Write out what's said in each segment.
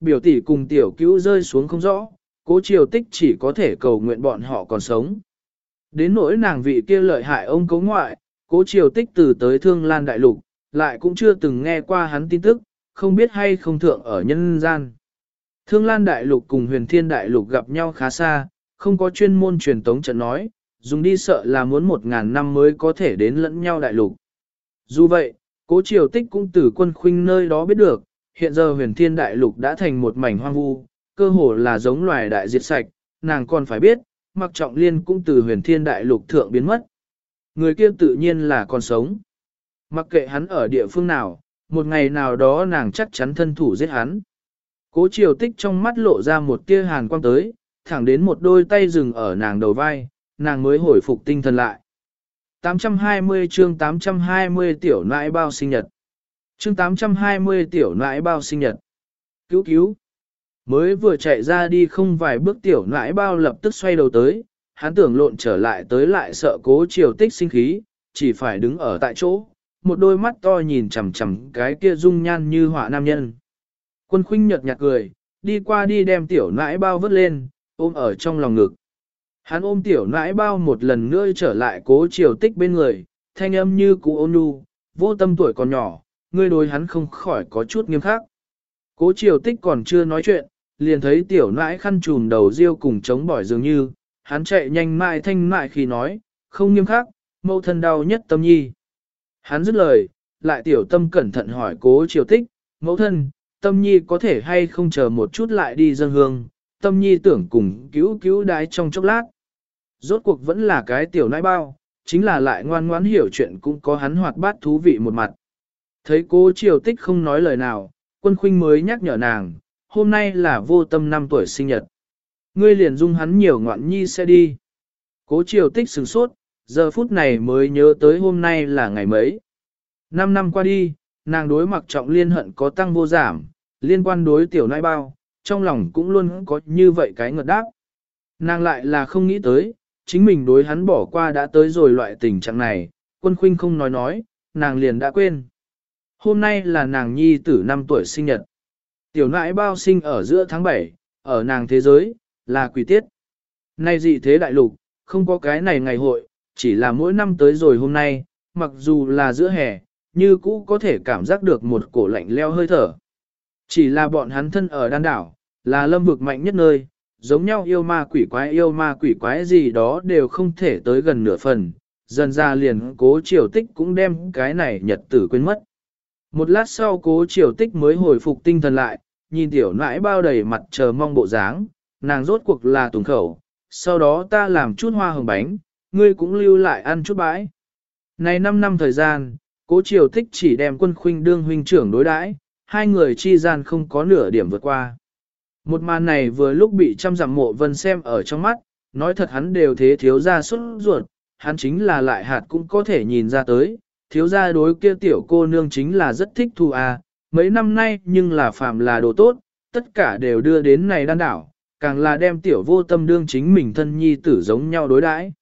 biểu tỷ cùng tiểu cứu rơi xuống không rõ, cố triều tích chỉ có thể cầu nguyện bọn họ còn sống. Đến nỗi nàng vị kia lợi hại ông cấu ngoại, cố triều tích từ tới thương lan đại lục, lại cũng chưa từng nghe qua hắn tin tức, không biết hay không thượng ở nhân gian. Thương lan đại lục cùng huyền thiên đại lục gặp nhau khá xa, không có chuyên môn truyền tống trận nói, dùng đi sợ là muốn một ngàn năm mới có thể đến lẫn nhau đại lục. Dù vậy, cố triều tích cũng từ quân khuynh nơi đó biết được, hiện giờ huyền thiên đại lục đã thành một mảnh hoang vu, cơ hồ là giống loài đại diệt sạch, nàng còn phải biết, mặc trọng liên cũng từ huyền thiên đại lục thượng biến mất. Người kia tự nhiên là còn sống. Mặc kệ hắn ở địa phương nào, một ngày nào đó nàng chắc chắn thân thủ giết hắn. Cố triều tích trong mắt lộ ra một tia hàn quang tới, thẳng đến một đôi tay dừng ở nàng đầu vai, nàng mới hồi phục tinh thần lại. 820 chương 820 tiểu nãi bao sinh nhật. Chương 820 tiểu nãi bao sinh nhật. Cứu cứu. Mới vừa chạy ra đi không vài bước tiểu nãi bao lập tức xoay đầu tới, hắn tưởng lộn trở lại tới lại sợ cố triều tích sinh khí, chỉ phải đứng ở tại chỗ, một đôi mắt to nhìn chằm chằm cái kia dung nhan như họa nam nhân. Quân khuynh nhật nhạt cười, đi qua đi đem tiểu nãi bao vứt lên, ôm ở trong lòng ngực. Hắn ôm tiểu nãi bao một lần nữa trở lại cố triều tích bên người, thanh âm như cú ôn nhu, vô tâm tuổi còn nhỏ, ngươi đối hắn không khỏi có chút nghiêm khắc. Cố triều tích còn chưa nói chuyện, liền thấy tiểu nãi khăn trùm đầu riêu cùng chống bỏi dường như, hắn chạy nhanh mại thanh mại khi nói, không nghiêm khắc, mâu thân đau nhất tâm nhi. Hắn dứt lời, lại tiểu tâm cẩn thận hỏi cố triều tích, mẫu thân, tâm nhi có thể hay không chờ một chút lại đi dân hương, tâm nhi tưởng cùng cứu cứu đái trong chốc lát. Rốt cuộc vẫn là cái tiểu nãi bao, chính là lại ngoan ngoãn hiểu chuyện cũng có hắn hoạt bát thú vị một mặt. Thấy cố triều tích không nói lời nào, quân khuynh mới nhắc nhở nàng, hôm nay là vô tâm năm tuổi sinh nhật. Ngươi liền dung hắn nhiều ngoạn nhi sẽ đi. Cố triều tích sừng sốt, giờ phút này mới nhớ tới hôm nay là ngày mấy. Năm năm qua đi, nàng đối mặc trọng liên hận có tăng vô giảm, liên quan đối tiểu nãi bao, trong lòng cũng luôn có như vậy cái ngợt đáp. Nàng lại là không nghĩ tới, chính mình đối hắn bỏ qua đã tới rồi loại tình trạng này, quân khuynh không nói nói, nàng liền đã quên. Hôm nay là nàng nhi tử 5 tuổi sinh nhật. Tiểu nãi bao sinh ở giữa tháng 7, ở nàng thế giới, là quỷ tiết. Nay dị thế đại lục, không có cái này ngày hội, chỉ là mỗi năm tới rồi hôm nay, mặc dù là giữa hè, như cũ có thể cảm giác được một cổ lạnh leo hơi thở. Chỉ là bọn hắn thân ở đan đảo, là lâm vực mạnh nhất nơi, giống nhau yêu ma quỷ quái yêu ma quỷ quái gì đó đều không thể tới gần nửa phần, dần ra liền cố triều tích cũng đem cái này nhật tử quên mất. Một lát sau cố triều tích mới hồi phục tinh thần lại, nhìn tiểu nãi bao đầy mặt chờ mong bộ dáng, nàng rốt cuộc là tùng khẩu, sau đó ta làm chút hoa hồng bánh, ngươi cũng lưu lại ăn chút bãi. Này 5 năm thời gian, cố triều tích chỉ đem quân khuynh đương huynh trưởng đối đãi, hai người chi gian không có nửa điểm vượt qua. Một màn này vừa lúc bị trăm dặm mộ vân xem ở trong mắt, nói thật hắn đều thế thiếu ra xuất ruột, hắn chính là lại hạt cũng có thể nhìn ra tới, thiếu gia đối kia tiểu cô nương chính là rất thích thu à, mấy năm nay nhưng là phạm là đồ tốt, tất cả đều đưa đến này đan đảo, càng là đem tiểu vô tâm đương chính mình thân nhi tử giống nhau đối đãi.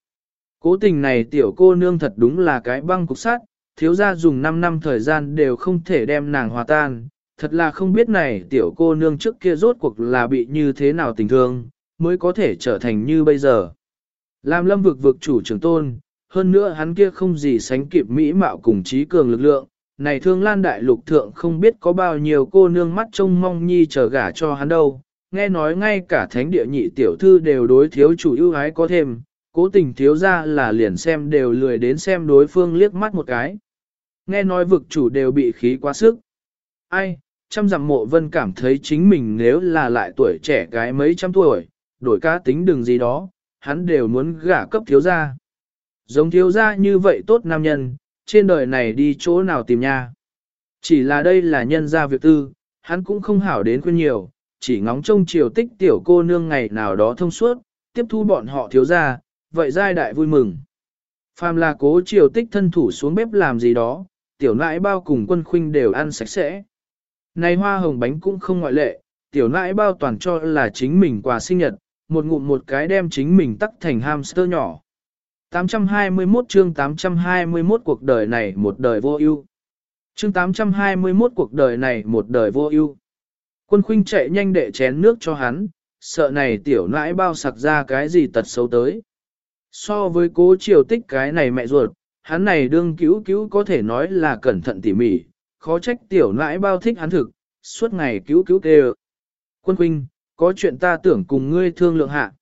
Cố tình này tiểu cô nương thật đúng là cái băng cục sát, thiếu gia dùng 5 năm thời gian đều không thể đem nàng hòa tan, thật là không biết này tiểu cô nương trước kia rốt cuộc là bị như thế nào tình thương, mới có thể trở thành như bây giờ. Làm lâm vực vực chủ trưởng tôn, hơn nữa hắn kia không gì sánh kịp mỹ mạo cùng trí cường lực lượng, này thương lan đại lục thượng không biết có bao nhiêu cô nương mắt trông mong nhi chờ gả cho hắn đâu, nghe nói ngay cả thánh địa nhị tiểu thư đều đối thiếu chủ ưu ái có thêm, cố tình thiếu ra là liền xem đều lười đến xem đối phương liếc mắt một cái. Nghe nói vực chủ đều bị khí quá sức. Ai, trăm dặm mộ vân cảm thấy chính mình nếu là lại tuổi trẻ cái mấy trăm tuổi, đổi cá tính đường gì đó, hắn đều muốn gả cấp thiếu gia. Giống thiếu gia như vậy tốt nam nhân, trên đời này đi chỗ nào tìm nha. Chỉ là đây là nhân gia việc tư, hắn cũng không hảo đến khuyên nhiều, chỉ ngóng trông chiều tích tiểu cô nương ngày nào đó thông suốt, tiếp thu bọn họ thiếu gia, vậy giai đại vui mừng. Phàm là cố chiều tích thân thủ xuống bếp làm gì đó, tiểu nãi bao cùng quân khuynh đều ăn sạch sẽ. Này hoa hồng bánh cũng không ngoại lệ, tiểu nãi bao toàn cho là chính mình quà sinh nhật, một ngụm một cái đem chính mình tắc thành hamster nhỏ. 821 chương 821 cuộc đời này một đời vô ưu. Chương 821 cuộc đời này một đời vô ưu. Quân khuynh chạy nhanh để chén nước cho hắn, sợ này tiểu nãi bao sặc ra cái gì tật xấu tới. So với cố triều tích cái này mẹ ruột, hắn này đương cứu cứu có thể nói là cẩn thận tỉ mỉ, khó trách tiểu nãi bao thích hắn thực, suốt ngày cứu cứu kêu. Quân khuynh, có chuyện ta tưởng cùng ngươi thương lượng hạ.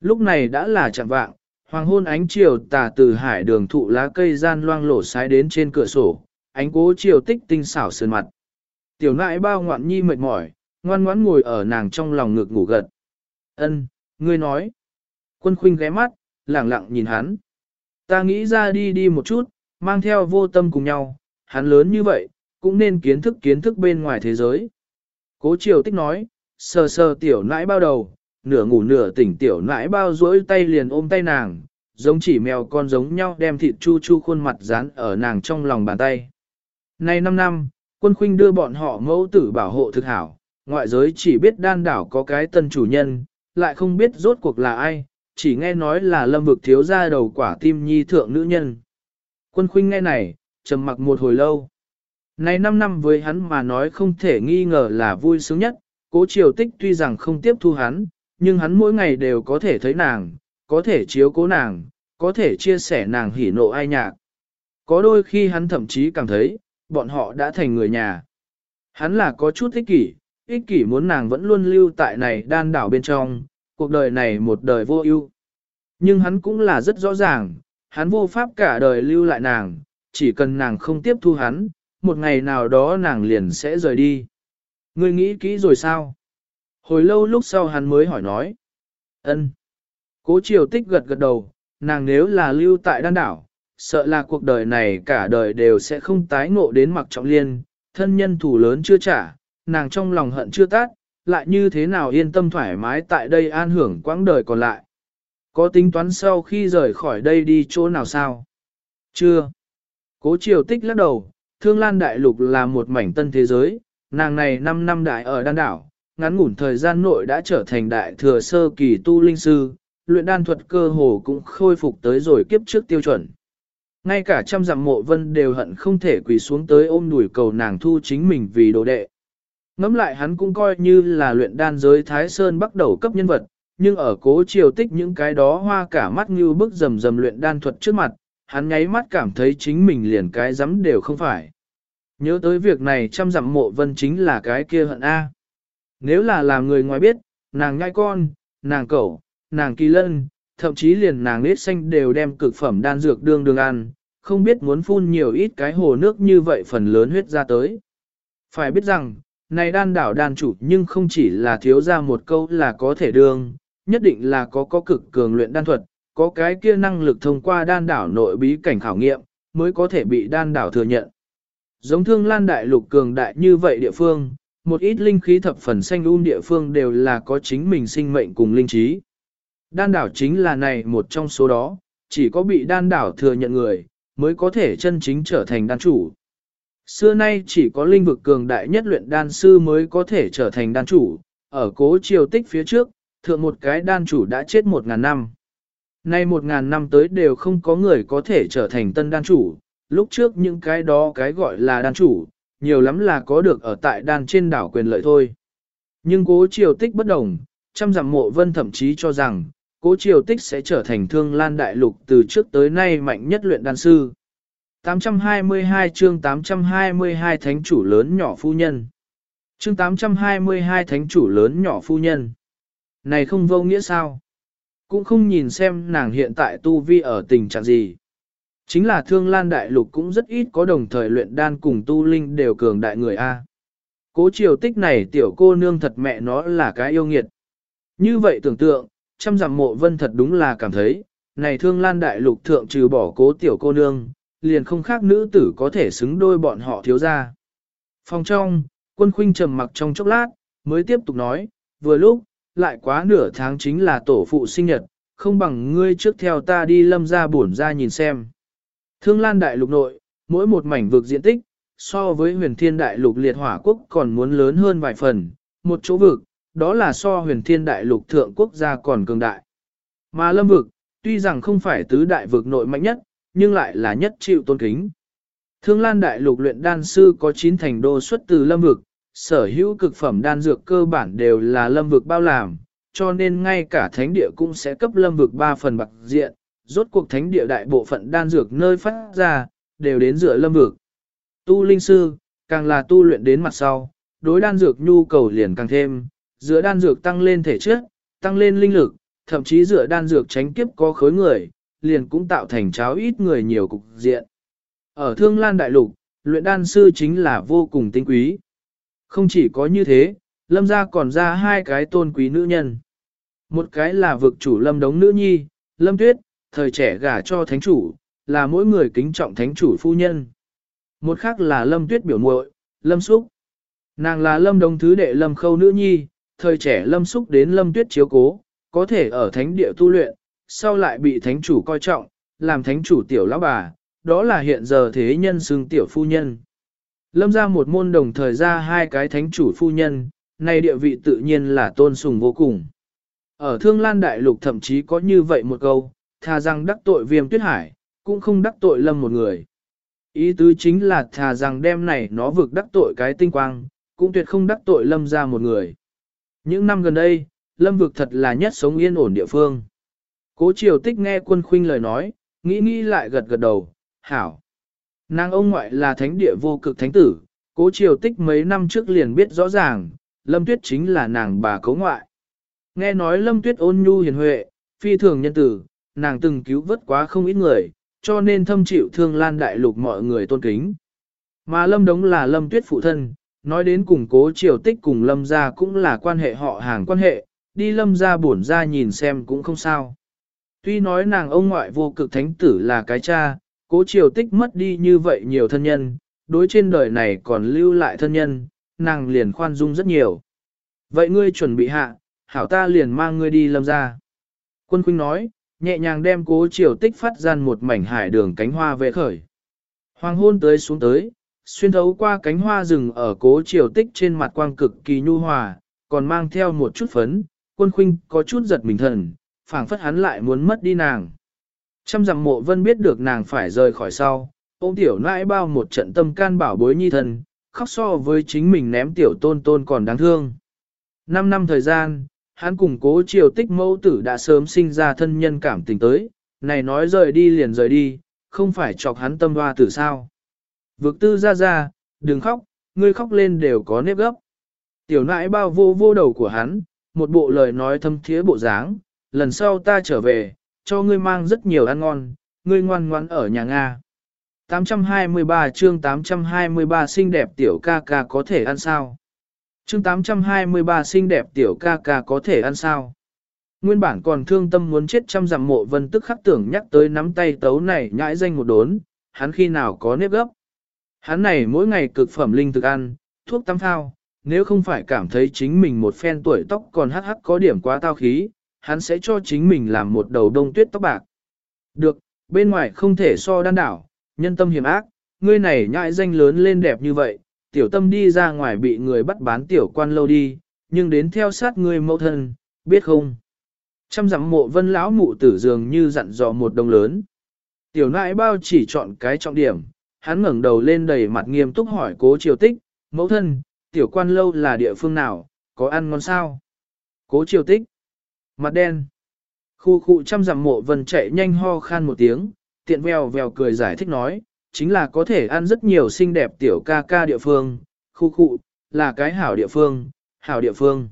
Lúc này đã là chẳng vạng, hoàng hôn ánh chiều tà từ hải đường thụ lá cây gian loang lổ sái đến trên cửa sổ, ánh cố chiều tích tinh xảo sơn mặt. Tiểu nãi bao ngoạn nhi mệt mỏi, ngoan ngoãn ngồi ở nàng trong lòng ngực ngủ gật. Ân, ngươi nói. Quân khuynh ghé mắt, lẳng lặng nhìn hắn. Ta nghĩ ra đi đi một chút, mang theo vô tâm cùng nhau, hắn lớn như vậy, cũng nên kiến thức kiến thức bên ngoài thế giới. Cố triều tích nói, sờ sờ tiểu nãi bao đầu, nửa ngủ nửa tỉnh tiểu nãi bao rỗi tay liền ôm tay nàng, giống chỉ mèo con giống nhau đem thịt chu chu khuôn mặt dán ở nàng trong lòng bàn tay. Nay 5 năm, quân khuynh đưa bọn họ mẫu tử bảo hộ thực hảo, ngoại giới chỉ biết đan đảo có cái tân chủ nhân, lại không biết rốt cuộc là ai, chỉ nghe nói là lâm vực thiếu ra đầu quả tim nhi thượng nữ nhân. Quân khuynh nghe này, trầm mặc một hồi lâu. Này 5 năm với hắn mà nói không thể nghi ngờ là vui sướng nhất, cố triều tích tuy rằng không tiếp thu hắn, nhưng hắn mỗi ngày đều có thể thấy nàng, có thể chiếu cố nàng, có thể chia sẻ nàng hỉ nộ ai nhạc. Có đôi khi hắn thậm chí cảm thấy, bọn họ đã thành người nhà. Hắn là có chút ích kỷ, ích kỷ muốn nàng vẫn luôn lưu tại này đan đảo bên trong, cuộc đời này một đời vô ưu. Nhưng hắn cũng là rất rõ ràng, hắn vô pháp cả đời lưu lại nàng, chỉ cần nàng không tiếp thu hắn, một ngày nào đó nàng liền sẽ rời đi. Ngươi nghĩ kỹ rồi sao? Hồi lâu lúc sau hắn mới hỏi nói. ân. Cố triều tích gật gật đầu, nàng nếu là lưu tại đan đảo, sợ là cuộc đời này cả đời đều sẽ không tái ngộ đến mặc trọng liên, thân nhân thủ lớn chưa trả, nàng trong lòng hận chưa tát, lại như thế nào yên tâm thoải mái tại đây an hưởng quãng đời còn lại. Có tính toán sau khi rời khỏi đây đi chỗ nào sao? Chưa. Cố triều tích lắc đầu, thương lan đại lục là một mảnh tân thế giới, nàng này 5 năm đại ở đan đảo, ngắn ngủn thời gian nội đã trở thành đại thừa sơ kỳ tu linh sư, luyện đan thuật cơ hồ cũng khôi phục tới rồi kiếp trước tiêu chuẩn. Ngay cả trăm dặm mộ vân đều hận không thể quỳ xuống tới ôm đùi cầu nàng thu chính mình vì đồ đệ. Ngắm lại hắn cũng coi như là luyện đan giới Thái Sơn bắt đầu cấp nhân vật, nhưng ở cố triều tích những cái đó hoa cả mắt như bức rầm rầm luyện đan thuật trước mặt, hắn nháy mắt cảm thấy chính mình liền cái dám đều không phải. Nhớ tới việc này trăm dặm mộ vân chính là cái kia hận A. Nếu là làm người ngoài biết, nàng nhai con, nàng cẩu, nàng kỳ lân, thậm chí liền nàng nết xanh đều đem cực phẩm đan dược đương đường ăn, không biết muốn phun nhiều ít cái hồ nước như vậy phần lớn huyết ra tới. Phải biết rằng, này đan đảo đan chủ nhưng không chỉ là thiếu ra một câu là có thể đương, nhất định là có có cực cường luyện đan thuật, có cái kia năng lực thông qua đan đảo nội bí cảnh khảo nghiệm, mới có thể bị đan đảo thừa nhận. Giống thương lan đại lục cường đại như vậy địa phương, một ít linh khí thập phần xanh um địa phương đều là có chính mình sinh mệnh cùng linh trí. Đan đảo chính là này một trong số đó, chỉ có bị đan đảo thừa nhận người, mới có thể chân chính trở thành đan chủ. Xưa nay chỉ có linh vực cường đại nhất luyện đan sư mới có thể trở thành đan chủ, ở cố triều tích phía trước, thượng một cái đan chủ đã chết một ngàn năm. Nay một ngàn năm tới đều không có người có thể trở thành tân đan chủ, lúc trước những cái đó cái gọi là đan chủ, nhiều lắm là có được ở tại đan trên đảo quyền lợi thôi. Nhưng cố triều tích bất đồng, trăm dặm mộ vân thậm chí cho rằng, cố triều tích sẽ trở thành thương lan đại lục từ trước tới nay mạnh nhất luyện đan sư. 822 chương 822 thánh chủ lớn nhỏ phu nhân. Chương 822 thánh chủ lớn nhỏ phu nhân. Này không vô nghĩa sao? Cũng không nhìn xem nàng hiện tại tu vi ở tình trạng gì. Chính là thương lan đại lục cũng rất ít có đồng thời luyện đan cùng tu linh đều cường đại người A. Cố triều tích này tiểu cô nương thật mẹ nó là cái yêu nghiệt. Như vậy tưởng tượng, trăm dặm mộ vân thật đúng là cảm thấy, này thương lan đại lục thượng trừ bỏ cố tiểu cô nương, liền không khác nữ tử có thể xứng đôi bọn họ thiếu ra. Phòng trong, quân khuynh trầm mặc trong chốc lát, mới tiếp tục nói, vừa lúc, lại quá nửa tháng chính là tổ phụ sinh nhật, không bằng ngươi trước theo ta đi lâm ra bổn ra nhìn xem. Thương lan đại lục nội, mỗi một mảnh vực diện tích, so với huyền thiên đại lục liệt hỏa quốc còn muốn lớn hơn vài phần, một chỗ vực, đó là so huyền thiên đại lục thượng quốc gia còn cường đại. Mà lâm vực, tuy rằng không phải tứ đại vực nội mạnh nhất, nhưng lại là nhất chịu tôn kính. Thương Lan Đại Lục luyện đan sư có 9 thành đô xuất từ lâm vực, sở hữu cực phẩm đan dược cơ bản đều là lâm vực bao làm, cho nên ngay cả thánh địa cũng sẽ cấp lâm vực 3 phần bạc diện, rốt cuộc thánh địa đại bộ phận đan dược nơi phát ra, đều đến dựa lâm vực. Tu linh sư, càng là tu luyện đến mặt sau, đối đan dược nhu cầu liền càng thêm, giữa đan dược tăng lên thể chất, tăng lên linh lực, thậm chí dựa đan dược tránh kiếp có khối người, liền cũng tạo thành cháo ít người nhiều cục diện. Ở Thương Lan Đại Lục, luyện đan sư chính là vô cùng tinh quý. Không chỉ có như thế, lâm gia còn ra hai cái tôn quý nữ nhân. Một cái là vực chủ lâm đống nữ nhi, lâm tuyết, thời trẻ gả cho thánh chủ, là mỗi người kính trọng thánh chủ phu nhân. Một khác là lâm tuyết biểu muội, lâm xúc. Nàng là lâm đông thứ đệ lâm khâu nữ nhi, thời trẻ lâm xúc đến lâm tuyết chiếu cố, có thể ở thánh địa tu luyện, sau lại bị thánh chủ coi trọng, làm thánh chủ tiểu lão bà, đó là hiện giờ thế nhân xưng tiểu phu nhân. Lâm ra một môn đồng thời ra hai cái thánh chủ phu nhân, nay địa vị tự nhiên là tôn sùng vô cùng. Ở Thương Lan Đại Lục thậm chí có như vậy một câu, thà rằng đắc tội viêm tuyết hải, cũng không đắc tội lâm một người. Ý tứ chính là thà rằng đem này nó vực đắc tội cái tinh quang, cũng tuyệt không đắc tội lâm ra một người. Những năm gần đây, lâm vực thật là nhất sống yên ổn địa phương. Cố triều tích nghe quân khuynh lời nói, nghĩ nghĩ lại gật gật đầu, hảo. Nàng ông ngoại là thánh địa vô cực thánh tử, cố triều tích mấy năm trước liền biết rõ ràng, lâm tuyết chính là nàng bà cố ngoại. Nghe nói lâm tuyết ôn nhu hiền huệ, phi thường nhân tử, nàng từng cứu vớt quá không ít người, cho nên thâm chịu thương lan đại lục mọi người tôn kính. Mà lâm đống là lâm tuyết phụ thân, nói đến cùng cố triều tích cùng lâm gia cũng là quan hệ họ hàng quan hệ, đi lâm gia bổn ra nhìn xem cũng không sao. Tuy nói nàng ông ngoại vô cực thánh tử là cái cha, cố triều tích mất đi như vậy nhiều thân nhân, đối trên đời này còn lưu lại thân nhân, nàng liền khoan dung rất nhiều. Vậy ngươi chuẩn bị hạ, hảo ta liền mang ngươi đi lâm ra. Quân khuynh nói, nhẹ nhàng đem cố triều tích phát gian một mảnh hải đường cánh hoa vệ khởi. Hoàng hôn tới xuống tới, xuyên thấu qua cánh hoa rừng ở cố triều tích trên mặt quang cực kỳ nhu hòa, còn mang theo một chút phấn, quân khuynh có chút giật mình thần, phảng phất hắn lại muốn mất đi nàng. Trăm dặm mộ vân biết được nàng phải rời khỏi sau, ôm tiểu nãi bao một trận tâm can bảo bối nhi thần, khóc so với chính mình ném tiểu tôn tôn còn đáng thương. Năm năm thời gian, hắn cùng cố triều tích mẫu tử đã sớm sinh ra thân nhân cảm tình tới, này nói rời đi liền rời đi, không phải chọc hắn tâm hoa tử sao. Vực tư ra ra, đừng khóc, ngươi khóc lên đều có nếp gấp. Tiểu nãi bao vô vô đầu của hắn, một bộ lời nói thâm thiế bộ dáng, lần sau ta trở về, cho ngươi mang rất nhiều ăn ngon, ngươi ngoan ngoãn ở nhà Nga. 823 chương 823 xinh đẹp tiểu ca ca có thể ăn sao? Chương 823 xinh đẹp tiểu ca ca có thể ăn sao? Nguyên bản còn thương tâm muốn chết trăm dặm mộ vân tức khắc tưởng nhắc tới nắm tay tấu này nhãi danh một đốn, hắn khi nào có nếp gấp. Hắn này mỗi ngày cực phẩm linh thực ăn, thuốc tắm thao, nếu không phải cảm thấy chính mình một phen tuổi tóc còn hắc hắc có điểm quá tao khí, hắn sẽ cho chính mình làm một đầu đông tuyết tóc bạc. Được, bên ngoài không thể so đan đảo, nhân tâm hiểm ác, ngươi này nhãi danh lớn lên đẹp như vậy, tiểu tâm đi ra ngoài bị người bắt bán tiểu quan lâu đi, nhưng đến theo sát người mẫu thân, biết không? Trăm dặm mộ vân lão mụ tử dường như dặn dò một đồng lớn. Tiểu nãi bao chỉ chọn cái trọng điểm, hắn ngẩng đầu lên đầy mặt nghiêm túc hỏi cố triều tích, mẫu thân, tiểu quan lâu là địa phương nào, có ăn ngon sao? Cố triều tích, mặt đen. Khu khu trăm dặm mộ vân chạy nhanh ho khan một tiếng, tiện vèo vèo cười giải thích nói, chính là có thể ăn rất nhiều xinh đẹp tiểu ca ca địa phương, khu khu, là cái hảo địa phương, hảo địa phương.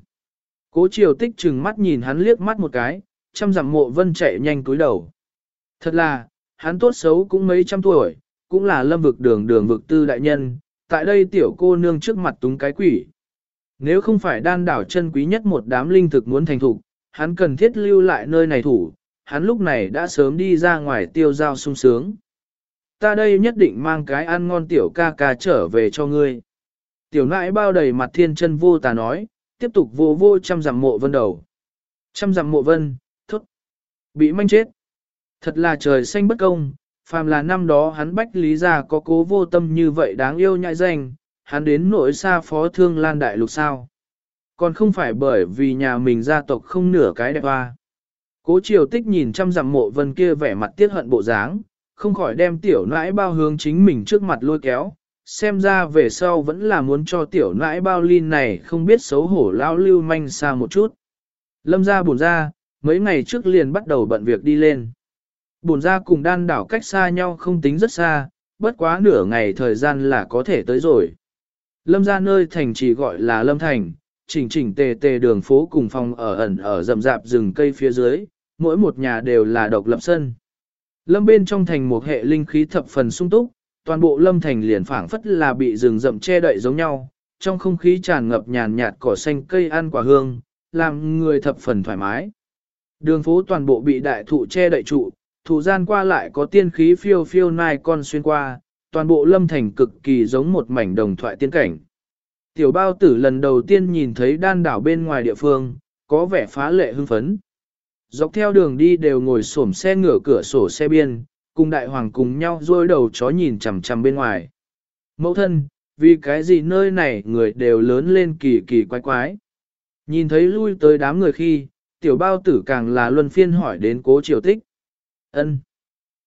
Cố triều tích chừng mắt nhìn hắn liếc mắt một cái, chăm dặm mộ vân chạy nhanh túi đầu. Thật là, hắn tốt xấu cũng mấy trăm tuổi, cũng là lâm vực đường đường vực tư đại nhân, tại đây tiểu cô nương trước mặt túng cái quỷ. Nếu không phải đan đảo chân quý nhất một đám linh thực muốn thành thục, hắn cần thiết lưu lại nơi này thủ, hắn lúc này đã sớm đi ra ngoài tiêu giao sung sướng. Ta đây nhất định mang cái ăn ngon tiểu ca ca trở về cho ngươi. Tiểu nãi bao đầy mặt thiên chân vô tà nói, tiếp tục vô vô chăm dặm mộ vân đầu. chăm dặm mộ vân, thốt, bị manh chết. Thật là trời xanh bất công, phàm là năm đó hắn bách lý ra có cố vô tâm như vậy đáng yêu nhại danh, hắn đến nỗi xa phó thương lan đại lục sao. Còn không phải bởi vì nhà mình gia tộc không nửa cái đẹp hoa. Cố triều tích nhìn chăm dặm mộ vân kia vẻ mặt tiếc hận bộ dáng, không khỏi đem tiểu nãi bao hướng chính mình trước mặt lôi kéo, xem ra về sau vẫn là muốn cho tiểu nãi bao ly này không biết xấu hổ lao lưu manh xa một chút. Lâm ra buồn ra, mấy ngày trước liền bắt đầu bận việc đi lên. Buồn ra cùng đan đảo cách xa nhau không tính rất xa, bất quá nửa ngày thời gian là có thể tới rồi. Lâm ra nơi thành chỉ gọi là Lâm Thành, chỉnh chỉnh tề tề đường phố cùng phòng ở ẩn ở rậm rạp rừng cây phía dưới, mỗi một nhà đều là độc lập sân. Lâm bên trong thành một hệ linh khí thập phần sung túc, toàn bộ lâm thành liền phảng phất là bị rừng rậm che đậy giống nhau, trong không khí tràn ngập nhàn nhạt cỏ xanh cây ăn quả hương, làm người thập phần thoải mái. Đường phố toàn bộ bị đại thụ che đậy trụ, thủ gian qua lại có tiên khí phiêu phiêu nai con xuyên qua, toàn bộ lâm thành cực kỳ giống một mảnh đồng thoại tiên cảnh. Tiểu bao tử lần đầu tiên nhìn thấy đan đảo bên ngoài địa phương, có vẻ phá lệ hưng phấn. Dọc theo đường đi đều ngồi xổm xe ngửa cửa sổ xe biên, cùng đại hoàng cùng nhau rôi đầu chó nhìn chằm chằm bên ngoài. Mẫu thân, vì cái gì nơi này người đều lớn lên kỳ kỳ quái quái. Nhìn thấy lui tới đám người khi, tiểu bao tử càng là luân phiên hỏi đến cố triều tích. ân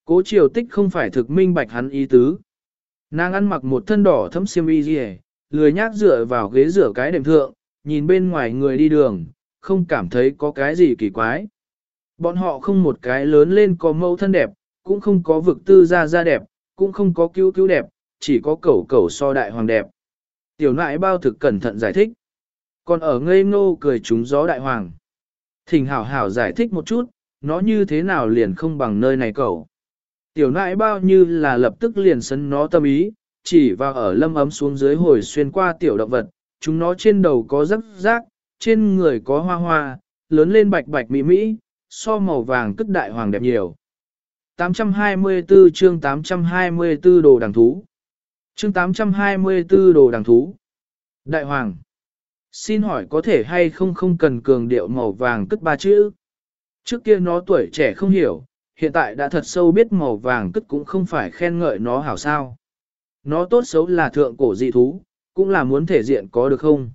Cố triều tích không phải thực minh bạch hắn ý tứ. Nàng ăn mặc một thân đỏ thấm xiêm y gì lười nhác dựa vào ghế rửa cái đệm thượng, nhìn bên ngoài người đi đường, không cảm thấy có cái gì kỳ quái. Bọn họ không một cái lớn lên có mẫu thân đẹp, cũng không có vực tư gia gia đẹp, cũng không có cứu cứu đẹp, chỉ có cẩu cẩu so đại hoàng đẹp. Tiểu nại bao thực cẩn thận giải thích. Còn ở ngây ngô cười trúng gió đại hoàng. Thỉnh hảo hảo giải thích một chút, nó như thế nào liền không bằng nơi này cậu. Tiểu nại bao như là lập tức liền sấn nó tâm ý, chỉ vào ở lâm ấm xuống dưới hồi xuyên qua tiểu động vật, chúng nó trên đầu có rắc rác, trên người có hoa hoa, lớn lên bạch bạch mỹ mỹ, so màu vàng cất đại hoàng đẹp nhiều. 824 chương 824 đồ đằng thú. Chương 824 đồ đằng thú. Đại hoàng. Xin hỏi có thể hay không không cần cường điệu màu vàng cất ba chữ. Trước kia nó tuổi trẻ không hiểu, hiện tại đã thật sâu biết màu vàng cất cũng không phải khen ngợi nó hảo sao. Nó tốt xấu là thượng cổ dị thú, cũng là muốn thể diện có được không.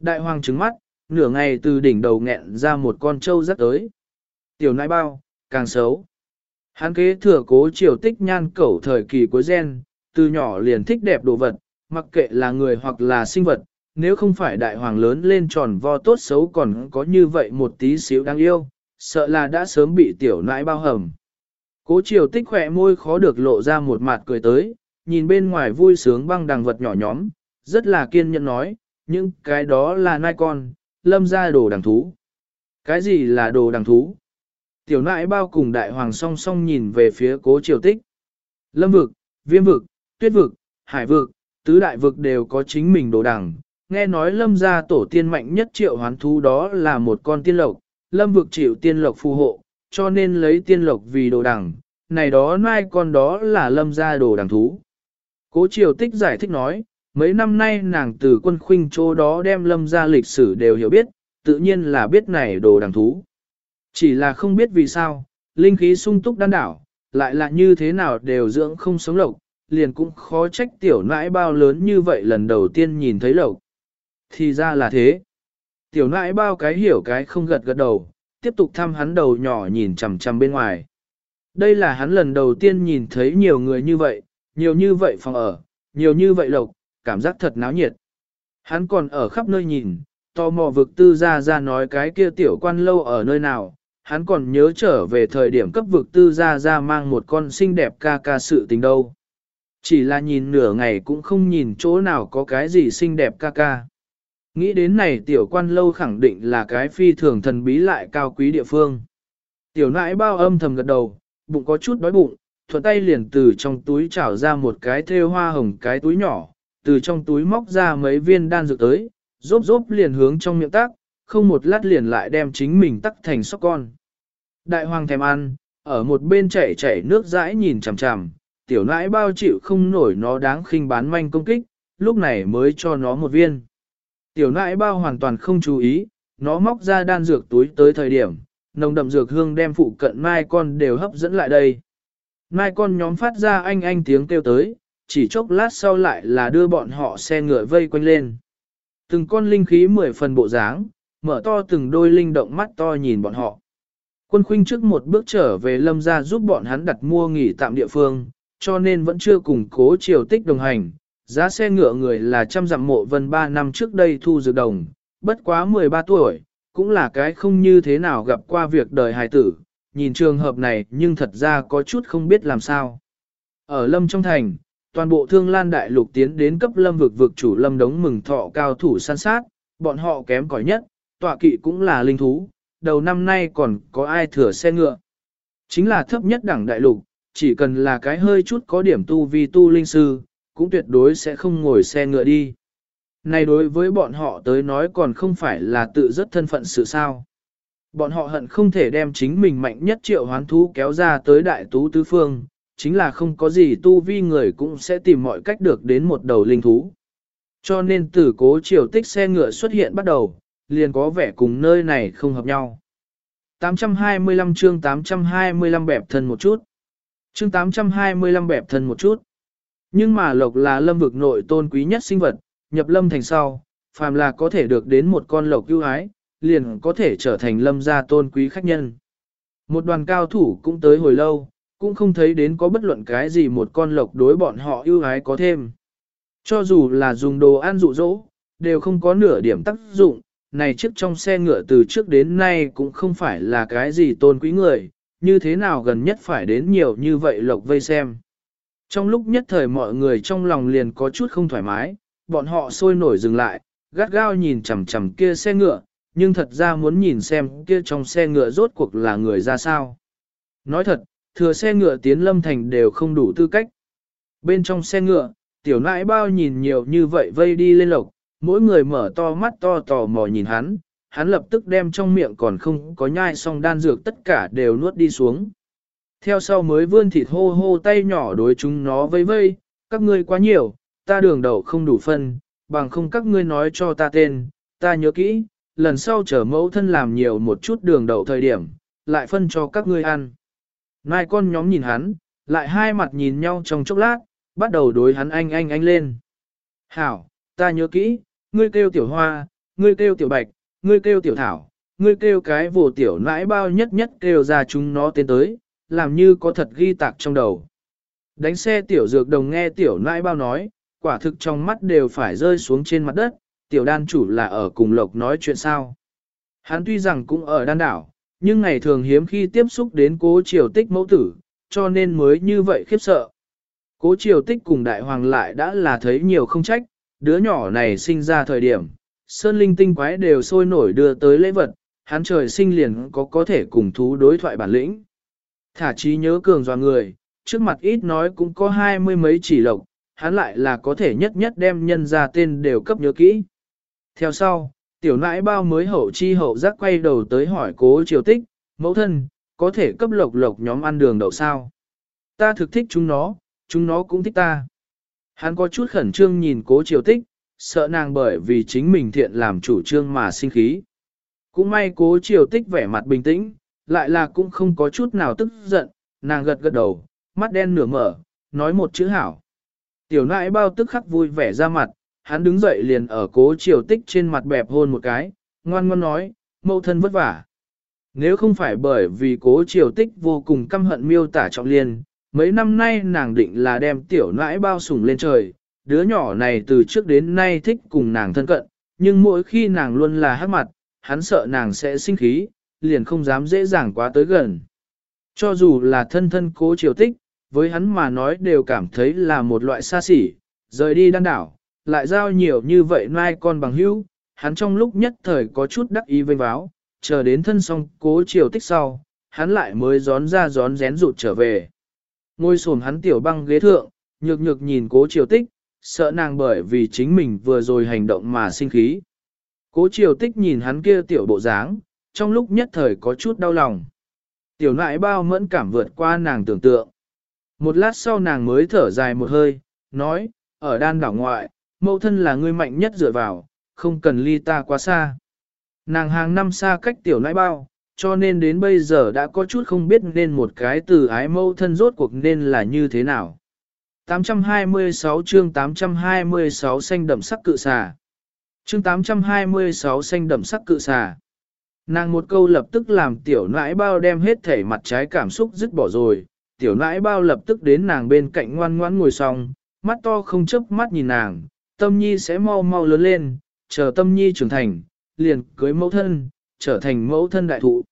Đại hoàng trứng mắt, nửa ngày từ đỉnh đầu nghẹn ra một con trâu rất tới. Tiểu nãi bao, càng xấu. Hắn kế thừa cố triều tích nhan cẩu thời kỳ cuối gen, từ nhỏ liền thích đẹp đồ vật, mặc kệ là người hoặc là sinh vật, nếu không phải đại hoàng lớn lên tròn vo tốt xấu còn có như vậy một tí xíu đáng yêu, sợ là đã sớm bị tiểu nãi bao hầm. Cố triều tích khỏe môi khó được lộ ra một mặt cười tới, nhìn bên ngoài vui sướng băng đằng vật nhỏ nhóm, rất là kiên nhẫn nói, những cái đó là nai con, lâm ra đồ đằng thú. Cái gì là đồ đằng thú? Tiểu nại bao cùng đại hoàng song song nhìn về phía cố triều tích. Lâm vực, viêm vực, tuyết vực, hải vực, tứ đại vực đều có chính mình đồ đằng. Nghe nói lâm gia tổ tiên mạnh nhất triệu hoán thú đó là một con tiên lộc, lâm vực chịu tiên lộc phù hộ, cho nên lấy tiên lộc vì đồ đằng. Này đó nai con đó là lâm gia đồ đằng thú. Cố triều tích giải thích nói, mấy năm nay nàng từ quân khuynh chỗ đó đem lâm gia lịch sử đều hiểu biết, tự nhiên là biết này đồ đằng thú. Chỉ là không biết vì sao, linh khí sung túc đan đảo, lại là như thế nào đều dưỡng không sống lộc, liền cũng khó trách tiểu nãi bao lớn như vậy lần đầu tiên nhìn thấy lộc. Thì ra là thế. Tiểu nãi bao cái hiểu cái không gật gật đầu, tiếp tục thăm hắn đầu nhỏ nhìn chằm chằm bên ngoài. Đây là hắn lần đầu tiên nhìn thấy nhiều người như vậy, nhiều như vậy phòng ở, nhiều như vậy lộc, cảm giác thật náo nhiệt. Hắn còn ở khắp nơi nhìn, tò mò vực tư ra ra nói cái kia tiểu quan lâu ở nơi nào, hắn còn nhớ trở về thời điểm cấp vực tư ra ra mang một con xinh đẹp ca ca sự tình đâu. Chỉ là nhìn nửa ngày cũng không nhìn chỗ nào có cái gì xinh đẹp ca ca. Nghĩ đến này tiểu quan lâu khẳng định là cái phi thường thần bí lại cao quý địa phương. Tiểu nãi bao âm thầm gật đầu, bụng có chút đói bụng, thuận tay liền từ trong túi trảo ra một cái thêu hoa hồng cái túi nhỏ, từ trong túi móc ra mấy viên đan dược tới, rốp rốp liền hướng trong miệng tác, không một lát liền lại đem chính mình tắc thành sóc con. Đại hoàng thèm ăn, ở một bên chảy chảy nước dãi nhìn chằm chằm, tiểu nãi bao chịu không nổi nó đáng khinh bán manh công kích, lúc này mới cho nó một viên. Tiểu nãi bao hoàn toàn không chú ý, nó móc ra đan dược túi tới thời điểm, nồng đậm dược hương đem phụ cận mai con đều hấp dẫn lại đây. Mai con nhóm phát ra anh anh tiếng kêu tới, chỉ chốc lát sau lại là đưa bọn họ xe ngựa vây quanh lên. Từng con linh khí mười phần bộ dáng, mở to từng đôi linh động mắt to nhìn bọn họ. Quân khuynh trước một bước trở về lâm ra giúp bọn hắn đặt mua nghỉ tạm địa phương, cho nên vẫn chưa củng cố triều tích đồng hành, Giá xe ngựa người là trăm dặm mộ vân 3 năm trước đây thu dược đồng, bất quá 13 tuổi, cũng là cái không như thế nào gặp qua việc đời hài tử, nhìn trường hợp này nhưng thật ra có chút không biết làm sao. Ở lâm trong thành, toàn bộ thương lan đại lục tiến đến cấp lâm vực vực chủ lâm đống mừng thọ cao thủ săn sát, bọn họ kém cỏi nhất, tọa kỵ cũng là linh thú, đầu năm nay còn có ai thừa xe ngựa. Chính là thấp nhất đẳng đại lục, chỉ cần là cái hơi chút có điểm tu vi tu linh sư, cũng tuyệt đối sẽ không ngồi xe ngựa đi. Này đối với bọn họ tới nói còn không phải là tự rất thân phận sự sao. Bọn họ hận không thể đem chính mình mạnh nhất triệu hoán thú kéo ra tới đại tú tứ phương, chính là không có gì tu vi người cũng sẽ tìm mọi cách được đến một đầu linh thú. Cho nên từ cố triều tích xe ngựa xuất hiện bắt đầu, liền có vẻ cùng nơi này không hợp nhau. 825 chương 825 bẹp thân một chút. Chương 825 bẹp thân một chút. Nhưng mà lộc là lâm vực nội tôn quý nhất sinh vật, nhập lâm thành sau, phàm là có thể được đến một con lộc ưu ái, liền có thể trở thành lâm gia tôn quý khách nhân. Một đoàn cao thủ cũng tới hồi lâu, cũng không thấy đến có bất luận cái gì một con lộc đối bọn họ ưu ái có thêm. Cho dù là dùng đồ ăn dụ dỗ, đều không có nửa điểm tác dụng, này chiếc trong xe ngựa từ trước đến nay cũng không phải là cái gì tôn quý người, như thế nào gần nhất phải đến nhiều như vậy lộc vây xem. Trong lúc nhất thời mọi người trong lòng liền có chút không thoải mái, bọn họ sôi nổi dừng lại, gắt gao nhìn chằm chằm kia xe ngựa, nhưng thật ra muốn nhìn xem kia trong xe ngựa rốt cuộc là người ra sao. Nói thật, thừa xe ngựa tiến lâm thành đều không đủ tư cách. Bên trong xe ngựa, tiểu nãi bao nhìn nhiều như vậy vây đi lên lộc, mỗi người mở to mắt to tò mò nhìn hắn, hắn lập tức đem trong miệng còn không có nhai xong đan dược tất cả đều nuốt đi xuống. Theo sau mới vươn thịt hô hô tay nhỏ đối chúng nó vây vây, các ngươi quá nhiều, ta đường đầu không đủ phân, bằng không các ngươi nói cho ta tên, ta nhớ kỹ, lần sau chở mẫu thân làm nhiều một chút đường đậu thời điểm, lại phân cho các ngươi ăn. Nai con nhóm nhìn hắn, lại hai mặt nhìn nhau trong chốc lát, bắt đầu đối hắn anh anh anh lên. Hảo, ta nhớ kỹ, ngươi kêu tiểu hoa, ngươi kêu tiểu bạch, ngươi kêu tiểu thảo, ngươi kêu cái vồ tiểu nãi bao nhất nhất kêu ra chúng nó tên tới, làm như có thật ghi tạc trong đầu. Đánh xe tiểu dược đồng nghe tiểu nãi bao nói, quả thực trong mắt đều phải rơi xuống trên mặt đất, tiểu đan chủ là ở cùng lộc nói chuyện sao. Hắn tuy rằng cũng ở đan đảo, nhưng ngày thường hiếm khi tiếp xúc đến cố triều tích mẫu tử, cho nên mới như vậy khiếp sợ. Cố triều tích cùng đại hoàng lại đã là thấy nhiều không trách, đứa nhỏ này sinh ra thời điểm, sơn linh tinh quái đều sôi nổi đưa tới lễ vật, hắn trời sinh liền có có thể cùng thú đối thoại bản lĩnh. Thả trí nhớ cường dò người, trước mặt ít nói cũng có hai mươi mấy chỉ lộc, hắn lại là có thể nhất nhất đem nhân ra tên đều cấp nhớ kỹ. Theo sau, tiểu nãi bao mới hậu chi hậu giác quay đầu tới hỏi cố triều tích, mẫu thân, có thể cấp lộc lộc nhóm ăn đường đậu sao? Ta thực thích chúng nó, chúng nó cũng thích ta. Hắn có chút khẩn trương nhìn cố triều tích, sợ nàng bởi vì chính mình thiện làm chủ trương mà sinh khí. Cũng may cố triều tích vẻ mặt bình tĩnh, lại là cũng không có chút nào tức giận, nàng gật gật đầu, mắt đen nửa mở, nói một chữ hảo. Tiểu nãi bao tức khắc vui vẻ ra mặt, hắn đứng dậy liền ở cố triều tích trên mặt bẹp hôn một cái, ngoan ngoan nói, mâu thân vất vả. Nếu không phải bởi vì cố triều tích vô cùng căm hận miêu tả trọng liên, mấy năm nay nàng định là đem tiểu nãi bao sủng lên trời, đứa nhỏ này từ trước đến nay thích cùng nàng thân cận, nhưng mỗi khi nàng luôn là hát mặt, hắn sợ nàng sẽ sinh khí, liền không dám dễ dàng quá tới gần. Cho dù là thân thân cố triều tích, với hắn mà nói đều cảm thấy là một loại xa xỉ, rời đi đan đảo, lại giao nhiều như vậy mai con bằng hữu, hắn trong lúc nhất thời có chút đắc ý vênh báo, chờ đến thân xong cố triều tích sau, hắn lại mới gión ra gión rén rụt trở về. Ngôi sồn hắn tiểu băng ghế thượng, nhược nhược nhìn cố triều tích, sợ nàng bởi vì chính mình vừa rồi hành động mà sinh khí. Cố triều tích nhìn hắn kia tiểu bộ dáng, trong lúc nhất thời có chút đau lòng. Tiểu nại bao mẫn cảm vượt qua nàng tưởng tượng. Một lát sau nàng mới thở dài một hơi, nói, ở đan đảo ngoại, mẫu thân là người mạnh nhất dựa vào, không cần ly ta quá xa. Nàng hàng năm xa cách tiểu nãi bao, cho nên đến bây giờ đã có chút không biết nên một cái từ ái mẫu thân rốt cuộc nên là như thế nào. 826 chương 826 xanh đậm sắc cự xà. Chương 826 xanh đậm sắc cự xà. Nàng một câu lập tức làm tiểu nãi bao đem hết thể mặt trái cảm xúc dứt bỏ rồi, tiểu nãi bao lập tức đến nàng bên cạnh ngoan ngoãn ngồi xong, mắt to không chớp mắt nhìn nàng, tâm nhi sẽ mau mau lớn lên, chờ tâm nhi trưởng thành, liền cưới mẫu thân, trở thành mẫu thân đại thụ.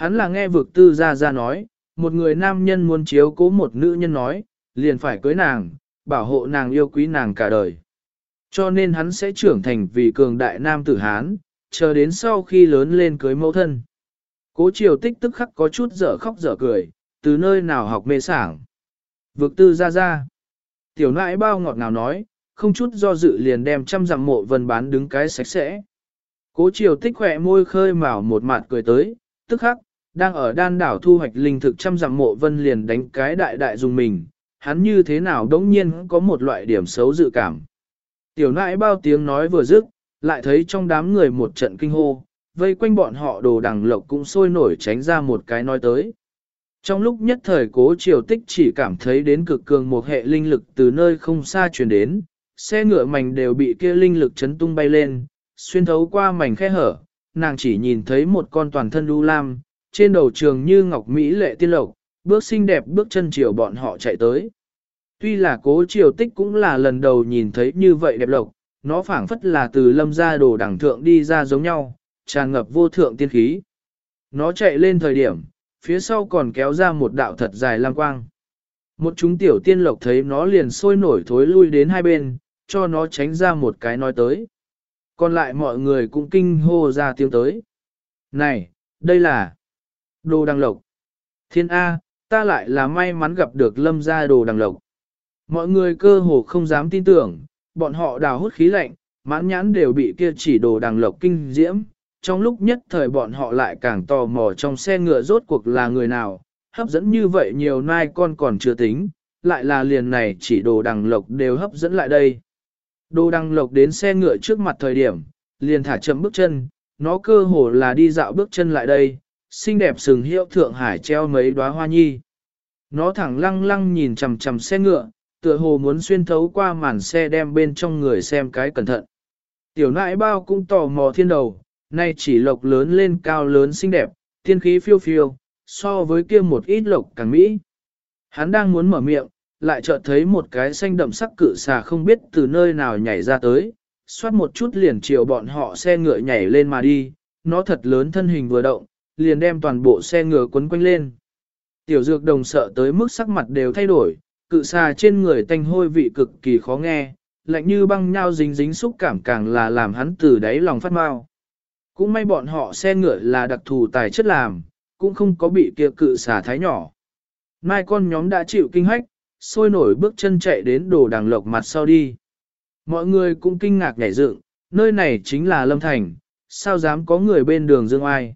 Hắn là nghe vực tư ra ra nói, một người nam nhân muốn chiếu cố một nữ nhân nói, liền phải cưới nàng, bảo hộ nàng yêu quý nàng cả đời. Cho nên hắn sẽ trưởng thành vì cường đại nam tử Hán, chờ đến sau khi lớn lên cưới mẫu thân. Cố triều tích tức khắc có chút dở khóc dở cười, từ nơi nào học mê sảng. Vực tư ra ra. Tiểu nãi bao ngọt ngào nói, không chút do dự liền đem trăm dặm mộ vân bán đứng cái sạch sẽ. Cố triều tích khỏe môi khơi mào một mặt cười tới, tức khắc, đang ở đan đảo thu hoạch linh thực trăm dặm mộ vân liền đánh cái đại đại dùng mình, hắn như thế nào đống nhiên có một loại điểm xấu dự cảm. Tiểu nãi bao tiếng nói vừa dứt, lại thấy trong đám người một trận kinh hô, vây quanh bọn họ đồ đằng lộc cũng sôi nổi tránh ra một cái nói tới. Trong lúc nhất thời cố triều tích chỉ cảm thấy đến cực cường một hệ linh lực từ nơi không xa truyền đến, xe ngựa mảnh đều bị kia linh lực chấn tung bay lên, xuyên thấu qua mảnh khe hở, nàng chỉ nhìn thấy một con toàn thân đu lam, trên đầu trường như ngọc mỹ lệ tiên lộc, bước xinh đẹp bước chân chiều bọn họ chạy tới. Tuy là cố triều tích cũng là lần đầu nhìn thấy như vậy đẹp lộc, nó phảng phất là từ lâm ra đồ đẳng thượng đi ra giống nhau, tràn ngập vô thượng tiên khí. Nó chạy lên thời điểm, phía sau còn kéo ra một đạo thật dài lang quang. Một chúng tiểu tiên lộc thấy nó liền sôi nổi thối lui đến hai bên, cho nó tránh ra một cái nói tới. Còn lại mọi người cũng kinh hô ra tiếng tới. Này, đây là đồ đằng lộc. Thiên A, ta lại là may mắn gặp được lâm gia đồ đằng lộc. Mọi người cơ hồ không dám tin tưởng, bọn họ đào hút khí lạnh, mãn nhãn đều bị kia chỉ đồ đằng lộc kinh diễm. Trong lúc nhất thời bọn họ lại càng tò mò trong xe ngựa rốt cuộc là người nào, hấp dẫn như vậy nhiều nai con còn chưa tính, lại là liền này chỉ đồ đằng lộc đều hấp dẫn lại đây. Đồ đằng lộc đến xe ngựa trước mặt thời điểm, liền thả chậm bước chân, nó cơ hồ là đi dạo bước chân lại đây, xinh đẹp sừng hiệu thượng hải treo mấy đóa hoa nhi. Nó thẳng lăng lăng nhìn chằm chằm xe ngựa, tựa hồ muốn xuyên thấu qua màn xe đem bên trong người xem cái cẩn thận. Tiểu nãi bao cũng tò mò thiên đầu, nay chỉ lộc lớn lên cao lớn xinh đẹp, thiên khí phiêu phiêu, so với kia một ít lộc càng mỹ. Hắn đang muốn mở miệng, lại chợt thấy một cái xanh đậm sắc cự xà không biết từ nơi nào nhảy ra tới, xoát một chút liền chiều bọn họ xe ngựa nhảy lên mà đi, nó thật lớn thân hình vừa động, liền đem toàn bộ xe ngựa quấn quanh lên. Tiểu dược đồng sợ tới mức sắc mặt đều thay đổi, cự xà trên người tanh hôi vị cực kỳ khó nghe, lạnh như băng nhau dính dính xúc cảm càng là làm hắn từ đáy lòng phát mau. Cũng may bọn họ xe ngựa là đặc thù tài chất làm, cũng không có bị kia cự xà thái nhỏ. Mai con nhóm đã chịu kinh hách, sôi nổi bước chân chạy đến đồ đằng lộc mặt sau đi. Mọi người cũng kinh ngạc nhảy dựng, nơi này chính là Lâm Thành, sao dám có người bên đường dương ai.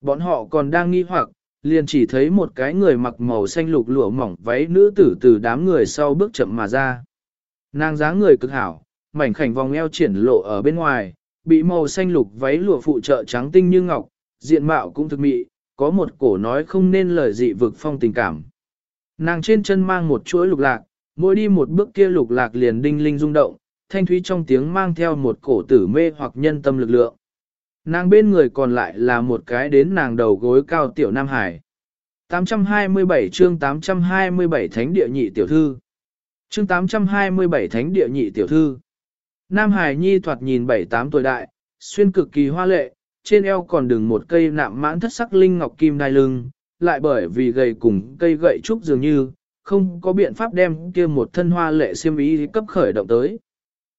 Bọn họ còn đang nghi hoặc, liền chỉ thấy một cái người mặc màu xanh lục lụa mỏng váy nữ tử từ đám người sau bước chậm mà ra. Nàng dáng người cực hảo, mảnh khảnh vòng eo triển lộ ở bên ngoài, bị màu xanh lục váy lụa phụ trợ trắng tinh như ngọc, diện mạo cũng thực mị, có một cổ nói không nên lời dị vực phong tình cảm. Nàng trên chân mang một chuỗi lục lạc, mỗi đi một bước kia lục lạc liền đinh linh rung động, thanh thúy trong tiếng mang theo một cổ tử mê hoặc nhân tâm lực lượng. Nàng bên người còn lại là một cái đến nàng đầu gối cao tiểu Nam Hải. 827 chương 827 Thánh địa nhị tiểu thư. Chương 827 Thánh địa nhị tiểu thư. Nam Hải Nhi thoạt nhìn 7-8 tuổi đại, xuyên cực kỳ hoa lệ, trên eo còn đừng một cây nạm mãn thất sắc linh ngọc kim đai lưng, lại bởi vì gầy cùng cây gậy trúc dường như, không có biện pháp đem kia một thân hoa lệ xiêm ý cấp khởi động tới.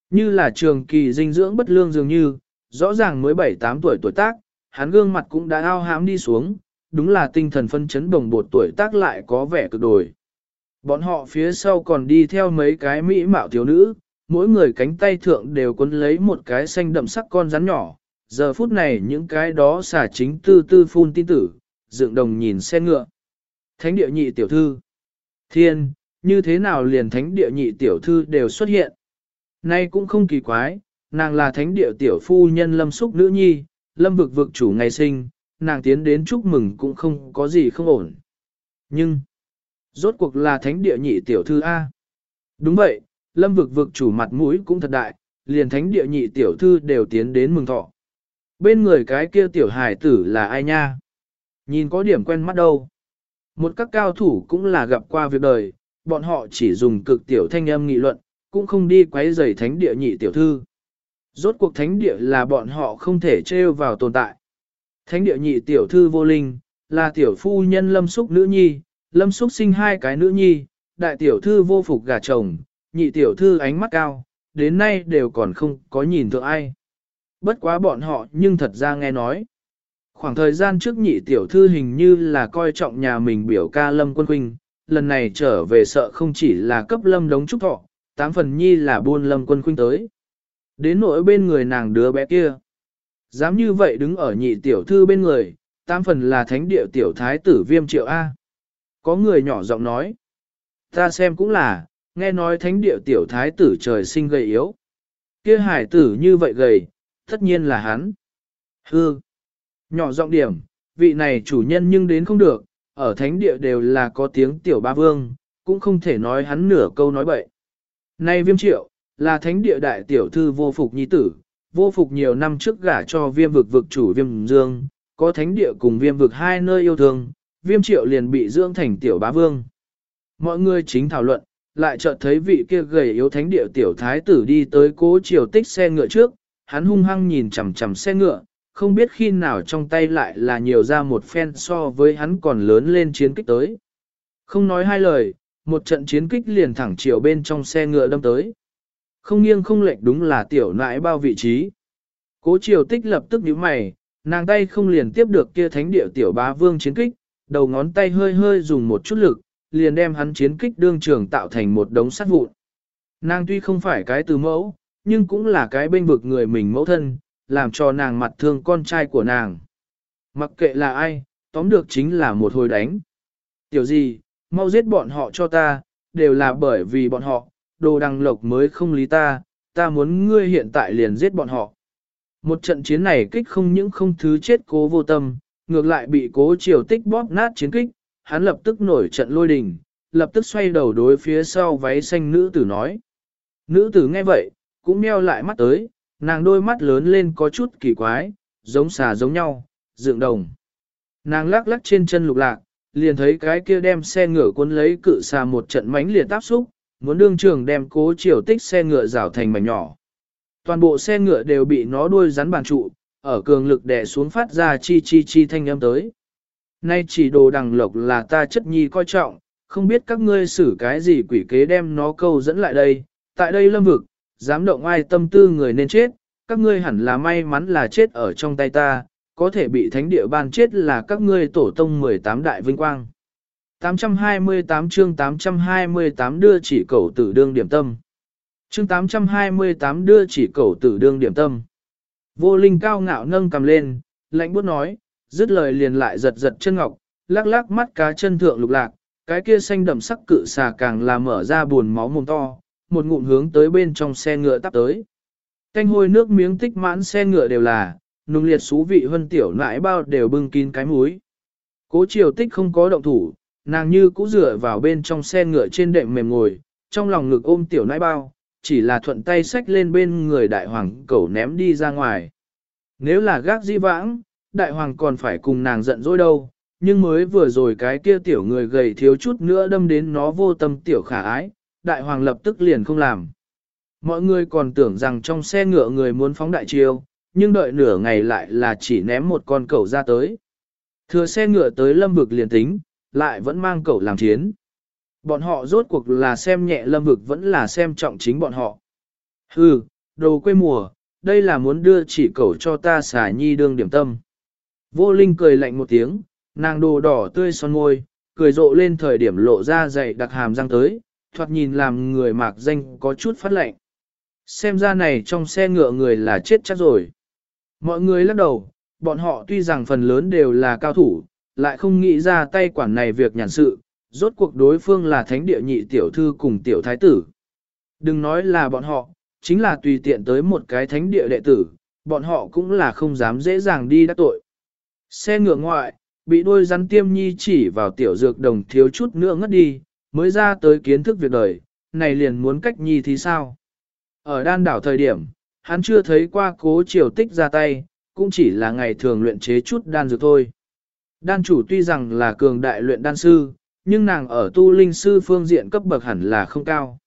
Như là trường kỳ dinh dưỡng bất lương dường như, rõ ràng mới 7-8 tuổi tuổi tác, hắn gương mặt cũng đã ao hám đi xuống, đúng là tinh thần phân chấn đồng bột tuổi tác lại có vẻ cực đổi. Bọn họ phía sau còn đi theo mấy cái mỹ mạo thiếu nữ, mỗi người cánh tay thượng đều cuốn lấy một cái xanh đậm sắc con rắn nhỏ. Giờ phút này những cái đó xả chính tư tư phun tin tử, dựng đồng nhìn xe ngựa. Thánh địa nhị tiểu thư. Thiên, như thế nào liền thánh địa nhị tiểu thư đều xuất hiện. Nay cũng không kỳ quái, nàng là thánh địa tiểu phu nhân lâm xúc nữ nhi, lâm vực vực chủ ngày sinh, nàng tiến đến chúc mừng cũng không có gì không ổn. Nhưng, rốt cuộc là thánh địa nhị tiểu thư A. Đúng vậy, lâm vực vực chủ mặt mũi cũng thật đại, liền thánh địa nhị tiểu thư đều tiến đến mừng thọ. Bên người cái kia tiểu hải tử là ai nha? Nhìn có điểm quen mắt đâu. Một các cao thủ cũng là gặp qua việc đời, bọn họ chỉ dùng cực tiểu thanh âm nghị luận, cũng không đi quấy rầy thánh địa nhị tiểu thư. Rốt cuộc thánh địa là bọn họ không thể trêu vào tồn tại. Thánh địa nhị tiểu thư vô linh, là tiểu phu nhân lâm xúc nữ nhi, lâm xúc sinh hai cái nữ nhi, đại tiểu thư vô phục gà chồng, nhị tiểu thư ánh mắt cao, đến nay đều còn không có nhìn thượng ai. Bất quá bọn họ nhưng thật ra nghe nói. Khoảng thời gian trước nhị tiểu thư hình như là coi trọng nhà mình biểu ca lâm quân huynh, lần này trở về sợ không chỉ là cấp lâm đống trúc thọ, tám phần nhi là buôn lâm quân huynh tới. Đến nỗi bên người nàng đứa bé kia. Dám như vậy đứng ở nhị tiểu thư bên người, tam phần là thánh địa tiểu thái tử viêm triệu A. Có người nhỏ giọng nói. Ta xem cũng là, nghe nói thánh địa tiểu thái tử trời sinh gầy yếu. kia hải tử như vậy gầy, tất nhiên là hắn. Hư. Nhỏ giọng điểm, vị này chủ nhân nhưng đến không được, ở thánh địa đều là có tiếng tiểu ba vương, cũng không thể nói hắn nửa câu nói bậy. Này viêm triệu, là thánh địa đại tiểu thư vô phục nhi tử, vô phục nhiều năm trước gả cho viêm vực vực chủ viêm dương, có thánh địa cùng viêm vực hai nơi yêu thương, viêm triệu liền bị dưỡng thành tiểu bá vương. Mọi người chính thảo luận, lại chợt thấy vị kia gầy yếu thánh địa tiểu thái tử đi tới cố triều tích xe ngựa trước, hắn hung hăng nhìn chằm chằm xe ngựa, không biết khi nào trong tay lại là nhiều ra một phen so với hắn còn lớn lên chiến kích tới. Không nói hai lời, một trận chiến kích liền thẳng chiều bên trong xe ngựa đâm tới. Không nghiêng không lệch đúng là tiểu nãi bao vị trí. Cố triều tích lập tức nhíu mày, nàng tay không liền tiếp được kia thánh địa tiểu bá vương chiến kích, đầu ngón tay hơi hơi dùng một chút lực, liền đem hắn chiến kích đương trường tạo thành một đống sắt vụn. Nàng tuy không phải cái từ mẫu, nhưng cũng là cái bên vực người mình mẫu thân, làm cho nàng mặt thương con trai của nàng. Mặc kệ là ai, tóm được chính là một hồi đánh. Tiểu gì, mau giết bọn họ cho ta, đều là bởi vì bọn họ, đồ đằng lộc mới không lý ta, ta muốn ngươi hiện tại liền giết bọn họ. Một trận chiến này kích không những không thứ chết cố vô tâm, ngược lại bị cố triều tích bóp nát chiến kích, hắn lập tức nổi trận lôi đình, lập tức xoay đầu đối phía sau váy xanh nữ tử nói. Nữ tử nghe vậy, cũng meo lại mắt tới, nàng đôi mắt lớn lên có chút kỳ quái, giống xà giống nhau, dựng đồng. Nàng lắc lắc trên chân lục lạc, liền thấy cái kia đem xe ngựa cuốn lấy cự xà một trận mánh liệt áp xúc, muốn đương trường đem cố chiều tích xe ngựa rào thành mảnh nhỏ. Toàn bộ xe ngựa đều bị nó đuôi rắn bàn trụ, ở cường lực đè xuống phát ra chi chi chi thanh âm tới. Nay chỉ đồ đằng lộc là ta chất nhi coi trọng, không biết các ngươi xử cái gì quỷ kế đem nó câu dẫn lại đây, tại đây lâm vực, dám động ai tâm tư người nên chết, các ngươi hẳn là may mắn là chết ở trong tay ta, có thể bị thánh địa ban chết là các ngươi tổ tông 18 đại vinh quang. 828 chương 828 đưa chỉ cầu tử đương điểm tâm. Chương 828 đưa chỉ cầu tử đương điểm tâm. Vô linh cao ngạo nâng cầm lên, lạnh buốt nói, dứt lời liền lại giật giật chân ngọc, lắc lắc mắt cá chân thượng lục lạc, cái kia xanh đậm sắc cự xà càng là mở ra buồn máu mồm to, một ngụm hướng tới bên trong xe ngựa tắp tới. Canh hôi nước miếng tích mãn xe ngựa đều là, nung liệt xú vị hân tiểu nãi bao đều bưng kín cái múi. Cố triều tích không có động thủ, nàng như cũ dựa vào bên trong xe ngựa trên đệm mềm ngồi, trong lòng ngực ôm tiểu nãi bao, chỉ là thuận tay xách lên bên người đại hoàng cẩu ném đi ra ngoài. Nếu là gác di vãng, đại hoàng còn phải cùng nàng giận dỗi đâu, nhưng mới vừa rồi cái kia tiểu người gầy thiếu chút nữa đâm đến nó vô tâm tiểu khả ái, đại hoàng lập tức liền không làm. Mọi người còn tưởng rằng trong xe ngựa người muốn phóng đại chiêu, nhưng đợi nửa ngày lại là chỉ ném một con cẩu ra tới. Thừa xe ngựa tới lâm vực liền tính, lại vẫn mang cậu làm chiến. Bọn họ rốt cuộc là xem nhẹ lâm vực vẫn là xem trọng chính bọn họ. Hừ, đồ quê mùa, đây là muốn đưa chỉ cậu cho ta xả nhi đương điểm tâm. Vô Linh cười lạnh một tiếng, nàng đồ đỏ tươi son môi, cười rộ lên thời điểm lộ ra dày đặc hàm răng tới, thoạt nhìn làm người mạc danh có chút phát lạnh. Xem ra này trong xe ngựa người là chết chắc rồi. Mọi người lắc đầu, bọn họ tuy rằng phần lớn đều là cao thủ, lại không nghĩ ra tay quản này việc nhàn sự, rốt cuộc đối phương là thánh địa nhị tiểu thư cùng tiểu thái tử. Đừng nói là bọn họ, chính là tùy tiện tới một cái thánh địa đệ tử, bọn họ cũng là không dám dễ dàng đi đắc tội. Xe ngựa ngoại, bị đôi rắn tiêm nhi chỉ vào tiểu dược đồng thiếu chút nữa ngất đi, mới ra tới kiến thức việc đời, này liền muốn cách nhi thì sao? Ở đan đảo thời điểm, hắn chưa thấy qua cố triều tích ra tay, cũng chỉ là ngày thường luyện chế chút đan dược thôi. Đan chủ tuy rằng là cường đại luyện đan sư, nhưng nàng ở tu linh sư phương diện cấp bậc hẳn là không cao.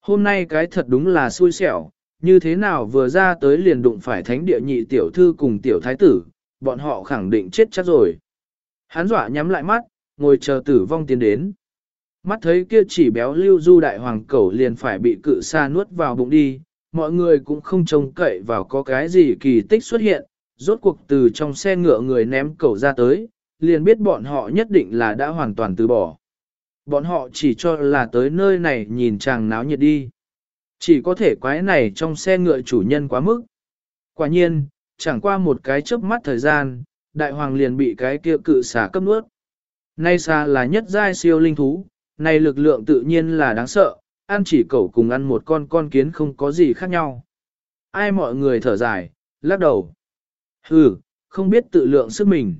Hôm nay cái thật đúng là xui xẻo, như thế nào vừa ra tới liền đụng phải thánh địa nhị tiểu thư cùng tiểu thái tử, bọn họ khẳng định chết chắc rồi. Hán dọa nhắm lại mắt, ngồi chờ tử vong tiến đến. Mắt thấy kia chỉ béo lưu du đại hoàng cẩu liền phải bị cự sa nuốt vào bụng đi, mọi người cũng không trông cậy vào có cái gì kỳ tích xuất hiện, rốt cuộc từ trong xe ngựa người ném cẩu ra tới, liền biết bọn họ nhất định là đã hoàn toàn từ bỏ. Bọn họ chỉ cho là tới nơi này nhìn chàng náo nhiệt đi. Chỉ có thể quái này trong xe ngựa chủ nhân quá mức. Quả nhiên, chẳng qua một cái chớp mắt thời gian, đại hoàng liền bị cái kia cự xả cấp nuốt. Nay xa là nhất giai siêu linh thú, này lực lượng tự nhiên là đáng sợ, ăn chỉ cẩu cùng ăn một con con kiến không có gì khác nhau. Ai mọi người thở dài, lắc đầu. Hừ, không biết tự lượng sức mình.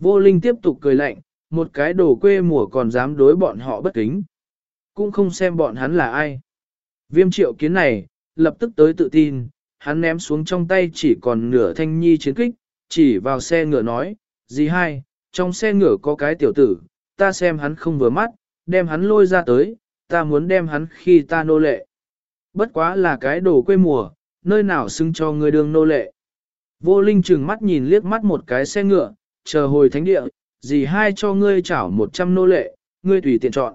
Vô linh tiếp tục cười lạnh, một cái đồ quê mùa còn dám đối bọn họ bất kính. Cũng không xem bọn hắn là ai. Viêm triệu kiến này, lập tức tới tự tin, hắn ném xuống trong tay chỉ còn nửa thanh nhi chiến kích, chỉ vào xe ngựa nói, gì hai, trong xe ngựa có cái tiểu tử, ta xem hắn không vừa mắt, đem hắn lôi ra tới, ta muốn đem hắn khi ta nô lệ. Bất quá là cái đồ quê mùa, nơi nào xưng cho người đường nô lệ. Vô linh chừng mắt nhìn liếc mắt một cái xe ngựa, chờ hồi thánh địa, gì hai cho ngươi chảo một trăm nô lệ, ngươi tùy tiện chọn.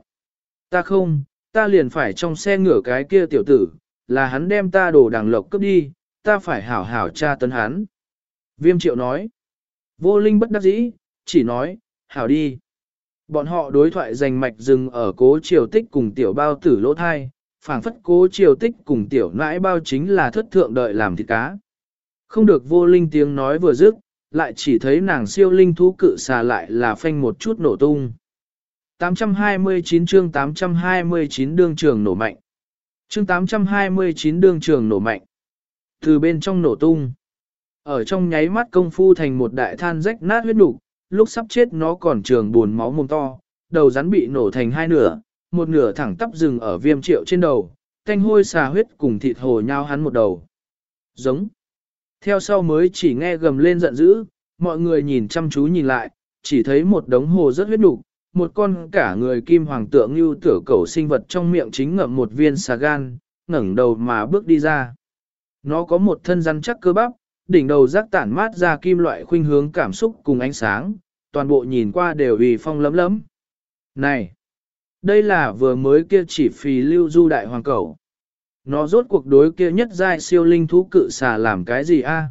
Ta không, ta liền phải trong xe ngửa cái kia tiểu tử, là hắn đem ta đồ đằng lộc cướp đi, ta phải hảo hảo tra tấn hắn. Viêm triệu nói, vô linh bất đắc dĩ, chỉ nói, hảo đi. Bọn họ đối thoại giành mạch dừng ở cố triều tích cùng tiểu bao tử lỗ thai, phảng phất cố triều tích cùng tiểu nãi bao chính là thất thượng đợi làm thịt cá. Không được vô linh tiếng nói vừa dứt, lại chỉ thấy nàng siêu linh thú cự xà lại là phanh một chút nổ tung. 829 chương 829 đương trường nổ mạnh. Chương 829 đương trường nổ mạnh. Từ bên trong nổ tung. Ở trong nháy mắt công phu thành một đại than rách nát huyết nục, lúc sắp chết nó còn trường buồn máu mồm to, đầu rắn bị nổ thành hai nửa, một nửa thẳng tắp rừng ở viêm triệu trên đầu, thanh hôi xà huyết cùng thịt hồ nhau hắn một đầu. Giống. Theo sau mới chỉ nghe gầm lên giận dữ, mọi người nhìn chăm chú nhìn lại, chỉ thấy một đống hồ rất huyết nục, một con cả người kim hoàng tượng như tửa cầu sinh vật trong miệng chính ngậm một viên xà gan, ngẩng đầu mà bước đi ra. Nó có một thân rắn chắc cơ bắp, đỉnh đầu rác tản mát ra kim loại khuynh hướng cảm xúc cùng ánh sáng, toàn bộ nhìn qua đều vì phong lấm lấm. Này! Đây là vừa mới kia chỉ phì lưu du đại hoàng cầu. Nó rốt cuộc đối kia nhất giai siêu linh thú cự xà làm cái gì a?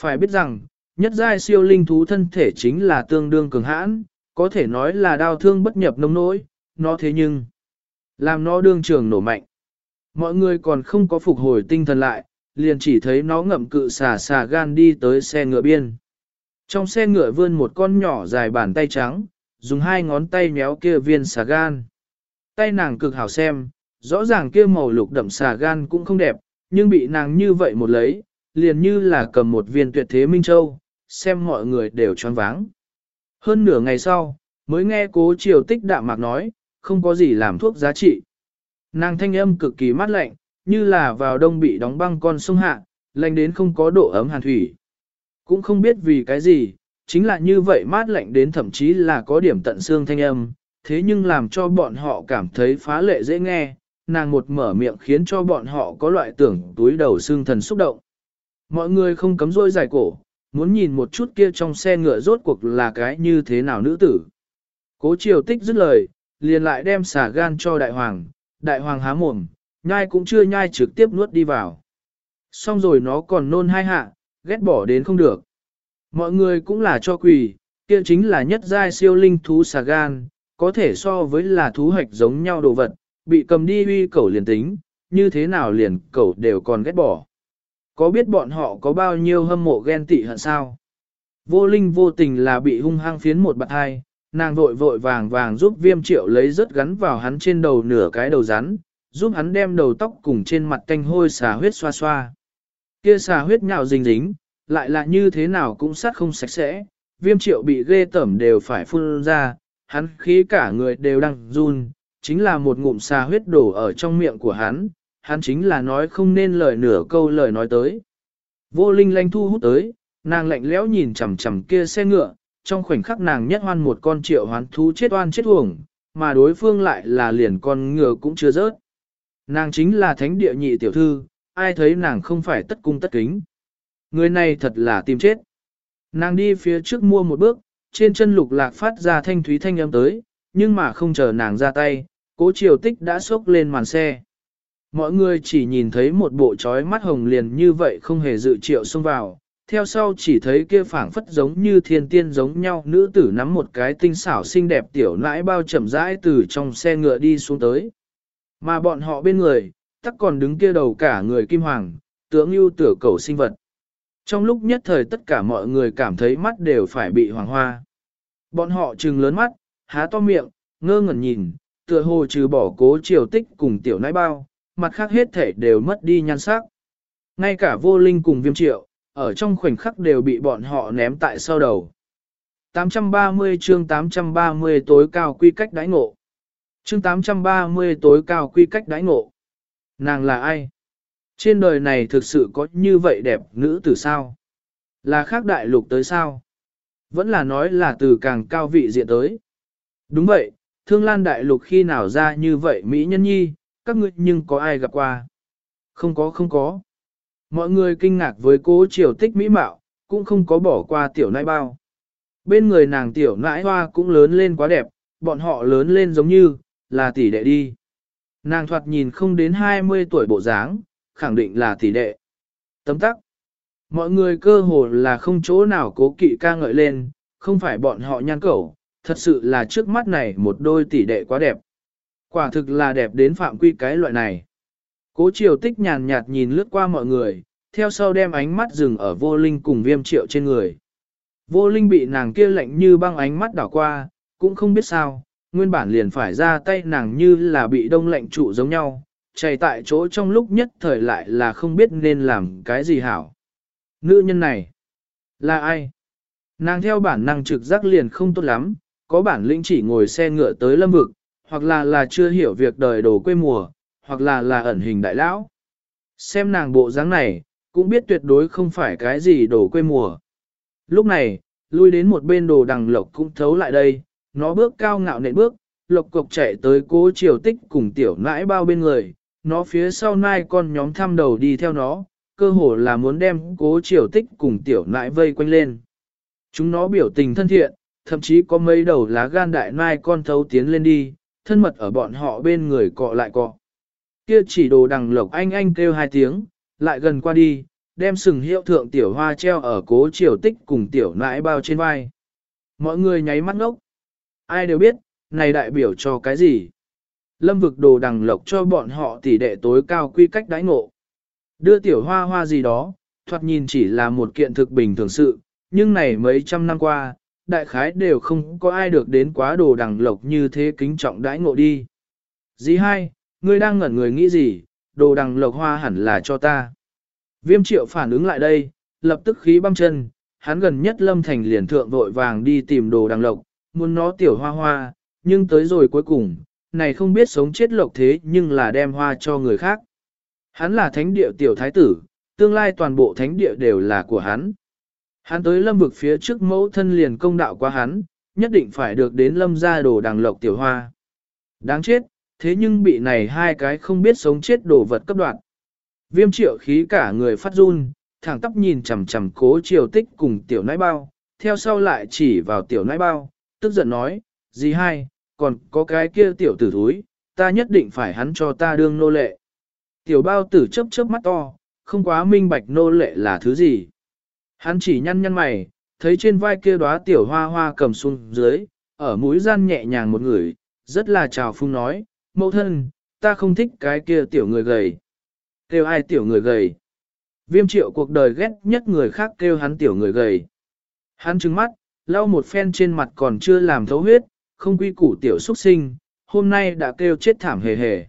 Phải biết rằng, nhất giai siêu linh thú thân thể chính là tương đương cường hãn, có thể nói là đau thương bất nhập nông nỗi, nó thế nhưng, làm nó đương trường nổ mạnh. Mọi người còn không có phục hồi tinh thần lại, liền chỉ thấy nó ngậm cự xà xà gan đi tới xe ngựa biên. Trong xe ngựa vươn một con nhỏ dài bàn tay trắng, dùng hai ngón tay méo kia viên xà gan. Tay nàng cực hảo xem, rõ ràng kia màu lục đậm xà gan cũng không đẹp, nhưng bị nàng như vậy một lấy, liền như là cầm một viên tuyệt thế minh châu, xem mọi người đều choáng váng. Hơn nửa ngày sau, mới nghe cố triều tích đạm mạc nói, không có gì làm thuốc giá trị. Nàng thanh âm cực kỳ mát lạnh, như là vào đông bị đóng băng con sông hạ, lạnh đến không có độ ấm hàn thủy. Cũng không biết vì cái gì, chính là như vậy mát lạnh đến thậm chí là có điểm tận xương thanh âm, thế nhưng làm cho bọn họ cảm thấy phá lệ dễ nghe, nàng một mở miệng khiến cho bọn họ có loại tưởng túi đầu xương thần xúc động. Mọi người không cấm rôi dài cổ, muốn nhìn một chút kia trong xe ngựa rốt cuộc là cái như thế nào nữ tử. Cố triều tích dứt lời, liền lại đem xả gan cho đại hoàng, đại hoàng há mồm, nhai cũng chưa nhai trực tiếp nuốt đi vào. Xong rồi nó còn nôn hai hạ, ghét bỏ đến không được. Mọi người cũng là cho quỳ, kia chính là nhất giai siêu linh thú xà gan, có thể so với là thú hạch giống nhau đồ vật, bị cầm đi uy cẩu liền tính, như thế nào liền cẩu đều còn ghét bỏ. Có biết bọn họ có bao nhiêu hâm mộ ghen tị hận sao? Vô linh vô tình là bị hung hăng phiến một bạt hai, nàng vội vội vàng vàng giúp viêm triệu lấy rớt gắn vào hắn trên đầu nửa cái đầu rắn, giúp hắn đem đầu tóc cùng trên mặt canh hôi xà huyết xoa xoa. Kia xà huyết nhạo dính dính, lại là như thế nào cũng sát không sạch sẽ, viêm triệu bị ghê tẩm đều phải phun ra, hắn khí cả người đều đang run, chính là một ngụm xà huyết đổ ở trong miệng của hắn, hắn chính là nói không nên lời nửa câu lời nói tới. Vô linh lanh thu hút tới, nàng lạnh lẽo nhìn chằm chằm kia xe ngựa, trong khoảnh khắc nàng nhất hoan một con triệu hoán thú chết oan chết uổng, mà đối phương lại là liền con ngựa cũng chưa rớt. Nàng chính là thánh địa nhị tiểu thư, ai thấy nàng không phải tất cung tất kính. Người này thật là tìm chết. Nàng đi phía trước mua một bước, trên chân lục lạc phát ra thanh thúy thanh âm tới, nhưng mà không chờ nàng ra tay, cố triều tích đã xốc lên màn xe. Mọi người chỉ nhìn thấy một bộ trói mắt hồng liền như vậy không hề dự triệu xông vào, theo sau chỉ thấy kia phảng phất giống như thiên tiên giống nhau nữ tử nắm một cái tinh xảo xinh đẹp tiểu nãi bao chậm rãi từ trong xe ngựa đi xuống tới. Mà bọn họ bên người, tắc còn đứng kia đầu cả người kim hoàng, tướng ưu tử cầu sinh vật. Trong lúc nhất thời tất cả mọi người cảm thấy mắt đều phải bị hoàng hoa. Bọn họ trừng lớn mắt, há to miệng, ngơ ngẩn nhìn, tựa hồ trừ bỏ cố triều tích cùng tiểu nãi bao, mặt khác hết thể đều mất đi nhan sắc. Ngay cả vô linh cùng viêm triệu, ở trong khoảnh khắc đều bị bọn họ ném tại sau đầu. 830 chương 830 tối cao quy cách đãi ngộ. Chương 830 tối cao quy cách đãi ngộ. Nàng là ai? Trên đời này thực sự có như vậy đẹp nữ tử sao? Là khác đại lục tới sao? Vẫn là nói là từ càng cao vị diện tới. Đúng vậy, thương lan đại lục khi nào ra như vậy Mỹ nhân nhi, các ngươi nhưng có ai gặp qua? Không có không có. Mọi người kinh ngạc với cố triều tích mỹ mạo, cũng không có bỏ qua tiểu nãi bao. Bên người nàng tiểu nãi hoa cũng lớn lên quá đẹp, bọn họ lớn lên giống như, là tỷ đệ đi. Nàng thoạt nhìn không đến 20 tuổi bộ dáng, khẳng định là tỷ đệ. Tấm tắc. Mọi người cơ hồ là không chỗ nào cố kỵ ca ngợi lên, không phải bọn họ nhan cẩu, thật sự là trước mắt này một đôi tỷ đệ quá đẹp. Quả thực là đẹp đến phạm quy cái loại này. Cố triều tích nhàn nhạt nhìn lướt qua mọi người, theo sau đem ánh mắt dừng ở vô linh cùng viêm triệu trên người. Vô linh bị nàng kia lạnh như băng ánh mắt đảo qua, cũng không biết sao, nguyên bản liền phải ra tay nàng như là bị đông lạnh trụ giống nhau, chạy tại chỗ trong lúc nhất thời lại là không biết nên làm cái gì hảo. Nữ nhân này, là ai? Nàng theo bản năng trực giác liền không tốt lắm, có bản lĩnh chỉ ngồi xe ngựa tới lâm vực, hoặc là là chưa hiểu việc đời đồ quê mùa, hoặc là là ẩn hình đại lão. Xem nàng bộ dáng này, cũng biết tuyệt đối không phải cái gì đồ quê mùa. Lúc này, lui đến một bên đồ đằng lộc cũng thấu lại đây, nó bước cao ngạo nện bước, lộc cục chạy tới cố triều tích cùng tiểu nãi bao bên người, nó phía sau nai con nhóm thăm đầu đi theo nó, cơ hồ là muốn đem cố triều tích cùng tiểu nãi vây quanh lên. Chúng nó biểu tình thân thiện, thậm chí có mấy đầu lá gan đại nai con thấu tiến lên đi, thân mật ở bọn họ bên người cọ lại cọ. Kia chỉ đồ đằng lộc anh anh kêu hai tiếng, lại gần qua đi, đem sừng hiệu thượng tiểu hoa treo ở cố triều tích cùng tiểu nãi bao trên vai. Mọi người nháy mắt ngốc. Ai đều biết, này đại biểu cho cái gì? Lâm vực đồ đằng lộc cho bọn họ tỷ đệ tối cao quy cách đãi ngộ. Đưa tiểu hoa hoa gì đó, thoạt nhìn chỉ là một kiện thực bình thường sự, nhưng này mấy trăm năm qua, đại khái đều không có ai được đến quá đồ đằng lộc như thế kính trọng đãi ngộ đi. Dì hai, ngươi đang ngẩn người nghĩ gì, đồ đằng lộc hoa hẳn là cho ta. Viêm triệu phản ứng lại đây, lập tức khí băm chân, hắn gần nhất lâm thành liền thượng vội vàng đi tìm đồ đằng lộc, muốn nó tiểu hoa hoa, nhưng tới rồi cuối cùng, này không biết sống chết lộc thế nhưng là đem hoa cho người khác. Hắn là thánh địa tiểu thái tử, tương lai toàn bộ thánh địa đều là của hắn. Hắn tới lâm vực phía trước mẫu thân liền công đạo qua hắn, nhất định phải được đến lâm gia đồ đằng lộc tiểu hoa. Đáng chết, thế nhưng bị này hai cái không biết sống chết đồ vật cấp đoạn. Viêm triệu khí cả người phát run, thẳng tóc nhìn chằm chằm cố triều tích cùng tiểu nãi bao, theo sau lại chỉ vào tiểu nãi bao, tức giận nói, gì hai, còn có cái kia tiểu tử thúi, ta nhất định phải hắn cho ta đương nô lệ. Tiểu bao tử chớp chớp mắt to, không quá minh bạch nô lệ là thứ gì. Hắn chỉ nhăn nhăn mày, thấy trên vai kia đóa tiểu hoa hoa cầm xuống dưới, ở mũi gian nhẹ nhàng một người, rất là chào phung nói, mẫu thân, ta không thích cái kia tiểu người gầy. Kêu ai tiểu người gầy? Viêm triệu cuộc đời ghét nhất người khác kêu hắn tiểu người gầy. Hắn trừng mắt, lau một phen trên mặt còn chưa làm thấu huyết, không quy củ tiểu xuất sinh, hôm nay đã kêu chết thảm hề hề.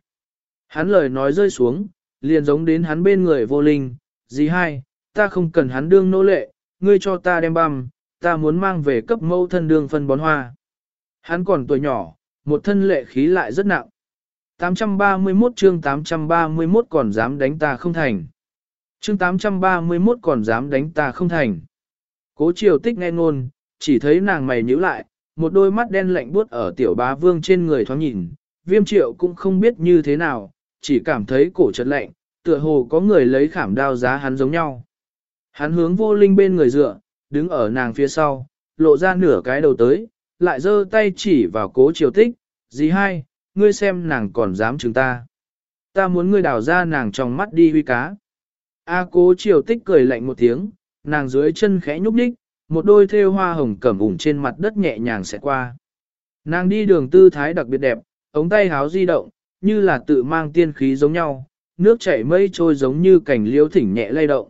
Hắn lời nói rơi xuống, liền giống đến hắn bên người vô linh, gì hai, ta không cần hắn đương nô lệ, ngươi cho ta đem băm, ta muốn mang về cấp mẫu thân đương phân bón hoa. Hắn còn tuổi nhỏ, một thân lệ khí lại rất nặng. 831 chương 831 còn dám đánh ta không thành. Chương 831 còn dám đánh ta không thành. Cố triều tích nghe ngôn, chỉ thấy nàng mày nhíu lại, một đôi mắt đen lạnh buốt ở tiểu bá vương trên người thoáng nhìn, viêm triệu cũng không biết như thế nào, chỉ cảm thấy cổ chật lạnh, tựa hồ có người lấy khảm đao giá hắn giống nhau. Hắn hướng vô linh bên người dựa, đứng ở nàng phía sau, lộ ra nửa cái đầu tới, lại giơ tay chỉ vào cố triều tích, dì hai, ngươi xem nàng còn dám chứng ta. Ta muốn ngươi đào ra nàng trong mắt đi huy cá. A cố triều tích cười lạnh một tiếng, nàng dưới chân khẽ nhúc nhích, một đôi thêu hoa hồng cẩm ủng trên mặt đất nhẹ nhàng sẽ qua. Nàng đi đường tư thái đặc biệt đẹp, ống tay háo di động, như là tự mang tiên khí giống nhau, nước chảy mây trôi giống như cảnh liêu thỉnh nhẹ lay động.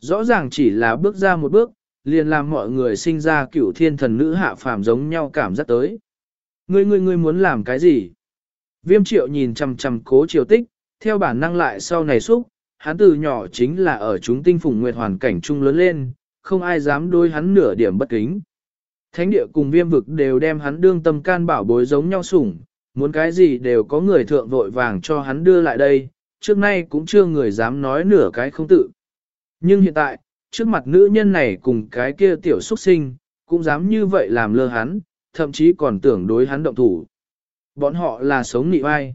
Rõ ràng chỉ là bước ra một bước, liền làm mọi người sinh ra cửu thiên thần nữ hạ phàm giống nhau cảm giác tới. Ngươi ngươi ngươi muốn làm cái gì? Viêm triệu nhìn chằm chằm cố triều tích, theo bản năng lại sau này xúc, hắn từ nhỏ chính là ở chúng tinh phùng nguyệt hoàn cảnh chung lớn lên, không ai dám đối hắn nửa điểm bất kính. Thánh địa cùng viêm vực đều đem hắn đương tâm can bảo bối giống nhau sủng, muốn cái gì đều có người thượng vội vàng cho hắn đưa lại đây, trước nay cũng chưa người dám nói nửa cái không tự. Nhưng hiện tại, trước mặt nữ nhân này cùng cái kia tiểu xuất sinh, cũng dám như vậy làm lơ hắn, thậm chí còn tưởng đối hắn động thủ. Bọn họ là sống nị vai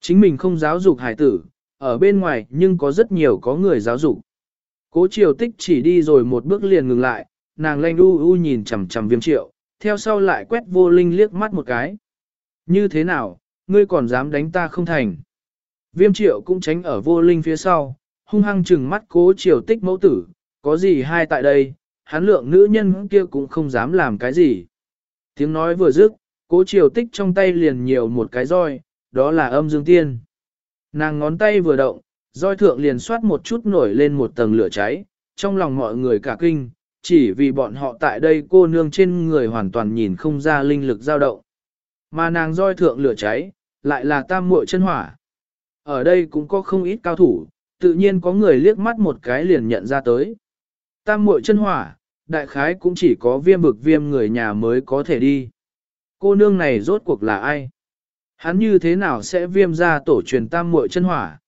Chính mình không giáo dục hải tử, ở bên ngoài nhưng có rất nhiều có người giáo dục. Cố triều tích chỉ đi rồi một bước liền ngừng lại, nàng lanh u u nhìn chằm chằm viêm triệu, theo sau lại quét vô linh liếc mắt một cái. Như thế nào, ngươi còn dám đánh ta không thành. Viêm triệu cũng tránh ở vô linh phía sau, hung hăng chừng mắt cố triều tích mẫu tử, có gì hai tại đây, hắn lượng nữ nhân kia cũng không dám làm cái gì. Tiếng nói vừa dứt, cố triều tích trong tay liền nhiều một cái roi, đó là âm dương tiên. Nàng ngón tay vừa động, roi thượng liền soát một chút nổi lên một tầng lửa cháy, trong lòng mọi người cả kinh, chỉ vì bọn họ tại đây cô nương trên người hoàn toàn nhìn không ra linh lực dao động. Mà nàng roi thượng lửa cháy, lại là tam muội chân hỏa. Ở đây cũng có không ít cao thủ, tự nhiên có người liếc mắt một cái liền nhận ra tới. Tam muội chân hỏa, đại khái cũng chỉ có viêm bực viêm người nhà mới có thể đi. Cô nương này rốt cuộc là ai? Hắn như thế nào sẽ viêm ra tổ truyền tam muội chân hỏa?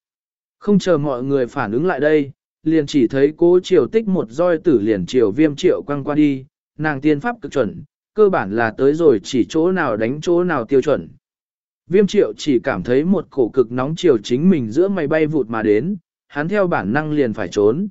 Không chờ mọi người phản ứng lại đây, liền chỉ thấy cố triều tích một roi tử liền triều viêm triệu quăng qua đi, nàng tiên pháp cực chuẩn, cơ bản là tới rồi chỉ chỗ nào đánh chỗ nào tiêu chuẩn. Viêm triệu chỉ cảm thấy một cổ cực nóng chiều chính mình giữa mày bay vụt mà đến, hắn theo bản năng liền phải trốn.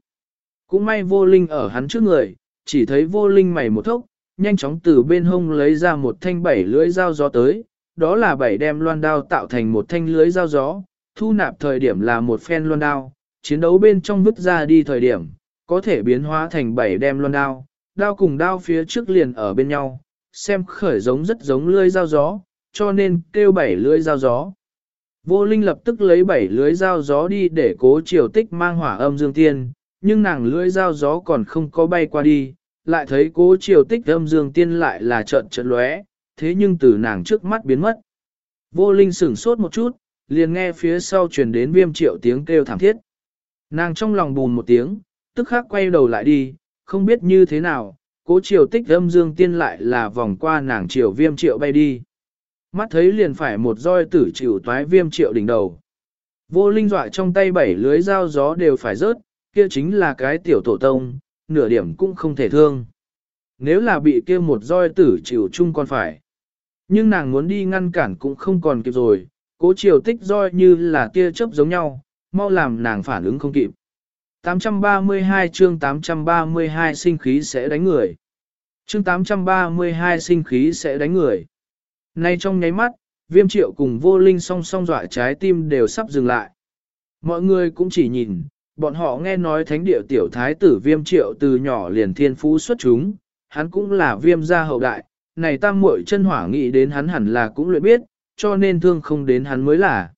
Cũng may vô linh ở hắn trước người, chỉ thấy vô linh mày một thốc, nhanh chóng từ bên hông lấy ra một thanh bảy lưỡi dao gió tới, đó là bảy đem loan đao tạo thành một thanh lưới dao gió, thu nạp thời điểm là một phen loan đao, chiến đấu bên trong vứt ra đi thời điểm, có thể biến hóa thành bảy đem loan đao, đao cùng đao phía trước liền ở bên nhau, xem khởi giống rất giống lưới dao gió, cho nên kêu bảy lưới dao gió. Vô Linh lập tức lấy bảy lưới dao gió đi để cố triều tích mang hỏa âm dương tiên, nhưng nàng lưới dao gió còn không có bay qua đi, lại thấy cố triều tích âm dương tiên lại là trận trận lóe, thế nhưng từ nàng trước mắt biến mất. Vô Linh sửng sốt một chút, liền nghe phía sau truyền đến viêm triệu tiếng kêu thảm thiết. Nàng trong lòng bùn một tiếng, tức khắc quay đầu lại đi, không biết như thế nào, cố triều tích âm dương tiên lại là vòng qua nàng triều viêm triệu bay đi. Mắt thấy liền phải một roi tử chịu toái viêm triệu đỉnh đầu. Vô linh dọa trong tay bảy lưới dao gió đều phải rớt, kia chính là cái tiểu tổ tông, nửa điểm cũng không thể thương. Nếu là bị kia một roi tử chịu chung còn phải. Nhưng nàng muốn đi ngăn cản cũng không còn kịp rồi, cố chiều tích roi như là tia chớp giống nhau, mau làm nàng phản ứng không kịp. 832 chương 832 sinh khí sẽ đánh người. Chương 832 sinh khí sẽ đánh người. Nay trong nháy mắt, viêm triệu cùng vô linh song song dọa trái tim đều sắp dừng lại. Mọi người cũng chỉ nhìn, bọn họ nghe nói thánh địa tiểu thái tử viêm triệu từ nhỏ liền thiên phú xuất chúng, hắn cũng là viêm gia hậu đại, này tam muội chân hỏa nghĩ đến hắn hẳn là cũng luyện biết, cho nên thương không đến hắn mới là.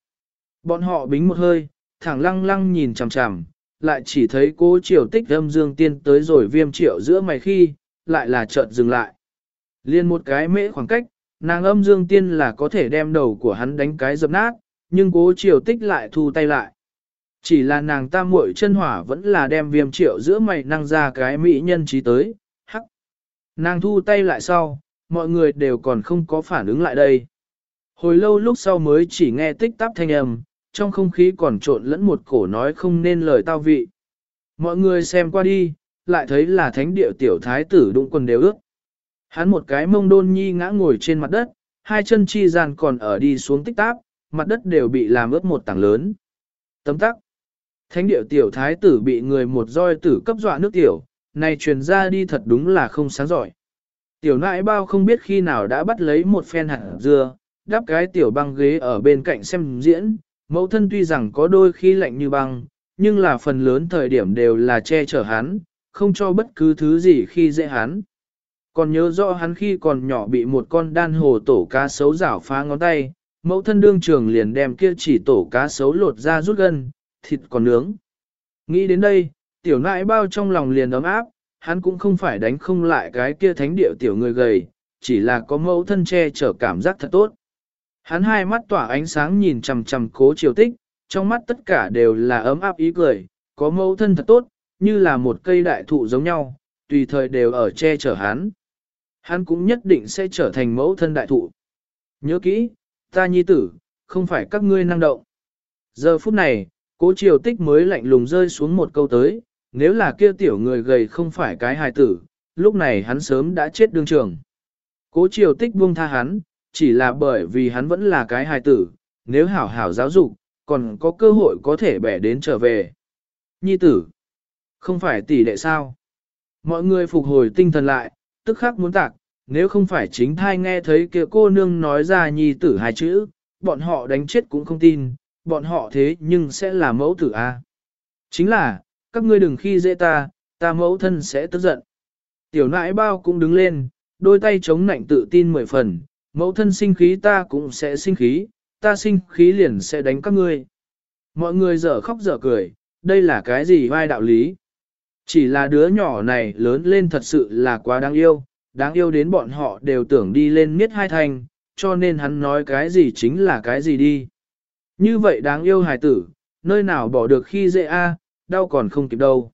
Bọn họ bính một hơi, thẳng lăng lăng nhìn chằm chằm, lại chỉ thấy cô triều tích âm dương tiên tới rồi viêm triệu giữa mày khi, lại là chợt dừng lại. Liên một cái mễ khoảng cách, nàng âm dương tiên là có thể đem đầu của hắn đánh cái dập nát, nhưng cố triều tích lại thu tay lại. Chỉ là nàng tam muội chân hỏa vẫn là đem viêm triệu giữa mày năng ra cái mỹ nhân trí tới, hắc. Nàng thu tay lại sau, mọi người đều còn không có phản ứng lại đây. Hồi lâu lúc sau mới chỉ nghe tích tắp thanh âm, trong không khí còn trộn lẫn một cổ nói không nên lời tao vị. Mọi người xem qua đi, lại thấy là thánh địa tiểu thái tử đụng quần đều ước. Hắn một cái mông đôn nhi ngã ngồi trên mặt đất, hai chân chi gian còn ở đi xuống tích táp, mặt đất đều bị làm ướt một tảng lớn. Tấm tắc. Thánh điệu tiểu thái tử bị người một roi tử cấp dọa nước tiểu, này truyền ra đi thật đúng là không sáng giỏi. Tiểu nãi bao không biết khi nào đã bắt lấy một phen hạt dưa, đắp cái tiểu băng ghế ở bên cạnh xem diễn, mẫu thân tuy rằng có đôi khi lạnh như băng, nhưng là phần lớn thời điểm đều là che chở hắn, không cho bất cứ thứ gì khi dễ hắn. Còn nhớ rõ hắn khi còn nhỏ bị một con đan hồ tổ cá sấu rảo phá ngón tay, mẫu thân đương trường liền đem kia chỉ tổ cá sấu lột ra rút gân, thịt còn nướng. Nghĩ đến đây, tiểu nãi bao trong lòng liền ấm áp, hắn cũng không phải đánh không lại cái kia thánh điệu tiểu người gầy, chỉ là có mẫu thân che chở cảm giác thật tốt. Hắn hai mắt tỏa ánh sáng nhìn chằm chằm cố triều tích, trong mắt tất cả đều là ấm áp ý cười, có mẫu thân thật tốt, như là một cây đại thụ giống nhau, tùy thời đều ở che chở hắn. Hắn cũng nhất định sẽ trở thành mẫu thân đại thụ. Nhớ kỹ, ta nhi tử, không phải các ngươi năng động. Giờ phút này, cố triều tích mới lạnh lùng rơi xuống một câu tới, nếu là kia tiểu người gầy không phải cái hài tử, lúc này hắn sớm đã chết đương trường. Cố triều tích buông tha hắn, chỉ là bởi vì hắn vẫn là cái hài tử, nếu hảo hảo giáo dục, còn có cơ hội có thể bẻ đến trở về. Nhi tử, không phải tỷ đệ sao? Mọi người phục hồi tinh thần lại, tức khắc muốn tạc, nếu không phải chính thai nghe thấy kia cô nương nói ra nhi tử hai chữ, bọn họ đánh chết cũng không tin, bọn họ thế nhưng sẽ là mẫu tử A. Chính là, các ngươi đừng khi dễ ta, ta mẫu thân sẽ tức giận. Tiểu nãi bao cũng đứng lên, đôi tay chống nạnh tự tin mười phần, mẫu thân sinh khí ta cũng sẽ sinh khí, ta sinh khí liền sẽ đánh các ngươi. Mọi người dở khóc dở cười, đây là cái gì vai đạo lý? Chỉ là đứa nhỏ này lớn lên thật sự là quá đáng yêu, đáng yêu đến bọn họ đều tưởng đi lên miết hai thành, cho nên hắn nói cái gì chính là cái gì đi. Như vậy đáng yêu hài tử, nơi nào bỏ được khi dễ a, đau còn không kịp đâu.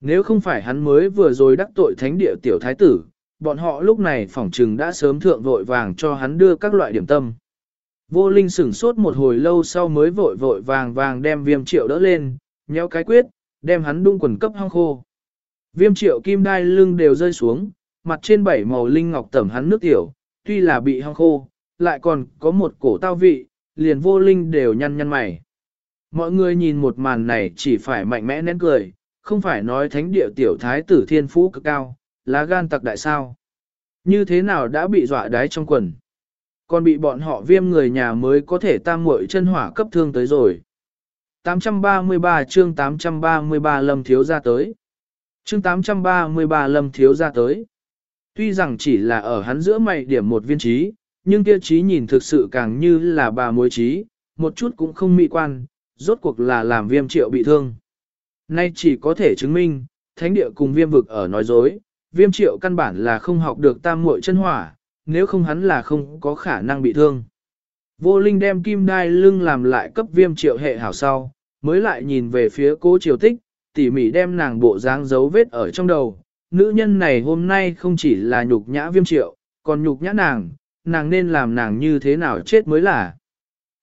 Nếu không phải hắn mới vừa rồi đắc tội thánh địa tiểu thái tử, bọn họ lúc này phỏng trừng đã sớm thượng vội vàng cho hắn đưa các loại điểm tâm. Vô linh sửng sốt một hồi lâu sau mới vội vội vàng vàng đem viêm triệu đỡ lên, nhéo cái quyết, đem hắn đung quần cấp hong khô. Viêm triệu kim đai lưng đều rơi xuống, mặt trên bảy màu linh ngọc tẩm hắn nước tiểu, tuy là bị hong khô, lại còn có một cổ tao vị, liền vô linh đều nhăn nhăn mày. Mọi người nhìn một màn này chỉ phải mạnh mẽ nén cười, không phải nói thánh địa tiểu thái tử thiên phú cực cao, lá gan tặc đại sao. Như thế nào đã bị dọa đái trong quần. Còn bị bọn họ viêm người nhà mới có thể tam muội chân hỏa cấp thương tới rồi. 833 chương 833 lâm thiếu ra tới. Chương 833 lâm thiếu ra tới. Tuy rằng chỉ là ở hắn giữa mày điểm một viên trí, nhưng kia trí nhìn thực sự càng như là bà mối trí, một chút cũng không mỹ quan, rốt cuộc là làm viêm triệu bị thương. Nay chỉ có thể chứng minh, thánh địa cùng viêm vực ở nói dối, viêm triệu căn bản là không học được tam muội chân hỏa, nếu không hắn là không có khả năng bị thương. Vô linh đem kim đai lưng làm lại cấp viêm triệu hệ hảo sau, mới lại nhìn về phía cố triều tích, tỉ mỉ đem nàng bộ dáng dấu vết ở trong đầu. Nữ nhân này hôm nay không chỉ là nhục nhã viêm triệu, còn nhục nhã nàng, nàng nên làm nàng như thế nào chết mới là.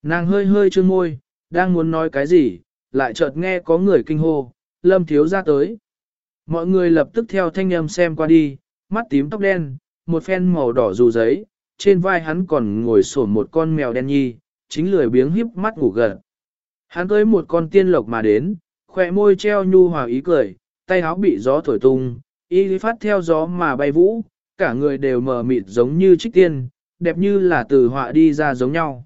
Nàng hơi hơi trương môi, đang muốn nói cái gì, lại chợt nghe có người kinh hô, lâm thiếu ra tới. Mọi người lập tức theo thanh âm xem qua đi, mắt tím tóc đen, một phen màu đỏ dù giấy, trên vai hắn còn ngồi sổ một con mèo đen nhi, chính lười biếng híp mắt ngủ gần. Hắn cưới một con tiên lộc mà đến, khỏe môi treo nhu hòa ý cười, tay áo bị gió thổi tung, y phát theo gió mà bay vũ, cả người đều mờ mịt giống như trích tiên, đẹp như là từ họa đi ra giống nhau.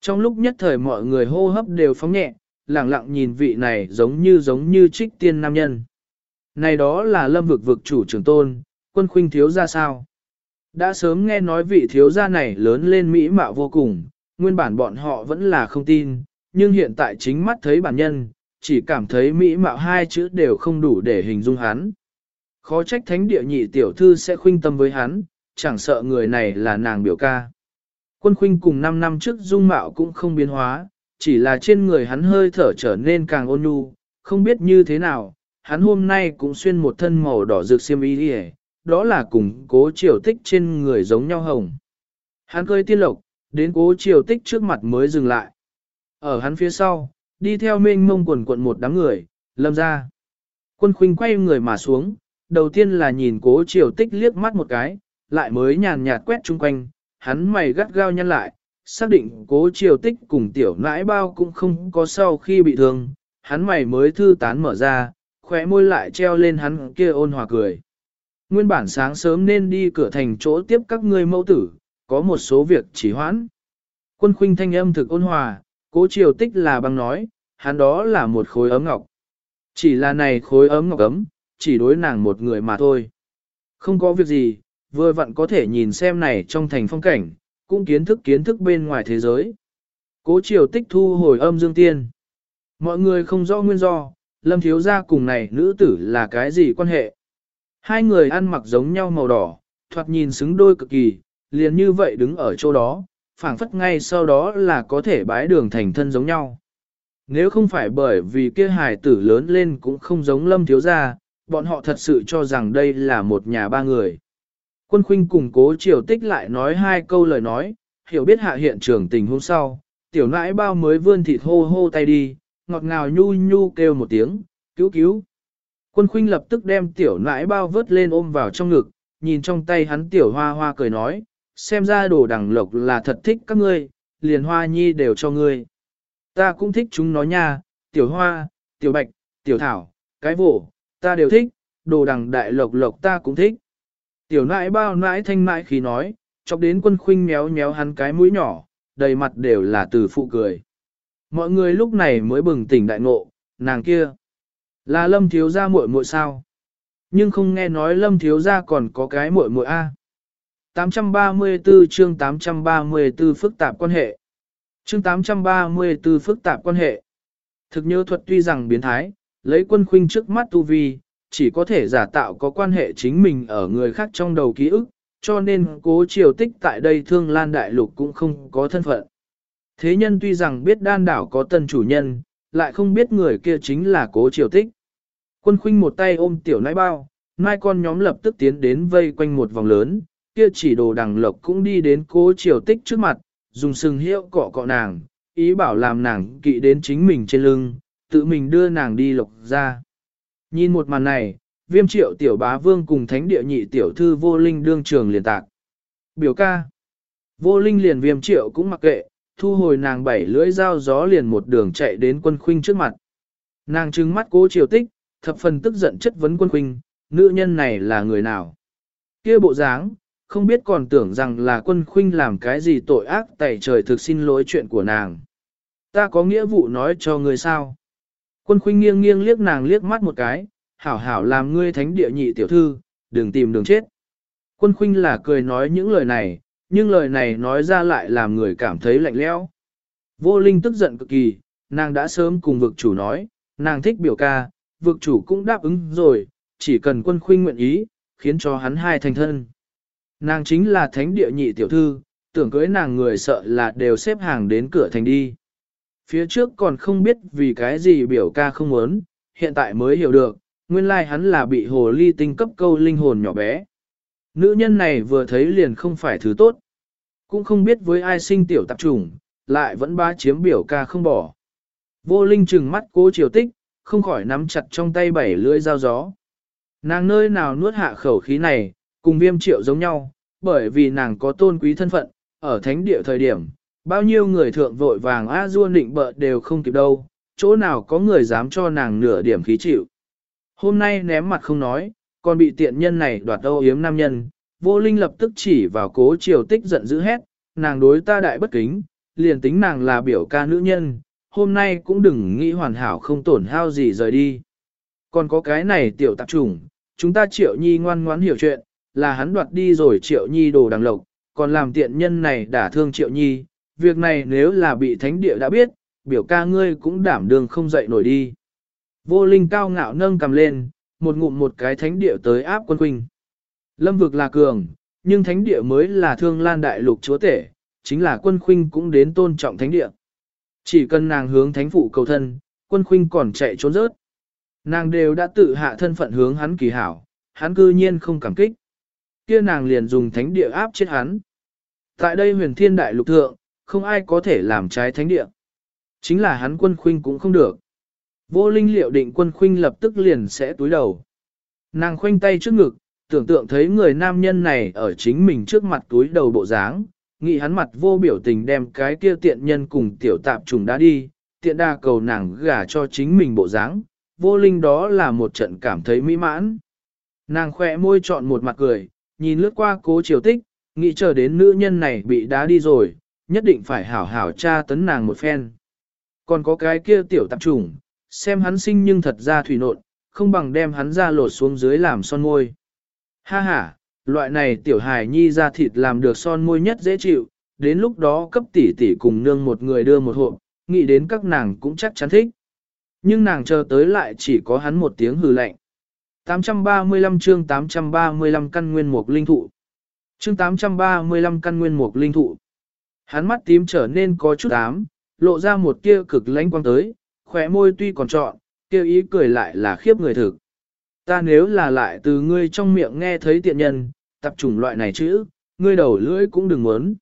Trong lúc nhất thời mọi người hô hấp đều phóng nhẹ, lặng lặng nhìn vị này giống như giống như trích tiên nam nhân. Này đó là lâm vực vực chủ trưởng tôn, quân khuynh thiếu ra sao? Đã sớm nghe nói vị thiếu gia này lớn lên mỹ mạo vô cùng, nguyên bản bọn họ vẫn là không tin, nhưng hiện tại chính mắt thấy bản nhân, chỉ cảm thấy mỹ mạo hai chữ đều không đủ để hình dung hắn. Khó trách thánh địa nhị tiểu thư sẽ khuynh tâm với hắn, chẳng sợ người này là nàng biểu ca. Quân khuynh cùng 5 năm trước dung mạo cũng không biến hóa, chỉ là trên người hắn hơi thở trở nên càng ôn nhu, không biết như thế nào, hắn hôm nay cũng xuyên một thân màu đỏ rực xiêm y đi đó là cùng cố triều tích trên người giống nhau hồng. Hắn cơi tiên lộc, đến cố triều tích trước mặt mới dừng lại. Ở hắn phía sau, đi theo mênh mông quần quận một đám người, lâm ra. Quân khuynh quay người mà xuống, đầu tiên là nhìn cố triều tích liếc mắt một cái, lại mới nhàn nhạt quét chung quanh, hắn mày gắt gao nhăn lại, xác định cố triều tích cùng tiểu nãi bao cũng không có sau khi bị thương, hắn mày mới thư tán mở ra, khóe môi lại treo lên hắn kia ôn hòa cười. Nguyên bản sáng sớm nên đi cửa thành chỗ tiếp các ngươi mẫu tử, có một số việc chỉ hoãn. Quân khuynh thanh âm thực ôn hòa, cố triều tích là bằng nói, hắn đó là một khối ấm ngọc. Chỉ là này khối ấm ngọc ấm, chỉ đối nàng một người mà thôi. Không có việc gì, vừa vặn có thể nhìn xem này trong thành phong cảnh, cũng kiến thức kiến thức bên ngoài thế giới. Cố triều tích thu hồi âm dương tiên. Mọi người không rõ nguyên do, lâm thiếu gia cùng này nữ tử là cái gì quan hệ. Hai người ăn mặc giống nhau màu đỏ, thoạt nhìn xứng đôi cực kỳ, liền như vậy đứng ở chỗ đó, phảng phất ngay sau đó là có thể bái đường thành thân giống nhau. Nếu không phải bởi vì kia hài tử lớn lên cũng không giống lâm thiếu gia, bọn họ thật sự cho rằng đây là một nhà ba người. Quân khuynh cùng cố triều tích lại nói hai câu lời nói, hiểu biết hạ hiện trường tình hôm sau, tiểu nãi bao mới vươn thịt hô hô tay đi, ngọt ngào nhu nhu kêu một tiếng, cứu cứu. Quân khuynh lập tức đem tiểu nãi bao vớt lên ôm vào trong ngực, nhìn trong tay hắn tiểu hoa hoa cười nói, xem ra đồ đằng lộc là thật thích các ngươi, liền hoa nhi đều cho ngươi. Ta cũng thích chúng nó nha, tiểu hoa, tiểu bạch, tiểu thảo, cái vổ, ta đều thích, đồ đằng đại lộc lộc ta cũng thích. Tiểu nãi bao nãi thanh nãi khi nói, chọc đến quân khuynh méo méo hắn cái mũi nhỏ, đầy mặt đều là từ phụ cười. Mọi người lúc này mới bừng tỉnh đại ngộ, nàng kia. Là lâm thiếu gia muội muội sao? Nhưng không nghe nói lâm thiếu gia còn có cái muội muội A. 834 chương 834 phức tạp quan hệ. Chương 834 phức tạp quan hệ. Thực nhớ thuật tuy rằng biến thái, lấy quân khuynh trước mắt tu vi, chỉ có thể giả tạo có quan hệ chính mình ở người khác trong đầu ký ức, cho nên cố triều tích tại đây thương lan đại lục cũng không có thân phận. Thế nhân tuy rằng biết đan đảo có tân chủ nhân, lại không biết người kia chính là cố triều tích. Quân khuynh một tay ôm tiểu nãi bao, nai con nhóm lập tức tiến đến vây quanh một vòng lớn, kia chỉ đồ đằng lộc cũng đi đến cố triều tích trước mặt, dùng sừng hiệu cọ cọ nàng, ý bảo làm nàng kỵ đến chính mình trên lưng, tự mình đưa nàng đi lộc ra. Nhìn một màn này, viêm triệu tiểu bá vương cùng thánh địa nhị tiểu thư vô linh đương trường liền tạc. Biểu ca. Vô linh liền viêm triệu cũng mặc kệ, thu hồi nàng bảy lưỡi dao gió liền một đường chạy đến quân khuynh trước mặt. Nàng trừng mắt cố triều tích, thập phần tức giận chất vấn quân khuynh, nữ nhân này là người nào? kia bộ dáng, không biết còn tưởng rằng là quân khuynh làm cái gì tội ác tẩy trời thực xin lỗi chuyện của nàng. Ta có nghĩa vụ nói cho người sao? Quân khuynh nghiêng nghiêng liếc nàng liếc mắt một cái, hảo hảo làm ngươi thánh địa nhị tiểu thư, đừng tìm đường chết. Quân khuynh là cười nói những lời này, nhưng lời này nói ra lại làm người cảm thấy lạnh lẽo. Vô Linh tức giận cực kỳ, nàng đã sớm cùng vực chủ nói, nàng thích biểu ca, vực chủ cũng đáp ứng rồi, chỉ cần quân khuynh nguyện ý, khiến cho hắn hai thành thân. Nàng chính là thánh địa nhị tiểu thư, tưởng cưới nàng người sợ là đều xếp hàng đến cửa thành đi. Phía trước còn không biết vì cái gì biểu ca không muốn, hiện tại mới hiểu được, nguyên lai hắn là bị hồ ly tinh cấp câu linh hồn nhỏ bé. Nữ nhân này vừa thấy liền không phải thứ tốt. Cũng không biết với ai sinh tiểu tạp trùng, lại vẫn ba chiếm biểu ca không bỏ. Vô linh trừng mắt cố triều tích, không khỏi nắm chặt trong tay bảy lưỡi dao gió. Nàng nơi nào nuốt hạ khẩu khí này, cùng viêm triệu giống nhau, bởi vì nàng có tôn quý thân phận, ở thánh địa thời điểm, bao nhiêu người thượng vội vàng a du nịnh bợ đều không kịp đâu, chỗ nào có người dám cho nàng nửa điểm khí chịu. Hôm nay ném mặt không nói, còn bị tiện nhân này đoạt âu yếm nam nhân, vô linh lập tức chỉ vào cố triều tích giận dữ hét, nàng đối ta đại bất kính, liền tính nàng là biểu ca nữ nhân, hôm nay cũng đừng nghĩ hoàn hảo không tổn hao gì rời đi. Còn có cái này tiểu tạp trùng, chúng ta triệu nhi ngoan ngoãn hiểu chuyện, là hắn đoạt đi rồi triệu nhi đồ đằng lộc, còn làm tiện nhân này đả thương triệu nhi, việc này nếu là bị thánh địa đã biết, biểu ca ngươi cũng đảm đường không dậy nổi đi. Vô linh cao ngạo nâng cầm lên, một ngụm một cái thánh địa tới áp quân quỳnh. Lâm vực là cường, nhưng thánh địa mới là thương lan đại lục chúa tể, chính là quân khuynh cũng đến tôn trọng thánh địa. Chỉ cần nàng hướng thánh phụ cầu thân, quân khuynh còn chạy trốn rớt. Nàng đều đã tự hạ thân phận hướng hắn kỳ hảo, hắn cư nhiên không cảm kích. Kia nàng liền dùng thánh địa áp chết hắn. Tại đây huyền thiên đại lục thượng, không ai có thể làm trái thánh địa. Chính là hắn quân khuynh cũng không được. Vô linh liệu định quân khuynh lập tức liền sẽ túi đầu. Nàng khoanh tay trước ngực, tưởng tượng thấy người nam nhân này ở chính mình trước mặt túi đầu bộ dáng, nghĩ hắn mặt vô biểu tình đem cái kia tiện nhân cùng tiểu tạp trùng đã đi, tiện đa cầu nàng gả cho chính mình bộ dáng, vô linh đó là một trận cảm thấy mỹ mãn. Nàng khỏe môi chọn một mặt cười, nhìn lướt qua cố triều tích, nghĩ chờ đến nữ nhân này bị đá đi rồi, nhất định phải hảo hảo tra tấn nàng một phen. Còn có cái kia tiểu tạp trùng, xem hắn sinh nhưng thật ra thủy nộn, không bằng đem hắn ra lột xuống dưới làm son môi. Ha ha, loại này tiểu hài nhi ra thịt làm được son môi nhất dễ chịu, đến lúc đó cấp tỷ tỷ cùng nương một người đưa một hộp, nghĩ đến các nàng cũng chắc chắn thích. Nhưng nàng chờ tới lại chỉ có hắn một tiếng hừ lạnh. 835 chương 835 căn nguyên mục linh thụ. Chương 835 căn nguyên mục linh thụ. Hắn mắt tím trở nên có chút ám, lộ ra một tia cực lãnh quang tới, khỏe môi tuy còn trọn, kêu ý cười lại là khiếp người thực. Ta nếu là lại từ ngươi trong miệng nghe thấy tiện nhân, tập trung loại này chứ, ngươi đầu lưỡi cũng đừng muốn.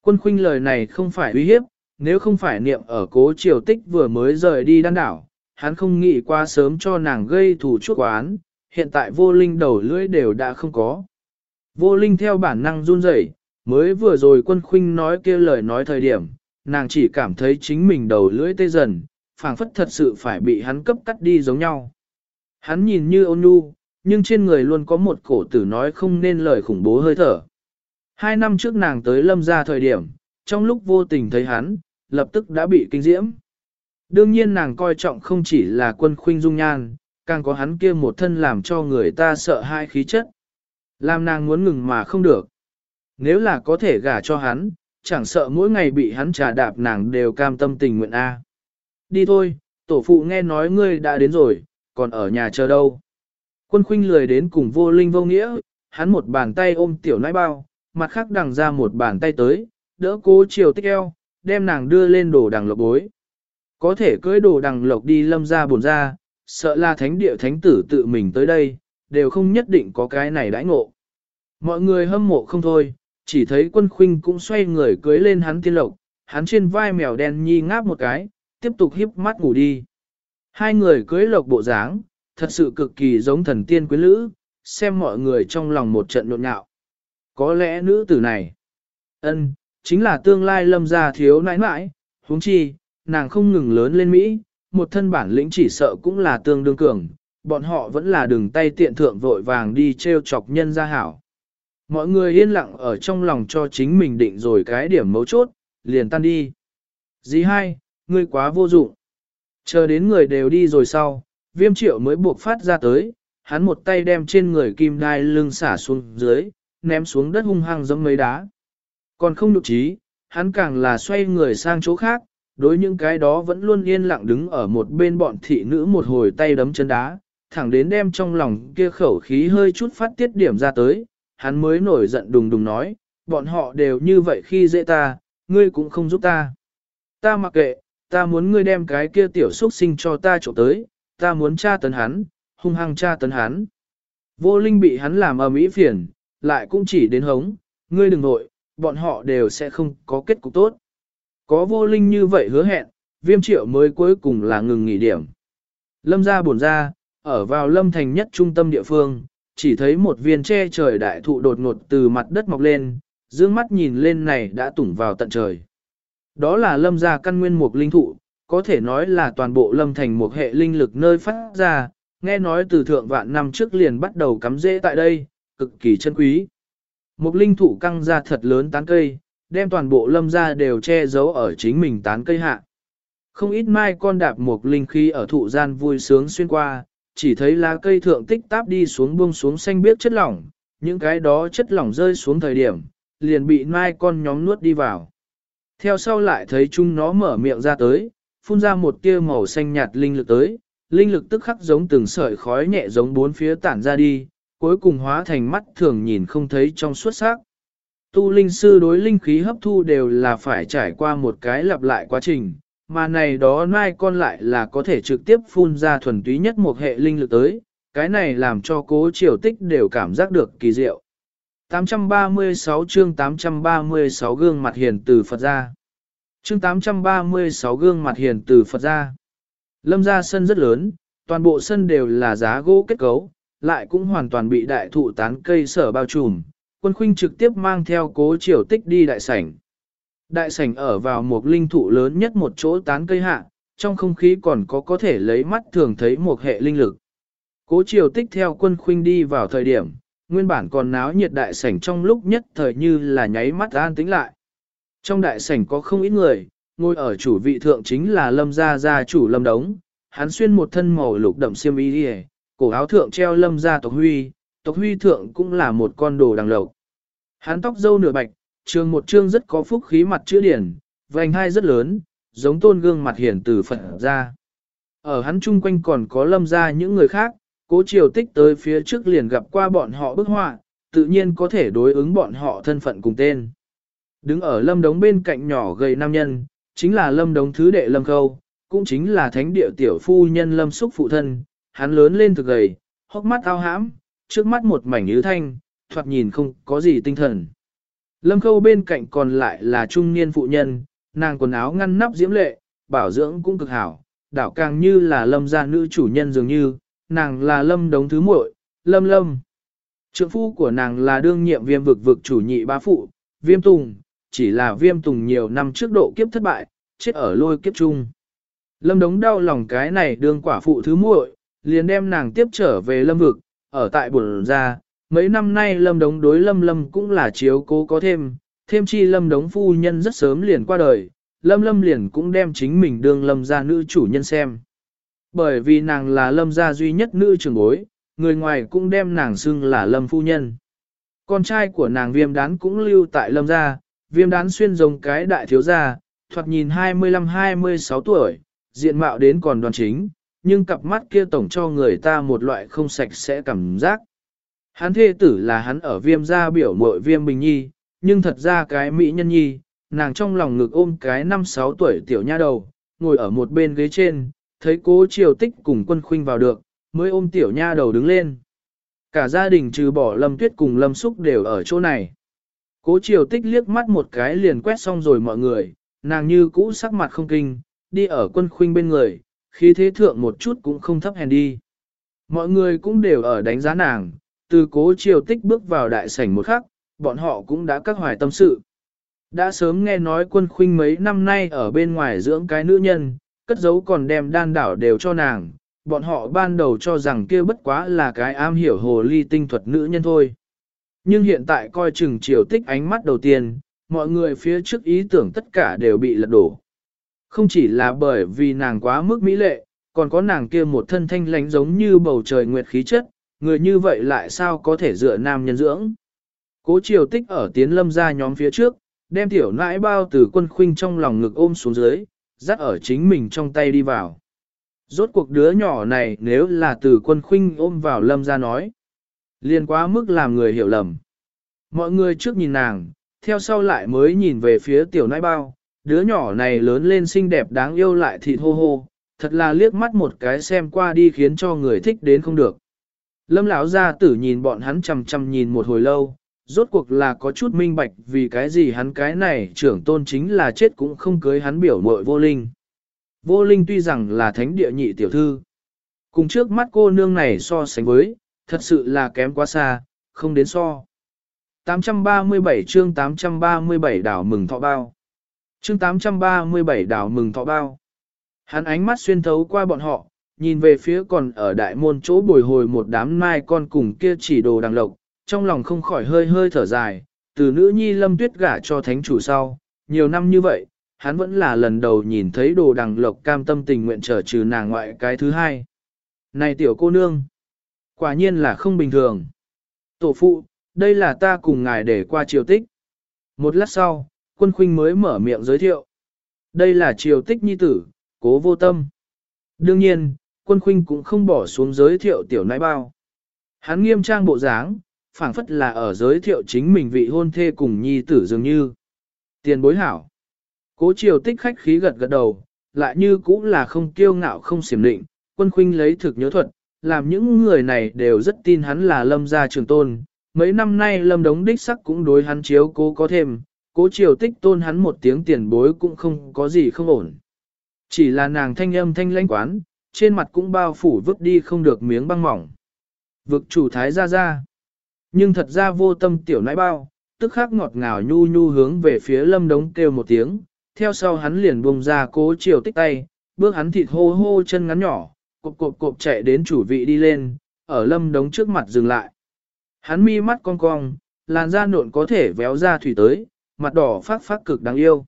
Quân khuynh lời này không phải uy hiếp, nếu không phải niệm ở cố triều tích vừa mới rời đi đan đảo, hắn không nghĩ qua sớm cho nàng gây thủ chuốc oán, hiện tại vô linh đầu lưỡi đều đã không có. Vô linh theo bản năng run rẩy, mới vừa rồi quân khuynh nói kia lời nói thời điểm, nàng chỉ cảm thấy chính mình đầu lưỡi tê dần, phảng phất thật sự phải bị hắn cấp cắt đi giống nhau. Hắn nhìn như ôn nhu, nhưng trên người luôn có một cổ tử nói không nên lời khủng bố hơi thở. Hai năm trước nàng tới lâm ra thời điểm, trong lúc vô tình thấy hắn, lập tức đã bị kinh diễm. Đương nhiên nàng coi trọng không chỉ là quân khuynh dung nhan, càng có hắn kia một thân làm cho người ta sợ hai khí chất. Làm nàng muốn ngừng mà không được. Nếu là có thể gả cho hắn, chẳng sợ mỗi ngày bị hắn trà đạp nàng đều cam tâm tình nguyện A. Đi thôi, tổ phụ nghe nói ngươi đã đến rồi, còn ở nhà chờ đâu. Quân khuynh lười đến cùng vô linh vô nghĩa, hắn một bàn tay ôm tiểu nãi bao, mặt khác đằng ra một bàn tay tới, đỡ cố chiều tích eo, đem nàng đưa lên đồ đằng lộc bối. Có thể cưới đồ đằng lộc đi lâm ra buồn ra, sợ là thánh địa thánh tử tự mình tới đây, đều không nhất định có cái này đãi ngộ. Mọi người hâm mộ không thôi, chỉ thấy quân khuynh cũng xoay người cưới lên hắn tiên lộc, hắn trên vai mèo đen nhi ngáp một cái, tiếp tục híp mắt ngủ đi. Hai người cưới lộc bộ dáng, thật sự cực kỳ giống thần tiên quyến lữ, xem mọi người trong lòng một trận nhộn nhạo. Có lẽ nữ tử này, ân, chính là tương lai lâm gia thiếu nãi nãi, huống chi, nàng không ngừng lớn lên Mỹ, một thân bản lĩnh chỉ sợ cũng là tương đương cường, bọn họ vẫn là đường tay tiện thượng vội vàng đi treo chọc nhân gia hảo. Mọi người yên lặng ở trong lòng cho chính mình định rồi cái điểm mấu chốt, liền tan đi. Dì hai, ngươi quá vô dụng. Chờ đến người đều đi rồi sau, viêm triệu mới buộc phát ra tới, hắn một tay đem trên người kim đai lưng xả xuống dưới, ném xuống đất hung hăng giống mấy đá. Còn không nhục trí, hắn càng là xoay người sang chỗ khác, đối những cái đó vẫn luôn yên lặng đứng ở một bên bọn thị nữ một hồi tay đấm chân đá, thẳng đến đem trong lòng kia khẩu khí hơi chút phát tiết điểm ra tới, hắn mới nổi giận đùng đùng nói, bọn họ đều như vậy khi dễ ta, ngươi cũng không giúp ta. Ta mặc kệ, ta muốn ngươi đem cái kia tiểu xuất sinh cho ta chỗ tới, ta muốn tra tấn hắn, hung hăng tra tấn hắn. Vô linh bị hắn làm ở mỹ phiền, lại cũng chỉ đến hống, ngươi đừng nội, bọn họ đều sẽ không có kết cục tốt. Có vô linh như vậy hứa hẹn, viêm triệu mới cuối cùng là ngừng nghỉ điểm. Lâm ra buồn ra, ở vào lâm thành nhất trung tâm địa phương, chỉ thấy một viên tre trời đại thụ đột ngột từ mặt đất mọc lên, dương mắt nhìn lên này đã tủng vào tận trời. Đó là lâm gia căn nguyên mục linh thụ, có thể nói là toàn bộ lâm thành một hệ linh lực nơi phát ra, nghe nói từ thượng vạn năm trước liền bắt đầu cắm rễ tại đây, cực kỳ chân quý. Một linh thụ căng ra thật lớn tán cây, đem toàn bộ lâm gia đều che giấu ở chính mình tán cây hạ. Không ít mai con đạp một linh khí ở thụ gian vui sướng xuyên qua, chỉ thấy lá cây thượng tích táp đi xuống buông xuống xanh biếc chất lỏng, những cái đó chất lỏng rơi xuống thời điểm, liền bị mai con nhóm nuốt đi vào. Theo sau lại thấy chúng nó mở miệng ra tới, phun ra một tia màu xanh nhạt linh lực tới, linh lực tức khắc giống từng sợi khói nhẹ giống bốn phía tản ra đi, cuối cùng hóa thành mắt thường nhìn không thấy trong suốt sắc. Tu linh sư đối linh khí hấp thu đều là phải trải qua một cái lặp lại quá trình, mà này đó mai con lại là có thể trực tiếp phun ra thuần túy nhất một hệ linh lực tới, cái này làm cho cố triều tích đều cảm giác được kỳ diệu. 836 chương 836 gương mặt hiền từ Phật ra. Chương 836 gương mặt hiền từ Phật ra. Lâm ra sân rất lớn, toàn bộ sân đều là giá gỗ kết cấu, lại cũng hoàn toàn bị đại thụ tán cây sở bao trùm, quân khuynh trực tiếp mang theo cố triều tích đi đại sảnh. Đại sảnh ở vào một linh thụ lớn nhất một chỗ tán cây hạ, trong không khí còn có có thể lấy mắt thường thấy một hệ linh lực. Cố triều tích theo quân khuynh đi vào thời điểm, nguyên bản còn náo nhiệt đại sảnh trong lúc nhất thời như là nháy mắt an tĩnh lại. Trong đại sảnh có không ít người, ngồi ở chủ vị thượng chính là lâm gia gia chủ lâm đống, hắn xuyên một thân màu lục đậm xiêm y đi cổ áo thượng treo lâm gia tộc huy, tộc huy thượng cũng là một con đồ đằng lộc. Hắn tóc dâu nửa bạch, trường một trương rất có phúc khí mặt chữ điển, vành hai rất lớn, giống tôn gương mặt hiển từ Phật ra. Ở hắn chung quanh còn có lâm ra những người khác, cố triều tích tới phía trước liền gặp qua bọn họ bức họa, tự nhiên có thể đối ứng bọn họ thân phận cùng tên. Đứng ở lâm đống bên cạnh nhỏ gầy nam nhân, chính là lâm đống thứ đệ lâm khâu, cũng chính là thánh địa tiểu phu nhân lâm xúc phụ thân, hắn lớn lên thực gầy, hốc mắt ao hãm, trước mắt một mảnh như thanh, thoạt nhìn không có gì tinh thần. Lâm khâu bên cạnh còn lại là trung niên phụ nhân, nàng quần áo ngăn nắp diễm lệ, bảo dưỡng cũng cực hảo, đảo càng như là lâm gia nữ chủ nhân dường như, nàng là lâm đống thứ muội, lâm lâm. Trượng phu của nàng là đương nhiệm viêm vực vực chủ nhị bá phụ, viêm tùng, chỉ là viêm tùng nhiều năm trước độ kiếp thất bại, chết ở lôi kiếp chung. Lâm đống đau lòng cái này đương quả phụ thứ muội, liền đem nàng tiếp trở về lâm vực, ở tại buồn ra, mấy năm nay lâm đống đối lâm lâm cũng là chiếu cố có thêm, thêm chi lâm đống phu nhân rất sớm liền qua đời, lâm lâm liền cũng đem chính mình đương lâm gia nữ chủ nhân xem. Bởi vì nàng là lâm gia duy nhất nữ trưởng bối, người ngoài cũng đem nàng xưng là lâm phu nhân. Con trai của nàng viêm đán cũng lưu tại lâm gia, viêm đán xuyên giống cái đại thiếu gia, thoạt nhìn 25-26 tuổi, diện mạo đến còn đoàn chính, nhưng cặp mắt kia tổng cho người ta một loại không sạch sẽ cảm giác. Hắn thê tử là hắn ở viêm gia biểu mội viêm bình nhi, nhưng thật ra cái mỹ nhân nhi, nàng trong lòng ngực ôm cái năm sáu tuổi tiểu nha đầu, ngồi ở một bên ghế trên, thấy cố triều tích cùng quân khuynh vào được, mới ôm tiểu nha đầu đứng lên. Cả gia đình trừ bỏ lâm tuyết cùng lâm xúc đều ở chỗ này. Cố triều tích liếc mắt một cái liền quét xong rồi mọi người, nàng như cũ sắc mặt không kinh, đi ở quân khuynh bên người, khí thế thượng một chút cũng không thấp hèn đi. Mọi người cũng đều ở đánh giá nàng, từ cố triều tích bước vào đại sảnh một khắc, bọn họ cũng đã các hoài tâm sự. Đã sớm nghe nói quân khuynh mấy năm nay ở bên ngoài dưỡng cái nữ nhân, cất giấu còn đem đan đảo đều cho nàng, bọn họ ban đầu cho rằng kia bất quá là cái am hiểu hồ ly tinh thuật nữ nhân thôi. Nhưng hiện tại coi chừng triều tích ánh mắt đầu tiên, mọi người phía trước ý tưởng tất cả đều bị lật đổ. Không chỉ là bởi vì nàng quá mức mỹ lệ, còn có nàng kia một thân thanh lánh giống như bầu trời nguyệt khí chất, người như vậy lại sao có thể dựa nam nhân dưỡng. Cố triều tích ở tiến lâm ra nhóm phía trước, đem tiểu nãi bao từ quân khuynh trong lòng ngực ôm xuống dưới, dắt ở chính mình trong tay đi vào. Rốt cuộc đứa nhỏ này nếu là từ quân khuynh ôm vào lâm ra nói. Liên quá mức làm người hiểu lầm. Mọi người trước nhìn nàng, theo sau lại mới nhìn về phía tiểu nãi bao, đứa nhỏ này lớn lên xinh đẹp đáng yêu lại thịt hô hô, thật là liếc mắt một cái xem qua đi khiến cho người thích đến không được. Lâm lão gia tử nhìn bọn hắn chằm chằm nhìn một hồi lâu, rốt cuộc là có chút minh bạch vì cái gì hắn cái này trưởng tôn chính là chết cũng không cưới hắn biểu muội vô linh. Vô linh tuy rằng là thánh địa nhị tiểu thư, cùng trước mắt cô nương này so sánh với, thật sự là kém quá xa, không đến so. 837 chương 837 đảo mừng thọ bao. Chương 837 đảo mừng thọ bao. Hắn ánh mắt xuyên thấu qua bọn họ, nhìn về phía còn ở đại môn chỗ bồi hồi một đám mai con cùng kia chỉ đồ đằng lộc, trong lòng không khỏi hơi hơi thở dài, từ nữ nhi lâm tuyết gả cho thánh chủ sau, nhiều năm như vậy, hắn vẫn là lần đầu nhìn thấy đồ đằng lộc cam tâm tình nguyện trở trừ nàng ngoại cái thứ hai. Này tiểu cô nương, quả nhiên là không bình thường. Tổ phụ, đây là ta cùng ngài để qua triều tích. Một lát sau, quân khuynh mới mở miệng giới thiệu. Đây là triều tích nhi tử, cố vô tâm. Đương nhiên, quân khuynh cũng không bỏ xuống giới thiệu tiểu nãi bao. Hắn nghiêm trang bộ dáng, phảng phất là ở giới thiệu chính mình vị hôn thê cùng nhi tử dường như. Tiền bối hảo. Cố triều tích khách khí gật gật đầu, lại như cũng là không kiêu ngạo không xiểm định, quân khuynh lấy thực nhớ thuật, làm những người này đều rất tin hắn là lâm gia trường tôn. Mấy năm nay lâm đống đích sắc cũng đối hắn chiếu cố có thêm, cố triều tích tôn hắn một tiếng tiền bối cũng không có gì không ổn. Chỉ là nàng thanh âm thanh lãnh quán, trên mặt cũng bao phủ vứt đi không được miếng băng mỏng. Vực chủ thái ra ra. Nhưng thật ra vô tâm tiểu nãi bao, tức khắc ngọt ngào nhu nhu hướng về phía lâm đống kêu một tiếng, theo sau hắn liền bùng ra cố chiều tích tay, bước hắn thịt hô hô chân ngắn nhỏ, cộp cộp cộp chạy đến chủ vị đi lên, ở lâm đống trước mặt dừng lại. Hắn mi mắt cong cong, làn da nộn có thể véo ra thủy tới, mặt đỏ phát phát cực đáng yêu.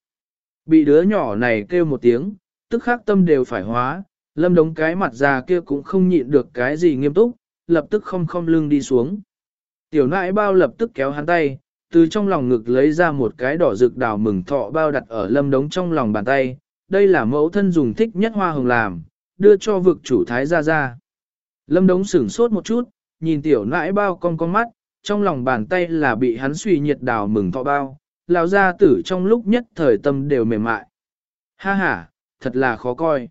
Bị đứa nhỏ này kêu một tiếng, tức khắc tâm đều phải hóa, lâm đống cái mặt già kia cũng không nhịn được cái gì nghiêm túc, lập tức không không lưng đi xuống. Tiểu nãi bao lập tức kéo hắn tay, từ trong lòng ngực lấy ra một cái đỏ rực đào mừng thọ bao đặt ở lâm đống trong lòng bàn tay, đây là mẫu thân dùng thích nhất hoa hồng làm, đưa cho vực chủ thái ra ra. Lâm đống sửng sốt một chút, nhìn tiểu nãi bao con con mắt, trong lòng bàn tay là bị hắn suy nhiệt đào mừng thọ bao, Lão ra tử trong lúc nhất thời tâm đều mềm mại. Ha ha, thật là khó coi.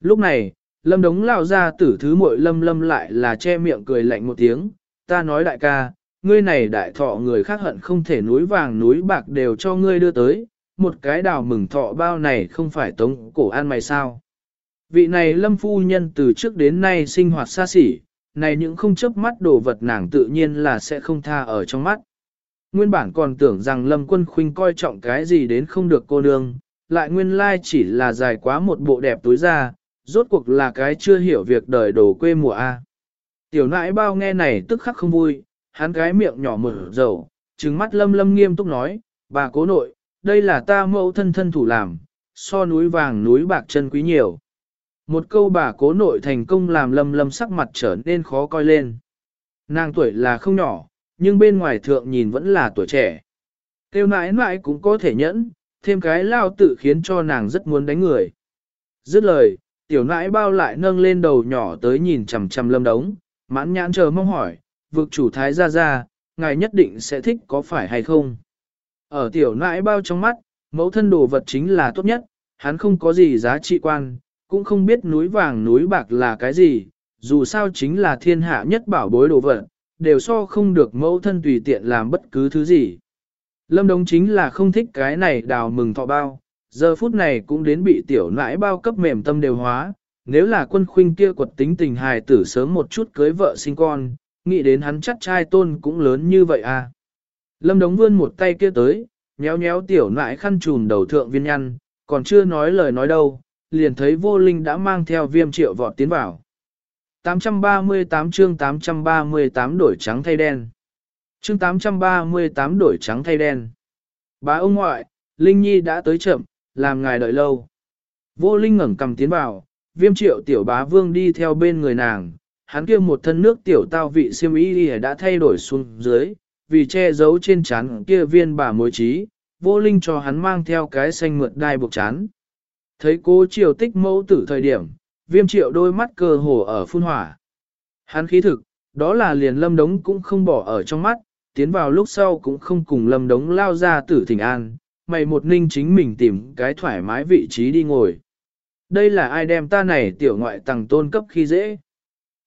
Lúc này, lâm đống Lão ra tử thứ muội lâm lâm lại là che miệng cười lạnh một tiếng, ta nói đại ca, ngươi này đại thọ người khác hận không thể núi vàng núi bạc đều cho ngươi đưa tới, một cái đào mừng thọ bao này không phải tống cổ an mày sao. Vị này lâm phu nhân từ trước đến nay sinh hoạt xa xỉ, này những không chấp mắt đồ vật nàng tự nhiên là sẽ không tha ở trong mắt. Nguyên bản còn tưởng rằng lâm quân khuynh coi trọng cái gì đến không được cô nương, lại nguyên lai chỉ là dài quá một bộ đẹp túi ra, rốt cuộc là cái chưa hiểu việc đời đồ quê mùa A. Tiểu nãi bao nghe này tức khắc không vui, hắn cái miệng nhỏ mở dầu, trừng mắt lâm lâm nghiêm túc nói, bà cố nội, đây là ta mẫu thân thân thủ làm, so núi vàng núi bạc chân quý nhiều. Một câu bà cố nội thành công làm lâm lâm sắc mặt trở nên khó coi lên. Nàng tuổi là không nhỏ, nhưng bên ngoài thượng nhìn vẫn là tuổi trẻ. Tiêu nãi nãi cũng có thể nhẫn, thêm cái lao tự khiến cho nàng rất muốn đánh người. Dứt lời, tiểu nãi bao lại nâng lên đầu nhỏ tới nhìn chằm chằm lâm đống, mãn nhãn chờ mong hỏi, vực chủ thái ra ra, ngài nhất định sẽ thích có phải hay không? Ở tiểu nãi bao trong mắt, mẫu thân đồ vật chính là tốt nhất, hắn không có gì giá trị quan, cũng không biết núi vàng núi bạc là cái gì, dù sao chính là thiên hạ nhất bảo bối đồ vật, đều so không được mẫu thân tùy tiện làm bất cứ thứ gì. Lâm Đống chính là không thích cái này đào mừng thọ bao, giờ phút này cũng đến bị tiểu nãi bao cấp mềm tâm đều hóa, nếu là quân khuynh kia quật tính tình hài tử sớm một chút cưới vợ sinh con, nghĩ đến hắn chắc trai tôn cũng lớn như vậy à. Lâm Đống vươn một tay kia tới, nhéo nhéo tiểu nãi khăn trùm đầu thượng viên nhăn, còn chưa nói lời nói đâu, liền thấy vô linh đã mang theo viêm triệu vọt tiến vào. 838 chương 838 đổi trắng thay đen. Chương 838 đổi trắng thay đen. Bá ông ngoại, Linh Nhi đã tới chậm, làm ngài đợi lâu. Vô Linh ngẩng cầm tiến vào, viêm triệu tiểu bá vương đi theo bên người nàng, hắn kia một thân nước tiểu tao vị siêm y đã thay đổi xuống dưới, vì che giấu trên chán kia viên bà mối trí, vô linh cho hắn mang theo cái xanh mượt đai buộc chán. Thấy cô triều tích mẫu tử thời điểm, viêm triệu đôi mắt cơ hồ ở phun hỏa. Hắn khí thực, đó là liền lâm đống cũng không bỏ ở trong mắt, tiến vào lúc sau cũng không cùng lâm đống lao ra tử thỉnh an, mày một ninh chính mình tìm cái thoải mái vị trí đi ngồi. Đây là ai đem ta này tiểu ngoại tàng tôn cấp khi dễ.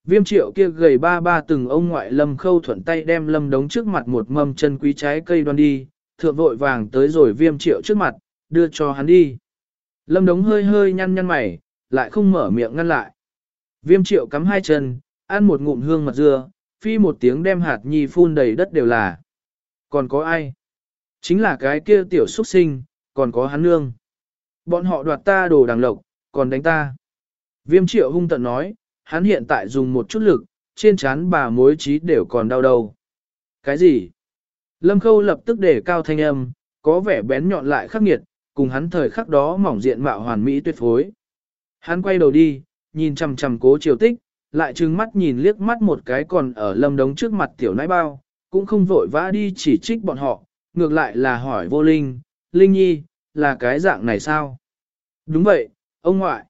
Viêm triệu kia gầy ba ba từng ông ngoại lâm khâu thuận tay đem lâm đống trước mặt một mâm chân quý trái cây đoan đi, thượng vội vàng tới rồi viêm triệu trước mặt, đưa cho hắn đi. Lâm đống hơi hơi nhăn nhăn mày, lại không mở miệng ngăn lại. Viêm triệu cắm hai chân, ăn một ngụm hương mật dưa, phi một tiếng đem hạt nhi phun đầy đất đều là. Còn có ai? Chính là cái kia tiểu xuất sinh, còn có hắn nương. Bọn họ đoạt ta đồ đằng lộc, còn đánh ta. Viêm triệu hung tận nói, hắn hiện tại dùng một chút lực, trên trán bà mối trí đều còn đau đầu. Cái gì? Lâm Khâu lập tức để cao thanh âm, có vẻ bén nhọn lại khắc nghiệt, cùng hắn thời khắc đó mỏng diện mạo hoàn mỹ tuyệt phối. Hắn quay đầu đi, nhìn chằm chằm cố triều tích, lại trừng mắt nhìn liếc mắt một cái còn ở lâm đống trước mặt tiểu nãi bao, cũng không vội vã đi chỉ trích bọn họ, ngược lại là hỏi vô linh, linh nhi, là cái dạng này sao? Đúng vậy, ông ngoại.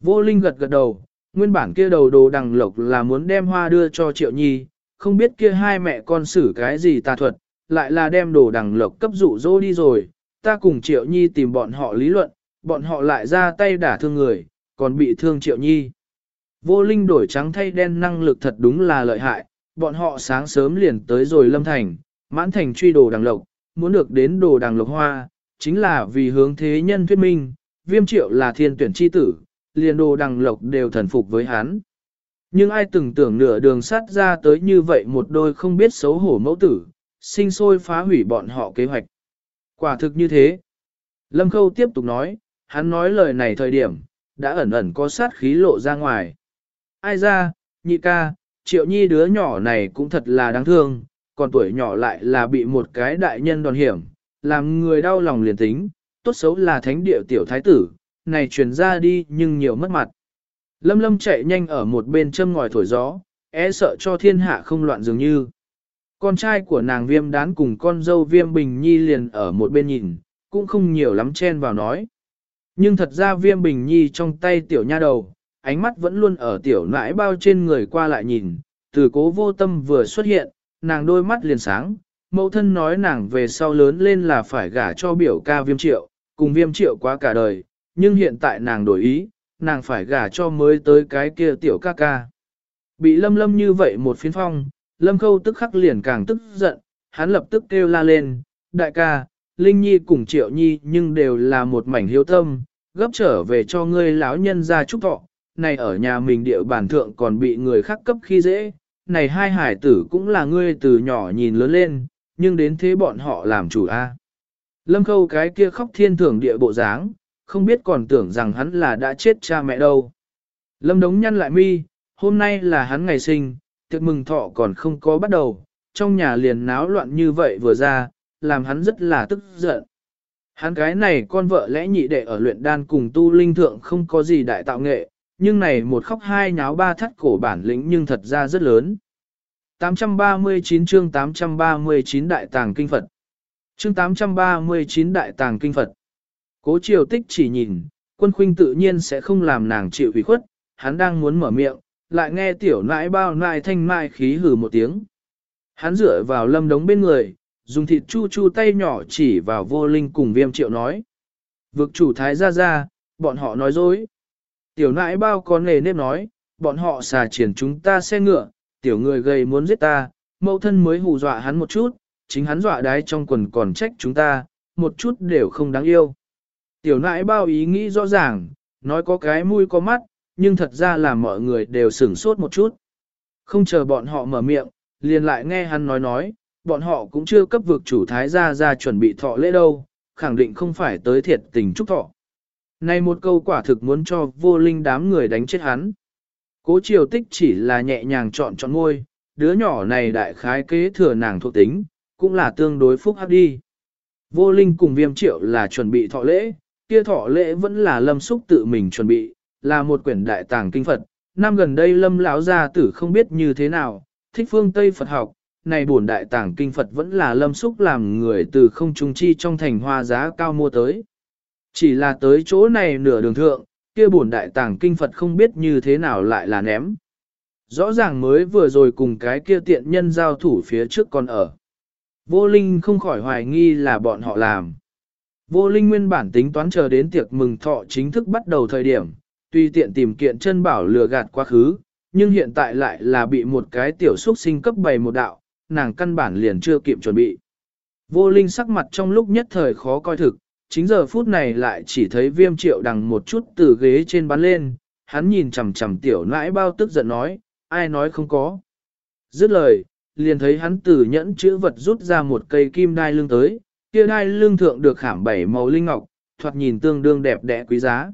Vô linh gật gật đầu, nguyên bản kia đầu đồ đằng lộc là muốn đem hoa đưa cho triệu nhi, không biết kia hai mẹ con xử cái gì tà thuật, lại là đem đồ đằng lộc cấp dụ dỗ đi rồi, ta cùng triệu nhi tìm bọn họ lý luận, bọn họ lại ra tay đả thương người, còn bị thương triệu nhi. Vô linh đổi trắng thay đen năng lực thật đúng là lợi hại, bọn họ sáng sớm liền tới rồi lâm thành, mãn thành truy đồ đằng lộc, muốn được đến đồ đằng lộc hoa, chính là vì hướng thế nhân thuyết minh, viêm triệu là thiên tuyển chi tử, liền đồ đằng lộc đều thần phục với hắn. Nhưng ai từng tưởng nửa đường sắt ra tới như vậy một đôi không biết xấu hổ mẫu tử, sinh sôi phá hủy bọn họ kế hoạch. Quả thực như thế. Lâm Khâu tiếp tục nói, hắn nói lời này thời điểm, đã ẩn ẩn có sát khí lộ ra ngoài. Ai ra, nhị ca, triệu nhi đứa nhỏ này cũng thật là đáng thương, còn tuổi nhỏ lại là bị một cái đại nhân đòn hiểm, làm người đau lòng liền tính, tốt xấu là thánh địa tiểu thái tử, này truyền ra đi nhưng nhiều mất mặt. Lâm lâm chạy nhanh ở một bên châm ngòi thổi gió, é sợ cho thiên hạ không loạn dường như. Con trai của nàng viêm đán cùng con dâu viêm bình nhi liền ở một bên nhìn, cũng không nhiều lắm chen vào nói. Nhưng thật ra viêm bình nhi trong tay tiểu nha đầu, ánh mắt vẫn luôn ở tiểu nãi bao trên người qua lại nhìn, từ cố vô tâm vừa xuất hiện, nàng đôi mắt liền sáng, mẫu thân nói nàng về sau lớn lên là phải gả cho biểu ca viêm triệu, cùng viêm triệu quá cả đời, nhưng hiện tại nàng đổi ý, nàng phải gả cho mới tới cái kia tiểu ca ca. Bị lâm lâm như vậy một phiến phong, lâm khâu tức khắc liền càng tức giận, hắn lập tức kêu la lên, đại ca, Linh Nhi cùng Triệu Nhi nhưng đều là một mảnh hiếu tâm, gấp trở về cho ngươi lão nhân ra chúc thọ, này ở nhà mình địa bản thượng còn bị người khác cấp khi dễ, này hai hải tử cũng là ngươi từ nhỏ nhìn lớn lên, nhưng đến thế bọn họ làm chủ a. Lâm khâu cái kia khóc thiên thưởng địa bộ dáng, không biết còn tưởng rằng hắn là đã chết cha mẹ đâu. Lâm đống nhăn lại mi, hôm nay là hắn ngày sinh, tiệc mừng thọ còn không có bắt đầu, trong nhà liền náo loạn như vậy vừa ra, làm hắn rất là tức giận. Hắn cái này con vợ lẽ nhị đệ ở luyện đan cùng tu linh thượng không có gì đại tạo nghệ, nhưng này một khóc hai nháo ba thắt cổ bản lĩnh nhưng thật ra rất lớn. 839 chương 839 Đại Tàng Kinh Phật Chương 839 Đại Tàng Kinh Phật Cố triều tích chỉ nhìn, quân khuynh tự nhiên sẽ không làm nàng chịu ủy khuất, hắn đang muốn mở miệng, lại nghe tiểu nãi bao nãi thanh mai khí hử một tiếng. Hắn dựa vào lâm đống bên người, dùng thịt chu chu tay nhỏ chỉ vào vô linh cùng viêm triệu nói. Vực chủ thái ra ra, bọn họ nói dối. Tiểu nãi bao có nề nếp nói, bọn họ xà triển chúng ta xe ngựa, tiểu người gầy muốn giết ta, mẫu thân mới hù dọa hắn một chút, chính hắn dọa đái trong quần còn trách chúng ta, một chút đều không đáng yêu. Tiểu nãi bao ý nghĩ rõ ràng, nói có cái mũi có mắt, nhưng thật ra là mọi người đều sửng sốt một chút. Không chờ bọn họ mở miệng, liền lại nghe hắn nói nói, bọn họ cũng chưa cấp vực chủ thái gia ra chuẩn bị thọ lễ đâu, khẳng định không phải tới thiệt tình chúc thọ. Này một câu quả thực muốn cho vô linh đám người đánh chết hắn. Cố triều tích chỉ là nhẹ nhàng chọn chọn ngôi, đứa nhỏ này đại khái kế thừa nàng thuộc tính, cũng là tương đối phúc hắc đi. Vô linh cùng viêm triệu là chuẩn bị thọ lễ, kia thọ lễ vẫn là lâm xúc tự mình chuẩn bị, là một quyển đại tàng kinh Phật. Năm gần đây lâm lão gia tử không biết như thế nào, thích phương Tây Phật học, này bổn đại tàng kinh Phật vẫn là lâm xúc làm người từ không trung chi trong thành hoa giá cao mua tới. Chỉ là tới chỗ này nửa đường thượng, kia bổn đại tàng kinh Phật không biết như thế nào lại là ném. Rõ ràng mới vừa rồi cùng cái kia tiện nhân giao thủ phía trước còn ở. Vô Linh không khỏi hoài nghi là bọn họ làm. Vô Linh nguyên bản tính toán chờ đến tiệc mừng thọ chính thức bắt đầu thời điểm, tuy tiện tìm kiện chân bảo lừa gạt quá khứ, nhưng hiện tại lại là bị một cái tiểu xuất sinh cấp bày một đạo, nàng căn bản liền chưa kịp chuẩn bị. Vô Linh sắc mặt trong lúc nhất thời khó coi thực, chính giờ phút này lại chỉ thấy viêm triệu đằng một chút từ ghế trên bắn lên, hắn nhìn chằm chằm tiểu nãi bao tức giận nói, ai nói không có. Dứt lời, liền thấy hắn từ nhẫn chữ vật rút ra một cây kim đai lưng tới, kia đai lưng thượng được khảm bảy màu linh ngọc, thoạt nhìn tương đương đẹp đẽ quý giá.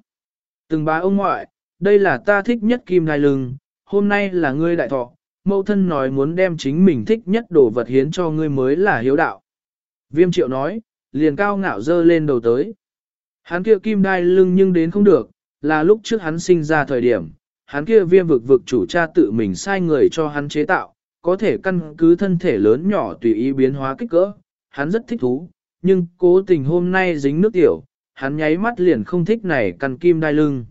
Từng bá ông ngoại, đây là ta thích nhất kim đai lưng, hôm nay là ngươi đại thọ, mẫu thân nói muốn đem chính mình thích nhất đồ vật hiến cho ngươi mới là hiếu đạo. Viêm triệu nói, liền cao ngạo dơ lên đầu tới. Hắn kia kim đai lưng nhưng đến không được, là lúc trước hắn sinh ra thời điểm, hắn kia viêm vực vực chủ cha tự mình sai người cho hắn chế tạo, có thể căn cứ thân thể lớn nhỏ tùy ý biến hóa kích cỡ, hắn rất thích thú, nhưng cố tình hôm nay dính nước tiểu, hắn nháy mắt liền không thích này căn kim đai lưng.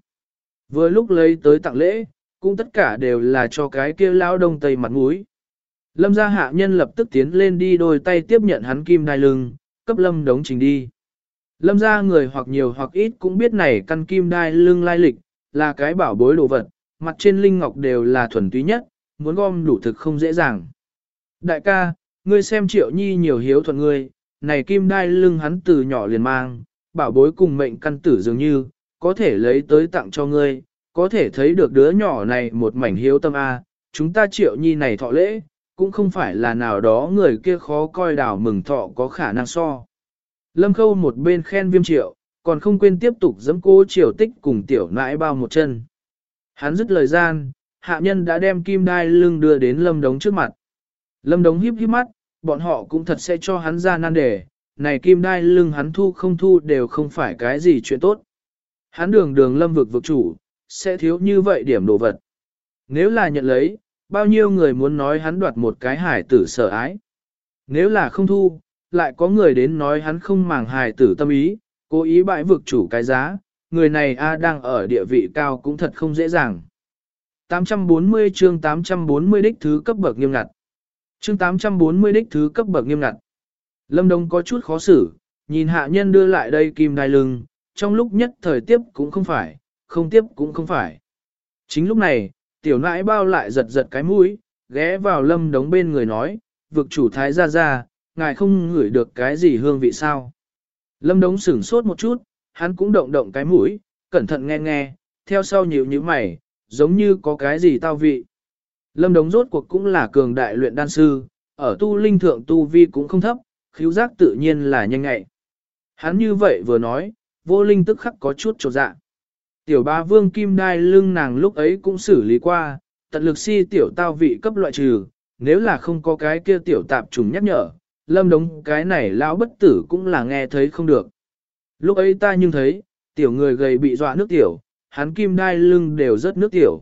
Vừa lúc lấy tới tặng lễ, cũng tất cả đều là cho cái kia lao đông tây mặt mũi. Lâm gia hạ nhân lập tức tiến lên đi đôi tay tiếp nhận hắn kim đai lưng, cấp lâm đống trình đi. Lâm gia người hoặc nhiều hoặc ít cũng biết này căn kim đai lưng lai lịch, là cái bảo bối đồ vật, mặt trên linh ngọc đều là thuần túy nhất, muốn gom đủ thực không dễ dàng. Đại ca, ngươi xem triệu nhi nhiều hiếu thuận ngươi, này kim đai lưng hắn từ nhỏ liền mang, bảo bối cùng mệnh căn tử dường như, có thể lấy tới tặng cho ngươi, có thể thấy được đứa nhỏ này một mảnh hiếu tâm A, chúng ta triệu nhi này thọ lễ, cũng không phải là nào đó người kia khó coi đảo mừng thọ có khả năng so. Lâm khâu một bên khen viêm triệu, còn không quên tiếp tục dẫm cô triều tích cùng tiểu nãi bao một chân. Hắn dứt lời gian, hạ nhân đã đem kim đai lưng đưa đến lâm đống trước mặt. Lâm đống híp híp mắt, bọn họ cũng thật sẽ cho hắn ra nan đề, này kim đai lưng hắn thu không thu đều không phải cái gì chuyện tốt. Hắn đường đường lâm vực vực chủ, sẽ thiếu như vậy điểm đồ vật. Nếu là nhận lấy, bao nhiêu người muốn nói hắn đoạt một cái hải tử Sợ ái. Nếu là không thu, lại có người đến nói hắn không màng hải tử tâm ý, cố ý bãi vực chủ cái giá, người này A đang ở địa vị cao cũng thật không dễ dàng. 840 chương 840 đích thứ cấp bậc nghiêm ngặt. Chương 840 đích thứ cấp bậc nghiêm ngặt. Lâm Đông có chút khó xử, nhìn hạ nhân đưa lại đây kim đai lưng, trong lúc nhất thời tiếp cũng không phải, không tiếp cũng không phải. Chính lúc này, tiểu nãi bao lại giật giật cái mũi, ghé vào lâm đống bên người nói, vực chủ thái ra ra, ngài không ngửi được cái gì hương vị sao. Lâm đống sửng sốt một chút, hắn cũng động động cái mũi, cẩn thận nghe nghe, theo sau nhíu như mày, giống như có cái gì tao vị. Lâm đống rốt cuộc cũng là cường đại luyện đan sư, ở tu linh thượng tu vi cũng không thấp, khíu giác tự nhiên là nhanh ngại. Hắn như vậy vừa nói, vô linh tức khắc có chút trột dạ. Tiểu ba vương kim đai lưng nàng lúc ấy cũng xử lý qua, tận lực si tiểu tao vị cấp loại trừ, nếu là không có cái kia tiểu tạp trùng nhắc nhở, lâm đống cái này lão bất tử cũng là nghe thấy không được. Lúc ấy ta nhưng thấy, tiểu người gầy bị dọa nước tiểu, hắn kim đai lưng đều rớt nước tiểu.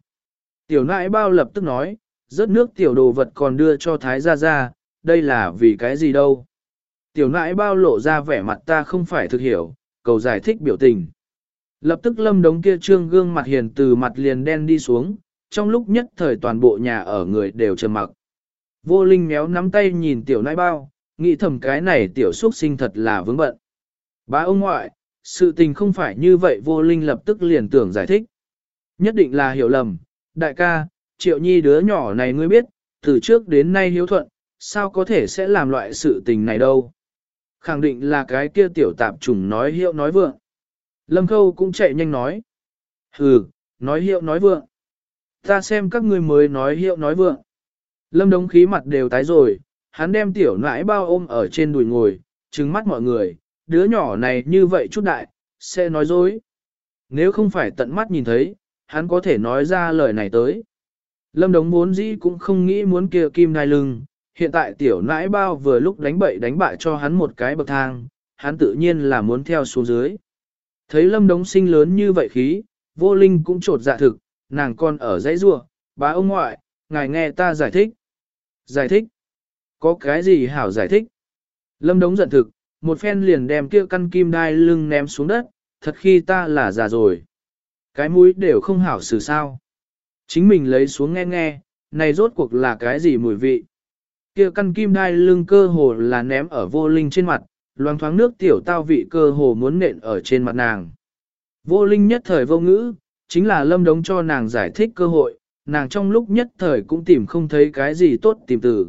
Tiểu nãi bao lập tức nói, rớt nước tiểu đồ vật còn đưa cho thái gia gia, đây là vì cái gì đâu. Tiểu nãi bao lộ ra vẻ mặt ta không phải thực hiểu, cầu giải thích biểu tình. Lập tức lâm đống kia trương gương mặt hiền từ mặt liền đen đi xuống, trong lúc nhất thời toàn bộ nhà ở người đều trầm mặc. Vô linh méo nắm tay nhìn tiểu nãi bao, nghĩ thầm cái này tiểu xuất sinh thật là vướng bận. Bá ông ngoại, sự tình không phải như vậy vô linh lập tức liền tưởng giải thích. Nhất định là hiểu lầm, đại ca, triệu nhi đứa nhỏ này ngươi biết, từ trước đến nay hiếu thuận, sao có thể sẽ làm loại sự tình này đâu. Khẳng định là cái kia tiểu tạp trùng nói hiệu nói vượng. Lâm Khâu cũng chạy nhanh nói. Hừ, nói hiệu nói vượng. Ta xem các ngươi mới nói hiệu nói vượng. Lâm đống khí mặt đều tái rồi, hắn đem tiểu nãi bao ôm ở trên đùi ngồi, trừng mắt mọi người, đứa nhỏ này như vậy chút đại, sẽ nói dối. Nếu không phải tận mắt nhìn thấy, hắn có thể nói ra lời này tới. Lâm đống muốn dĩ cũng không nghĩ muốn kia kim đai lưng, hiện tại tiểu nãi bao vừa lúc đánh bậy đánh bại cho hắn một cái bậc thang, hắn tự nhiên là muốn theo xuống dưới. Thấy lâm đống sinh lớn như vậy khí, vô linh cũng trột dạ thực, nàng con ở dãy rua, bá ông ngoại, ngài nghe ta giải thích. Giải thích? Có cái gì hảo giải thích? Lâm đống giận thực, một phen liền đem kia căn kim đai lưng ném xuống đất, thật khi ta là già rồi. Cái mũi đều không hảo xử sao. Chính mình lấy xuống nghe nghe, này rốt cuộc là cái gì mùi vị. Kia căn kim đai lưng cơ hồ là ném ở vô linh trên mặt, loang thoáng nước tiểu tao vị cơ hồ muốn nện ở trên mặt nàng. Vô linh nhất thời vô ngữ, chính là lâm đống cho nàng giải thích cơ hội, nàng trong lúc nhất thời cũng tìm không thấy cái gì tốt tìm từ.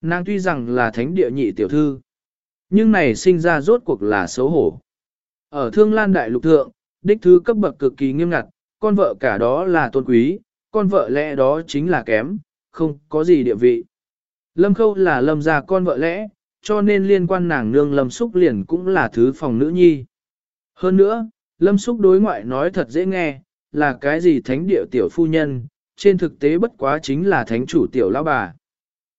Nàng tuy rằng là thánh địa nhị tiểu thư, nhưng này sinh ra rốt cuộc là xấu hổ. Ở thương lan đại lục thượng, đích thứ cấp bậc cực kỳ nghiêm ngặt, con vợ cả đó là tôn quý, con vợ lẽ đó chính là kém, không có gì địa vị. Lâm khâu là lâm gia con vợ lẽ, cho nên liên quan nàng nương lâm xúc liền cũng là thứ phòng nữ nhi. Hơn nữa, lâm xúc đối ngoại nói thật dễ nghe, là cái gì thánh địa tiểu phu nhân, trên thực tế bất quá chính là thánh chủ tiểu lão bà.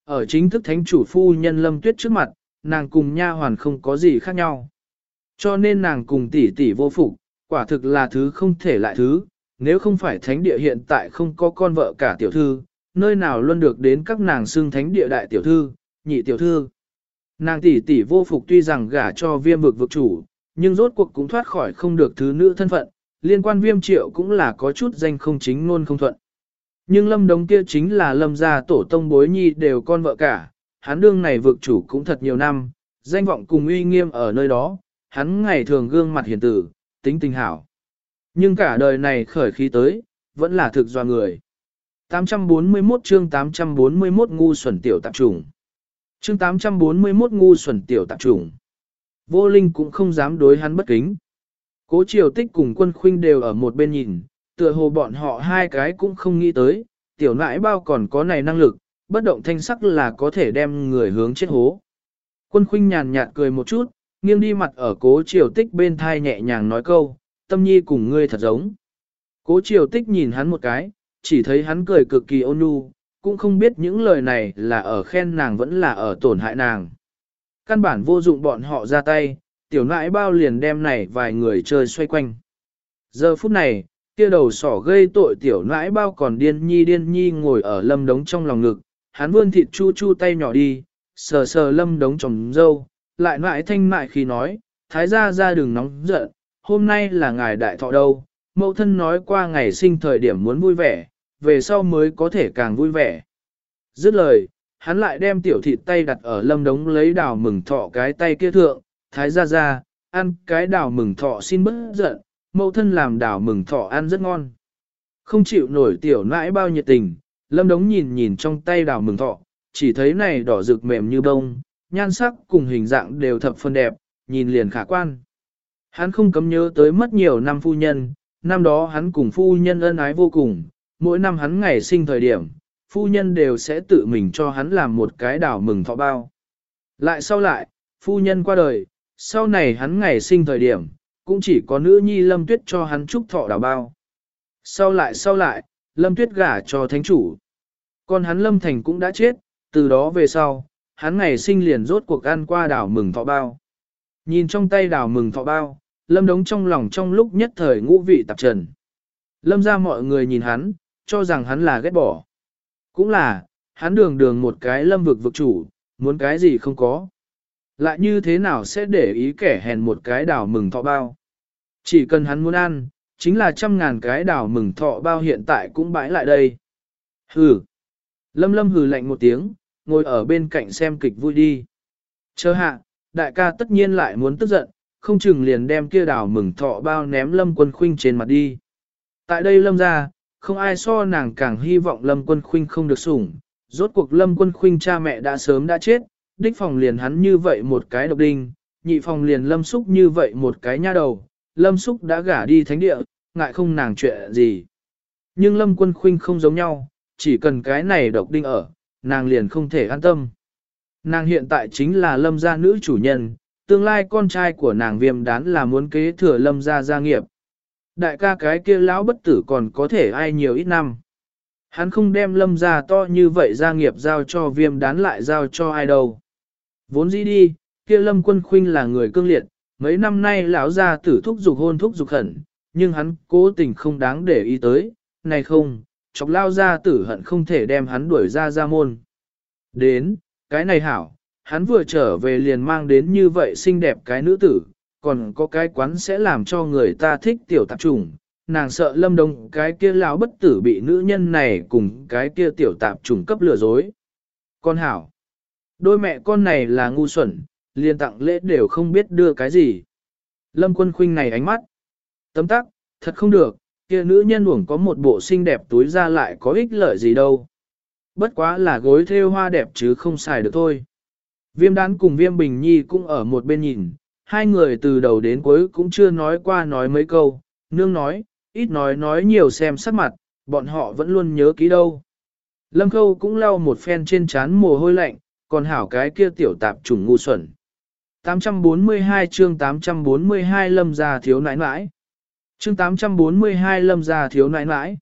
Ở chính thức thánh chủ phu nhân lâm tuyết trước mặt, nàng cùng nha hoàn không có gì khác nhau. Cho nên nàng cùng tỷ tỷ vô phục, quả thực là thứ không thể lại thứ, nếu không phải thánh địa hiện tại không có con vợ cả tiểu thư, nơi nào luôn được đến các nàng xưng thánh địa đại tiểu thư, nhị tiểu thư. Nàng tỷ tỷ vô phục tuy rằng gả cho viêm vực vực chủ, nhưng rốt cuộc cũng thoát khỏi không được thứ nữ thân phận, liên quan viêm triệu cũng là có chút danh không chính ngôn không thuận. Nhưng lâm đống kia chính là lâm gia tổ tông bối nhi đều con vợ cả, hắn đương này vực chủ cũng thật nhiều năm, danh vọng cùng uy nghiêm ở nơi đó, hắn ngày thường gương mặt hiền tử, tính tình hảo. Nhưng cả đời này khởi khí tới, vẫn là thực do người. 841 chương 841 ngu xuẩn tiểu tạp trùng. Chương 841 ngu xuẩn tiểu tạp trùng. Vô Linh cũng không dám đối hắn bất kính. Cố Triều Tích cùng quân khuynh đều ở một bên nhìn, tựa hồ bọn họ hai cái cũng không nghĩ tới, tiểu nãi bao còn có này năng lực, bất động thanh sắc là có thể đem người hướng chết hố. Quân khuynh nhàn nhạt cười một chút, nghiêng đi mặt ở cố triều tích bên thai nhẹ nhàng nói câu, tâm nhi cùng ngươi thật giống. Cố triều tích nhìn hắn một cái, chỉ thấy hắn cười cực kỳ ôn nhu, cũng không biết những lời này là ở khen nàng vẫn là ở tổn hại nàng. Căn bản vô dụng bọn họ ra tay, tiểu nãi bao liền đem này vài người chơi xoay quanh. Giờ phút này, kia đầu sỏ gây tội tiểu nãi bao còn điên nhi điên nhi ngồi ở lâm đống trong lòng ngực, hắn vươn thịt chu chu tay nhỏ đi, sờ sờ lâm đống trồng dâu, lại nãi thanh mại khi nói, thái gia ra đừng nóng giận, hôm nay là ngài đại thọ đâu, mẫu thân nói qua ngày sinh thời điểm muốn vui vẻ, về sau mới có thể càng vui vẻ. Dứt lời, hắn lại đem tiểu thịt tay đặt ở lâm đống lấy đào mừng thọ cái tay kia thượng, thái gia ra, ăn cái đào mừng thọ xin bớt giận, mẫu thân làm đào mừng thọ ăn rất ngon. Không chịu nổi tiểu nãi bao nhiệt tình, lâm đống nhìn nhìn trong tay đào mừng thọ, chỉ thấy này đỏ rực mềm như bông, nhan sắc cùng hình dạng đều thập phân đẹp, nhìn liền khả quan. Hắn không cấm nhớ tới mất nhiều năm phu nhân, năm đó hắn cùng phu nhân ân ái vô cùng, mỗi năm hắn ngày sinh thời điểm, phu nhân đều sẽ tự mình cho hắn làm một cái đảo mừng thọ bao. Lại sau lại, phu nhân qua đời, sau này hắn ngày sinh thời điểm, cũng chỉ có nữ nhi lâm tuyết cho hắn chúc thọ đảo bao. Sau lại sau lại, lâm tuyết gả cho thánh chủ. Còn hắn lâm thành cũng đã chết, từ đó về sau, hắn ngày sinh liền rốt cuộc ăn qua đảo mừng thọ bao. Nhìn trong tay đảo mừng thọ bao, lâm đống trong lòng trong lúc nhất thời ngũ vị tạp trần. Lâm ra mọi người nhìn hắn, cho rằng hắn là ghét bỏ. Cũng là, hắn đường đường một cái lâm vực vực chủ, muốn cái gì không có. Lại như thế nào sẽ để ý kẻ hèn một cái đảo mừng thọ bao. Chỉ cần hắn muốn ăn, chính là trăm ngàn cái đảo mừng thọ bao hiện tại cũng bãi lại đây. Hừ. Lâm lâm hừ lạnh một tiếng, ngồi ở bên cạnh xem kịch vui đi. Chờ hạ, đại ca tất nhiên lại muốn tức giận, không chừng liền đem kia đảo mừng thọ bao ném lâm quân khuynh trên mặt đi. Tại đây lâm ra, không ai so nàng càng hy vọng lâm quân khuynh không được sủng. Rốt cuộc lâm quân khuynh cha mẹ đã sớm đã chết, đích phòng liền hắn như vậy một cái độc đinh, nhị phòng liền lâm súc như vậy một cái nha đầu, lâm súc đã gả đi thánh địa, ngại không nàng chuyện gì. Nhưng lâm quân khuynh không giống nhau, chỉ cần cái này độc đinh ở, nàng liền không thể an tâm. Nàng hiện tại chính là lâm gia nữ chủ nhân, tương lai con trai của nàng viêm đán là muốn kế thừa lâm gia gia nghiệp. Đại ca cái kia lão bất tử còn có thể ai nhiều ít năm. Hắn không đem lâm gia to như vậy gia nghiệp giao cho viêm đán lại giao cho ai đâu. Vốn dĩ đi, kia lâm quân khuynh là người cương liệt, mấy năm nay lão gia tử thúc dục hôn thúc dục hận, nhưng hắn cố tình không đáng để ý tới, này không, chọc lao gia tử hận không thể đem hắn đuổi ra ra môn. Đến, cái này hảo, hắn vừa trở về liền mang đến như vậy xinh đẹp cái nữ tử, còn có cái quán sẽ làm cho người ta thích tiểu tạp trùng. Nàng sợ lâm đông cái kia lão bất tử bị nữ nhân này cùng cái kia tiểu tạp trùng cấp lừa dối. Con hảo, đôi mẹ con này là ngu xuẩn, liền tặng lễ đều không biết đưa cái gì. Lâm quân khuynh này ánh mắt. Tấm tắc, thật không được, kia nữ nhân uổng có một bộ xinh đẹp túi ra lại có ích lợi gì đâu. Bất quá là gối thêu hoa đẹp chứ không xài được thôi. Viêm đán cùng viêm bình nhi cũng ở một bên nhìn, hai người từ đầu đến cuối cũng chưa nói qua nói mấy câu, nương nói, ít nói nói nhiều xem sắc mặt, bọn họ vẫn luôn nhớ kỹ đâu. Lâm Khâu cũng lau một phen trên trán mồ hôi lạnh, còn hảo cái kia tiểu tạp trùng ngu xuẩn. 842 chương 842 lâm gia thiếu nãi nãi. Chương 842 lâm gia thiếu nãi nãi.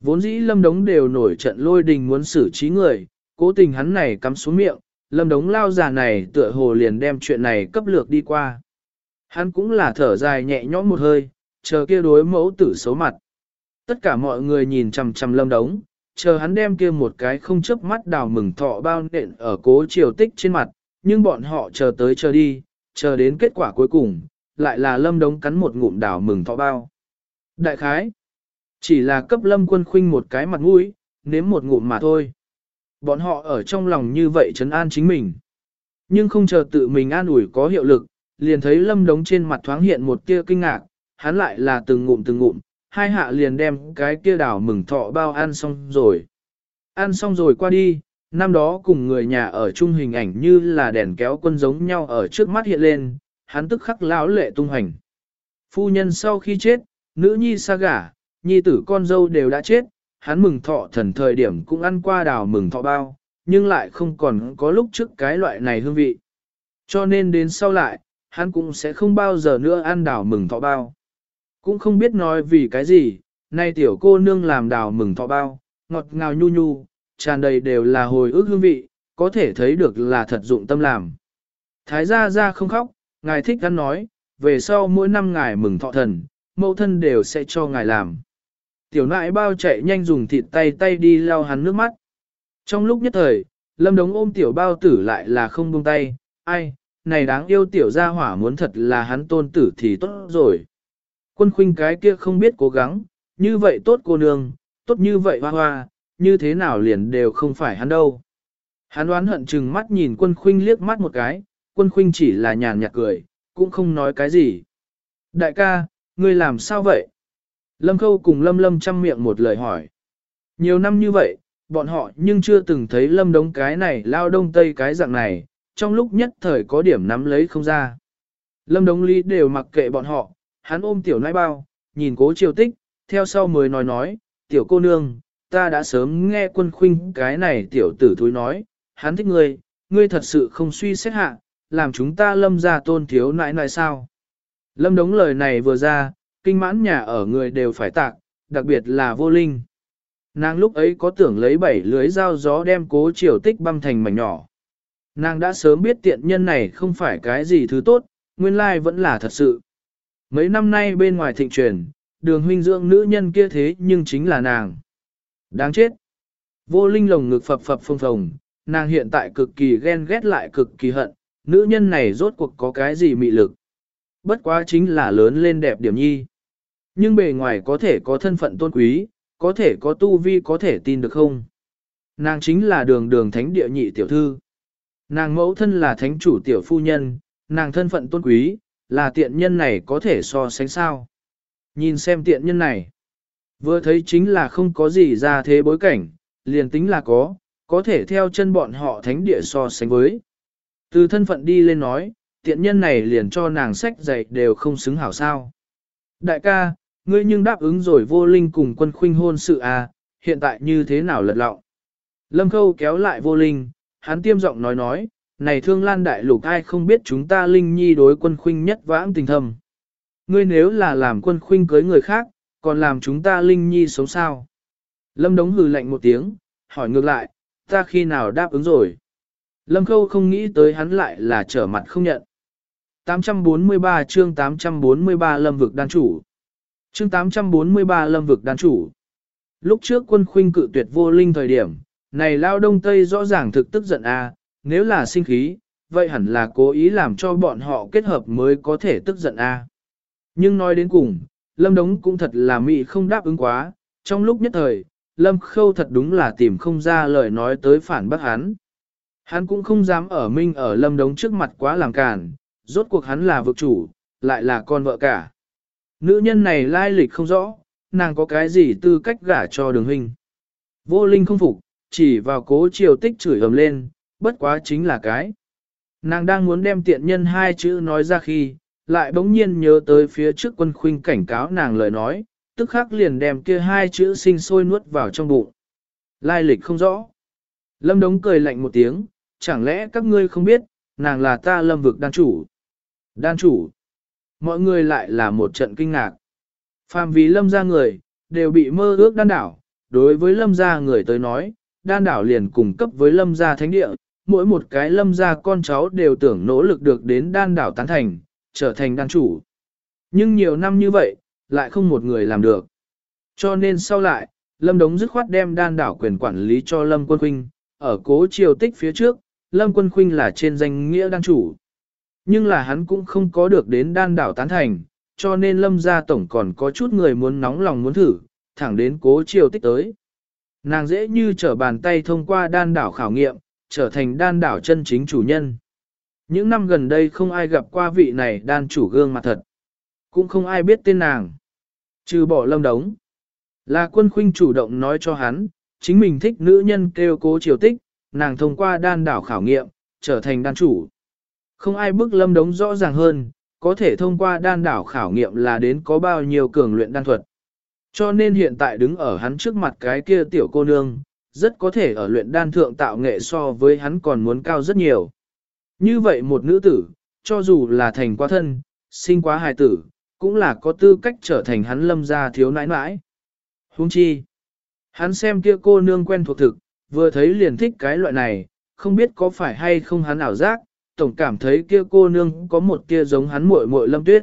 Vốn dĩ lâm đống đều nổi trận lôi đình muốn xử trí người, cố tình hắn này cắm xuống miệng, lâm đống lao già này tựa hồ liền đem chuyện này cấp lược đi qua. Hắn cũng là thở dài nhẹ nhõm một hơi, chờ kia đối mẫu tử xấu mặt. Tất cả mọi người nhìn chằm chằm lâm đống, chờ hắn đem kia một cái không chớp mắt đào mừng thọ bao nện ở cố triều tích trên mặt, nhưng bọn họ chờ tới chờ đi, chờ đến kết quả cuối cùng, lại là lâm đống cắn một ngụm đào mừng thọ bao. Đại khái, chỉ là cấp lâm quân khuynh một cái mặt mũi, nếm một ngụm mà thôi. Bọn họ ở trong lòng như vậy trấn an chính mình. Nhưng không chờ tự mình an ủi có hiệu lực, liền thấy lâm đống trên mặt thoáng hiện một tia kinh ngạc, hắn lại là từng ngụm từng ngụm, hai hạ liền đem cái kia đảo mừng thọ bao ăn xong rồi. Ăn xong rồi qua đi, năm đó cùng người nhà ở chung hình ảnh như là đèn kéo quân giống nhau ở trước mắt hiện lên, hắn tức khắc lão lệ tung hành. Phu nhân sau khi chết, nữ nhi xa gả, nhi tử con dâu đều đã chết, hắn mừng thọ thần thời điểm cũng ăn qua đào mừng thọ bao, nhưng lại không còn có lúc trước cái loại này hương vị. Cho nên đến sau lại, hắn cũng sẽ không bao giờ nữa ăn đào mừng thọ bao. Cũng không biết nói vì cái gì, nay tiểu cô nương làm đào mừng thọ bao, ngọt ngào nhu nhu, tràn đầy đều là hồi ức hương vị, có thể thấy được là thật dụng tâm làm. Thái gia gia không khóc, ngài thích ăn nói, về sau mỗi năm ngài mừng thọ thần, mẫu thân đều sẽ cho ngài làm. Tiểu nại bao chạy nhanh dùng thịt tay tay đi lau hắn nước mắt. Trong lúc nhất thời, lâm đống ôm tiểu bao tử lại là không buông tay, ai, này đáng yêu tiểu gia hỏa muốn thật là hắn tôn tử thì tốt rồi. Quân khuynh cái kia không biết cố gắng, như vậy tốt cô nương, tốt như vậy hoa hoa, như thế nào liền đều không phải hắn đâu. Hắn đoán hận chừng mắt nhìn quân khuynh liếc mắt một cái, quân khuynh chỉ là nhàn nhạt cười, cũng không nói cái gì. Đại ca, ngươi làm sao vậy? Lâm Khâu cùng Lâm Lâm chăm miệng một lời hỏi. Nhiều năm như vậy, bọn họ nhưng chưa từng thấy Lâm đống cái này lao đông tây cái dạng này, trong lúc nhất thời có điểm nắm lấy không ra. Lâm đống lý đều mặc kệ bọn họ, hắn ôm tiểu nãi bao, nhìn cố triều tích, theo sau mới nói nói, tiểu cô nương, ta đã sớm nghe quân khuynh cái này tiểu tử thúi nói, hắn thích ngươi, ngươi thật sự không suy xét hạ, làm chúng ta lâm ra tôn thiếu nãi nãi sao. Lâm đống lời này vừa ra, kinh mãn nhà ở người đều phải tạc, đặc biệt là vô linh. Nàng lúc ấy có tưởng lấy bảy lưới dao gió đem cố triều tích băm thành mảnh nhỏ. Nàng đã sớm biết tiện nhân này không phải cái gì thứ tốt, nguyên lai vẫn là thật sự. Mấy năm nay bên ngoài thịnh truyền, đường huynh dưỡng nữ nhân kia thế nhưng chính là nàng. Đáng chết. Vô linh lồng ngực phập phập phồng phồng, nàng hiện tại cực kỳ ghen ghét lại cực kỳ hận, nữ nhân này rốt cuộc có cái gì mị lực. Bất quá chính là lớn lên đẹp điểm nhi. Nhưng bề ngoài có thể có thân phận tôn quý, có thể có tu vi có thể tin được không? Nàng chính là đường đường thánh địa nhị tiểu thư. Nàng mẫu thân là thánh chủ tiểu phu nhân, nàng thân phận tôn quý, là tiện nhân này có thể so sánh sao. Nhìn xem tiện nhân này. Vừa thấy chính là không có gì ra thế bối cảnh, liền tính là có, có thể theo chân bọn họ thánh địa so sánh với. Từ thân phận đi lên nói, tiện nhân này liền cho nàng sách dạy đều không xứng hảo sao. Đại ca, ngươi nhưng đáp ứng rồi vô linh cùng quân khuynh hôn sự à, hiện tại như thế nào lật lọng. Lâm Khâu kéo lại vô linh, hắn tiêm giọng nói nói, này thương lan đại lục ai không biết chúng ta linh nhi đối quân khuynh nhất vãng tình thầm. Ngươi nếu là làm quân khuynh cưới người khác, còn làm chúng ta linh nhi sống sao? Lâm Đống hừ lạnh một tiếng, hỏi ngược lại, ta khi nào đáp ứng rồi? Lâm Khâu không nghĩ tới hắn lại là trở mặt không nhận. 843 chương 843 Lâm vực đan chủ. Chương 843 Lâm vực đan chủ. Lúc trước quân khuynh cự tuyệt vô linh thời điểm, này lao đông tây rõ ràng thực tức giận a, nếu là sinh khí, vậy hẳn là cố ý làm cho bọn họ kết hợp mới có thể tức giận a. Nhưng nói đến cùng, Lâm Đống cũng thật là mị không đáp ứng quá, trong lúc nhất thời, Lâm Khâu thật đúng là tìm không ra lời nói tới phản bác hắn. Hắn cũng không dám ở minh ở Lâm Đống trước mặt quá làm cản, rốt cuộc hắn là vực chủ, lại là con vợ cả. Nữ nhân này lai lịch không rõ, nàng có cái gì tư cách gả cho đường huynh. Vô linh không phục, chỉ vào cố triều tích chửi ầm lên, bất quá chính là cái. Nàng đang muốn đem tiện nhân hai chữ nói ra khi, lại bỗng nhiên nhớ tới phía trước quân khuynh cảnh cáo nàng lời nói, tức khắc liền đem kia hai chữ sinh sôi nuốt vào trong bụng. Lai lịch không rõ. Lâm Đống cười lạnh một tiếng, chẳng lẽ các ngươi không biết, nàng là ta lâm vực đan chủ. Đan chủ. Mọi người lại là một trận kinh ngạc. Phàm vì lâm ra người, đều bị mơ ước đan đảo. Đối với lâm ra người tới nói, đan đảo liền cùng cấp với lâm gia thánh địa, mỗi một cái lâm gia con cháu đều tưởng nỗ lực được đến đan đảo tán thành, trở thành đan chủ. Nhưng nhiều năm như vậy, lại không một người làm được. Cho nên sau lại, Lâm Đống dứt khoát đem đan đảo quyền quản lý cho Lâm Quân Khuynh, ở cố triều tích phía trước, Lâm Quân Khuynh là trên danh nghĩa đan chủ. Nhưng là hắn cũng không có được đến đan đảo tán thành, cho nên Lâm gia tổng còn có chút người muốn nóng lòng muốn thử, thẳng đến cố triều tích tới. Nàng dễ như trở bàn tay thông qua đan đảo khảo nghiệm, trở thành đan đảo chân chính chủ nhân. Những năm gần đây không ai gặp qua vị này đan chủ gương mặt thật. Cũng không ai biết tên nàng. Trừ bỏ lâm đống. Là quân khuynh chủ động nói cho hắn, chính mình thích nữ nhân kêu cố triều tích, nàng thông qua đan đảo khảo nghiệm, trở thành đan chủ. Không ai bức lâm đống rõ ràng hơn, có thể thông qua đan đảo khảo nghiệm là đến có bao nhiêu cường luyện đan thuật. Cho nên hiện tại đứng ở hắn trước mặt cái kia tiểu cô nương, rất có thể ở luyện đan thượng tạo nghệ so với hắn còn muốn cao rất nhiều. Như vậy một nữ tử, cho dù là thành quá thân, sinh quá hài tử, cũng là có tư cách trở thành hắn lâm gia thiếu nãi nãi. Huống chi, hắn xem kia cô nương quen thuộc thực, vừa thấy liền thích cái loại này, không biết có phải hay không hắn ảo giác, tổng cảm thấy kia cô nương có một kia giống hắn muội muội lâm tuyết.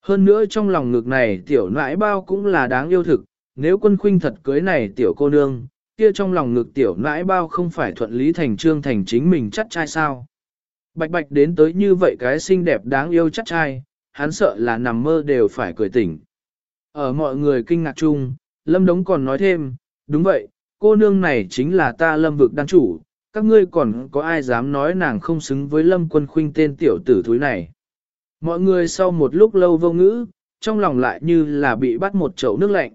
Hơn nữa trong lòng ngực này tiểu nãi bao cũng là đáng yêu thực, nếu quân khuynh thật cưới này tiểu cô nương, kia trong lòng ngực tiểu nãi bao không phải thuận lý thành trương thành chính mình chắc trai sao. Bạch bạch đến tới như vậy cái xinh đẹp đáng yêu chắc trai, hắn sợ là nằm mơ đều phải cười tỉnh. Ở mọi người kinh ngạc chung, Lâm Đống còn nói thêm, đúng vậy, cô nương này chính là ta Lâm vực đan chủ, các ngươi còn có ai dám nói nàng không xứng với Lâm quân khuynh tên tiểu tử thúi này. Mọi người sau một lúc lâu vô ngữ, trong lòng lại như là bị bắt một chậu nước lạnh.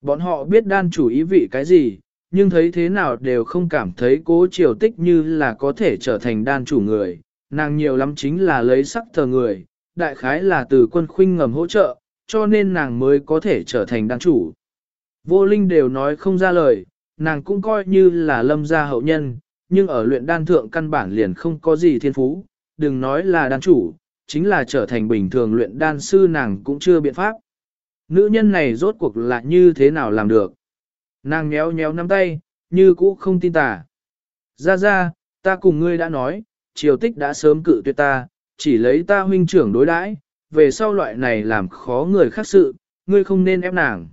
Bọn họ biết đan chủ ý vị cái gì, nhưng thấy thế nào đều không cảm thấy cố triều tích như là có thể trở thành đan chủ người, nàng nhiều lắm chính là lấy sắc thờ người, đại khái là từ quân khuynh ngầm hỗ trợ, cho nên nàng mới có thể trở thành đan chủ. Vô linh đều nói không ra lời, nàng cũng coi như là lâm gia hậu nhân, nhưng ở luyện đan thượng căn bản liền không có gì thiên phú, đừng nói là đan chủ, chính là trở thành bình thường luyện đan sư nàng cũng chưa biện pháp. Nữ nhân này rốt cuộc là như thế nào làm được? Nàng nhéo nhéo nắm tay, như cũ không tin tà. Ra ra, ta cùng ngươi đã nói, triều tích đã sớm cự tuyệt ta, chỉ lấy ta huynh trưởng đối đãi, về sau loại này làm khó người khác sự, ngươi không nên ép nàng.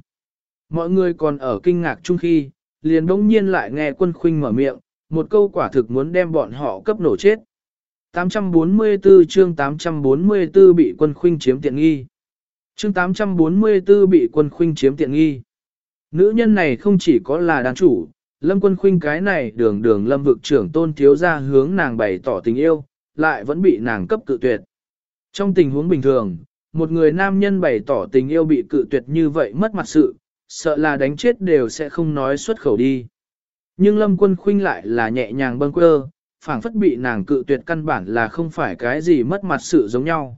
Mọi người còn ở kinh ngạc chung khi, liền bỗng nhiên lại nghe quân khuynh mở miệng, một câu quả thực muốn đem bọn họ cấp nổ chết. 844 chương 844 bị quân khuynh chiếm tiện nghi. Chương 844 bị quân khuynh chiếm tiện nghi. Nữ nhân này không chỉ có là đàn chủ, lâm quân khuynh cái này đường đường lâm vực trưởng tôn thiếu ra hướng nàng bày tỏ tình yêu, lại vẫn bị nàng cấp cự tuyệt. Trong tình huống bình thường, một người nam nhân bày tỏ tình yêu bị cự tuyệt như vậy mất mặt sự, sợ là đánh chết đều sẽ không nói xuất khẩu đi. Nhưng lâm quân khuynh lại là nhẹ nhàng bâng quơ, phảng phất bị nàng cự tuyệt căn bản là không phải cái gì mất mặt sự giống nhau.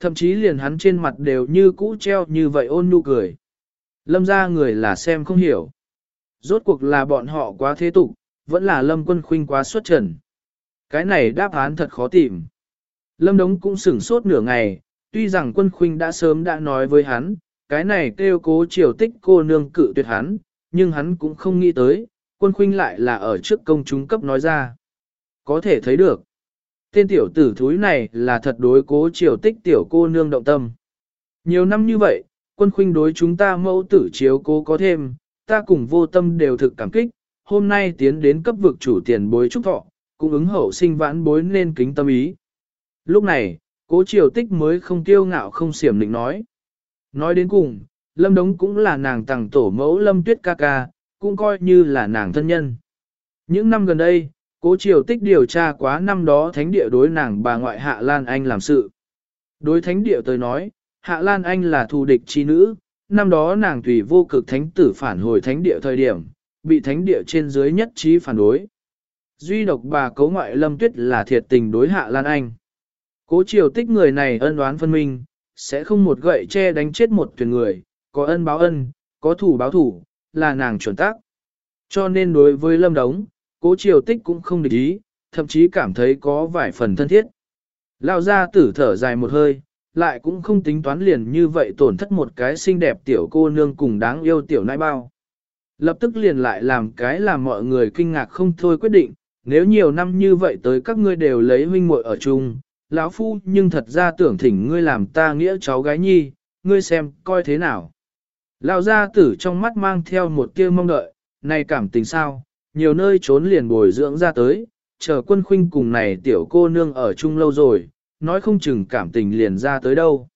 Thậm chí liền hắn trên mặt đều như cũ treo như vậy ôn nhu cười. Lâm ra người là xem không hiểu. Rốt cuộc là bọn họ quá thế tục, vẫn là lâm quân khuynh quá xuất trần. Cái này đáp án thật khó tìm. Lâm Đống cũng sửng sốt nửa ngày, tuy rằng quân khuynh đã sớm đã nói với hắn, cái này kêu cố triều tích cô nương cự tuyệt hắn, nhưng hắn cũng không nghĩ tới, quân khuynh lại là ở trước công chúng cấp nói ra. Có thể thấy được, tên tiểu tử thúi này là thật đối cố triều tích tiểu cô nương động tâm. Nhiều năm như vậy, quân khuynh đối chúng ta mẫu tử chiếu cố có thêm, ta cùng vô tâm đều thực cảm kích, hôm nay tiến đến cấp vực chủ tiền bối trúc thọ, cũng ứng hậu sinh vãn bối nên kính tâm ý. Lúc này, cố triều tích mới không tiêu ngạo không xiểm định nói. Nói đến cùng, lâm đống cũng là nàng tàng tổ mẫu lâm tuyết ca ca, cũng coi như là nàng thân nhân. Những năm gần đây, cố triều tích điều tra quá năm đó thánh địa đối nàng bà ngoại Hạ Lan Anh làm sự. Đối thánh địa tới nói, Hạ Lan Anh là thù địch chi nữ, năm đó nàng tùy vô cực thánh tử phản hồi thánh địa thời điểm, bị thánh địa trên dưới nhất trí phản đối. Duy độc bà cố ngoại lâm tuyết là thiệt tình đối Hạ Lan Anh. Cố triều tích người này ân oán phân minh, sẽ không một gậy che đánh chết một tuyển người, có ân báo ân, có thủ báo thủ, là nàng chuẩn tác. Cho nên đối với lâm đống, cố triều tích cũng không để ý, thậm chí cảm thấy có vài phần thân thiết. Lao ra tử thở dài một hơi, lại cũng không tính toán liền như vậy tổn thất một cái xinh đẹp tiểu cô nương cùng đáng yêu tiểu nai bao. Lập tức liền lại làm cái làm mọi người kinh ngạc không thôi quyết định, nếu nhiều năm như vậy tới các ngươi đều lấy huynh muội ở chung, lão phu nhưng thật ra tưởng thỉnh ngươi làm ta nghĩa cháu gái nhi, ngươi xem coi thế nào. Lão gia tử trong mắt mang theo một tia mong đợi, này cảm tình sao, nhiều nơi trốn liền bồi dưỡng ra tới, chờ quân khuynh cùng này tiểu cô nương ở chung lâu rồi, nói không chừng cảm tình liền ra tới đâu.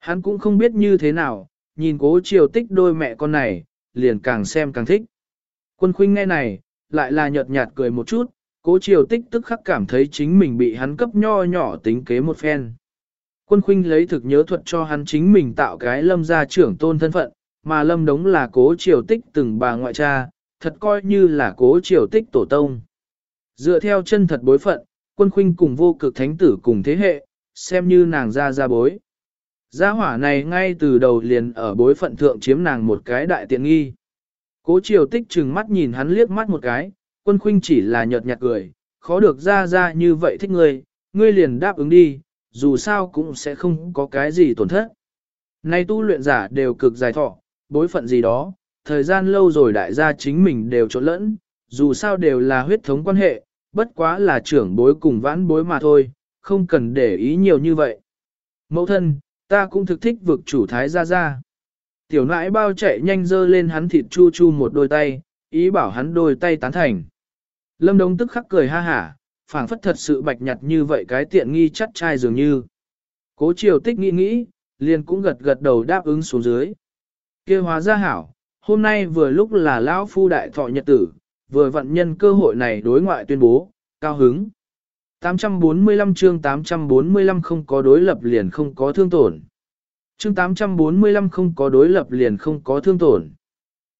Hắn cũng không biết như thế nào, nhìn cố triều tích đôi mẹ con này, liền càng xem càng thích. Quân khuynh nghe này, lại là nhợt nhạt cười một chút, cố triều tích tức khắc cảm thấy chính mình bị hắn cấp nho nhỏ tính kế một phen. Quân khuynh lấy thực nhớ thuật cho hắn chính mình tạo cái lâm gia trưởng tôn thân phận, mà lâm đống là cố triều tích từng bà ngoại cha, thật coi như là cố triều tích tổ tông. Dựa theo chân thật bối phận, quân khuynh cùng vô cực thánh tử cùng thế hệ, xem như nàng ra ra bối. Gia hỏa này ngay từ đầu liền ở bối phận thượng chiếm nàng một cái đại tiện nghi. Cố triều tích trừng mắt nhìn hắn liếc mắt một cái, quân khuynh chỉ là nhợt nhạt cười, khó được ra ra như vậy thích ngươi, ngươi liền đáp ứng đi, dù sao cũng sẽ không có cái gì tổn thất. Nay tu luyện giả đều cực dài thọ, bối phận gì đó, thời gian lâu rồi đại gia chính mình đều trộn lẫn, dù sao đều là huyết thống quan hệ, bất quá là trưởng bối cùng vãn bối mà thôi, không cần để ý nhiều như vậy. Mẫu thân, ta cũng thực thích vực chủ thái gia gia. Tiểu nãi bao chạy nhanh dơ lên hắn thịt chu chu một đôi tay, ý bảo hắn đôi tay tán thành. Lâm Đông tức khắc cười ha hả, phảng phất thật sự bạch nhặt như vậy cái tiện nghi chắc trai dường như. Cố triều tích nghĩ nghĩ, liền cũng gật gật đầu đáp ứng xuống dưới kia hóa ra hảo, hôm nay vừa lúc là lão phu đại thọ nhật tử, vừa vận nhân cơ hội này đối ngoại tuyên bố, cao hứng. 845 chương 845 không có đối lập liền không có thương tổn. Chương 845 không có đối lập liền không có thương tổn.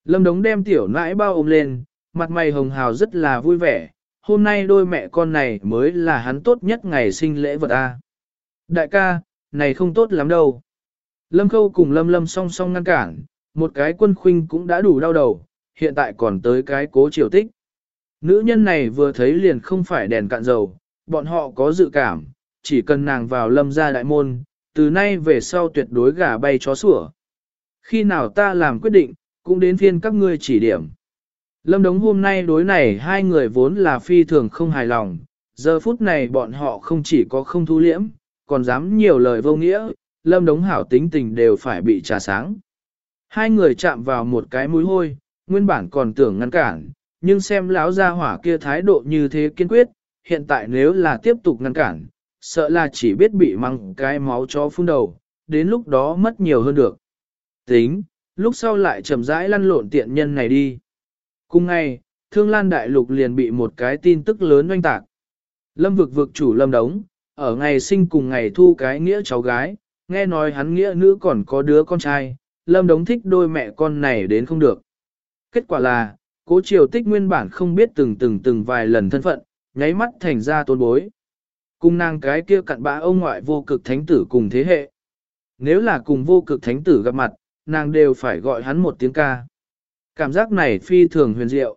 Lâm Đống đem tiểu nãi bao ôm lên, mặt mày hồng hào rất là vui vẻ, hôm nay đôi mẹ con này mới là hắn tốt nhất ngày sinh lễ vật a. Đại ca, này không tốt lắm đâu. Lâm Khâu cùng Lâm Lâm song song ngăn cản, một cái quân khuynh cũng đã đủ đau đầu, hiện tại còn tới cái cố triều tích. Nữ nhân này vừa thấy liền không phải đèn cạn dầu, bọn họ có dự cảm, chỉ cần nàng vào lâm gia đại môn, từ nay về sau tuyệt đối gà bay chó sủa. Khi nào ta làm quyết định, cũng đến phiên các ngươi chỉ điểm. Lâm Đống hôm nay đối này hai người vốn là phi thường không hài lòng, giờ phút này bọn họ không chỉ có không thu liễm, còn dám nhiều lời vô nghĩa, Lâm Đống hảo tính tình đều phải bị trà sáng. Hai người chạm vào một cái mũi hôi, nguyên bản còn tưởng ngăn cản, nhưng xem lão gia hỏa kia thái độ như thế kiên quyết, hiện tại nếu là tiếp tục ngăn cản, sợ là chỉ biết bị măng cái máu chó phun đầu, đến lúc đó mất nhiều hơn được. Tính, lúc sau lại chậm rãi lăn lộn tiện nhân này đi. Cùng ngày, Thương Lan Đại Lục liền bị một cái tin tức lớn oanh tạc. Lâm vực vực chủ Lâm Đống, ở ngày sinh cùng ngày thu cái nghĩa cháu gái, nghe nói hắn nghĩa nữ còn có đứa con trai, Lâm Đống thích đôi mẹ con này đến không được. Kết quả là, cố triều tích nguyên bản không biết từng từng từng vài lần thân phận, nháy mắt thành ra tôn bối. Cùng nàng cái kia cặn bã ông ngoại vô cực thánh tử cùng thế hệ. Nếu là cùng vô cực thánh tử gặp mặt, nàng đều phải gọi hắn một tiếng ca. Cảm giác này phi thường huyền diệu.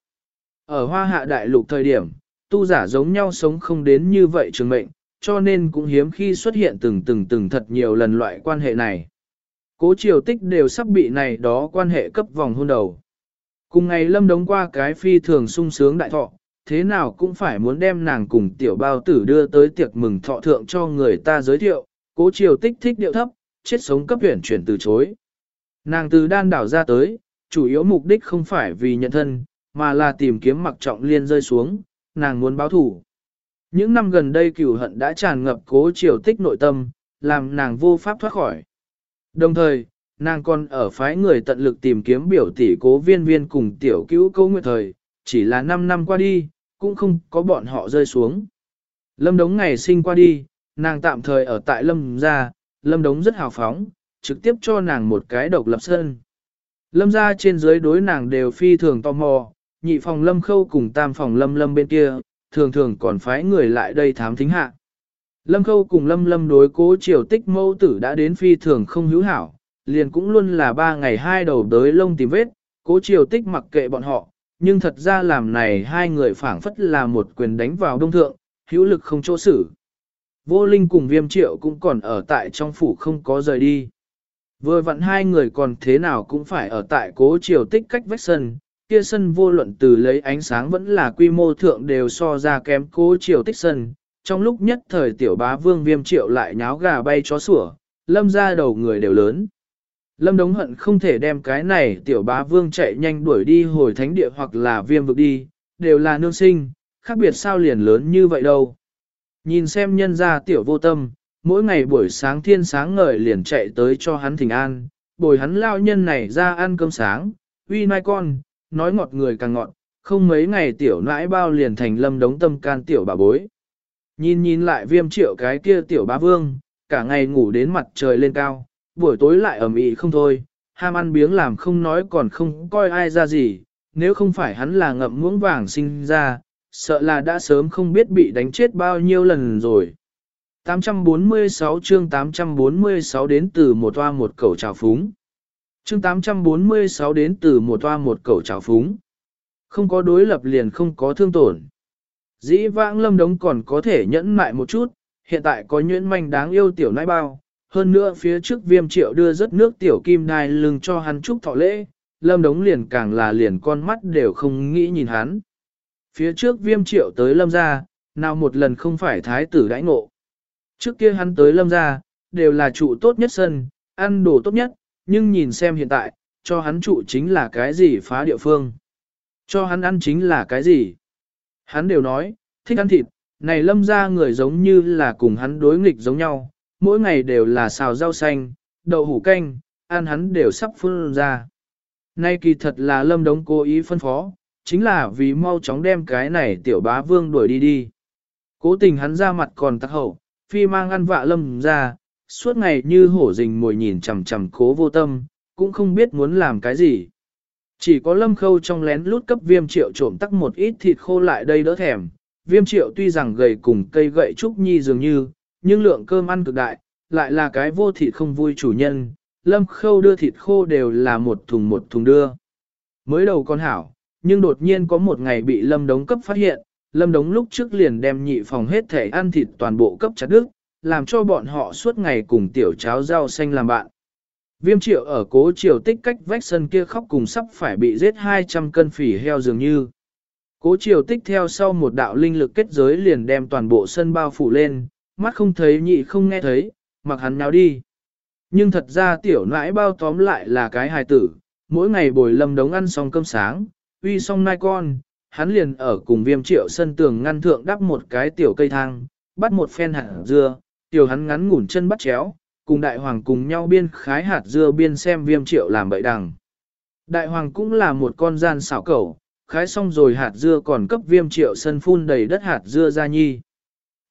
Ở hoa hạ đại lục thời điểm, tu giả giống nhau sống không đến như vậy trường mệnh, cho nên cũng hiếm khi xuất hiện từng từng từng thật nhiều lần loại quan hệ này. Cố triều tích đều sắp bị này đó quan hệ cấp vòng hôn đầu. Cùng ngày lâm đống qua cái phi thường sung sướng đại thọ, thế nào cũng phải muốn đem nàng cùng tiểu bao tử đưa tới tiệc mừng thọ thượng cho người ta giới thiệu, cố triều tích thích điệu thấp, chết sống cấp huyển chuyển từ chối. Nàng từ đan đảo ra tới, chủ yếu mục đích không phải vì nhận thân, mà là tìm kiếm mặc trọng liên rơi xuống, nàng muốn báo thủ. Những năm gần đây cửu hận đã tràn ngập cố triều tích nội tâm, làm nàng vô pháp thoát khỏi. Đồng thời, nàng còn ở phái người tận lực tìm kiếm biểu tỷ cố viên viên cùng tiểu cứu câu nguyệt thời, chỉ là 5 năm qua đi, cũng không có bọn họ rơi xuống. Lâm Đống ngày sinh qua đi, nàng tạm thời ở tại Lâm gia, Lâm Đống rất hào phóng, trực tiếp cho nàng một cái độc lập sân. Lâm gia trên dưới đối nàng đều phi thường tò mò, nhị phòng Lâm Khâu cùng tam phòng Lâm Lâm bên kia, thường thường còn phái người lại đây thám thính hạ. Lâm Khâu cùng Lâm Lâm đối cố triều tích mâu tử đã đến phi thường không hữu hảo, liền cũng luôn là ba ngày hai đầu đới lông tìm vết, cố triều tích mặc kệ bọn họ, nhưng thật ra làm này hai người phảng phất là một quyền đánh vào đông thượng, hữu lực không chỗ xử. Vô Linh cùng viêm triệu cũng còn ở tại trong phủ không có rời đi. Vừa vặn hai người còn thế nào cũng phải ở tại cố triều tích cách vách sân, kia sân vô luận từ lấy ánh sáng vẫn là quy mô thượng đều so ra kém cố triều tích sân. Trong lúc nhất thời tiểu bá vương viêm triệu lại nháo gà bay chó sủa, lâm ra đầu người đều lớn. Lâm Đống hận không thể đem cái này tiểu bá vương chạy nhanh đuổi đi hồi thánh địa hoặc là viêm vực đi, đều là nương sinh, khác biệt sao liền lớn như vậy đâu. Nhìn xem nhân ra tiểu vô tâm, mỗi ngày buổi sáng thiên sáng ngời liền chạy tới cho hắn thỉnh an, bồi hắn lao nhân này ra ăn cơm sáng, uy mai con, nói ngọt người càng ngọt, không mấy ngày tiểu nãi bao liền thành lâm đống tâm can tiểu bà bối. Nhìn nhìn lại viêm triệu cái kia tiểu bá vương, cả ngày ngủ đến mặt trời lên cao, buổi tối lại ẩm ĩ không thôi, ham ăn biếng làm không nói còn không coi ai ra gì, nếu không phải hắn là ngậm muỗng vàng sinh ra, sợ là đã sớm không biết bị đánh chết bao nhiêu lần rồi. 846 chương 846 đến từ một toa một cầu trào phúng. Chương 846 đến từ một toa một cầu trào phúng. Không có đối lập liền không có thương tổn. Dĩ vãng lâm đống còn có thể nhẫn mại một chút, hiện tại có nhuyễn manh đáng yêu tiểu nãi bao. Hơn nữa phía trước viêm triệu đưa rất nước tiểu kim đai lưng cho hắn chúc thọ lễ, lâm đống liền càng là liền con mắt đều không nghĩ nhìn hắn. Phía trước viêm triệu tới lâm ra, nào một lần không phải thái tử đãi ngộ. Trước kia hắn tới lâm ra, đều là trụ tốt nhất sân, ăn đồ tốt nhất, nhưng nhìn xem hiện tại, cho hắn trụ chính là cái gì phá địa phương. Cho hắn ăn chính là cái gì. Hắn đều nói, thích ăn thịt, này lâm ra người giống như là cùng hắn đối nghịch giống nhau, mỗi ngày đều là xào rau xanh, đậu hủ canh, ăn hắn đều sắp phun ra. Nay kỳ thật là lâm đống cố ý phân phó, chính là vì mau chóng đem cái này tiểu bá vương đuổi đi đi. Cố tình hắn ra mặt còn tắc hậu, phi mang ăn vạ lâm ra, suốt ngày như hổ rình mồi nhìn chằm chằm cố vô tâm, cũng không biết muốn làm cái gì. Chỉ có lâm khâu trong lén lút cấp viêm triệu trộm tắc một ít thịt khô lại đây đỡ thèm. Viêm triệu tuy rằng gầy cùng cây gậy trúc nhi dường như, nhưng lượng cơm ăn cực đại, lại là cái vô thịt không vui chủ nhân. Lâm khâu đưa thịt khô đều là một thùng một thùng đưa. Mới đầu con hảo, nhưng đột nhiên có một ngày bị lâm đống cấp phát hiện, lâm đống lúc trước liền đem nhị phòng hết thể ăn thịt toàn bộ cấp chặt đức, làm cho bọn họ suốt ngày cùng tiểu cháo rau xanh làm bạn. Viêm triệu ở cố triều tích cách vách sân kia khóc cùng sắp phải bị giết 200 cân phỉ heo dường như. Cố triều tích theo sau một đạo linh lực kết giới liền đem toàn bộ sân bao phủ lên, mắt không thấy nhị không nghe thấy, mặc hắn nào đi. Nhưng thật ra tiểu nãi bao tóm lại là cái hài tử, mỗi ngày bồi lâm đống ăn xong cơm sáng, uy xong nai con, hắn liền ở cùng viêm triệu sân tường ngăn thượng đắp một cái tiểu cây thang, bắt một phen hạt dưa, tiểu hắn ngắn ngủn chân bắt chéo, cùng đại hoàng cùng nhau biên khái hạt dưa biên xem viêm triệu làm bậy đằng. Đại hoàng cũng là một con gian xảo cẩu, khái xong rồi hạt dưa còn cấp viêm triệu sân phun đầy đất hạt dưa ra nhi.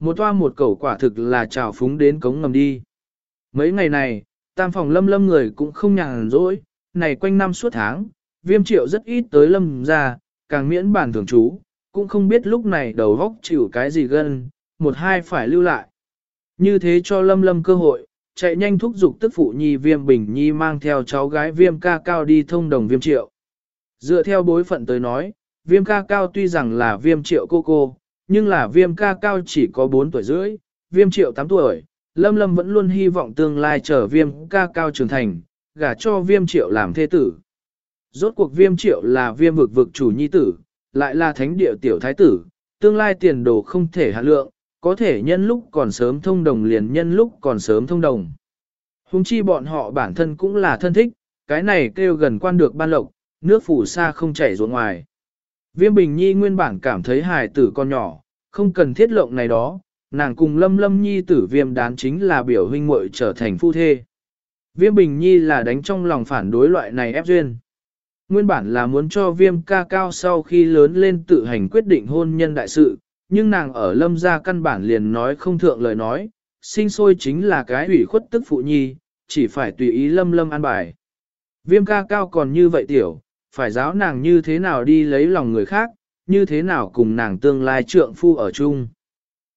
Một toa một cẩu quả thực là trào phúng đến cống ngầm đi. Mấy ngày này, tam phòng lâm lâm người cũng không nhàn rỗi, này quanh năm suốt tháng, viêm triệu rất ít tới lâm ra, càng miễn bản thường trú, cũng không biết lúc này đầu góc chịu cái gì gân, một hai phải lưu lại. Như thế cho lâm lâm cơ hội, chạy nhanh thúc giục tức phụ nhi viêm bình nhi mang theo cháu gái viêm ca cao đi thông đồng viêm triệu. Dựa theo bối phận tới nói, viêm ca cao tuy rằng là viêm triệu cô cô, nhưng là viêm ca cao chỉ có 4 tuổi rưỡi, viêm triệu 8 tuổi, lâm lâm vẫn luôn hy vọng tương lai trở viêm ca cao trưởng thành, gả cho viêm triệu làm thế tử. Rốt cuộc viêm triệu là viêm vực vực chủ nhi tử, lại là thánh địa tiểu thái tử, tương lai tiền đồ không thể hạ lượng, có thể nhân lúc còn sớm thông đồng liền nhân lúc còn sớm thông đồng. Hùng chi bọn họ bản thân cũng là thân thích, cái này kêu gần quan được ban lộc, nước phủ xa không chảy ruộng ngoài. Viêm Bình Nhi nguyên bản cảm thấy hài tử con nhỏ, không cần thiết lộng này đó, nàng cùng lâm lâm nhi tử viêm đán chính là biểu huynh muội trở thành phu thê. Viêm Bình Nhi là đánh trong lòng phản đối loại này ép duyên. Nguyên bản là muốn cho viêm ca cao sau khi lớn lên tự hành quyết định hôn nhân đại sự, nhưng nàng ở lâm gia căn bản liền nói không thượng lời nói, sinh sôi chính là cái ủy khuất tức phụ nhi, chỉ phải tùy ý lâm lâm an bài. Viêm ca cao còn như vậy tiểu, phải giáo nàng như thế nào đi lấy lòng người khác, như thế nào cùng nàng tương lai trượng phu ở chung.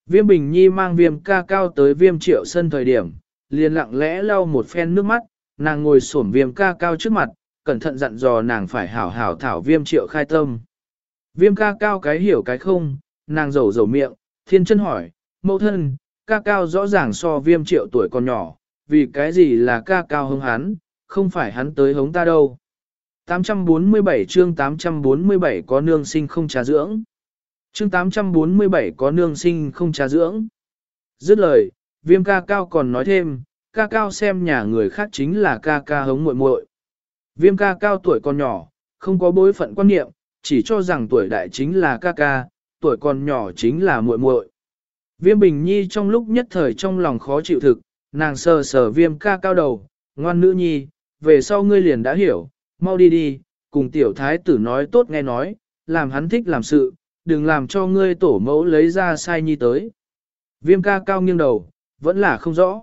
Viêm Bình Nhi mang viêm ca cao tới viêm triệu sân thời điểm, liền lặng lẽ lau một phen nước mắt, nàng ngồi xổm viêm ca cao trước mặt, cẩn thận dặn dò nàng phải hảo hảo thảo viêm triệu khai tâm. Viêm ca cao cái hiểu cái không, nàng rầu rầu miệng, thiên chân hỏi, mẫu thân, ca cao rõ ràng so viêm triệu tuổi còn nhỏ, vì cái gì là ca cao hứng hắn, không phải hắn tới hống ta đâu. 847 chương 847 có nương sinh không trà dưỡng. Chương 847 có nương sinh không trà dưỡng. Dứt lời, viêm ca cao còn nói thêm, ca cao xem nhà người khác chính là ca ca hống muội muội. Viêm ca cao tuổi còn nhỏ, không có bối phận quan niệm, chỉ cho rằng tuổi đại chính là ca ca, tuổi còn nhỏ chính là muội muội. Viêm Bình Nhi trong lúc nhất thời trong lòng khó chịu thực, nàng sờ sờ viêm ca cao đầu, ngoan nữ nhi, về sau ngươi liền đã hiểu, mau đi đi, cùng tiểu thái tử nói tốt nghe nói, làm hắn thích làm sự, đừng làm cho ngươi tổ mẫu lấy ra sai nhi tới. Viêm ca cao nghiêng đầu, vẫn là không rõ.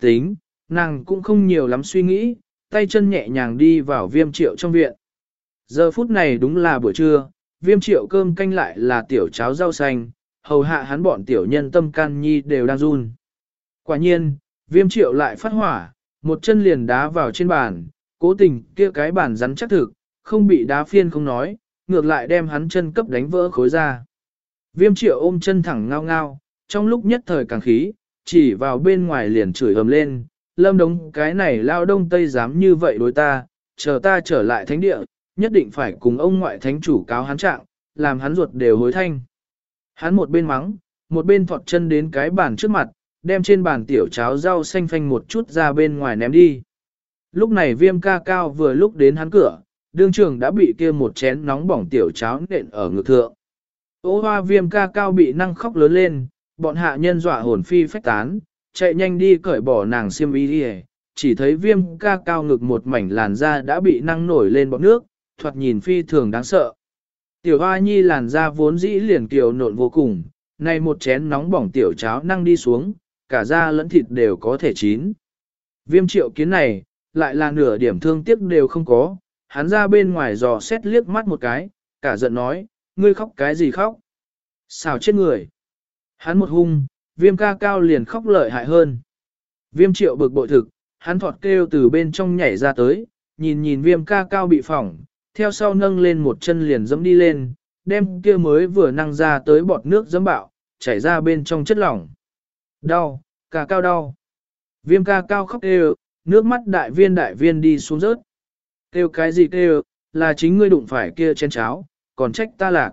Tính, nàng cũng không nhiều lắm suy nghĩ, tay chân nhẹ nhàng đi vào viêm triệu trong viện. Giờ phút này đúng là buổi trưa, viêm triệu cơm canh lại là tiểu cháo rau xanh, hầu hạ hắn bọn tiểu nhân tâm can nhi đều đang run. Quả nhiên, viêm triệu lại phát hỏa, một chân liền đá vào trên bàn, cố tình kia cái bàn rắn chắc thực, không bị đá phiên không nói, ngược lại đem hắn chân cấp đánh vỡ khối ra. Viêm triệu ôm chân thẳng ngao ngao, trong lúc nhất thời càng khí, chỉ vào bên ngoài liền chửi ầm lên, lâm đống cái này lao đông tây dám như vậy đối ta, chờ ta trở lại thánh địa, nhất định phải cùng ông ngoại thánh chủ cáo hắn trạng, làm hắn ruột đều hối thanh. Hắn một bên mắng, một bên thọt chân đến cái bàn trước mặt, đem trên bàn tiểu cháo rau xanh phanh một chút ra bên ngoài ném đi. Lúc này viêm ca cao vừa lúc đến hắn cửa, đương trường đã bị kia một chén nóng bỏng tiểu cháo nện ở ngực thượng. Ô hoa viêm ca cao bị năng khóc lớn lên, bọn hạ nhân dọa hồn phi phách tán, chạy nhanh đi cởi bỏ nàng xiêm y đi chỉ thấy viêm ca cao ngực một mảnh làn da đã bị năng nổi lên bọt nước, thoạt nhìn phi thường đáng sợ. Tiểu hoa nhi làn da vốn dĩ liền kiều nộn vô cùng, nay một chén nóng bỏng tiểu cháo năng đi xuống, cả da lẫn thịt đều có thể chín. Viêm triệu kiến này, lại là nửa điểm thương tiếc đều không có, hắn ra bên ngoài dò xét liếc mắt một cái, cả giận nói, ngươi khóc cái gì khóc? Xào chết người. Hắn một hung, viêm ca cao liền khóc lợi hại hơn. Viêm triệu bực bội thực, hắn thọt kêu từ bên trong nhảy ra tới, nhìn nhìn viêm ca cao bị phỏng, theo sau nâng lên một chân liền dẫm đi lên, đem kia mới vừa năng ra tới bọt nước dẫm bạo, chảy ra bên trong chất lỏng. Đau, ca cao đau. Viêm ca cao khóc kêu, nước mắt đại viên đại viên đi xuống rớt. Kêu cái gì kêu, là chính ngươi đụng phải kia chén cháo, còn trách ta lạc.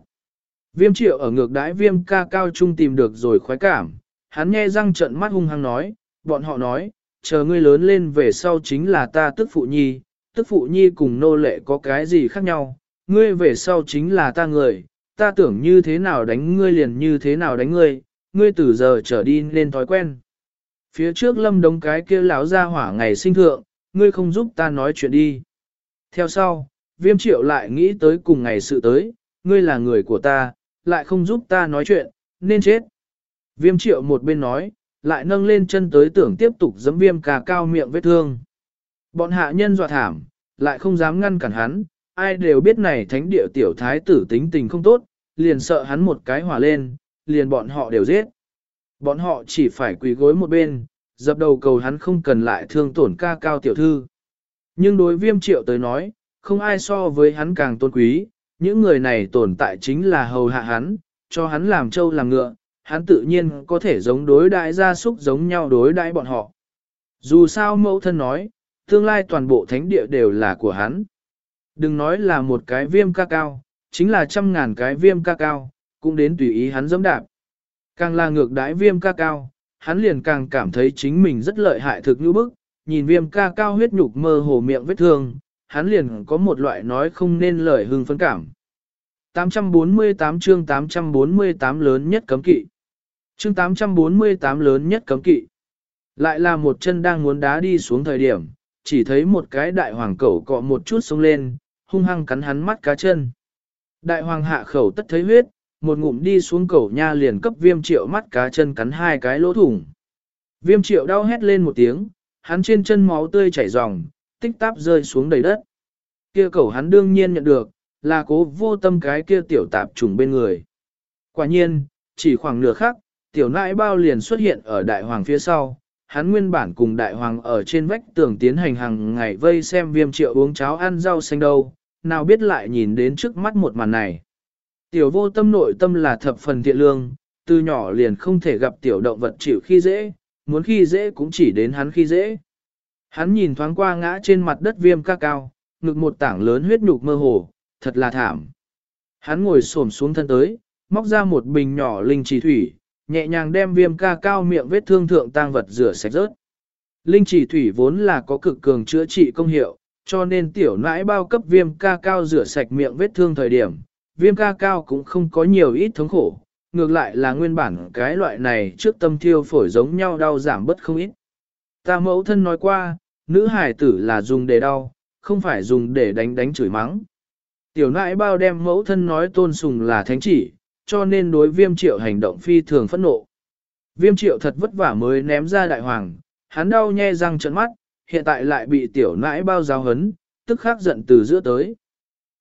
Viêm triệu ở ngược đãi viêm ca cao trung tìm được rồi khoái cảm, hắn nghe răng trận mắt hung hăng nói, bọn họ nói, chờ ngươi lớn lên về sau chính là ta tức phụ nhi, tức phụ nhi cùng nô lệ có cái gì khác nhau, ngươi về sau chính là ta người, ta tưởng như thế nào đánh ngươi liền như thế nào đánh ngươi, ngươi từ giờ trở đi nên thói quen. Phía trước lâm đống cái kia lão ra hỏa ngày sinh thượng, ngươi không giúp ta nói chuyện đi. Theo sau, viêm triệu lại nghĩ tới cùng ngày sự tới, ngươi là người của ta, lại không giúp ta nói chuyện, nên chết. Viêm triệu một bên nói, lại nâng lên chân tới tưởng tiếp tục giấm viêm cà cao miệng vết thương. Bọn hạ nhân dọa thảm, lại không dám ngăn cản hắn, ai đều biết này thánh địa tiểu thái tử tính tình không tốt, liền sợ hắn một cái hỏa lên, liền bọn họ đều giết. Bọn họ chỉ phải quỳ gối một bên, dập đầu cầu hắn không cần lại thương tổn ca cao tiểu thư. Nhưng đối viêm triệu tới nói, không ai so với hắn càng tôn quý, những người này tồn tại chính là hầu hạ hắn, cho hắn làm trâu làm ngựa, hắn tự nhiên có thể giống đối đại gia súc giống nhau đối đại bọn họ. Dù sao mẫu thân nói, tương lai toàn bộ thánh địa đều là của hắn. Đừng nói là một cái viêm ca cao, chính là trăm ngàn cái viêm ca cao, cũng đến tùy ý hắn dẫm đạp. Càng là ngược đãi viêm ca cao, hắn liền càng cảm thấy chính mình rất lợi hại thực như bức, nhìn viêm ca cao huyết nhục mơ hồ miệng vết thương, hắn liền có một loại nói không nên lời hưng phấn cảm. 848 chương 848 lớn nhất cấm kỵ. Chương 848 lớn nhất cấm kỵ. Lại là một chân đang muốn đá đi xuống thời điểm, chỉ thấy một cái đại hoàng cẩu cọ một chút xuống lên, hung hăng cắn hắn mắt cá chân. Đại hoàng hạ khẩu tất thấy huyết, một ngụm đi xuống cẩu nha liền cấp viêm triệu mắt cá chân cắn hai cái lỗ thủng. Viêm triệu đau hét lên một tiếng, hắn trên chân máu tươi chảy ròng, tích táp rơi xuống đầy đất. Kia cẩu hắn đương nhiên nhận được, là cố vô tâm cái kia tiểu tạp trùng bên người. Quả nhiên, chỉ khoảng nửa khắc, tiểu nãi bao liền xuất hiện ở đại hoàng phía sau, hắn nguyên bản cùng đại hoàng ở trên vách tường tiến hành hàng ngày vây xem viêm triệu uống cháo ăn rau xanh đâu, nào biết lại nhìn đến trước mắt một màn này. Tiểu vô tâm nội tâm là thập phần thiện lương, từ nhỏ liền không thể gặp tiểu động vật chịu khi dễ, muốn khi dễ cũng chỉ đến hắn khi dễ. Hắn nhìn thoáng qua ngã trên mặt đất viêm ca cao, ngực một tảng lớn huyết nhục mơ hồ, thật là thảm. Hắn ngồi xổm xuống thân tới, móc ra một bình nhỏ linh trì thủy, nhẹ nhàng đem viêm ca cao miệng vết thương thượng tang vật rửa sạch rớt. Linh chỉ thủy vốn là có cực cường chữa trị công hiệu, cho nên tiểu nãi bao cấp viêm ca cao rửa sạch miệng vết thương thời điểm, viêm ca cao cũng không có nhiều ít thống khổ, ngược lại là nguyên bản cái loại này trước tâm thiêu phổi giống nhau đau giảm bất không ít. Ta mẫu thân nói qua, nữ hải tử là dùng để đau, không phải dùng để đánh đánh chửi mắng. Tiểu nãi bao đem mẫu thân nói tôn sùng là thánh chỉ, cho nên đối viêm triệu hành động phi thường phẫn nộ. Viêm triệu thật vất vả mới ném ra đại hoàng, hắn đau nhe răng trận mắt, hiện tại lại bị tiểu nãi bao giáo hấn, tức khắc giận từ giữa tới.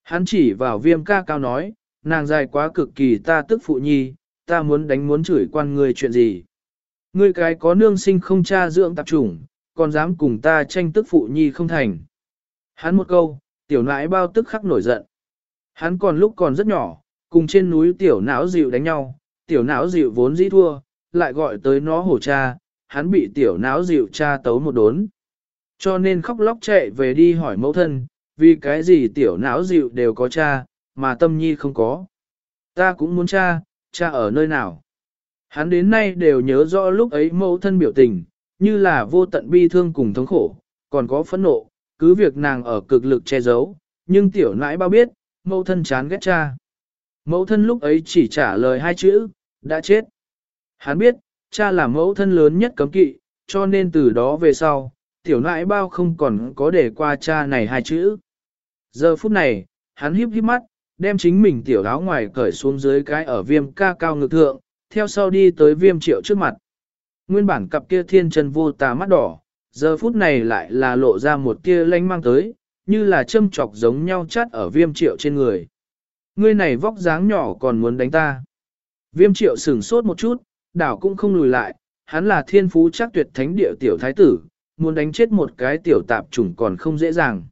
Hắn chỉ vào viêm ca cao nói, nàng dài quá cực kỳ ta tức phụ nhi, ta muốn đánh muốn chửi quan người chuyện gì. Ngươi cái có nương sinh không cha dưỡng tạp chủng, còn dám cùng ta tranh tức phụ nhi không thành. Hắn một câu, tiểu nãi bao tức khắc nổi giận. Hắn còn lúc còn rất nhỏ, cùng trên núi tiểu não dịu đánh nhau, tiểu não dịu vốn dĩ thua, lại gọi tới nó hổ cha, hắn bị tiểu não dịu cha tấu một đốn. Cho nên khóc lóc chạy về đi hỏi mẫu thân, vì cái gì tiểu não dịu đều có cha, mà tâm nhi không có. Ta cũng muốn cha, cha ở nơi nào. Hắn đến nay đều nhớ rõ lúc ấy mẫu thân biểu tình, như là vô tận bi thương cùng thống khổ, còn có phẫn nộ, cứ việc nàng ở cực lực che giấu, nhưng tiểu nãi bao biết, mẫu thân chán ghét cha. Mẫu thân lúc ấy chỉ trả lời hai chữ, đã chết. Hắn biết, cha là mẫu thân lớn nhất cấm kỵ, cho nên từ đó về sau, tiểu nãi bao không còn có để qua cha này hai chữ. Giờ phút này, hắn híp híp mắt, đem chính mình tiểu áo ngoài cởi xuống dưới cái ở viêm ca cao ngực thượng, theo sau đi tới viêm triệu trước mặt. Nguyên bản cặp kia thiên chân vô tà mắt đỏ, giờ phút này lại là lộ ra một tia lánh mang tới, như là châm chọc giống nhau chát ở viêm triệu trên người. Ngươi này vóc dáng nhỏ còn muốn đánh ta. Viêm triệu sửng sốt một chút, đảo cũng không lùi lại, hắn là thiên phú chắc tuyệt thánh địa tiểu thái tử, muốn đánh chết một cái tiểu tạp chủng còn không dễ dàng.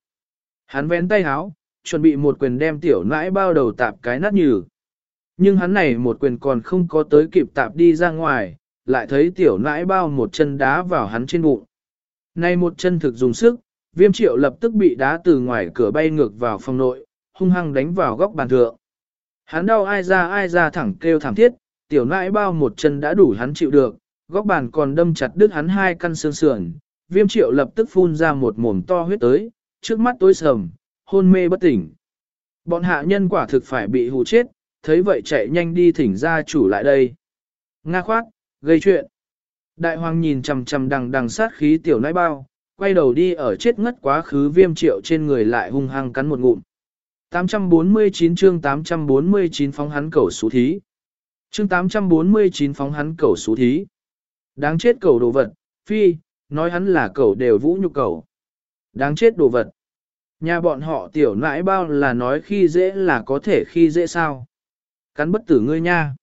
Hắn vén tay háo, chuẩn bị một quyền đem tiểu nãi bao đầu tạp cái nát nhừ. Nhưng hắn này một quyền còn không có tới kịp tạp đi ra ngoài, lại thấy tiểu nãi bao một chân đá vào hắn trên bụng. Này một chân thực dùng sức, viêm triệu lập tức bị đá từ ngoài cửa bay ngược vào phòng nội, hung hăng đánh vào góc bàn thượng. Hắn đau ai ra ai ra thẳng kêu thảm thiết, tiểu nãi bao một chân đã đủ hắn chịu được, góc bàn còn đâm chặt đứt hắn hai căn xương sườn, viêm triệu lập tức phun ra một mồm to huyết tới, trước mắt tối sầm, hôn mê bất tỉnh. Bọn hạ nhân quả thực phải bị hù chết, thấy vậy chạy nhanh đi thỉnh gia chủ lại đây. Nga khoát, gây chuyện. Đại hoàng nhìn chằm chằm đằng đằng sát khí tiểu nãi bao, quay đầu đi ở chết ngất quá khứ viêm triệu trên người lại hung hăng cắn một ngụm. 849 chương 849 phóng hắn cầu xú thí. Chương 849 phóng hắn cầu xú thí. Đáng chết cầu đồ vật, phi, nói hắn là cầu đều vũ nhục cầu. Đáng chết đồ vật. Nhà bọn họ tiểu nãi bao là nói khi dễ là có thể khi dễ sao. Cắn bất tử ngươi nha.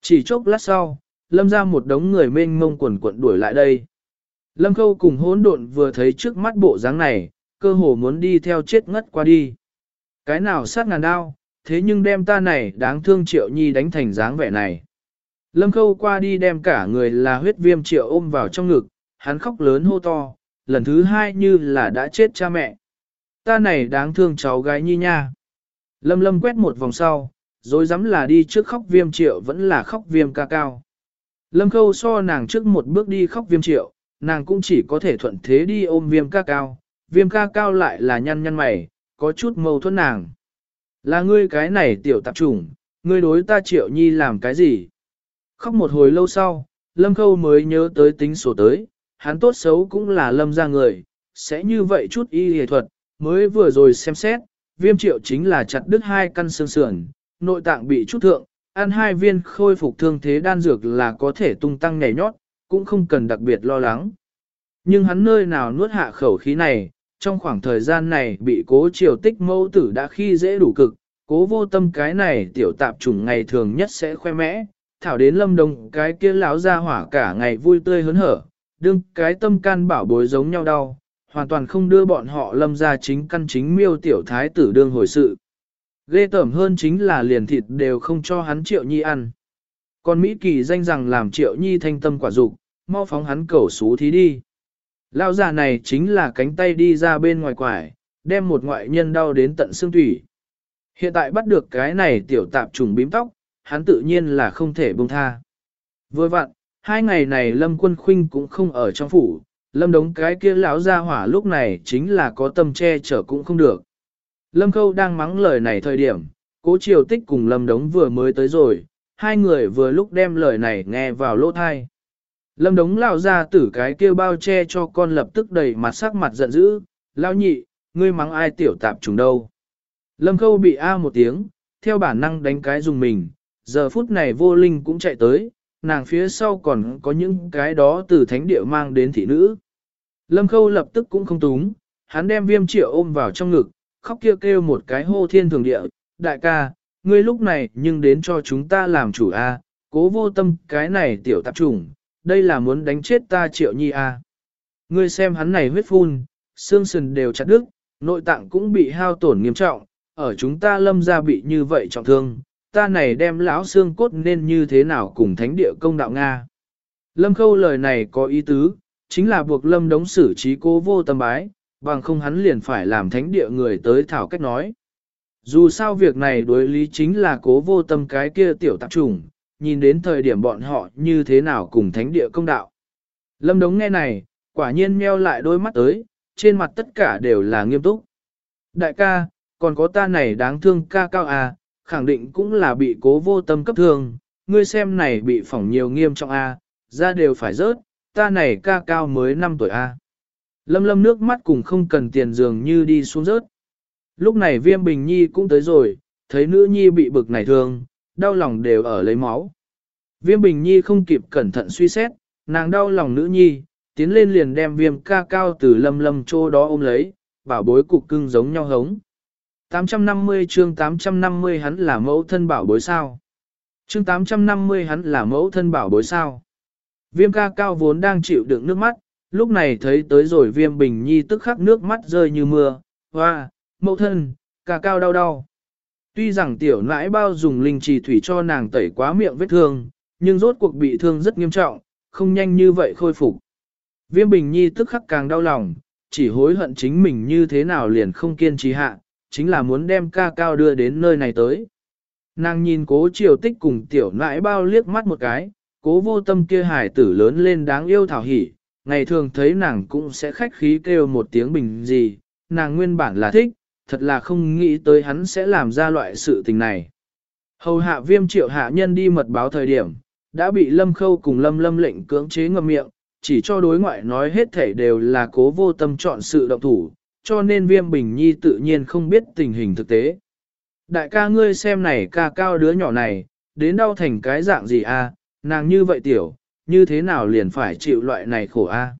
Chỉ chốc lát sau, lâm ra một đống người mênh mông quần quận đuổi lại đây. Lâm khâu cùng hỗn độn vừa thấy trước mắt bộ dáng này, cơ hồ muốn đi theo chết ngất qua đi. Cái nào sát ngàn đao, thế nhưng đem ta này đáng thương triệu nhi đánh thành dáng vẻ này. Lâm khâu qua đi đem cả người là huyết viêm triệu ôm vào trong ngực, hắn khóc lớn hô to, lần thứ hai như là đã chết cha mẹ. Ta này đáng thương cháu gái nhi nha. Lâm lâm quét một vòng sau, rồi dám là đi trước khóc viêm triệu vẫn là khóc viêm ca cao. Lâm khâu so nàng trước một bước đi khóc viêm triệu, nàng cũng chỉ có thể thuận thế đi ôm viêm ca cao, viêm ca cao lại là nhăn nhăn mày, có chút mâu thuẫn nàng. Là ngươi cái này tiểu tạp trùng, ngươi đối ta triệu nhi làm cái gì? Khóc một hồi lâu sau, lâm khâu mới nhớ tới tính sổ tới, hắn tốt xấu cũng là lâm ra người, sẽ như vậy chút y hề thuật, mới vừa rồi xem xét, viêm triệu chính là chặt đứt hai căn xương sườn, nội tạng bị chút thượng, ăn hai viên khôi phục thương thế đan dược là có thể tung tăng nhảy nhót, cũng không cần đặc biệt lo lắng. Nhưng hắn nơi nào nuốt hạ khẩu khí này, trong khoảng thời gian này bị cố triều tích mẫu tử đã khi dễ đủ cực, cố vô tâm cái này tiểu tạp chủng ngày thường nhất sẽ khoe mẽ, thảo đến lâm đồng cái kia láo ra hỏa cả ngày vui tươi hớn hở, đương cái tâm can bảo bối giống nhau đau, hoàn toàn không đưa bọn họ lâm ra chính căn chính miêu tiểu thái tử đương hồi sự. Ghê tởm hơn chính là liền thịt đều không cho hắn triệu nhi ăn. Còn Mỹ kỳ danh rằng làm triệu nhi thanh tâm quả dục mau phóng hắn cẩu xú thí đi. Lao già này chính là cánh tay đi ra bên ngoài quải, đem một ngoại nhân đau đến tận xương thủy. Hiện tại bắt được cái này tiểu tạp trùng bím tóc, hắn tự nhiên là không thể buông tha. Vừa vặn, hai ngày này Lâm Quân Khuynh cũng không ở trong phủ, Lâm đống cái kia lão ra hỏa lúc này chính là có tâm che chở cũng không được. Lâm Khâu đang mắng lời này thời điểm, cố triều tích cùng Lâm đống vừa mới tới rồi, hai người vừa lúc đem lời này nghe vào lỗ thai. Lâm đống lao ra tử cái kia bao che cho con lập tức đầy mặt sắc mặt giận dữ, lao nhị, ngươi mắng ai tiểu tạp trùng đâu. Lâm khâu bị a một tiếng, theo bản năng đánh cái dùng mình, giờ phút này vô linh cũng chạy tới, nàng phía sau còn có những cái đó từ thánh địa mang đến thị nữ. Lâm khâu lập tức cũng không túng, hắn đem viêm triệu ôm vào trong ngực, khóc kia kêu, kêu một cái hô thiên thường địa, đại ca, ngươi lúc này nhưng đến cho chúng ta làm chủ a, cố vô tâm cái này tiểu tạp trùng, đây là muốn đánh chết ta triệu nhi à. Ngươi xem hắn này huyết phun, xương sườn đều chặt đứt, nội tạng cũng bị hao tổn nghiêm trọng, ở chúng ta lâm ra bị như vậy trọng thương, ta này đem lão xương cốt nên như thế nào cùng thánh địa công đạo Nga. Lâm khâu lời này có ý tứ, chính là buộc lâm đống xử trí cố vô tâm bái, bằng không hắn liền phải làm thánh địa người tới thảo cách nói. Dù sao việc này đối lý chính là cố vô tâm cái kia tiểu tạp trùng, nhìn đến thời điểm bọn họ như thế nào cùng thánh địa công đạo. Lâm đống nghe này, quả nhiên meo lại đôi mắt tới, trên mặt tất cả đều là nghiêm túc. Đại ca, còn có ta này đáng thương ca cao à, khẳng định cũng là bị cố vô tâm cấp thương, ngươi xem này bị phỏng nhiều nghiêm trọng a, à, da đều phải rớt, ta này ca cao mới 5 tuổi a. À. Lâm lâm nước mắt cùng không cần tiền dường như đi xuống rớt. Lúc này viêm bình nhi cũng tới rồi, thấy nữ nhi bị bực này thương, đau lòng đều ở lấy máu. Viêm bình nhi không kịp cẩn thận suy xét, nàng đau lòng nữ nhi, tiến lên liền đem viêm ca cao từ lâm lâm chỗ đó ôm lấy, bảo bối cục cưng giống nhau hống. 850 chương 850 hắn là mẫu thân bảo bối sao. Chương 850 hắn là mẫu thân bảo bối sao. Viêm ca cao vốn đang chịu đựng nước mắt, lúc này thấy tới rồi viêm bình nhi tức khắc nước mắt rơi như mưa. Hoa, mẫu thân, ca cao đau đau. Tuy rằng tiểu nãi bao dùng linh trì thủy cho nàng tẩy quá miệng vết thương, nhưng rốt cuộc bị thương rất nghiêm trọng, không nhanh như vậy khôi phục. Viêm bình nhi tức khắc càng đau lòng, chỉ hối hận chính mình như thế nào liền không kiên trì hạ, chính là muốn đem ca cao đưa đến nơi này tới. Nàng nhìn cố triều tích cùng tiểu nãi bao liếc mắt một cái, cố vô tâm kia hải tử lớn lên đáng yêu thảo hỉ, ngày thường thấy nàng cũng sẽ khách khí kêu một tiếng bình gì, nàng nguyên bản là thích, thật là không nghĩ tới hắn sẽ làm ra loại sự tình này. Hầu hạ viêm triệu hạ nhân đi mật báo thời điểm, đã bị lâm khâu cùng lâm lâm lệnh cưỡng chế ngậm miệng, chỉ cho đối ngoại nói hết thể đều là cố vô tâm chọn sự động thủ, cho nên viêm bình nhi tự nhiên không biết tình hình thực tế. Đại ca ngươi xem này ca cao đứa nhỏ này, đến đâu thành cái dạng gì a? nàng như vậy tiểu, như thế nào liền phải chịu loại này khổ a?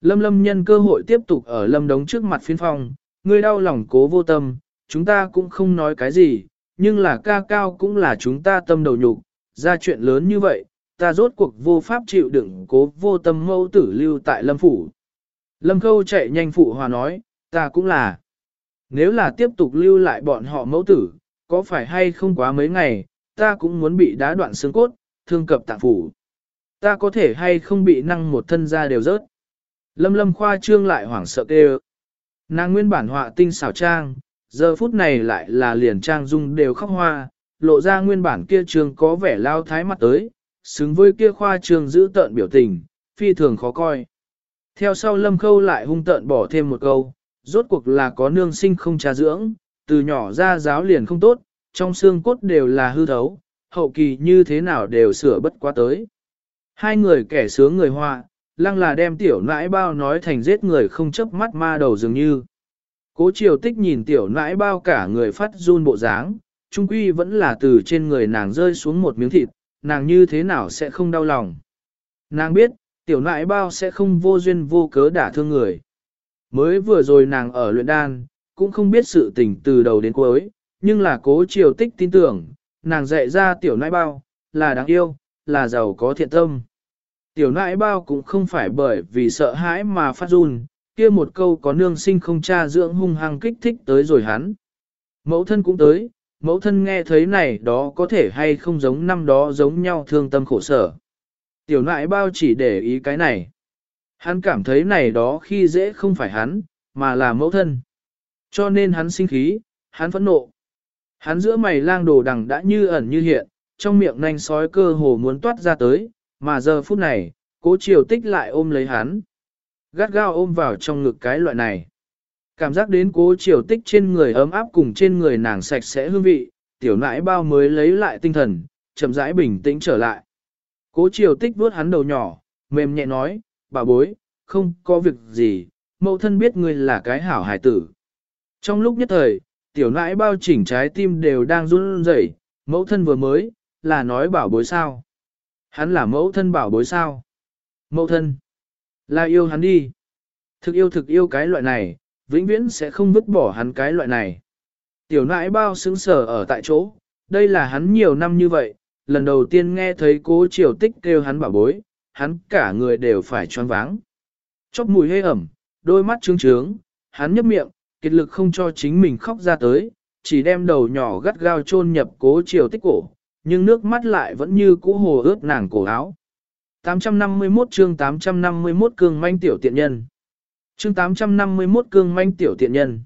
Lâm lâm nhân cơ hội tiếp tục ở lâm đống trước mặt phiên phong, ngươi đau lòng cố vô tâm, chúng ta cũng không nói cái gì, nhưng là ca cao cũng là chúng ta tâm đầu nhục, ra chuyện lớn như vậy, ta rốt cuộc vô pháp chịu đựng cố vô tâm mâu tử lưu tại lâm phủ. Lâm khâu chạy nhanh phụ hòa nói, ta cũng là. Nếu là tiếp tục lưu lại bọn họ mẫu tử, có phải hay không quá mấy ngày, ta cũng muốn bị đá đoạn xương cốt, thương cập tạng phủ. Ta có thể hay không bị năng một thân ra đều rớt. Lâm lâm khoa trương lại hoảng sợ kêu. Nàng nguyên bản họa tinh xảo trang, giờ phút này lại là liền trang dung đều khóc hoa, lộ ra nguyên bản kia trường có vẻ lao thái mặt tới, xứng với kia khoa trường giữ tợn biểu tình, phi thường khó coi. Theo sau lâm khâu lại hung tợn bỏ thêm một câu, rốt cuộc là có nương sinh không trà dưỡng, từ nhỏ ra giáo liền không tốt, trong xương cốt đều là hư thấu, hậu kỳ như thế nào đều sửa bất quá tới. Hai người kẻ sướng người họa lăng là đem tiểu nãi bao nói thành giết người không chấp mắt ma đầu dường như. Cố triều tích nhìn tiểu nãi bao cả người phát run bộ dáng, trung quy vẫn là từ trên người nàng rơi xuống một miếng thịt, nàng như thế nào sẽ không đau lòng. Nàng biết, tiểu nãi bao sẽ không vô duyên vô cớ đả thương người. Mới vừa rồi nàng ở luyện đan, cũng không biết sự tình từ đầu đến cuối, nhưng là cố triều tích tin tưởng, nàng dạy ra tiểu nãi bao, là đáng yêu, là giàu có thiện tâm. Tiểu nãi bao cũng không phải bởi vì sợ hãi mà phát run, kia một câu có nương sinh không cha dưỡng hung hăng kích thích tới rồi hắn. Mẫu thân cũng tới, mẫu thân nghe thấy này đó có thể hay không giống năm đó giống nhau thương tâm khổ sở. Tiểu nãi bao chỉ để ý cái này. Hắn cảm thấy này đó khi dễ không phải hắn, mà là mẫu thân. Cho nên hắn sinh khí, hắn phẫn nộ. Hắn giữa mày lang đồ đằng đã như ẩn như hiện, trong miệng nanh sói cơ hồ muốn toát ra tới, mà giờ phút này, cố triều tích lại ôm lấy hắn. Gắt gao ôm vào trong ngực cái loại này. Cảm giác đến cố triều tích trên người ấm áp cùng trên người nàng sạch sẽ hương vị, tiểu nãi bao mới lấy lại tinh thần, chậm rãi bình tĩnh trở lại. Cố triều tích vuốt hắn đầu nhỏ, mềm nhẹ nói, bà bối, không có việc gì, mẫu thân biết ngươi là cái hảo hài tử. Trong lúc nhất thời, tiểu nãi bao chỉnh trái tim đều đang run rẩy, mẫu thân vừa mới, là nói bảo bối sao. Hắn là mẫu thân bảo bối sao. Mẫu thân, là yêu hắn đi. Thực yêu thực yêu cái loại này, vĩnh viễn sẽ không vứt bỏ hắn cái loại này. Tiểu nãi bao xứng sở ở tại chỗ, đây là hắn nhiều năm như vậy, lần đầu tiên nghe thấy cố triều tích kêu hắn bảo bối, hắn cả người đều phải choáng váng. Chóc mùi hê ẩm, đôi mắt trướng trướng, hắn nhấp miệng, kiệt lực không cho chính mình khóc ra tới, chỉ đem đầu nhỏ gắt gao chôn nhập cố triều tích cổ, nhưng nước mắt lại vẫn như cũ hồ ướt nàng cổ áo. 851 chương 851 cương manh tiểu tiện nhân. Chương 851 cương manh tiểu tiện nhân.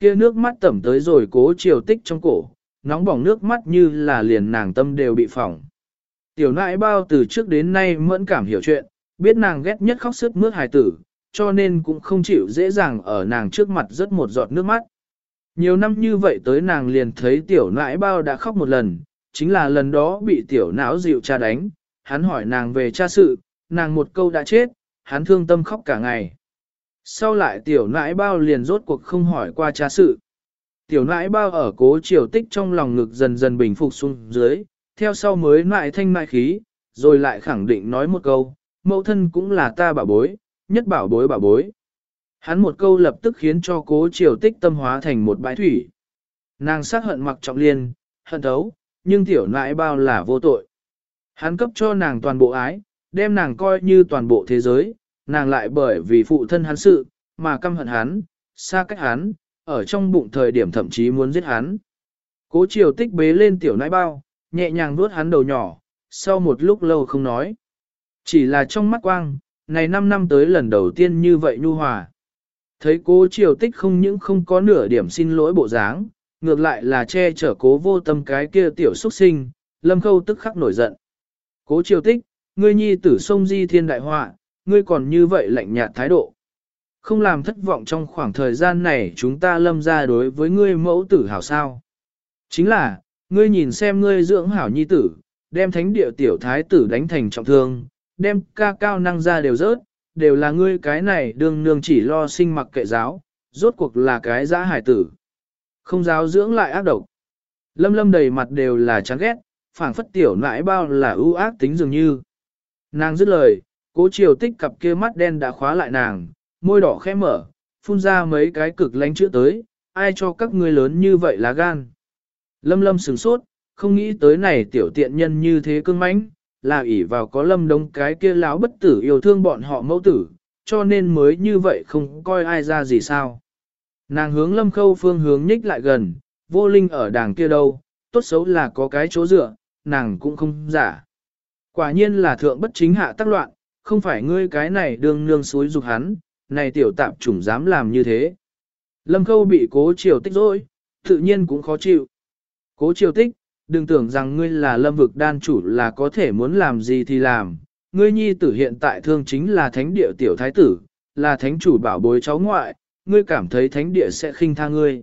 Kia nước mắt tẩm tới rồi cố chiều tích trong cổ, nóng bỏng nước mắt như là liền nàng tâm đều bị phỏng. Tiểu nãi bao từ trước đến nay mẫn cảm hiểu chuyện, biết nàng ghét nhất khóc sức mướt hài tử, cho nên cũng không chịu dễ dàng ở nàng trước mặt rất một giọt nước mắt. Nhiều năm như vậy tới nàng liền thấy tiểu nãi bao đã khóc một lần, chính là lần đó bị tiểu não dịu cha đánh, hắn hỏi nàng về cha sự, nàng một câu đã chết, hắn thương tâm khóc cả ngày. Sau lại tiểu nãi bao liền rốt cuộc không hỏi qua cha sự. Tiểu nãi bao ở cố triều tích trong lòng ngực dần dần bình phục xuống dưới, theo sau mới nại thanh nại khí, rồi lại khẳng định nói một câu, mẫu thân cũng là ta bảo bối, nhất bảo bối bảo bối. Hắn một câu lập tức khiến cho cố triều tích tâm hóa thành một bãi thủy. Nàng sát hận mặc trọng liên, hận thấu, nhưng tiểu nãi bao là vô tội. Hắn cấp cho nàng toàn bộ ái, đem nàng coi như toàn bộ thế giới, nàng lại bởi vì phụ thân hắn sự, mà căm hận hắn, xa cách hắn, ở trong bụng thời điểm thậm chí muốn giết hắn. Cố triều tích bế lên tiểu nãi bao, nhẹ nhàng vuốt hắn đầu nhỏ, sau một lúc lâu không nói. Chỉ là trong mắt quang, này 5 năm tới lần đầu tiên như vậy nhu hòa. Thấy cố triều tích không những không có nửa điểm xin lỗi bộ dáng, ngược lại là che chở cố vô tâm cái kia tiểu xuất sinh, lâm khâu tức khắc nổi giận. Cố triều tích, ngươi nhi tử sông di thiên đại họa, ngươi còn như vậy lạnh nhạt thái độ. Không làm thất vọng trong khoảng thời gian này chúng ta lâm ra đối với ngươi mẫu tử hảo sao. Chính là, ngươi nhìn xem ngươi dưỡng hảo nhi tử, đem thánh địa tiểu thái tử đánh thành trọng thương, đem ca cao năng ra đều rớt, đều là ngươi cái này đương nương chỉ lo sinh mặc kệ giáo, rốt cuộc là cái giã hải tử. Không giáo dưỡng lại ác độc. Lâm lâm đầy mặt đều là chán ghét, phảng phất tiểu nãi bao là ưu ác tính dường như. Nàng dứt lời, cố chiều tích cặp kia mắt đen đã khóa lại nàng, môi đỏ khẽ mở, phun ra mấy cái cực lánh chữa tới, ai cho các ngươi lớn như vậy là gan. Lâm lâm sửng sốt, không nghĩ tới này tiểu tiện nhân như thế cương mãnh, là ỷ vào có lâm đông cái kia láo bất tử yêu thương bọn họ mẫu tử, cho nên mới như vậy không coi ai ra gì sao. Nàng hướng lâm khâu phương hướng nhích lại gần, vô linh ở đàng kia đâu, tốt xấu là có cái chỗ dựa, nàng cũng không giả. Quả nhiên là thượng bất chính hạ tác loạn, không phải ngươi cái này đương nương suối dục hắn, này tiểu tạp chủng dám làm như thế. Lâm khâu bị cố triều tích rồi, tự nhiên cũng khó chịu. Cố triều tích, đừng tưởng rằng ngươi là lâm vực đan chủ là có thể muốn làm gì thì làm. Ngươi nhi tử hiện tại thương chính là thánh địa tiểu thái tử, là thánh chủ bảo bối cháu ngoại, ngươi cảm thấy thánh địa sẽ khinh tha ngươi.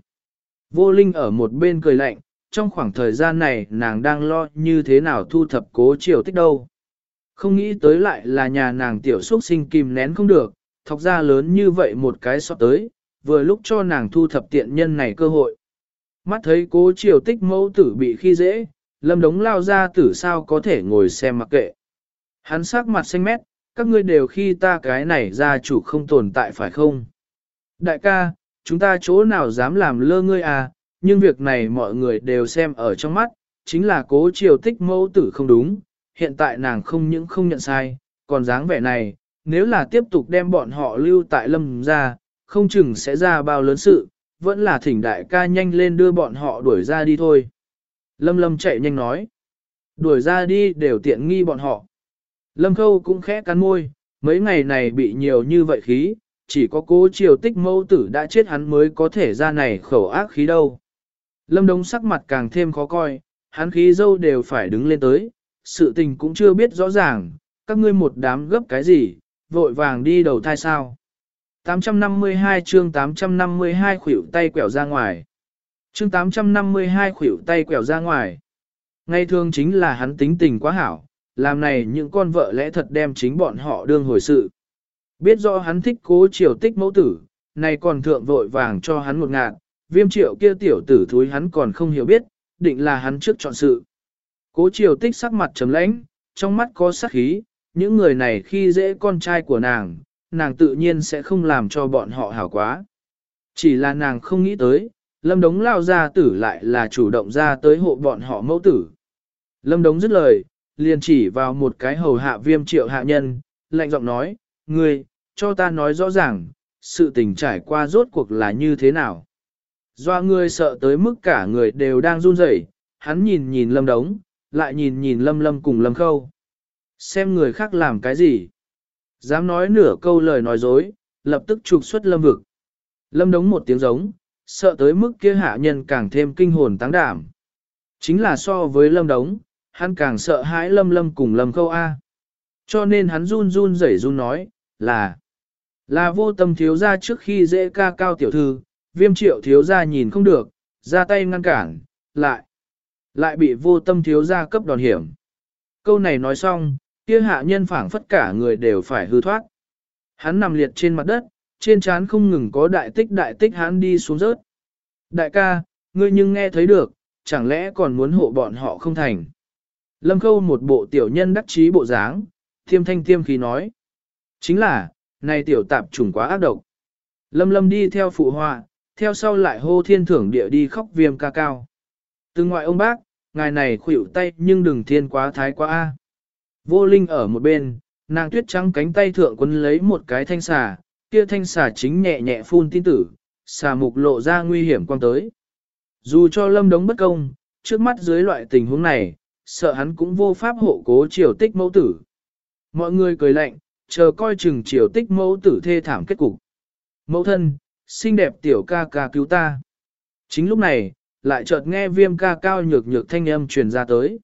Vô Linh ở một bên cười lạnh, trong khoảng thời gian này nàng đang lo như thế nào thu thập cố triều tích đâu. Không nghĩ tới lại là nhà nàng tiểu xuất sinh kìm nén không được, thọc ra lớn như vậy một cái sọt tới, vừa lúc cho nàng thu thập tiện nhân này cơ hội. Mắt thấy cố triều tích mẫu tử bị khi dễ, lâm đống lao ra tử sao có thể ngồi xem mặc kệ. Hắn sắc mặt xanh mét, các ngươi đều khi ta cái này ra chủ không tồn tại phải không? Đại ca, chúng ta chỗ nào dám làm lơ ngươi à, nhưng việc này mọi người đều xem ở trong mắt, chính là cố triều tích mẫu tử không đúng, hiện tại nàng không những không nhận sai, còn dáng vẻ này, nếu là tiếp tục đem bọn họ lưu tại lâm ra, không chừng sẽ ra bao lớn sự, vẫn là thỉnh đại ca nhanh lên đưa bọn họ đuổi ra đi thôi. Lâm lâm chạy nhanh nói, đuổi ra đi đều tiện nghi bọn họ. Lâm khâu cũng khẽ cắn môi, mấy ngày này bị nhiều như vậy khí, chỉ có cố triều tích mẫu tử đã chết hắn mới có thể ra này khẩu ác khí đâu. Lâm Đông sắc mặt càng thêm khó coi, hắn khí dâu đều phải đứng lên tới, sự tình cũng chưa biết rõ ràng, các ngươi một đám gấp cái gì, vội vàng đi đầu thai sao. 852 chương 852 khuỷu tay quẹo ra ngoài. Chương 852 khuỷu tay quẹo ra ngoài. Ngay thường chính là hắn tính tình quá hảo, làm này những con vợ lẽ thật đem chính bọn họ đương hồi sự. Biết rõ hắn thích cố triều tích mẫu tử, này còn thượng vội vàng cho hắn một ngạn, viêm triệu kia tiểu tử thúi hắn còn không hiểu biết, định là hắn trước chọn sự. Cố triều tích sắc mặt trầm lãnh, trong mắt có sắc khí, những người này khi dễ con trai của nàng, nàng tự nhiên sẽ không làm cho bọn họ hảo quá. Chỉ là nàng không nghĩ tới, lâm đống lao ra tử lại là chủ động ra tới hộ bọn họ mẫu tử. Lâm đống dứt lời, liền chỉ vào một cái hầu hạ viêm triệu hạ nhân, lạnh giọng nói, ngươi, cho ta nói rõ ràng, sự tình trải qua rốt cuộc là như thế nào. Do ngươi sợ tới mức cả người đều đang run rẩy, hắn nhìn nhìn lâm đống, lại nhìn nhìn lâm lâm cùng lâm khâu. Xem người khác làm cái gì. Dám nói nửa câu lời nói dối, lập tức trục xuất lâm vực. Lâm đống một tiếng giống, sợ tới mức kia hạ nhân càng thêm kinh hồn táng đảm. Chính là so với lâm đống, hắn càng sợ hãi lâm lâm cùng lâm khâu A. Cho nên hắn run run rẩy run nói, là, là vô tâm thiếu ra trước khi dễ ca cao tiểu thư, viêm triệu thiếu ra nhìn không được, ra tay ngăn cản, lại, lại bị vô tâm thiếu ra cấp đòn hiểm. Câu này nói xong, kia hạ nhân phảng phất cả người đều phải hư thoát. Hắn nằm liệt trên mặt đất, trên trán không ngừng có đại tích đại tích hắn đi xuống rớt. Đại ca, ngươi nhưng nghe thấy được, chẳng lẽ còn muốn hộ bọn họ không thành. Lâm Khâu một bộ tiểu nhân đắc chí bộ dáng, thiêm thanh tiêm khí nói. Chính là, này tiểu tạp trùng quá ác độc. Lâm Lâm đi theo phụ họa, theo sau lại hô thiên thưởng địa đi khóc viêm ca cao. Từ ngoại ông bác, ngài này khuỷu tay nhưng đừng thiên quá thái quá a. Vô Linh ở một bên, nàng tuyết trắng cánh tay thượng quấn lấy một cái thanh xà, kia thanh xà chính nhẹ nhẹ phun tin tử, xà mục lộ ra nguy hiểm quang tới. Dù cho lâm đống bất công, trước mắt dưới loại tình huống này, sợ hắn cũng vô pháp hộ cố triều tích mẫu tử. Mọi người cười lạnh, chờ coi chừng triều tích mẫu tử thê thảm kết cục. Mẫu thân, xinh đẹp tiểu ca ca cứu ta. Chính lúc này, lại chợt nghe viêm ca cao nhược nhược thanh âm truyền ra tới.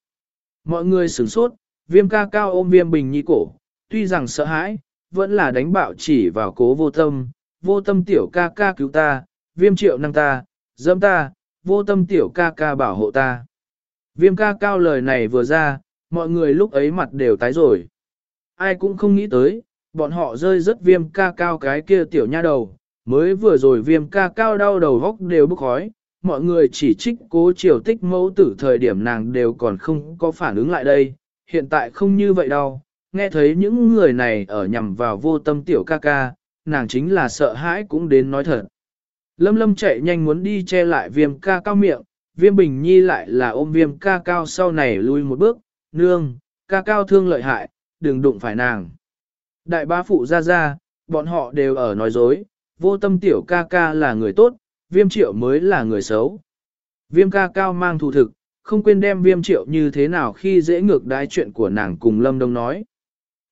Mọi người sửng sốt, viêm ca cao ôm viêm bình nhi cổ, tuy rằng sợ hãi, vẫn là đánh bạo chỉ vào cố vô tâm, vô tâm tiểu ca ca cứu ta, viêm triệu năng ta, dâm ta, vô tâm tiểu ca ca bảo hộ ta. Viêm ca cao lời này vừa ra, mọi người lúc ấy mặt đều tái rồi. Ai cũng không nghĩ tới, bọn họ rơi rất viêm ca cao cái kia tiểu nha đầu, mới vừa rồi viêm ca cao đau đầu góc đều bức khói, mọi người chỉ trích cố triều tích mẫu tử thời điểm nàng đều còn không có phản ứng lại đây, hiện tại không như vậy đâu, nghe thấy những người này ở nhằm vào vô tâm tiểu ca ca, nàng chính là sợ hãi cũng đến nói thật. Lâm lâm chạy nhanh muốn đi che lại viêm ca cao miệng, viêm bình nhi lại là ôm viêm ca cao sau này lui một bước, nương, ca cao thương lợi hại, đừng đụng phải nàng. Đại ba phụ ra ra, bọn họ đều ở nói dối, vô tâm tiểu ca ca là người tốt, viêm triệu mới là người xấu. Viêm ca cao mang thù thực, không quên đem viêm triệu như thế nào khi dễ ngược đái chuyện của nàng cùng Lâm Đông nói.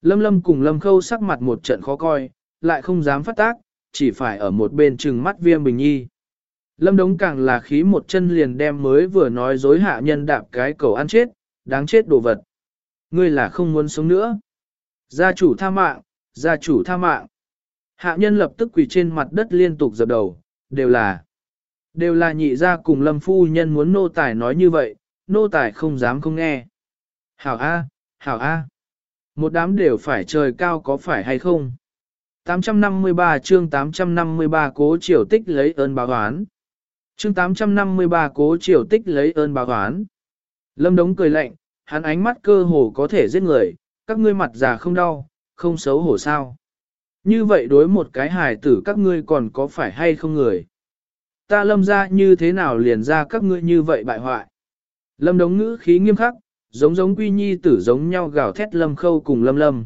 Lâm Lâm cùng Lâm Khâu sắc mặt một trận khó coi, lại không dám phát tác, chỉ phải ở một bên trừng mắt viêm bình nhi. Lâm Đống càng là khí một chân liền đem mới vừa nói dối hạ nhân đạp cái cầu ăn chết, đáng chết đồ vật. Ngươi là không muốn sống nữa. Gia chủ tha mạng, gia chủ tha mạng. Hạ nhân lập tức quỳ trên mặt đất liên tục dập đầu, đều là, đều là nhị gia cùng lâm phu nhân muốn nô tài nói như vậy, nô tài không dám không nghe. Hảo A, hảo A. Một đám đều phải trời cao có phải hay không? 853 chương 853 cố triều tích lấy ơn báo oán. Chương 853 cố triều tích lấy ơn báo oán. Lâm Đống cười lạnh, hắn ánh mắt cơ hồ có thể giết người, các ngươi mặt già không đau, không xấu hổ sao. Như vậy đối một cái hài tử các ngươi còn có phải hay không người? Ta lâm ra như thế nào liền ra các ngươi như vậy bại hoại? Lâm Đống ngữ khí nghiêm khắc, giống giống quy nhi tử giống nhau gào thét lâm khâu cùng lâm lâm.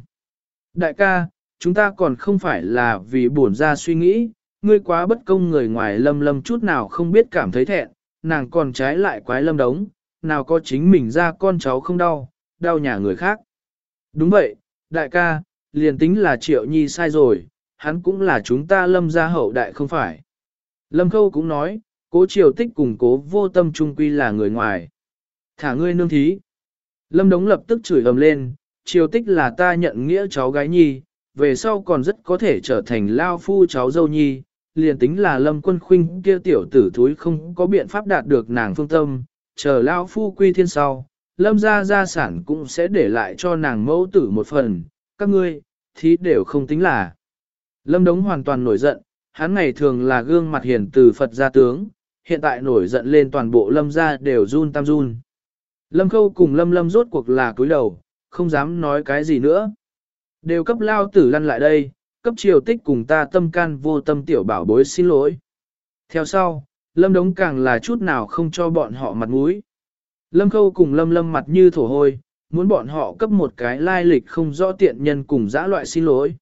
Đại ca, chúng ta còn không phải là vì buồn ra suy nghĩ, ngươi quá bất công người ngoài lâm lâm chút nào không biết cảm thấy thẹn, nàng còn trái lại quái lâm đống, nào có chính mình ra con cháu không đau, đau nhà người khác. Đúng vậy, đại ca, liền tính là triệu nhi sai rồi, hắn cũng là chúng ta lâm gia hậu đại không phải. Lâm khâu cũng nói, cố triều tích cùng cố vô tâm trung quy là người ngoài. Thả ngươi nương thí. Lâm Đống lập tức chửi ầm lên, triều tích là ta nhận nghĩa cháu gái nhi, về sau còn rất có thể trở thành lao phu cháu dâu nhi, liền tính là lâm quân khuynh kia tiểu tử thúi không có biện pháp đạt được nàng phương tâm, chờ lao phu quy thiên sau, lâm gia gia sản cũng sẽ để lại cho nàng mẫu tử một phần, các ngươi, thì đều không tính là. Lâm Đống hoàn toàn nổi giận, hắn ngày thường là gương mặt hiền từ Phật gia tướng, hiện tại nổi giận lên toàn bộ lâm gia đều run tam run. Lâm Khâu cùng Lâm Lâm rốt cuộc là cúi đầu, không dám nói cái gì nữa. Đều cấp lao tử lăn lại đây, cấp triều tích cùng ta tâm can vô tâm tiểu bảo bối xin lỗi. Theo sau, Lâm Đống càng là chút nào không cho bọn họ mặt mũi. Lâm Khâu cùng Lâm Lâm mặt như thổ hôi, muốn bọn họ cấp một cái lai lịch không rõ tiện nhân cùng dã loại xin lỗi.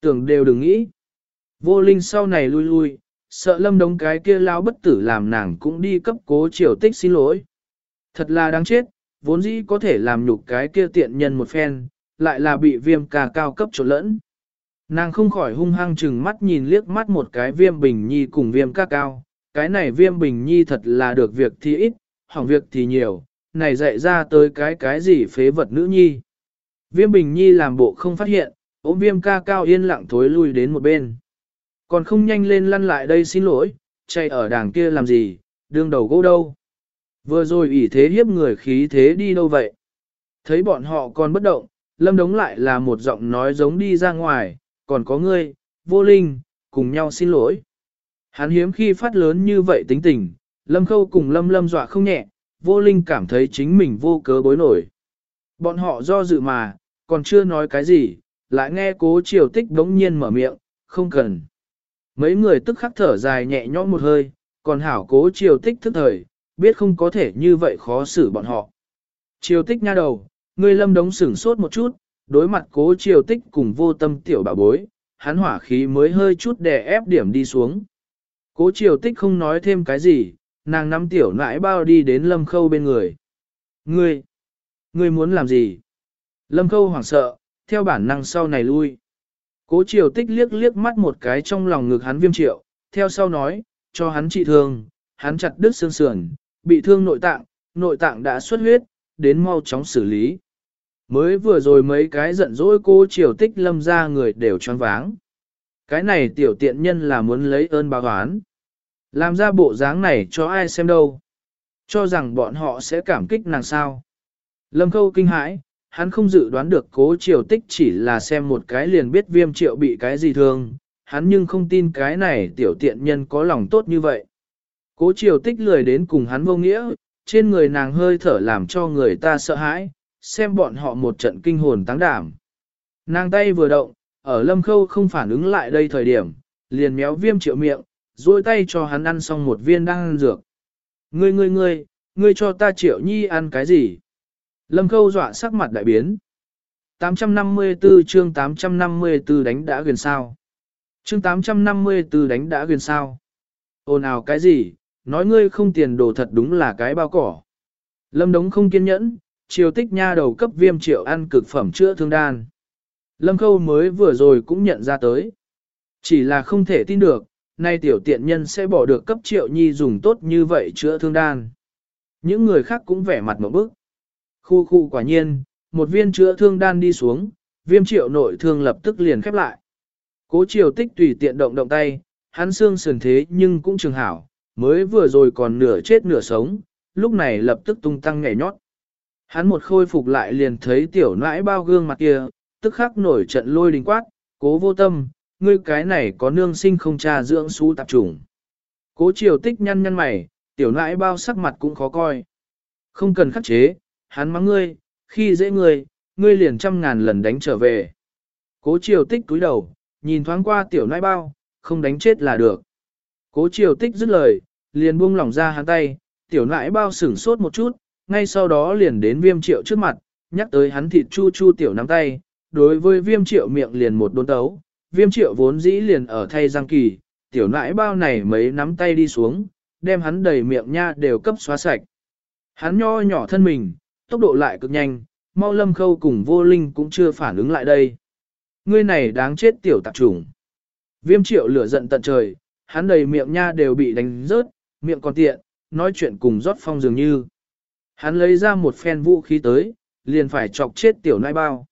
Tưởng đều đừng nghĩ. Vô linh sau này lui lui, sợ lâm đống cái kia lao bất tử làm nàng cũng đi cấp cố triều tích xin lỗi. Thật là đáng chết, vốn dĩ có thể làm nhục cái kia tiện nhân một phen, lại là bị viêm ca cao cấp trộn lẫn. Nàng không khỏi hung hăng chừng mắt nhìn liếc mắt một cái viêm bình nhi cùng viêm ca cao, cái này viêm bình nhi thật là được việc thì ít, hỏng việc thì nhiều, này dạy ra tới cái cái gì phế vật nữ nhi. Viêm bình nhi làm bộ không phát hiện, ôm viêm ca cao yên lặng thối lui đến một bên. Còn không nhanh lên lăn lại đây xin lỗi, chạy ở đàng kia làm gì, đương đầu gỗ đâu. Vừa rồi ủy thế hiếp người khí thế đi đâu vậy? Thấy bọn họ còn bất động, lâm đống lại là một giọng nói giống đi ra ngoài, còn có ngươi, vô linh, cùng nhau xin lỗi. Hắn hiếm khi phát lớn như vậy tính tình, lâm khâu cùng lâm lâm dọa không nhẹ, vô linh cảm thấy chính mình vô cớ bối nổi. Bọn họ do dự mà, còn chưa nói cái gì, lại nghe cố triều tích đống nhiên mở miệng, không cần. Mấy người tức khắc thở dài nhẹ nhõm một hơi, còn hảo cố triều tích thức thời, biết không có thể như vậy khó xử bọn họ. Triều tích nha đầu, ngươi lâm đống sửng sốt một chút, đối mặt cố triều tích cùng vô tâm tiểu bà bối, hắn hỏa khí mới hơi chút đè ép điểm đi xuống. Cố triều tích không nói thêm cái gì, nàng nắm tiểu nãi bao đi đến lâm khâu bên người. Ngươi, ngươi muốn làm gì? Lâm khâu hoảng sợ, theo bản năng sau này lui. Cố triều tích liếc liếc mắt một cái trong lòng ngực hắn viêm triệu, theo sau nói, cho hắn trị thương, hắn chặt đứt xương sườn, bị thương nội tạng, nội tạng đã xuất huyết, đến mau chóng xử lý. Mới vừa rồi mấy cái giận dỗi cô triều tích lâm ra người đều choáng váng. Cái này tiểu tiện nhân là muốn lấy ơn báo oán. Làm ra bộ dáng này cho ai xem đâu. Cho rằng bọn họ sẽ cảm kích nàng sao. Lâm khâu kinh hãi, hắn không dự đoán được cố triều tích chỉ là xem một cái liền biết viêm triệu bị cái gì thương, hắn nhưng không tin cái này tiểu tiện nhân có lòng tốt như vậy. Cố triều tích lười đến cùng hắn vô nghĩa, trên người nàng hơi thở làm cho người ta sợ hãi, xem bọn họ một trận kinh hồn táng đảm. Nàng tay vừa động, ở lâm khâu không phản ứng lại đây thời điểm, liền méo viêm triệu miệng, duỗi tay cho hắn ăn xong một viên đang ăn dược. Ngươi ngươi ngươi, ngươi cho ta triệu nhi ăn cái gì? Lâm khâu dọa sắc mặt đại biến. 854 chương 854 đánh đã gần sao. Chương 854 đánh đã gần sao. Ồn ào cái gì, nói ngươi không tiền đồ thật đúng là cái bao cỏ. Lâm đống không kiên nhẫn, triều tích nha đầu cấp viêm triệu ăn cực phẩm chữa thương đan. Lâm khâu mới vừa rồi cũng nhận ra tới. Chỉ là không thể tin được, nay tiểu tiện nhân sẽ bỏ được cấp triệu nhi dùng tốt như vậy chữa thương đan. Những người khác cũng vẻ mặt một bức. Khu khu quả nhiên, một viên chữa thương đan đi xuống, viêm triệu nội thương lập tức liền khép lại. Cố triều tích tùy tiện động động tay, hắn xương sườn thế nhưng cũng trường hảo, mới vừa rồi còn nửa chết nửa sống, lúc này lập tức tung tăng nhảy nhót. Hắn một khôi phục lại liền thấy tiểu nãi bao gương mặt kia, tức khắc nổi trận lôi đình quát, cố vô tâm, ngươi cái này có nương sinh không cha dưỡng xú tạp trùng. Cố triều tích nhăn nhăn mày, tiểu nãi bao sắc mặt cũng khó coi. Không cần khắc chế, hắn mắng ngươi, khi dễ ngươi, ngươi liền trăm ngàn lần đánh trở về. Cố triều tích túi đầu, nhìn thoáng qua tiểu nãi bao, không đánh chết là được. Cố triều tích dứt lời, liền buông lỏng ra hắn tay, tiểu nãi bao sửng sốt một chút, ngay sau đó liền đến viêm triệu trước mặt, nhắc tới hắn thịt chu chu tiểu nắm tay, đối với viêm triệu miệng liền một đốn tấu, viêm triệu vốn dĩ liền ở thay giang kỳ, tiểu nãi bao này mấy nắm tay đi xuống, đem hắn đầy miệng nha đều cấp xóa sạch. Hắn nho nhỏ thân mình, tốc độ lại cực nhanh, mau lâm khâu cùng vô linh cũng chưa phản ứng lại đây. Ngươi này đáng chết tiểu tạp trùng. Viêm triệu lửa giận tận trời, hắn đầy miệng nha đều bị đánh rớt, miệng còn tiện, nói chuyện cùng rót phong dường như. Hắn lấy ra một phen vũ khí tới, liền phải chọc chết tiểu nãi bao.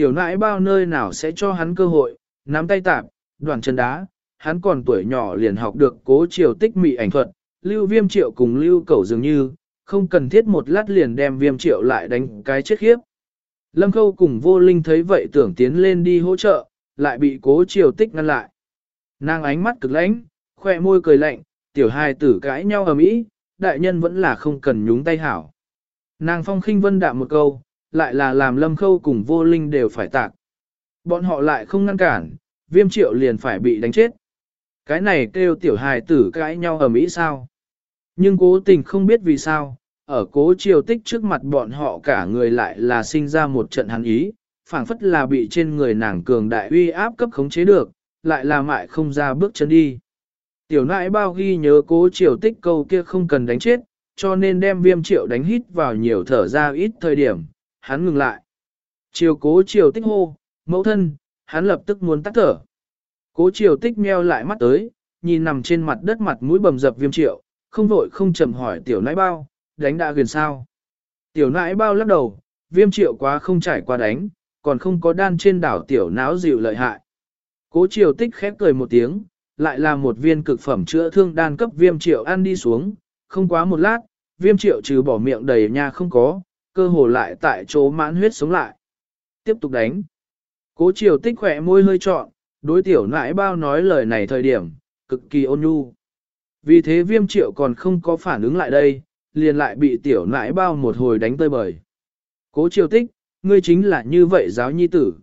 Tiểu nãi bao nơi nào sẽ cho hắn cơ hội, nắm tay tạp, đoàn chân đá, hắn còn tuổi nhỏ liền học được cố triều tích mị ảnh thuật, lưu viêm triệu cùng lưu cẩu dường như, không cần thiết một lát liền đem viêm triệu lại đánh cái chết khiếp. Lâm Khâu cùng vô linh thấy vậy tưởng tiến lên đi hỗ trợ, lại bị cố triều tích ngăn lại. Nàng ánh mắt cực lãnh, khoe môi cười lạnh, tiểu hài tử cãi nhau ở mỹ, đại nhân vẫn là không cần nhúng tay hảo. Nàng phong khinh vân đạm một câu, lại là làm lâm khâu cùng vô linh đều phải tạc. Bọn họ lại không ngăn cản, viêm triệu liền phải bị đánh chết. Cái này kêu tiểu hài tử cãi nhau ở Mỹ sao. Nhưng cố tình không biết vì sao, ở cố triều tích trước mặt bọn họ cả người lại là sinh ra một trận hắn ý, phảng phất là bị trên người nàng cường đại uy áp cấp khống chế được, lại là mại không ra bước chân đi. Tiểu nãi bao ghi nhớ cố triều tích câu kia không cần đánh chết, cho nên đem viêm triệu đánh hít vào nhiều thở ra ít thời điểm, hắn ngừng lại. Triều cố triều tích hô, mẫu thân, hắn lập tức muốn tắt thở. Cố triều tích meo lại mắt tới, nhìn nằm trên mặt đất mặt mũi bầm dập viêm triệu, không vội không chậm hỏi tiểu nãi bao, đánh đã gần sao. Tiểu nãi bao lắc đầu, viêm triệu quá không trải qua đánh, còn không có đan trên đảo tiểu náo dịu lợi hại. Cố triều tích khép cười một tiếng, lại là một viên cực phẩm chữa thương đan cấp viêm triệu ăn đi xuống, không quá một lát, viêm triệu trừ bỏ miệng đầy nha không có, cơ hồ lại tại chỗ mãn huyết sống lại. Tiếp tục đánh. Cố triều tích khỏe môi hơi trọn, đối tiểu nãi bao nói lời này thời điểm, cực kỳ ôn nhu. Vì thế viêm triệu còn không có phản ứng lại đây, liền lại bị tiểu nãi bao một hồi đánh tơi bời. Cố triều tích, ngươi chính là như vậy giáo nhi tử.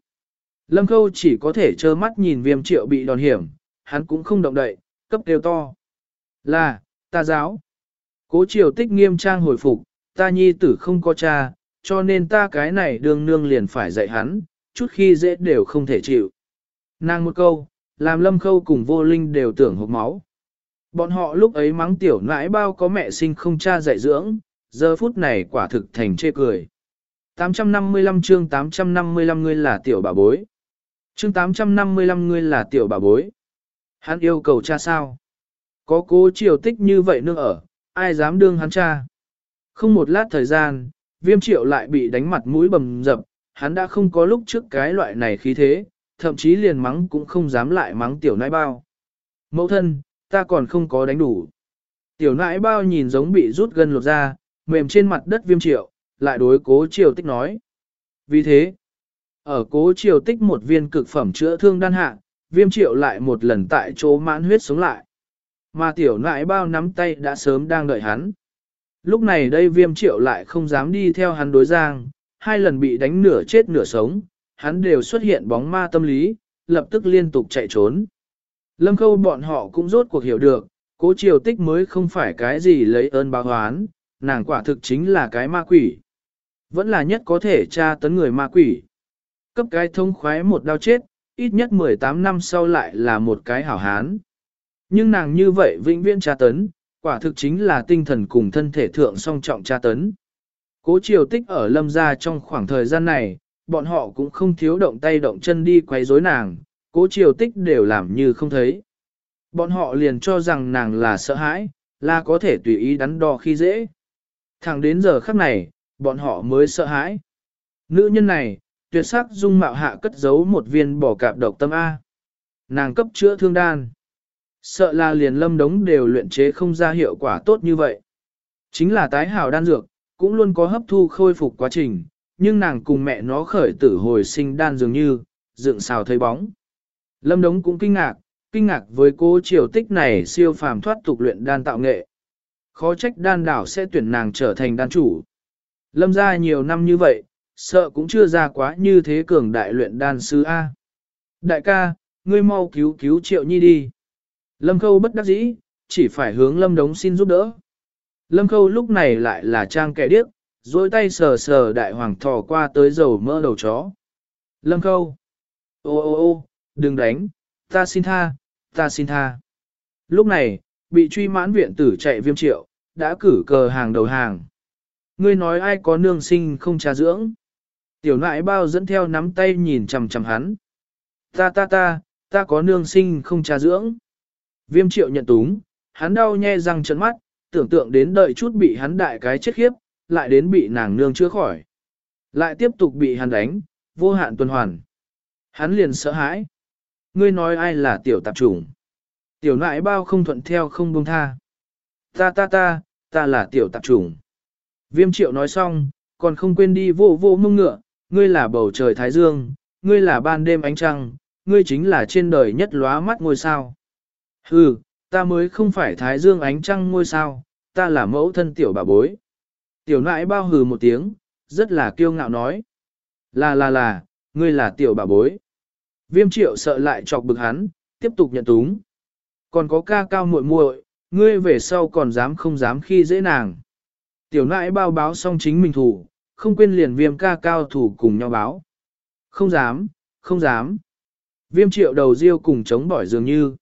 Lâm Khâu chỉ có thể trơ mắt nhìn viêm triệu bị đòn hiểm, hắn cũng không động đậy, cấp đều to. Là, ta giáo. Cố triều tích nghiêm trang hồi phục, ta nhi tử không có cha, cho nên ta cái này đương nương liền phải dạy hắn, chút khi dễ đều không thể chịu. Nàng một câu, làm lâm khâu cùng vô linh đều tưởng hộp máu. Bọn họ lúc ấy mắng tiểu nãi bao có mẹ sinh không cha dạy dưỡng, giờ phút này quả thực thành chê cười. 855 chương 855 ngươi là tiểu bà bối. Chương 855 ngươi là tiểu bà bối. Hắn yêu cầu cha sao? Có cố triều tích như vậy nương ở, ai dám đương hắn cha? Không một lát thời gian, viêm triệu lại bị đánh mặt mũi bầm dập, hắn đã không có lúc trước cái loại này khí thế, thậm chí liền mắng cũng không dám lại mắng tiểu nãi bao. Mẫu thân, ta còn không có đánh đủ. Tiểu nãi bao nhìn giống bị rút gân lột ra, mềm trên mặt đất viêm triệu, lại đối cố triều tích nói. Vì thế, ở cố triều tích một viên cực phẩm chữa thương đan hạ, viêm triệu lại một lần tại chỗ mãn huyết sống lại. Mà tiểu nãi bao nắm tay đã sớm đang đợi hắn. Lúc này đây viêm triệu lại không dám đi theo hắn đối giang, hai lần bị đánh nửa chết nửa sống, hắn đều xuất hiện bóng ma tâm lý, lập tức liên tục chạy trốn. Lâm khâu bọn họ cũng rốt cuộc hiểu được, cố triều tích mới không phải cái gì lấy ơn báo hoán, nàng quả thực chính là cái ma quỷ. Vẫn là nhất có thể tra tấn người ma quỷ. Cấp cái thông khoái một đau chết, ít nhất 18 năm sau lại là một cái hảo hán. Nhưng nàng như vậy vĩnh viễn tra tấn, quả thực chính là tinh thần cùng thân thể thượng song trọng tra tấn. Cố triều tích ở lâm gia trong khoảng thời gian này, bọn họ cũng không thiếu động tay động chân đi quấy rối nàng, cố triều tích đều làm như không thấy. Bọn họ liền cho rằng nàng là sợ hãi, là có thể tùy ý đắn đo khi dễ. Thẳng đến giờ khắc này, bọn họ mới sợ hãi. Nữ nhân này, tuyệt sắc dung mạo hạ cất giấu một viên bỏ cạp độc tâm A. Nàng cấp chữa thương đan. Sợ là liền lâm đống đều luyện chế không ra hiệu quả tốt như vậy. Chính là tái hảo đan dược, cũng luôn có hấp thu khôi phục quá trình, nhưng nàng cùng mẹ nó khởi tử hồi sinh đan dường như, dựng xào thấy bóng. Lâm đống cũng kinh ngạc, kinh ngạc với cô triều tích này siêu phàm thoát tục luyện đan tạo nghệ. Khó trách đan đảo sẽ tuyển nàng trở thành đan chủ. Lâm ra nhiều năm như vậy, sợ cũng chưa ra quá như thế cường đại luyện đan sư A. Đại ca, ngươi mau cứu cứu triệu nhi đi. Lâm Khâu bất đắc dĩ, chỉ phải hướng Lâm Đống xin giúp đỡ. Lâm Khâu lúc này lại là trang kẻ điếc, dối tay sờ sờ đại hoàng thò qua tới dầu mỡ đầu chó. Lâm Khâu. Ô ô ô, đừng đánh, ta xin tha, ta xin tha. Lúc này, bị truy mãn viện tử chạy viêm triệu, đã cử cờ hàng đầu hàng. Ngươi nói ai có nương sinh không cha dưỡng. Tiểu nại bao dẫn theo nắm tay nhìn chằm chằm hắn. Ta ta ta, ta có nương sinh không cha dưỡng. Viêm triệu nhận túng, hắn đau nhe răng trận mắt, tưởng tượng đến đợi chút bị hắn đại cái chết khiếp, lại đến bị nàng nương chữa khỏi. Lại tiếp tục bị hắn đánh, vô hạn tuần hoàn. Hắn liền sợ hãi. Ngươi nói ai là tiểu tạp chủng? Tiểu nại bao không thuận theo không buông tha. Ta ta ta, ta là tiểu tạp chủng. Viêm triệu nói xong, còn không quên đi vô vô mông ngựa, ngươi là bầu trời thái dương, ngươi là ban đêm ánh trăng, ngươi chính là trên đời nhất lóa mắt ngôi sao. Hừ, ta mới không phải thái dương ánh trăng ngôi sao, ta là mẫu thân tiểu bà bối. Tiểu nãi bao hừ một tiếng, rất là kiêu ngạo nói. Là là là, ngươi là tiểu bà bối. Viêm triệu sợ lại chọc bực hắn, tiếp tục nhận túng. Còn có ca cao muội muội, ngươi về sau còn dám không dám khi dễ nàng. Tiểu nãi bao báo xong chính mình thủ, không quên liền viêm ca cao thủ cùng nhau báo. Không dám, không dám. Viêm triệu đầu riêu cùng chống bỏi dường như.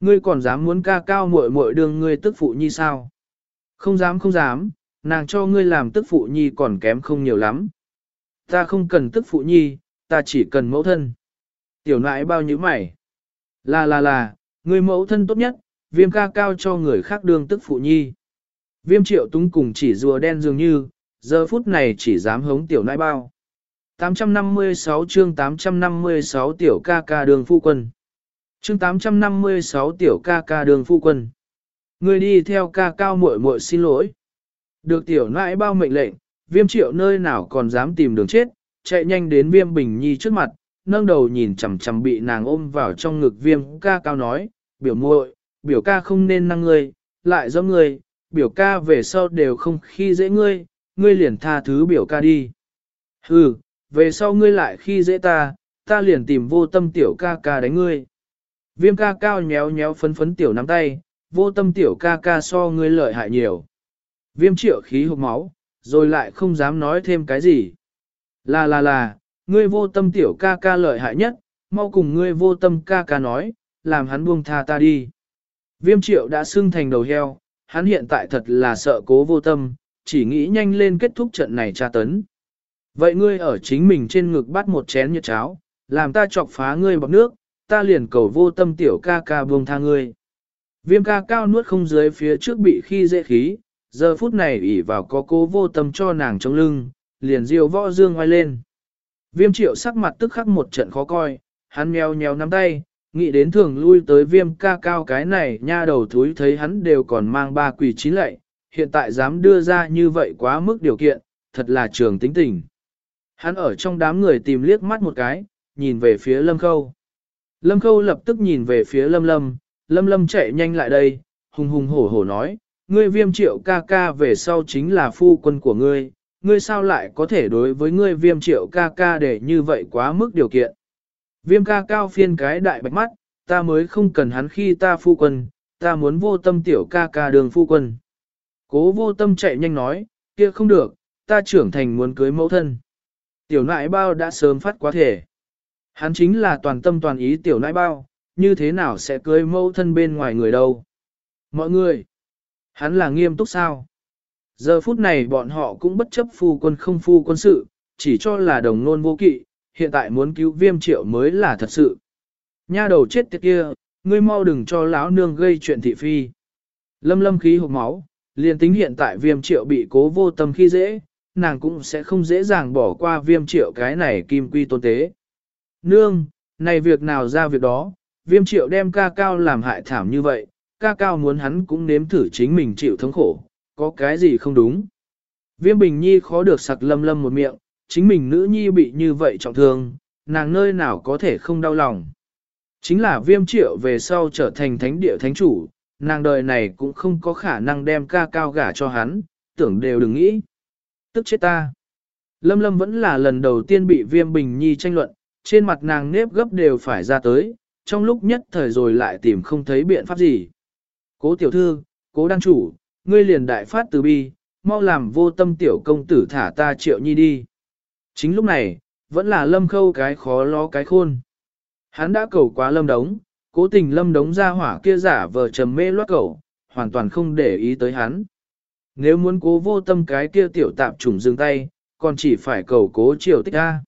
Ngươi còn dám muốn ca cao muội muội đương ngươi tức phụ nhi sao? Không dám không dám, nàng cho ngươi làm tức phụ nhi còn kém không nhiều lắm. Ta không cần tức phụ nhi, ta chỉ cần mẫu thân. Tiểu nãi bao nhiêu mày? Là là là, ngươi mẫu thân tốt nhất, viêm ca cao cho người khác đương tức phụ nhi. Viêm triệu túng cùng chỉ rùa đen dường như, giờ phút này chỉ dám hống tiểu nãi bao. 856 chương 856 tiểu ca ca đường phu quân. Chương 856 tiểu ca ca đường phu quân. Người đi theo ca cao muội muội xin lỗi. Được tiểu nãi bao mệnh lệnh, viêm triệu nơi nào còn dám tìm đường chết, chạy nhanh đến viêm bình nhi trước mặt, nâng đầu nhìn chằm chằm bị nàng ôm vào trong ngực viêm ca cao nói, biểu muội, biểu ca không nên năng ngươi, lại do ngươi, biểu ca về sau đều không khi dễ ngươi, ngươi liền tha thứ biểu ca đi. Hừ, về sau ngươi lại khi dễ ta, ta liền tìm vô tâm tiểu ca ca đánh ngươi. Viêm ca cao nhéo nhéo phấn phấn tiểu nắm tay, vô tâm tiểu ca ca so ngươi lợi hại nhiều. Viêm triệu khí hụt máu, rồi lại không dám nói thêm cái gì. Là là là, ngươi vô tâm tiểu ca ca lợi hại nhất, mau cùng ngươi vô tâm ca ca nói, làm hắn buông tha ta đi. Viêm triệu đã xưng thành đầu heo, hắn hiện tại thật là sợ cố vô tâm, chỉ nghĩ nhanh lên kết thúc trận này tra tấn. Vậy ngươi ở chính mình trên ngực bắt một chén như cháo, làm ta chọc phá ngươi bọc nước, ta liền cầu vô tâm tiểu ca ca buông tha ngươi. Viêm ca cao nuốt không dưới phía trước bị khi dễ khí, giờ phút này ỉ vào có cố vô tâm cho nàng trong lưng, liền diêu võ dương ngoài lên. Viêm triệu sắc mặt tức khắc một trận khó coi, hắn mèo nhèo nắm tay, nghĩ đến thường lui tới viêm ca cao cái này nha đầu thúi thấy hắn đều còn mang ba quỷ chín lệ, hiện tại dám đưa ra như vậy quá mức điều kiện, thật là trường tính tình. Hắn ở trong đám người tìm liếc mắt một cái, nhìn về phía lâm khâu. Lâm khâu lập tức nhìn về phía lâm lâm, lâm lâm chạy nhanh lại đây, hùng hùng hổ hổ nói, ngươi viêm triệu ca ca về sau chính là phu quân của ngươi, ngươi sao lại có thể đối với ngươi viêm triệu ca ca để như vậy quá mức điều kiện. Viêm ca cao phiên cái đại bạch mắt, ta mới không cần hắn khi ta phu quân, ta muốn vô tâm tiểu ca ca đường phu quân. Cố vô tâm chạy nhanh nói, kia không được, ta trưởng thành muốn cưới mẫu thân. Tiểu nại bao đã sớm phát quá thể. Hắn chính là toàn tâm toàn ý tiểu nãi bao, như thế nào sẽ cưới mẫu thân bên ngoài người đâu. Mọi người, hắn là nghiêm túc sao? Giờ phút này bọn họ cũng bất chấp phu quân không phu quân sự, chỉ cho là đồng nôn vô kỵ, hiện tại muốn cứu viêm triệu mới là thật sự. Nha đầu chết tiệt kia, ngươi mau đừng cho lão nương gây chuyện thị phi. Lâm lâm khí hộp máu, liền tính hiện tại viêm triệu bị cố vô tâm khi dễ, nàng cũng sẽ không dễ dàng bỏ qua viêm triệu cái này kim quy tôn tế. Nương, này việc nào ra việc đó, viêm triệu đem ca cao làm hại thảm như vậy, ca cao muốn hắn cũng nếm thử chính mình chịu thống khổ, có cái gì không đúng. Viêm bình nhi khó được sặc lâm lâm một miệng, chính mình nữ nhi bị như vậy trọng thương, nàng nơi nào có thể không đau lòng. Chính là viêm triệu về sau trở thành thánh địa thánh chủ, nàng đời này cũng không có khả năng đem ca cao gả cho hắn, tưởng đều đừng nghĩ. Tức chết ta. Lâm lâm vẫn là lần đầu tiên bị viêm bình nhi tranh luận, trên mặt nàng nếp gấp đều phải ra tới, trong lúc nhất thời rồi lại tìm không thấy biện pháp gì. Cố tiểu thư, cố đăng chủ, ngươi liền đại phát từ bi, mau làm vô tâm tiểu công tử thả ta triệu nhi đi. Chính lúc này, vẫn là lâm khâu cái khó lo cái khôn. Hắn đã cầu quá lâm đống, cố tình lâm đống ra hỏa kia giả vờ trầm mê loát cầu, hoàn toàn không để ý tới hắn. Nếu muốn cố vô tâm cái kia tiểu tạp trùng dừng tay, còn chỉ phải cầu cố triều tích ra.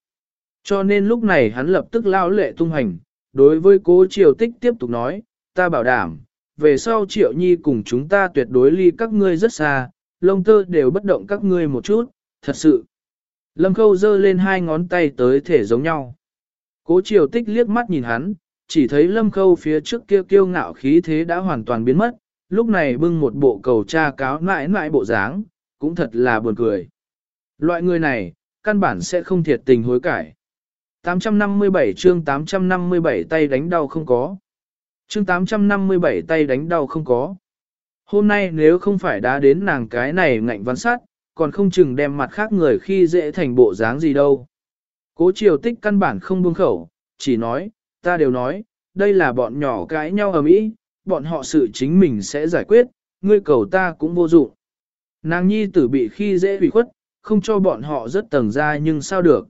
Cho nên lúc này hắn lập tức lao lệ tung hành, đối với cố triều tích tiếp tục nói, ta bảo đảm, về sau triệu nhi cùng chúng ta tuyệt đối ly các ngươi rất xa, lông tơ đều bất động các ngươi một chút, thật sự. Lâm khâu giơ lên hai ngón tay tới thể giống nhau. Cố triều tích liếc mắt nhìn hắn, chỉ thấy lâm khâu phía trước kia kiêu ngạo khí thế đã hoàn toàn biến mất, lúc này bưng một bộ cầu cha cáo nãi nãi bộ dáng, cũng thật là buồn cười. Loại người này, căn bản sẽ không thiệt tình hối cải. 857 chương 857 tay đánh đau không có. Chương 857 tay đánh đau không có. Hôm nay nếu không phải đã đến nàng cái này ngạnh văn sát, còn không chừng đem mặt khác người khi dễ thành bộ dáng gì đâu. Cố triều tích căn bản không buông khẩu, chỉ nói, ta đều nói, đây là bọn nhỏ cãi nhau ở mỹ, bọn họ sự chính mình sẽ giải quyết, ngươi cầu ta cũng vô dụng. Nàng nhi tử bị khi dễ bị khuất, không cho bọn họ rất tầng ra nhưng sao được.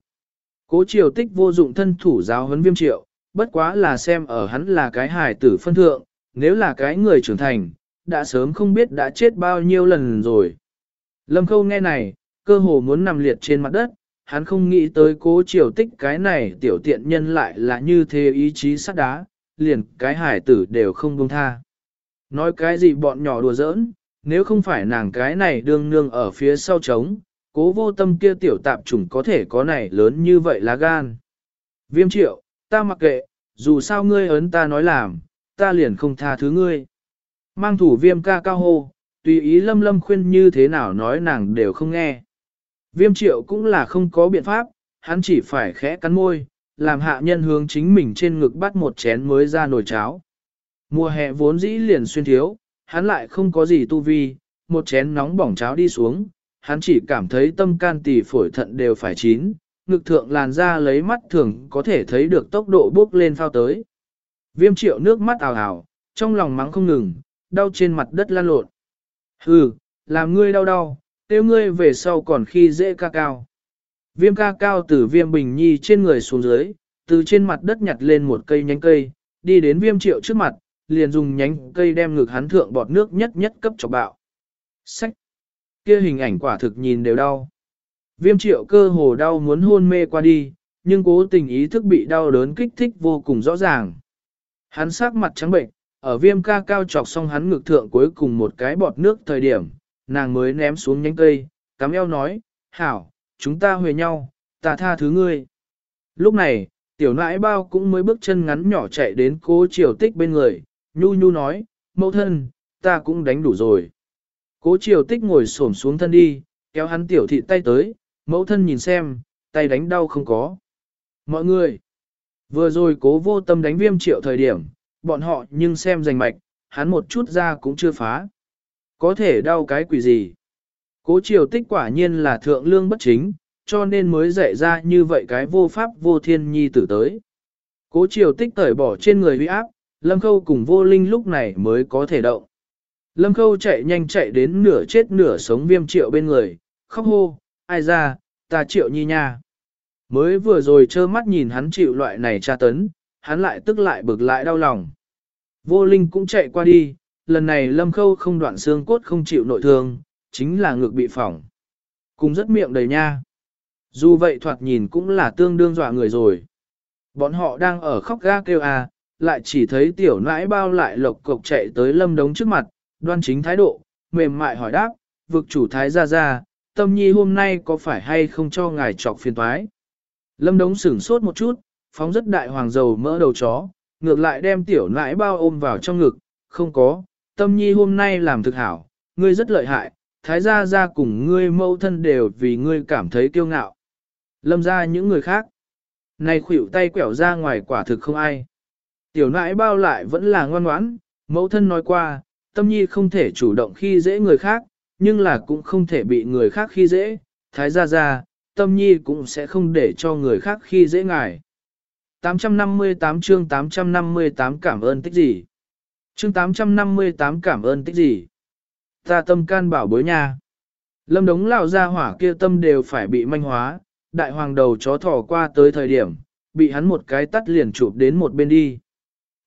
Cố triều tích vô dụng thân thủ giáo huấn viêm triệu, bất quá là xem ở hắn là cái hài tử phân thượng, nếu là cái người trưởng thành, đã sớm không biết đã chết bao nhiêu lần rồi. Lâm Khâu nghe này, cơ hồ muốn nằm liệt trên mặt đất, hắn không nghĩ tới cố triều tích cái này tiểu tiện nhân lại là như thế ý chí sắt đá, liền cái hải tử đều không buông tha. Nói cái gì bọn nhỏ đùa giỡn, nếu không phải nàng cái này đương nương ở phía sau trống, cố vô tâm kia tiểu tạp chủng có thể có này lớn như vậy là gan. Viêm triệu, ta mặc kệ, dù sao ngươi ấn ta nói làm, ta liền không tha thứ ngươi. Mang thủ viêm ca cao hô, tùy ý lâm lâm khuyên như thế nào nói nàng đều không nghe. Viêm triệu cũng là không có biện pháp, hắn chỉ phải khẽ cắn môi, làm hạ nhân hướng chính mình trên ngực bắt một chén mới ra nồi cháo. Mùa hè vốn dĩ liền xuyên thiếu, hắn lại không có gì tu vi, một chén nóng bỏng cháo đi xuống, hắn chỉ cảm thấy tâm can tỳ phổi thận đều phải chín, ngực thượng làn da lấy mắt thường có thể thấy được tốc độ bước lên phao tới. Viêm triệu nước mắt ào ào, trong lòng mắng không ngừng, đau trên mặt đất lan lộn. Hừ, làm ngươi đau đau, tiêu ngươi về sau còn khi dễ ca cao. Viêm ca cao từ viêm bình nhi trên người xuống dưới, từ trên mặt đất nhặt lên một cây nhánh cây, đi đến viêm triệu trước mặt, liền dùng nhánh cây đem ngực hắn thượng bọt nước nhất nhất cấp cho bạo. Sách! Kia hình ảnh quả thực nhìn đều đau. Viêm triệu cơ hồ đau muốn hôn mê qua đi, nhưng cố tình ý thức bị đau đớn kích thích vô cùng rõ ràng. Hắn sắc mặt trắng bệnh, ở viêm ca cao chọc xong hắn ngực thượng cuối cùng một cái bọt nước thời điểm, nàng mới ném xuống nhánh cây, cắm eo nói, hảo, chúng ta huề nhau, ta tha thứ ngươi. Lúc này, tiểu nãi bao cũng mới bước chân ngắn nhỏ chạy đến cố triều tích bên người, nhu nhu nói, mẫu thân, ta cũng đánh đủ rồi. Cố triều tích ngồi xổm xuống thân đi, kéo hắn tiểu thị tay tới, mẫu thân nhìn xem, tay đánh đau không có. Mọi người, vừa rồi cố vô tâm đánh viêm triệu thời điểm, bọn họ nhưng xem rành mạch, hắn một chút ra cũng chưa phá. Có thể đau cái quỷ gì? Cố triều tích quả nhiên là thượng lương bất chính, cho nên mới dạy ra như vậy cái vô pháp vô thiên nhi tử tới. Cố triều tích tởi bỏ trên người huy áp, lâm khâu cùng vô linh lúc này mới có thể động. Lâm khâu chạy nhanh chạy đến nửa chết nửa sống viêm triệu bên người, khóc hô, ai ra, ta triệu nhi nha. Mới vừa rồi trơ mắt nhìn hắn chịu loại này tra tấn, hắn lại tức lại bực lại đau lòng. Vô linh cũng chạy qua đi, lần này lâm khâu không đoạn xương cốt không chịu nội thương, chính là ngược bị phỏng. Cùng rất miệng đầy nha. Dù vậy thoạt nhìn cũng là tương đương dọa người rồi. Bọn họ đang ở khóc ga kêu à, lại chỉ thấy tiểu nãi bao lại lộc cộc chạy tới lâm đống trước mặt, đoan chính thái độ, mềm mại hỏi đáp, vực chủ thái ra ra, tâm nhi hôm nay có phải hay không cho ngài trọc phiền toái. Lâm đống sửng sốt một chút, phóng rất đại hoàng dầu mỡ đầu chó, ngược lại đem tiểu nãi bao ôm vào trong ngực, không có, tâm nhi hôm nay làm thực hảo, ngươi rất lợi hại, thái gia gia cùng ngươi mâu thân đều vì ngươi cảm thấy kiêu ngạo. Lâm ra những người khác. Này khuỷu tay quẻo ra ngoài quả thực không ai. Tiểu nãi bao lại vẫn là ngoan ngoãn, mẫu thân nói qua, tâm nhi không thể chủ động khi dễ người khác, nhưng là cũng không thể bị người khác khi dễ, thái gia gia, tâm nhi cũng sẽ không để cho người khác khi dễ ngài. 858 chương 858 cảm ơn tích gì? Chương 858 cảm ơn tích gì? Ta tâm can bảo bối nha. Lâm đống lão ra hỏa kia tâm đều phải bị manh hóa, đại hoàng đầu chó thỏ qua tới thời điểm, bị hắn một cái tắt liền chụp đến một bên đi.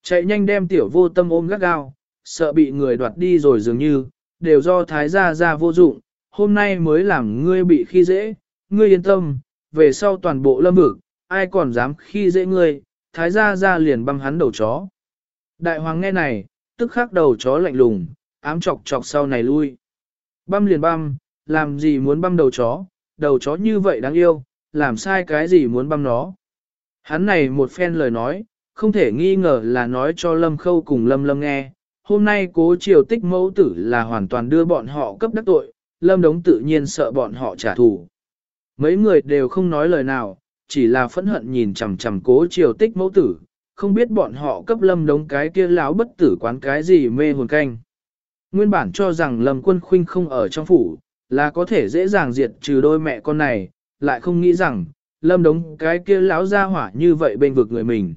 Chạy nhanh đem tiểu vô tâm ôm gắt gao, sợ bị người đoạt đi rồi dường như, đều do thái gia gia vô dụng, hôm nay mới làm ngươi bị khi dễ, ngươi yên tâm, về sau toàn bộ lâm vực, ai còn dám khi dễ ngươi, thái gia gia liền băm hắn đầu chó. Đại hoàng nghe này, tức khắc đầu chó lạnh lùng, ám chọc chọc sau này lui. Băm liền băm, làm gì muốn băm đầu chó, đầu chó như vậy đáng yêu, làm sai cái gì muốn băm nó. Hắn này một phen lời nói, không thể nghi ngờ là nói cho Lâm Khâu cùng Lâm Lâm nghe. Hôm nay cố triều tích mẫu tử là hoàn toàn đưa bọn họ cấp đắc tội, Lâm Đống tự nhiên sợ bọn họ trả thù. Mấy người đều không nói lời nào, chỉ là phẫn hận nhìn chằm chằm cố triều tích mẫu tử, không biết bọn họ cấp Lâm Đống cái kia láo bất tử quán cái gì mê hồn canh. Nguyên bản cho rằng Lâm Quân Khuynh không ở trong phủ, là có thể dễ dàng diệt trừ đôi mẹ con này, lại không nghĩ rằng, Lâm Đống cái kia láo ra hỏa như vậy bên vực người mình.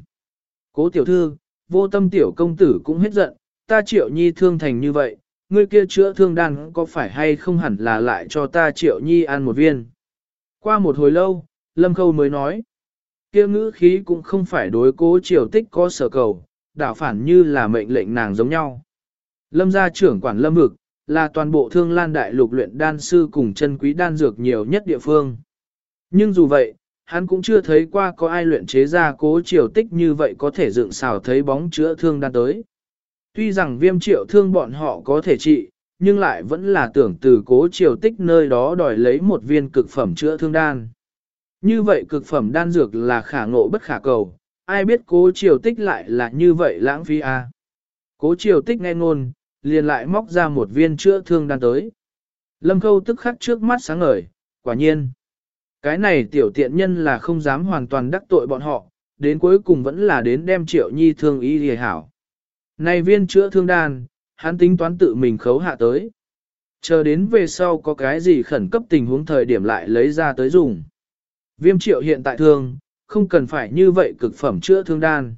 Cố tiểu thư, vô tâm tiểu công tử cũng hết giận, ta triệu nhi thương thành như vậy, ngươi kia chữa thương đan có phải hay không hẳn là lại cho ta triệu nhi ăn một viên. Qua một hồi lâu, Lâm Khâu mới nói, kia ngữ khí cũng không phải đối cố triều tích có sở cầu, đảo phản như là mệnh lệnh nàng giống nhau. Lâm gia trưởng quản lâm vực, là toàn bộ thương lan đại lục luyện đan sư cùng chân quý đan dược nhiều nhất địa phương. Nhưng dù vậy, hắn cũng chưa thấy qua có ai luyện chế ra cố triều tích như vậy có thể dựng xào thấy bóng chữa thương đan tới. Tuy rằng viêm triệu thương bọn họ có thể trị, nhưng lại vẫn là tưởng từ cố triều tích nơi đó đòi lấy một viên cực phẩm chữa thương đan. Như vậy cực phẩm đan dược là khả ngộ bất khả cầu, ai biết cố triều tích lại là như vậy lãng phí à? Cố triều tích nghe ngôn, liền lại móc ra một viên chữa thương đan tới. Lâm khâu tức khắc trước mắt sáng ngời, quả nhiên. Cái này tiểu tiện nhân là không dám hoàn toàn đắc tội bọn họ, đến cuối cùng vẫn là đến đem triệu nhi thương y hề hảo. Này viên chữa thương đan, hắn tính toán tự mình khấu hạ tới. Chờ đến về sau có cái gì khẩn cấp tình huống thời điểm lại lấy ra tới dùng. Viêm triệu hiện tại thương, không cần phải như vậy cực phẩm chữa thương đan.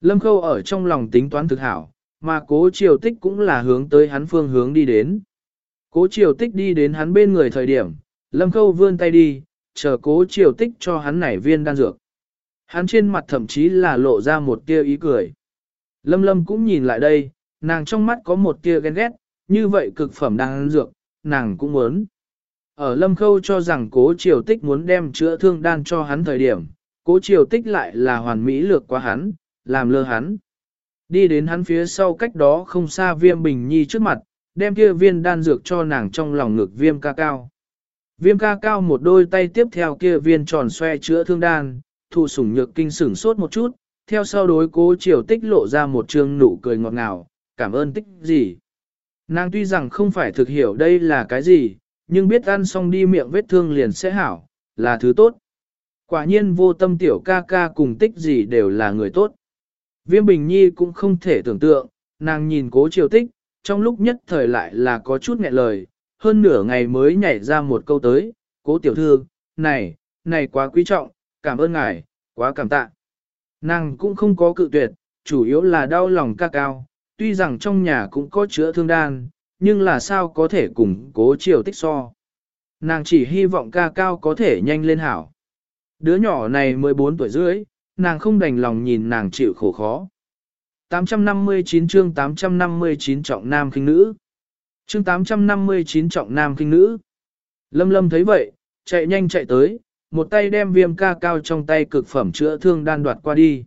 Lâm Khâu ở trong lòng tính toán thực hảo, mà cố triều tích cũng là hướng tới hắn phương hướng đi đến. Cố triều tích đi đến hắn bên người thời điểm, Lâm Khâu vươn tay đi, chờ cố triều tích cho hắn nảy viên đan dược. Hắn trên mặt thậm chí là lộ ra một tia ý cười. Lâm Lâm cũng nhìn lại đây, nàng trong mắt có một tia ghen ghét, như vậy cực phẩm đan dược, nàng cũng muốn. Ở Lâm Khâu cho rằng cố triều tích muốn đem chữa thương đan cho hắn thời điểm, cố triều tích lại là hoàn mỹ lược qua hắn, làm lơ hắn. Đi đến hắn phía sau cách đó không xa viêm bình nhi trước mặt, đem kia viên đan dược cho nàng trong lòng ngực viêm ca cao. Viêm ca cao một đôi tay tiếp theo kia viên tròn xoe chữa thương đan, thụ sủng nhược kinh sửng sốt một chút, theo sau đối cố triều tích lộ ra một trương nụ cười ngọt ngào, cảm ơn tích gì. Nàng tuy rằng không phải thực hiểu đây là cái gì, nhưng biết ăn xong đi miệng vết thương liền sẽ hảo, là thứ tốt. Quả nhiên vô tâm tiểu ca ca cùng tích gì đều là người tốt. Viêm Bình Nhi cũng không thể tưởng tượng, nàng nhìn cố triều tích, trong lúc nhất thời lại là có chút nghẹn lời, hơn nửa ngày mới nhảy ra một câu tới, cố tiểu thư, này, này quá quý trọng, cảm ơn ngài, quá cảm tạ. Nàng cũng không có cự tuyệt, chủ yếu là đau lòng ca cao, tuy rằng trong nhà cũng có chữa thương đan, nhưng là sao có thể củng cố chiều tích so. Nàng chỉ hy vọng ca cao có thể nhanh lên hảo. Đứa nhỏ này 14 tuổi rưỡi, nàng không đành lòng nhìn nàng chịu khổ khó. 859 chương 859 trọng nam kinh nữ. Chương 859 trọng nam kinh nữ. Lâm lâm thấy vậy, chạy nhanh chạy tới, một tay đem viêm ca cao trong tay cực phẩm chữa thương đan đoạt qua đi.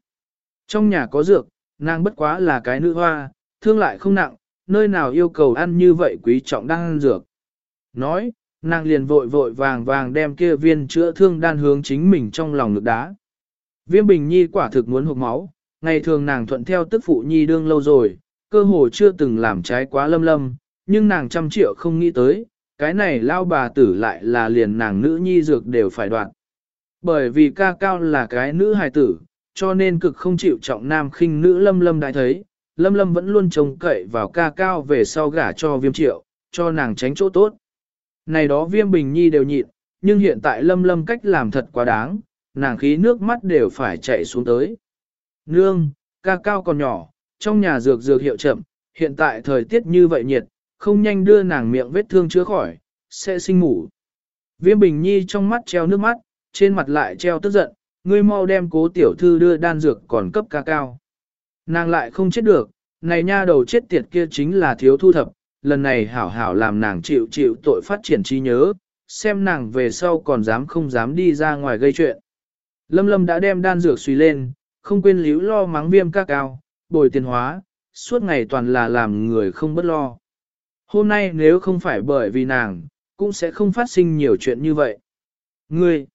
Trong nhà có dược, nàng bất quá là cái nữ hoa, thương lại không nặng, nơi nào yêu cầu ăn như vậy quý trọng đang ăn dược. Nói, nàng liền vội vội vàng vàng đem kia viên chữa thương đan hướng chính mình trong lòng ngực đá. Viêm bình nhi quả thực muốn hụt máu, ngày thường nàng thuận theo tức phụ nhi đương lâu rồi, cơ hồ chưa từng làm trái quá lâm lâm, nhưng nàng trăm triệu không nghĩ tới, cái này lao bà tử lại là liền nàng nữ nhi dược đều phải đoạn. Bởi vì ca cao là cái nữ hài tử, cho nên cực không chịu trọng nam khinh nữ lâm lâm đại thấy, lâm lâm vẫn luôn trông cậy vào ca cao về sau gả cho viêm triệu, cho nàng tránh chỗ tốt. Này đó viêm bình nhi đều nhịn, nhưng hiện tại lâm lâm cách làm thật quá đáng, nàng khí nước mắt đều phải chạy xuống tới. Nương, ca cao còn nhỏ, trong nhà dược dược hiệu chậm, hiện tại thời tiết như vậy nhiệt, không nhanh đưa nàng miệng vết thương chữa khỏi, sẽ sinh ngủ. Viêm bình nhi trong mắt treo nước mắt, trên mặt lại treo tức giận, ngươi mau đem cố tiểu thư đưa đan dược còn cấp ca cao. Nàng lại không chết được, này nha đầu chết tiệt kia chính là thiếu thu thập, lần này hảo hảo làm nàng chịu chịu tội phát triển trí nhớ, xem nàng về sau còn dám không dám đi ra ngoài gây chuyện. Lâm Lâm đã đem đan dược suy lên, không quên líu lo mắng viêm ca cao, bồi tiền hóa, suốt ngày toàn là làm người không bất lo. Hôm nay nếu không phải bởi vì nàng, cũng sẽ không phát sinh nhiều chuyện như vậy. Ngươi,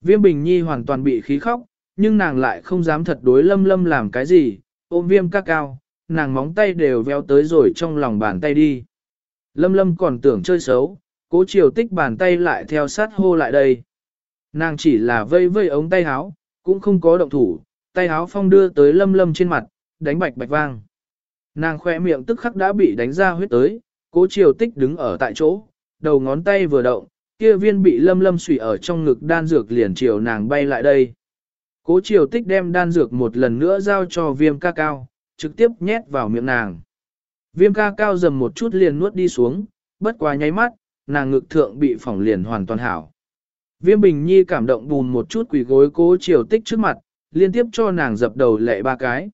viêm bình nhi hoàn toàn bị khí khóc, nhưng nàng lại không dám thật đối lâm lâm làm cái gì, ôm viêm ca cao, nàng móng tay đều véo tới rồi trong lòng bàn tay đi. Lâm lâm còn tưởng chơi xấu, cố chiều tích bàn tay lại theo sát hô lại đây. Nàng chỉ là vây vây ống tay háo, cũng không có động thủ, tay háo phong đưa tới lâm lâm trên mặt, đánh bạch bạch vang. Nàng khoe miệng tức khắc đã bị đánh ra huyết tới, cố triều tích đứng ở tại chỗ, đầu ngón tay vừa động, kia viên bị lâm lâm sủy ở trong ngực đan dược liền chiều nàng bay lại đây. Cố triều tích đem đan dược một lần nữa giao cho viêm ca cao, trực tiếp nhét vào miệng nàng. Viêm ca cao dầm một chút liền nuốt đi xuống, bất quá nháy mắt, nàng ngực thượng bị phỏng liền hoàn toàn hảo. Viêm Bình Nhi cảm động bùn một chút quỷ gối cố triều tích trước mặt, liên tiếp cho nàng dập đầu lệ ba cái.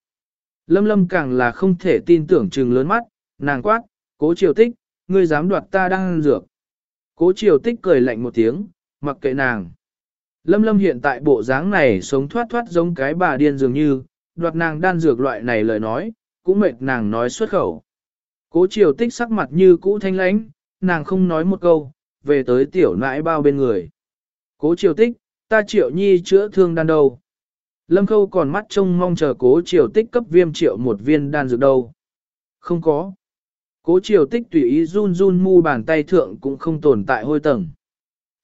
Lâm lâm càng là không thể tin tưởng chừng lớn mắt, nàng quát, cố triều tích, ngươi dám đoạt ta đang ăn dược. Cố triều tích cười lạnh một tiếng, mặc kệ nàng. Lâm lâm hiện tại bộ dáng này sống thoát thoát giống cái bà điên dường như, đoạt nàng đan dược loại này lời nói, cũng mệt nàng nói xuất khẩu. Cố triều tích sắc mặt như cũ thanh lãnh, nàng không nói một câu, về tới tiểu nãi bao bên người. Cố triều tích, ta triệu nhi chữa thương đan đâu. Lâm khâu còn mắt trông mong chờ cố triều tích cấp viêm triệu một viên đan dược đâu. Không có. Cố triều tích tùy ý run run mu bàn tay thượng cũng không tồn tại hôi tầng.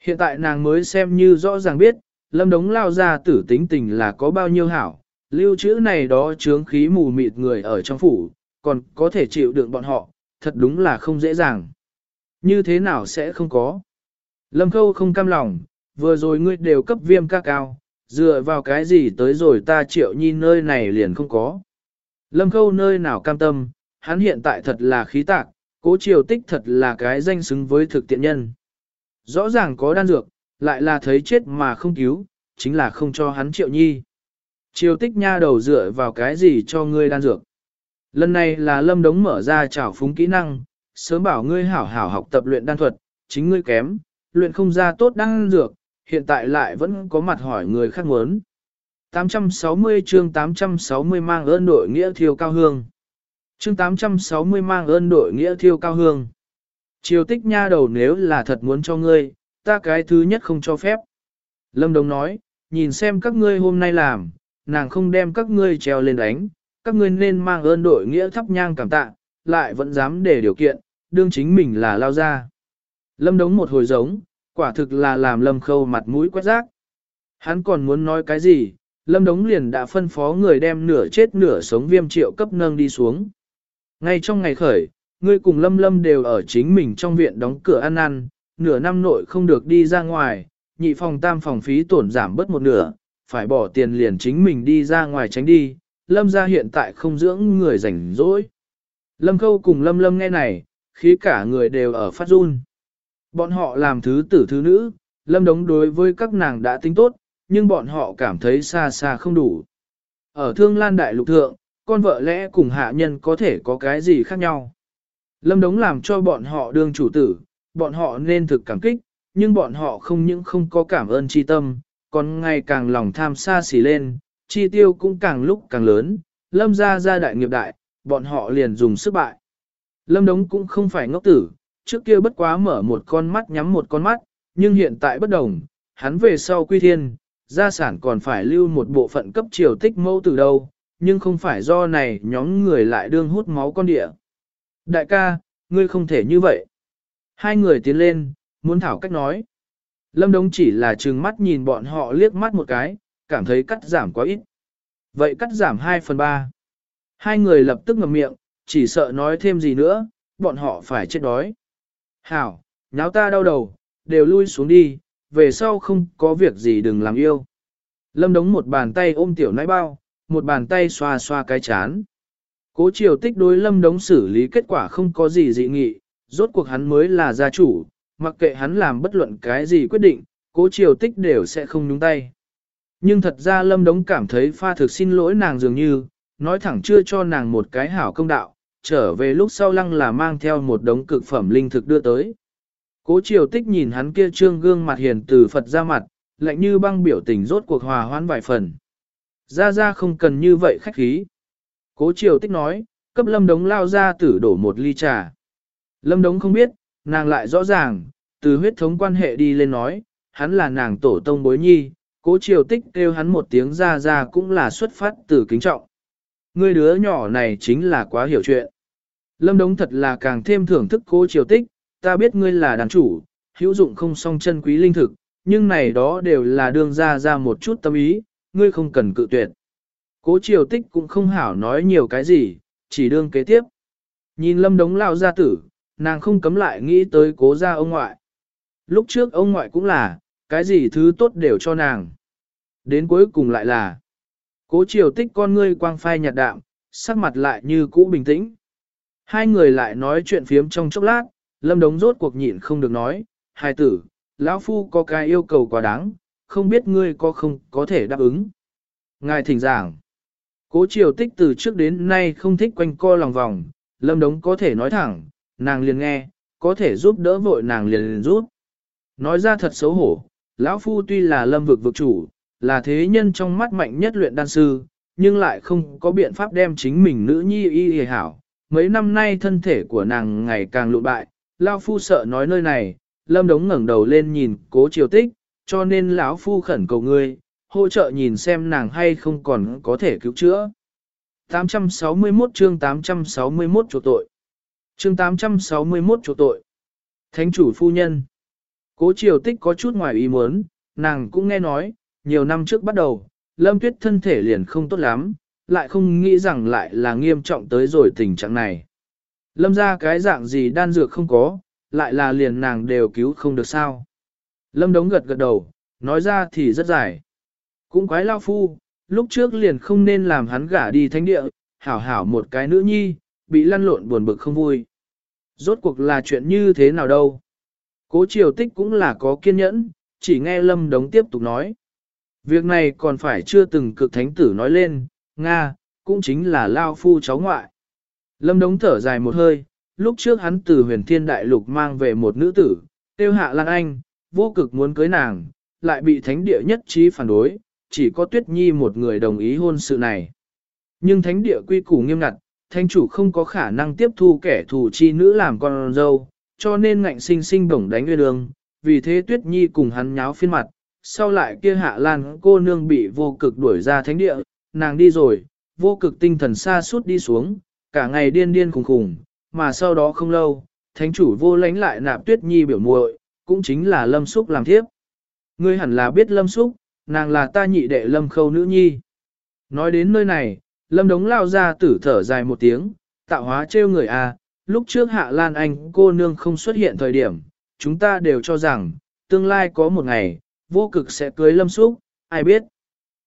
Hiện tại nàng mới xem như rõ ràng biết, lâm đống lao ra tử tính tình là có bao nhiêu hảo, lưu trữ này đó chướng khí mù mịt người ở trong phủ, còn có thể chịu đựng bọn họ, thật đúng là không dễ dàng. Như thế nào sẽ không có? Lâm khâu không cam lòng, vừa rồi ngươi đều cấp viêm ca cao, dựa vào cái gì tới rồi ta triệu nhi nơi này liền không có. Lâm khâu nơi nào cam tâm, hắn hiện tại thật là khí tạc, cố triều tích thật là cái danh xứng với thực tiện nhân. Rõ ràng có đan dược, lại là thấy chết mà không cứu, chính là không cho hắn triệu nhi. Triều tích nha đầu dựa vào cái gì cho ngươi đan dược. Lần này là lâm đống mở ra trảo phúng kỹ năng, sớm bảo ngươi hảo hảo học tập luyện đan thuật, chính ngươi kém, luyện không ra tốt đan dược, hiện tại lại vẫn có mặt hỏi người khác muốn. 860 chương 860 mang ơn đội nghĩa thiêu cao hương. Chương 860 mang ơn đội nghĩa thiêu cao hương. Triều tích nha đầu nếu là thật muốn cho ngươi, ta cái thứ nhất không cho phép. Lâm Đồng nói, nhìn xem các ngươi hôm nay làm, nàng không đem các ngươi treo lên đánh, các ngươi nên mang ơn đội nghĩa thắp nhang cảm tạ, lại vẫn dám để điều kiện, đương chính mình là lao ra. Lâm Đống một hồi giống, quả thực là làm Lâm Khâu mặt mũi quét rác. Hắn còn muốn nói cái gì, Lâm Đống liền đã phân phó người đem nửa chết nửa sống viêm triệu cấp nâng đi xuống. Ngay trong ngày khởi, ngươi cùng Lâm Lâm đều ở chính mình trong viện đóng cửa ăn ăn, nửa năm nội không được đi ra ngoài, nhị phòng tam phòng phí tổn giảm bớt một nửa, phải bỏ tiền liền chính mình đi ra ngoài tránh đi, Lâm ra hiện tại không dưỡng người rảnh rỗi. Lâm Khâu cùng Lâm Lâm nghe này, khí cả người đều ở phát run. Bọn họ làm thứ tử thứ nữ, Lâm Đống đối với các nàng đã tính tốt, nhưng bọn họ cảm thấy xa xa không đủ. Ở Thương Lan Đại Lục Thượng, con vợ lẽ cùng hạ nhân có thể có cái gì khác nhau. Lâm Đống làm cho bọn họ đương chủ tử, bọn họ nên thực cảm kích, nhưng bọn họ không những không có cảm ơn chi tâm, còn ngày càng lòng tham xa xỉ lên, chi tiêu cũng càng lúc càng lớn, lâm ra ra đại nghiệp đại, bọn họ liền dùng sức bại. Lâm Đống cũng không phải ngốc tử, trước kia bất quá mở một con mắt nhắm một con mắt, nhưng hiện tại bất đồng, hắn về sau quy thiên, gia sản còn phải lưu một bộ phận cấp triều tích mẫu từ đâu, nhưng không phải do này nhóm người lại đương hút máu con địa. Đại ca, ngươi không thể như vậy. Hai người tiến lên, muốn thảo cách nói. Lâm Đống chỉ là trừng mắt nhìn bọn họ liếc mắt một cái, cảm thấy cắt giảm quá ít. Vậy cắt giảm 2 phần 3. Hai người lập tức ngậm miệng, chỉ sợ nói thêm gì nữa, bọn họ phải chết đói. Hảo, nháo ta đau đầu, đều lui xuống đi, về sau không có việc gì đừng làm yêu. Lâm đống một bàn tay ôm tiểu nãi bao, một bàn tay xoa xoa cái chán. Cố triều tích đối lâm đống xử lý kết quả không có gì dị nghị, rốt cuộc hắn mới là gia chủ, mặc kệ hắn làm bất luận cái gì quyết định, cố triều tích đều sẽ không nhúng tay. Nhưng thật ra lâm đống cảm thấy pha thực xin lỗi nàng dường như, nói thẳng chưa cho nàng một cái hảo công đạo, trở về lúc sau lăng là mang theo một đống cực phẩm linh thực đưa tới. Cố triều tích nhìn hắn kia trương gương mặt hiền từ Phật ra mặt, lạnh như băng biểu tình rốt cuộc hòa hoãn vài phần. Ra ra không cần như vậy khách khí. Cố triều tích nói, cấp lâm đống lao ra tử đổ một ly trà. Lâm đống không biết, nàng lại rõ ràng, từ huyết thống quan hệ đi lên nói, hắn là nàng tổ tông bối nhi, cố triều tích kêu hắn một tiếng ra ra cũng là xuất phát từ kính trọng. Ngươi đứa nhỏ này chính là quá hiểu chuyện. Lâm Đống thật là càng thêm thưởng thức cố triều tích, ta biết ngươi là đàn chủ, hữu dụng không song chân quý linh thực, nhưng này đó đều là đương ra ra một chút tâm ý, ngươi không cần cự tuyệt. Cố triều tích cũng không hảo nói nhiều cái gì, chỉ đương kế tiếp. Nhìn lâm đống lao gia tử, nàng không cấm lại nghĩ tới cố gia ông ngoại. Lúc trước ông ngoại cũng là, cái gì thứ tốt đều cho nàng. Đến cuối cùng lại là, cố triều tích con ngươi quang phai nhạt đạm, sắc mặt lại như cũ bình tĩnh. Hai người lại nói chuyện phiếm trong chốc lát, lâm đống rốt cuộc nhịn không được nói, hai tử, lão phu có cái yêu cầu quá đáng, không biết ngươi có không có thể đáp ứng. Ngài thỉnh giảng, cố triều tích từ trước đến nay không thích quanh co lòng vòng, lâm đống có thể nói thẳng, nàng liền nghe, có thể giúp đỡ vội nàng liền liền giúp. Nói ra thật xấu hổ, lão phu tuy là lâm vực vực chủ, là thế nhân trong mắt mạnh nhất luyện đan sư, nhưng lại không có biện pháp đem chính mình nữ nhi y y hảo. Mấy năm nay thân thể của nàng ngày càng lụ bại, lão phu sợ nói nơi này, lâm đống ngẩng đầu lên nhìn cố triều tích, cho nên lão phu khẩn cầu ngươi, hỗ trợ nhìn xem nàng hay không còn có thể cứu chữa. 861 chương 861 chỗ tội. Chương 861 chỗ tội. Thánh chủ phu nhân. Cố triều tích có chút ngoài ý muốn, nàng cũng nghe nói, nhiều năm trước bắt đầu, lâm tuyết thân thể liền không tốt lắm, lại không nghĩ rằng lại là nghiêm trọng tới rồi tình trạng này. Lâm ra cái dạng gì đan dược không có, lại là liền nàng đều cứu không được sao. Lâm đống gật gật đầu, nói ra thì rất dài. Cũng quái lao phu, lúc trước liền không nên làm hắn gả đi thánh địa, hảo hảo một cái nữ nhi, bị lăn lộn buồn bực không vui. Rốt cuộc là chuyện như thế nào đâu. Cố triều tích cũng là có kiên nhẫn, chỉ nghe lâm đống tiếp tục nói. Việc này còn phải chưa từng cực thánh tử nói lên, Nga, cũng chính là lao phu cháu ngoại. Lâm đống thở dài một hơi, lúc trước hắn từ huyền thiên đại lục mang về một nữ tử, tiêu hạ lan anh, vô cực muốn cưới nàng, lại bị thánh địa nhất trí phản đối, chỉ có tuyết nhi một người đồng ý hôn sự này. Nhưng thánh địa quy củ nghiêm ngặt, thánh chủ không có khả năng tiếp thu kẻ thù chi nữ làm con dâu, cho nên ngạnh sinh sinh bổng đánh nguyên đường, vì thế tuyết nhi cùng hắn nháo phiên mặt, sau lại kia hạ lan cô nương bị vô cực đuổi ra thánh địa, nàng đi rồi, vô cực tinh thần xa suốt đi xuống, cả ngày điên điên khùng khùng, mà sau đó không lâu, thánh chủ vô lánh lại nạp tuyết nhi biểu muội, cũng chính là lâm Súc làm thiếp. Ngươi hẳn là biết lâm Súc, nàng là ta nhị đệ lâm khâu nữ nhi. Nói đến nơi này, lâm đống lao ra tử thở dài một tiếng, tạo hóa trêu người à, lúc trước hạ lan anh cô nương không xuất hiện thời điểm, chúng ta đều cho rằng, tương lai có một ngày, vô cực sẽ cưới lâm Súc, ai biết.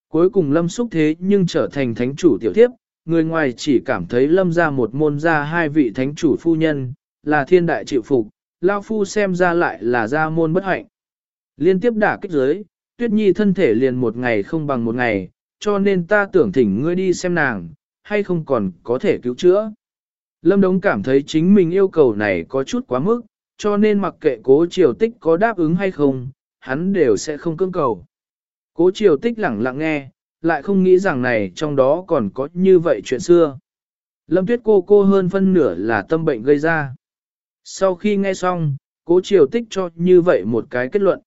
Cuối cùng lâm Súc thế nhưng trở thành thánh chủ tiểu thiếp, người ngoài chỉ cảm thấy lâm ra một môn ra hai vị thánh chủ phu nhân, là thiên đại chịu phục, lao phu xem ra lại là ra môn bất hạnh. Liên tiếp đả kích giới, tuyết nhi thân thể liền một ngày không bằng một ngày, cho nên ta tưởng thỉnh ngươi đi xem nàng, hay không còn có thể cứu chữa. Lâm Đống cảm thấy chính mình yêu cầu này có chút quá mức, cho nên mặc kệ cố triều tích có đáp ứng hay không, hắn đều sẽ không cưỡng cầu. Cố triều tích lẳng lặng nghe, lại không nghĩ rằng này trong đó còn có như vậy chuyện xưa. Lâm tuyết cô cô hơn phân nửa là tâm bệnh gây ra. Sau khi nghe xong, cố triều tích cho như vậy một cái kết luận.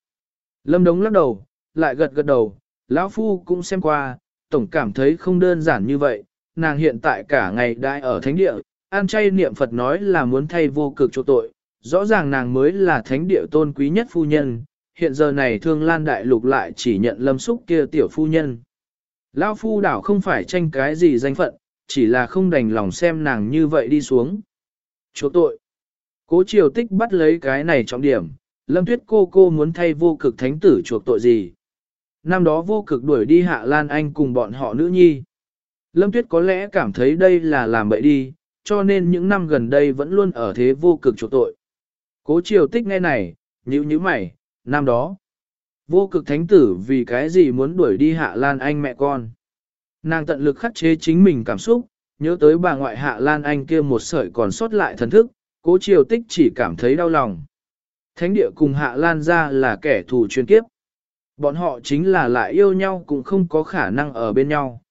Lâm đống lắc đầu, lại gật gật đầu, lão phu cũng xem qua, tổng cảm thấy không đơn giản như vậy, nàng hiện tại cả ngày đại ở thánh địa, an chay niệm Phật nói là muốn thay vô cực chỗ tội, rõ ràng nàng mới là thánh địa tôn quý nhất phu nhân, hiện giờ này thương lan đại lục lại chỉ nhận lâm xúc kia tiểu phu nhân. Lão phu đảo không phải tranh cái gì danh phận, chỉ là không đành lòng xem nàng như vậy đi xuống. Chỗ tội. Cố triều tích bắt lấy cái này trọng điểm, lâm tuyết cô cô muốn thay vô cực thánh tử chuộc tội gì. Năm đó vô cực đuổi đi hạ Lan Anh cùng bọn họ nữ nhi. Lâm tuyết có lẽ cảm thấy đây là làm bậy đi, cho nên những năm gần đây vẫn luôn ở thế vô cực chuộc tội. Cố triều tích nghe này, nhíu nhíu mày, năm đó. Vô cực thánh tử vì cái gì muốn đuổi đi hạ Lan Anh mẹ con. Nàng tận lực khắc chế chính mình cảm xúc, nhớ tới bà ngoại hạ Lan Anh kia một sợi còn sót lại thần thức, cố triều tích chỉ cảm thấy đau lòng. Thánh địa cùng hạ Lan ra là kẻ thù chuyên kiếp. Bọn họ chính là lại yêu nhau cũng không có khả năng ở bên nhau.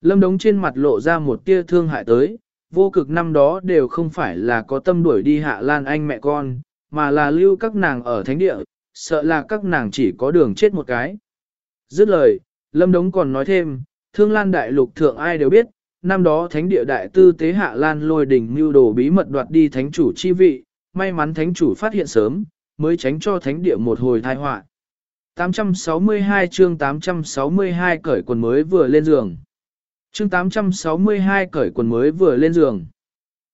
Lâm đống trên mặt lộ ra một tia thương hại tới, vô cực năm đó đều không phải là có tâm đuổi đi hạ Lan Anh mẹ con, mà là lưu các nàng ở thánh địa, sợ là các nàng chỉ có đường chết một cái. Dứt lời, Lâm Đống còn nói thêm, thương lan đại lục thượng ai đều biết, năm đó thánh địa đại tư tế hạ lan lôi đỉnh mưu đồ bí mật đoạt đi thánh chủ chi vị, may mắn thánh chủ phát hiện sớm, mới tránh cho thánh địa một hồi tai họa. 862 chương 862 cởi quần mới vừa lên giường. Chương 862 cởi quần mới vừa lên giường.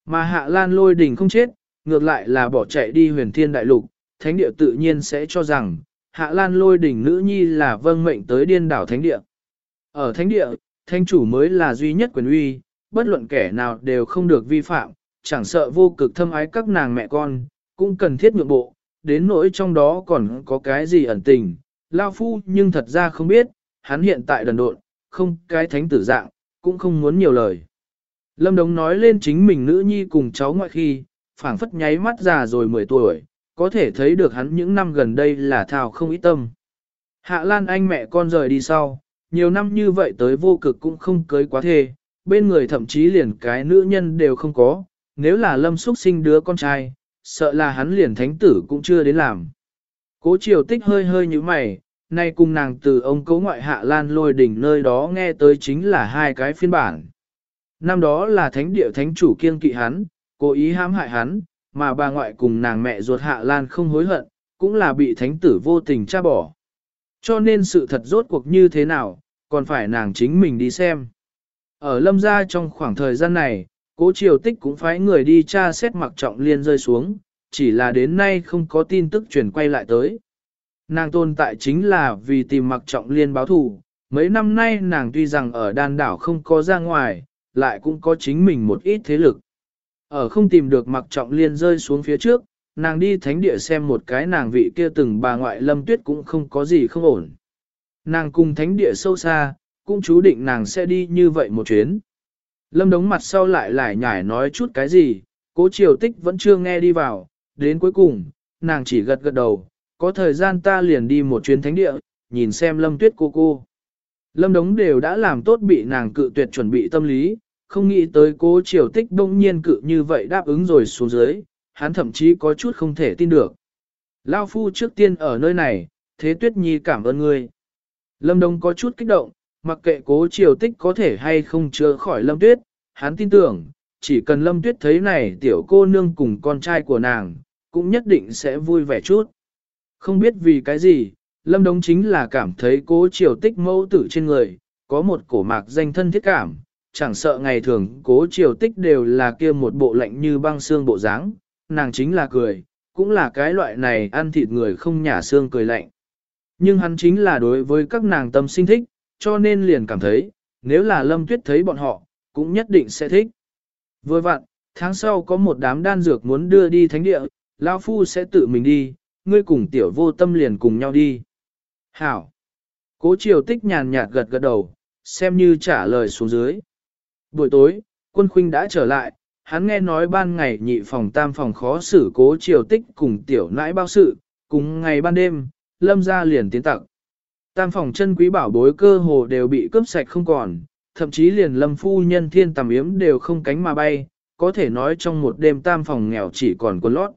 Mà hạ lan lôi đỉnh không chết, ngược lại là bỏ chạy đi huyền thiên đại lục, thánh địa tự nhiên sẽ cho rằng, hạ lan lôi đỉnh nữ nhi là vâng mệnh tới điên đảo thánh địa. Ở thánh địa, thánh chủ mới là duy nhất quyền uy, bất luận kẻ nào đều không được vi phạm, chẳng sợ vô cực thâm ái các nàng mẹ con, cũng cần thiết nhượng bộ, đến nỗi trong đó còn có cái gì ẩn tình, Lao Phu nhưng thật ra không biết, hắn hiện tại đần độn, không cái thánh tử dạng, cũng không muốn nhiều lời. Lâm Đống nói lên chính mình nữ nhi cùng cháu ngoại khi, phảng phất nháy mắt già rồi 10 tuổi, có thể thấy được hắn những năm gần đây là thao không ít tâm. Hạ Lan Anh mẹ con rời đi sau, nhiều năm như vậy tới vô cực cũng không cưới quá thê, bên người thậm chí liền cái nữ nhân đều không có, nếu là lâm xúc sinh đứa con trai, sợ là hắn liền thánh tử cũng chưa đến làm. Cố triều tích hơi hơi như mày, nay cùng nàng từ ông cấu ngoại hạ lan lôi đỉnh nơi đó nghe tới chính là hai cái phiên bản. Năm đó là thánh địa thánh chủ kiên kỵ hắn, cố ý hãm hại hắn, mà bà ngoại cùng nàng mẹ ruột hạ lan không hối hận, cũng là bị thánh tử vô tình tra bỏ. Cho nên sự thật rốt cuộc như thế nào, còn phải nàng chính mình đi xem. Ở lâm gia trong khoảng thời gian này, cố triều tích cũng phái người đi tra xét mặc trọng liên rơi xuống, chỉ là đến nay không có tin tức truyền quay lại tới. Nàng tồn tại chính là vì tìm mặc trọng liên báo thù, mấy năm nay nàng tuy rằng ở đan đảo không có ra ngoài, lại cũng có chính mình một ít thế lực. Ở không tìm được mặc trọng liên rơi xuống phía trước, nàng đi thánh địa xem một cái nàng vị kia từng bà ngoại lâm tuyết cũng không có gì không ổn. Nàng cùng thánh địa sâu xa, cũng chú định nàng sẽ đi như vậy một chuyến. Lâm đống mặt sau lại lại nhải nói chút cái gì, cố triều tích vẫn chưa nghe đi vào, đến cuối cùng, nàng chỉ gật gật đầu, có thời gian ta liền đi một chuyến thánh địa, nhìn xem lâm tuyết cô cô. Lâm đống đều đã làm tốt bị nàng cự tuyệt chuẩn bị tâm lý, không nghĩ tới cố triều tích đông nhiên cự như vậy đáp ứng rồi xuống dưới, hắn thậm chí có chút không thể tin được. Lao phu trước tiên ở nơi này, thế tuyết nhi cảm ơn ngươi. Lâm Đông có chút kích động, mặc kệ cố triều tích có thể hay không chữa khỏi lâm tuyết, hắn tin tưởng, chỉ cần lâm tuyết thấy này tiểu cô nương cùng con trai của nàng, cũng nhất định sẽ vui vẻ chút. Không biết vì cái gì, lâm Đông chính là cảm thấy cố triều tích mẫu tử trên người, có một cổ mạc danh thân thiết cảm, chẳng sợ ngày thường cố triều tích đều là kia một bộ lạnh như băng xương bộ dáng, nàng chính là cười, cũng là cái loại này ăn thịt người không nhả xương cười lạnh. Nhưng hắn chính là đối với các nàng tâm sinh thích, cho nên liền cảm thấy, nếu là lâm tuyết thấy bọn họ, cũng nhất định sẽ thích. Vừa vặn, tháng sau có một đám đan dược muốn đưa đi thánh địa, Lao Phu sẽ tự mình đi, ngươi cùng tiểu vô tâm liền cùng nhau đi. Hảo! Cố triều tích nhàn nhạt gật gật đầu, xem như trả lời xuống dưới. Buổi tối, quân khuynh đã trở lại, hắn nghe nói ban ngày nhị phòng tam phòng khó xử cố triều tích cùng tiểu nãi bao sự, cùng ngày ban đêm, lâm ra liền tiến tặng. Tam phòng chân quý bảo bối cơ hồ đều bị cướp sạch không còn, thậm chí liền lâm phu nhân thiên tầm yếm đều không cánh mà bay, có thể nói trong một đêm tam phòng nghèo chỉ còn quần lót.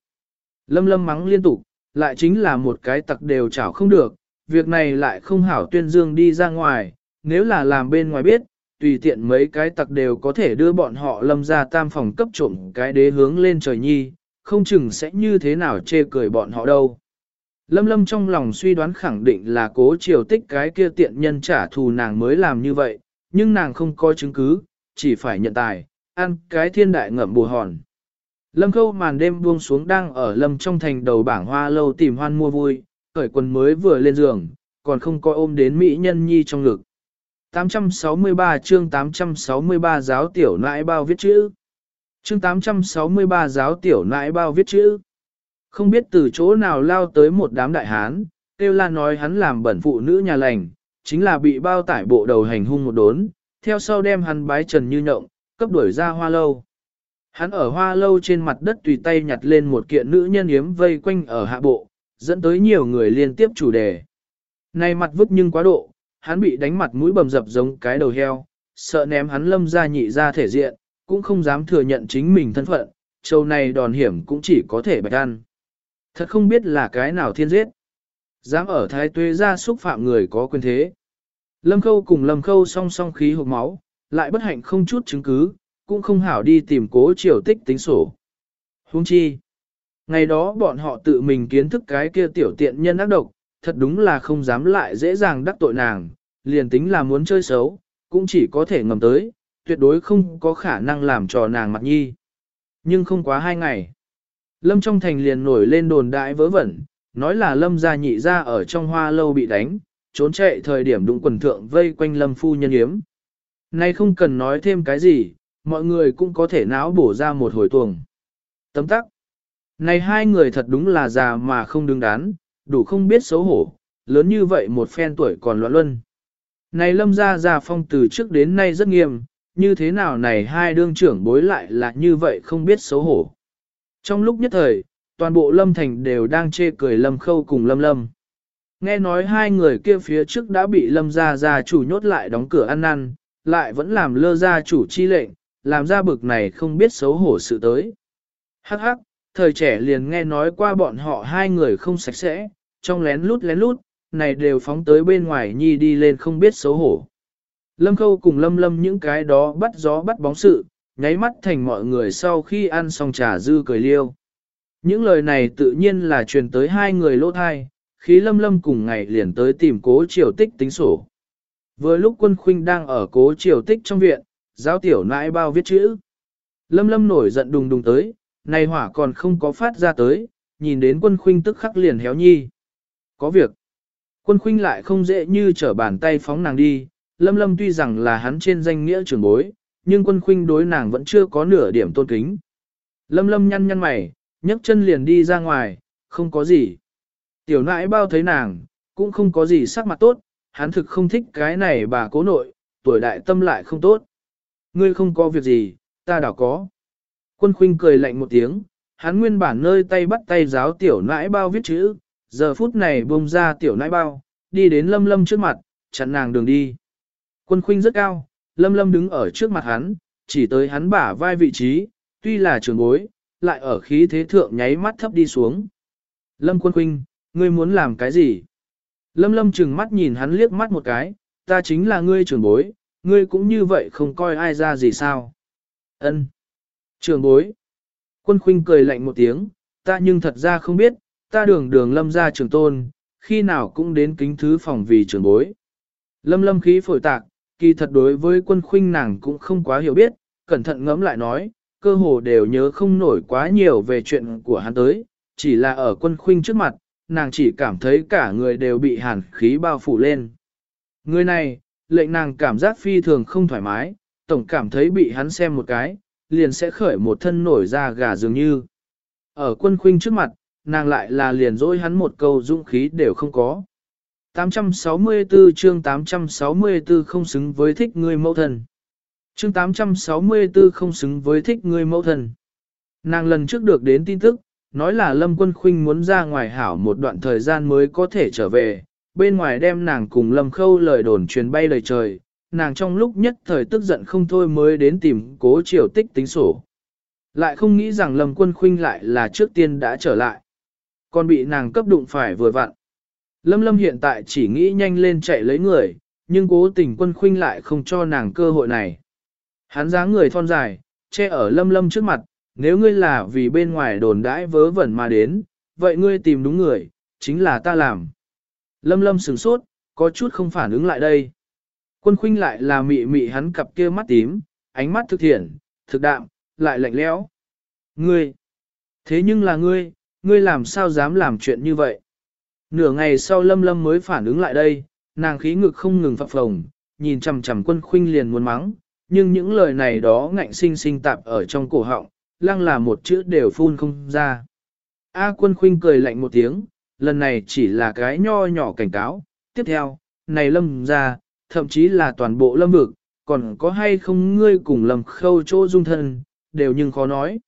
Lâm lâm mắng liên tục, lại chính là một cái tặc đều chảo không được, việc này lại không hảo tuyên dương đi ra ngoài, nếu là làm bên ngoài biết, tùy tiện mấy cái tặc đều có thể đưa bọn họ lâm ra tam phòng cấp trộm cái đế hướng lên trời nhi, không chừng sẽ như thế nào chê cười bọn họ đâu. Lâm lâm trong lòng suy đoán khẳng định là cố triều tích cái kia tiện nhân trả thù nàng mới làm như vậy, nhưng nàng không có chứng cứ, chỉ phải nhận tài, ăn cái thiên đại ngậm bù hòn. Lâm khâu màn đêm buông xuống đang ở lâm trong thành đầu bảng hoa lâu tìm hoan mua vui, khởi quần mới vừa lên giường, còn không coi ôm đến mỹ nhân nhi trong ngực. 863 chương 863 giáo tiểu nãi bao viết chữ. Chương 863 giáo tiểu nãi bao viết chữ. Không biết từ chỗ nào lao tới một đám đại hán, tiêu la nói hắn làm bẩn phụ nữ nhà lành, chính là bị bao tải bộ đầu hành hung một đốn, theo sau đem hắn bái trần như nhộng, cấp đuổi ra hoa lâu. Hắn ở hoa lâu trên mặt đất tùy tay nhặt lên một kiện nữ nhân yếm vây quanh ở hạ bộ, dẫn tới nhiều người liên tiếp chủ đề. Này mặt vứt nhưng quá độ, hắn bị đánh mặt mũi bầm dập giống cái đầu heo, sợ ném hắn lâm ra nhị ra thể diện, cũng không dám thừa nhận chính mình thân phận, châu này đòn hiểm cũng chỉ có thể bạch ăn. Thật không biết là cái nào thiên giết. Dám ở thái tuế ra xúc phạm người có quyền thế. Lâm khâu cùng lâm khâu song song khí hộp máu, lại bất hạnh không chút chứng cứ, cũng không hảo đi tìm cố triều tích tính sổ. Huống chi. Ngày đó bọn họ tự mình kiến thức cái kia tiểu tiện nhân ác độc, thật đúng là không dám lại dễ dàng đắc tội nàng, liền tính là muốn chơi xấu, cũng chỉ có thể ngầm tới, tuyệt đối không có khả năng làm trò nàng mặt nhi. Nhưng không quá hai ngày. Lâm trong thành liền nổi lên đồn đại vớ vẩn, nói là lâm gia nhị gia ở trong hoa lâu bị đánh, trốn chạy thời điểm đụng quần thượng vây quanh lâm phu nhân yếm. Nay không cần nói thêm cái gì, mọi người cũng có thể náo bổ ra một hồi tuồng. Tấm tắc. Này hai người thật đúng là già mà không đứng đắn, đủ không biết xấu hổ, lớn như vậy một phen tuổi còn loạn luân. Này lâm gia già phong từ trước đến nay rất nghiêm, như thế nào này hai đương trưởng bối lại là như vậy không biết xấu hổ. Trong lúc nhất thời, toàn bộ lâm thành đều đang chê cười lâm khâu cùng lâm lâm. Nghe nói hai người kia phía trước đã bị lâm gia gia chủ nhốt lại đóng cửa ăn năn, lại vẫn làm lơ gia chủ chi lệnh, làm ra bực này không biết xấu hổ sự tới. Hắc hắc, thời trẻ liền nghe nói qua bọn họ hai người không sạch sẽ, trong lén lút lén lút, này đều phóng tới bên ngoài nhi đi lên không biết xấu hổ. Lâm Khâu cùng Lâm Lâm những cái đó bắt gió bắt bóng sự, nháy mắt thành mọi người sau khi ăn xong trà dư cười liêu. Những lời này tự nhiên là truyền tới hai người lỗ thai, khí Lâm Lâm cùng ngày liền tới tìm cố triều tích tính sổ. Vừa lúc quân khuynh đang ở cố triều tích trong viện, giáo tiểu nãi bao viết chữ. Lâm Lâm nổi giận đùng đùng tới, này hỏa còn không có phát ra tới, nhìn đến quân khuynh tức khắc liền héo nhi. Có việc. Quân khuynh lại không dễ như trở bàn tay phóng nàng đi, lâm lâm tuy rằng là hắn trên danh nghĩa trưởng bối, nhưng quân khuynh đối nàng vẫn chưa có nửa điểm tôn kính. Lâm lâm nhăn nhăn mày, nhấc chân liền đi ra ngoài, không có gì. Tiểu nãi bao thấy nàng, cũng không có gì sắc mặt tốt, hắn thực không thích cái này bà cố nội, tuổi đại tâm lại không tốt. Ngươi không có việc gì, ta đảo có. Quân khuynh cười lạnh một tiếng, hắn nguyên bản nơi tay bắt tay giáo tiểu nãi bao viết chữ, giờ phút này bông ra tiểu nãi bao, đi đến lâm lâm trước mặt, chặn nàng đường đi. Quân khuynh rất cao, lâm lâm đứng ở trước mặt hắn, chỉ tới hắn bả vai vị trí, tuy là trường bối, lại ở khí thế thượng nháy mắt thấp đi xuống. Lâm quân Quynh, ngươi muốn làm cái gì? Lâm lâm chừng mắt nhìn hắn liếc mắt một cái, ta chính là ngươi trường bối, ngươi cũng như vậy không coi ai ra gì sao? Ân. Trường bối. Quân khuynh cười lạnh một tiếng, ta nhưng thật ra không biết, ta đường đường lâm ra trường tôn, khi nào cũng đến kính thứ phòng vì trường bối. Lâm lâm khí phổi tạc, kỳ thật đối với quân khuynh nàng cũng không quá hiểu biết, cẩn thận ngẫm lại nói, cơ hồ đều nhớ không nổi quá nhiều về chuyện của hắn tới, chỉ là ở quân khuynh trước mặt, nàng chỉ cảm thấy cả người đều bị hàn khí bao phủ lên. Người này, lệnh nàng cảm giác phi thường không thoải mái, tổng cảm thấy bị hắn xem một cái, liền sẽ khởi một thân nổi ra gà dường như. Ở quân khuynh trước mặt, nàng lại là liền dối hắn một câu dũng khí đều không có. 864 chương 864 không xứng với thích người mẫu thần. Chương 864 không xứng với thích người mẫu thần. Nàng lần trước được đến tin tức, nói là Lâm Quân Khuynh muốn ra ngoài hảo một đoạn thời gian mới có thể trở về, bên ngoài đem nàng cùng Lâm Khâu lời đồn truyền bay lời trời, nàng trong lúc nhất thời tức giận không thôi mới đến tìm cố triều tích tính sổ. Lại không nghĩ rằng Lâm Quân Khuynh lại là trước tiên đã trở lại. Còn bị nàng cấp đụng phải vừa vặn. Lâm Lâm hiện tại chỉ nghĩ nhanh lên chạy lấy người, nhưng cố tình quân khuynh lại không cho nàng cơ hội này. Hắn dáng người thon dài, che ở Lâm Lâm trước mặt, nếu ngươi là vì bên ngoài đồn đãi vớ vẩn mà đến, vậy ngươi tìm đúng người, chính là ta làm. Lâm Lâm sửng sốt, có chút không phản ứng lại đây. Quân khuynh lại là mị mị hắn cặp kia mắt tím, ánh mắt thực thiện, thực đạm, lại lạnh lẽo. Ngươi! Thế nhưng là ngươi, ngươi làm sao dám làm chuyện như vậy? Nửa ngày sau lâm lâm mới phản ứng lại đây, nàng khí ngực không ngừng phập phồng, nhìn chằm chằm quân khuynh liền muốn mắng, nhưng những lời này đó ngạnh sinh sinh tạp ở trong cổ họng, lăng là một chữ đều phun không ra. A quân khuynh cười lạnh một tiếng, lần này chỉ là cái nho nhỏ cảnh cáo, tiếp theo, này lâm ra, thậm chí là toàn bộ lâm vực, còn có hay không ngươi cùng lầm khâu chỗ dung thân, đều nhưng khó nói.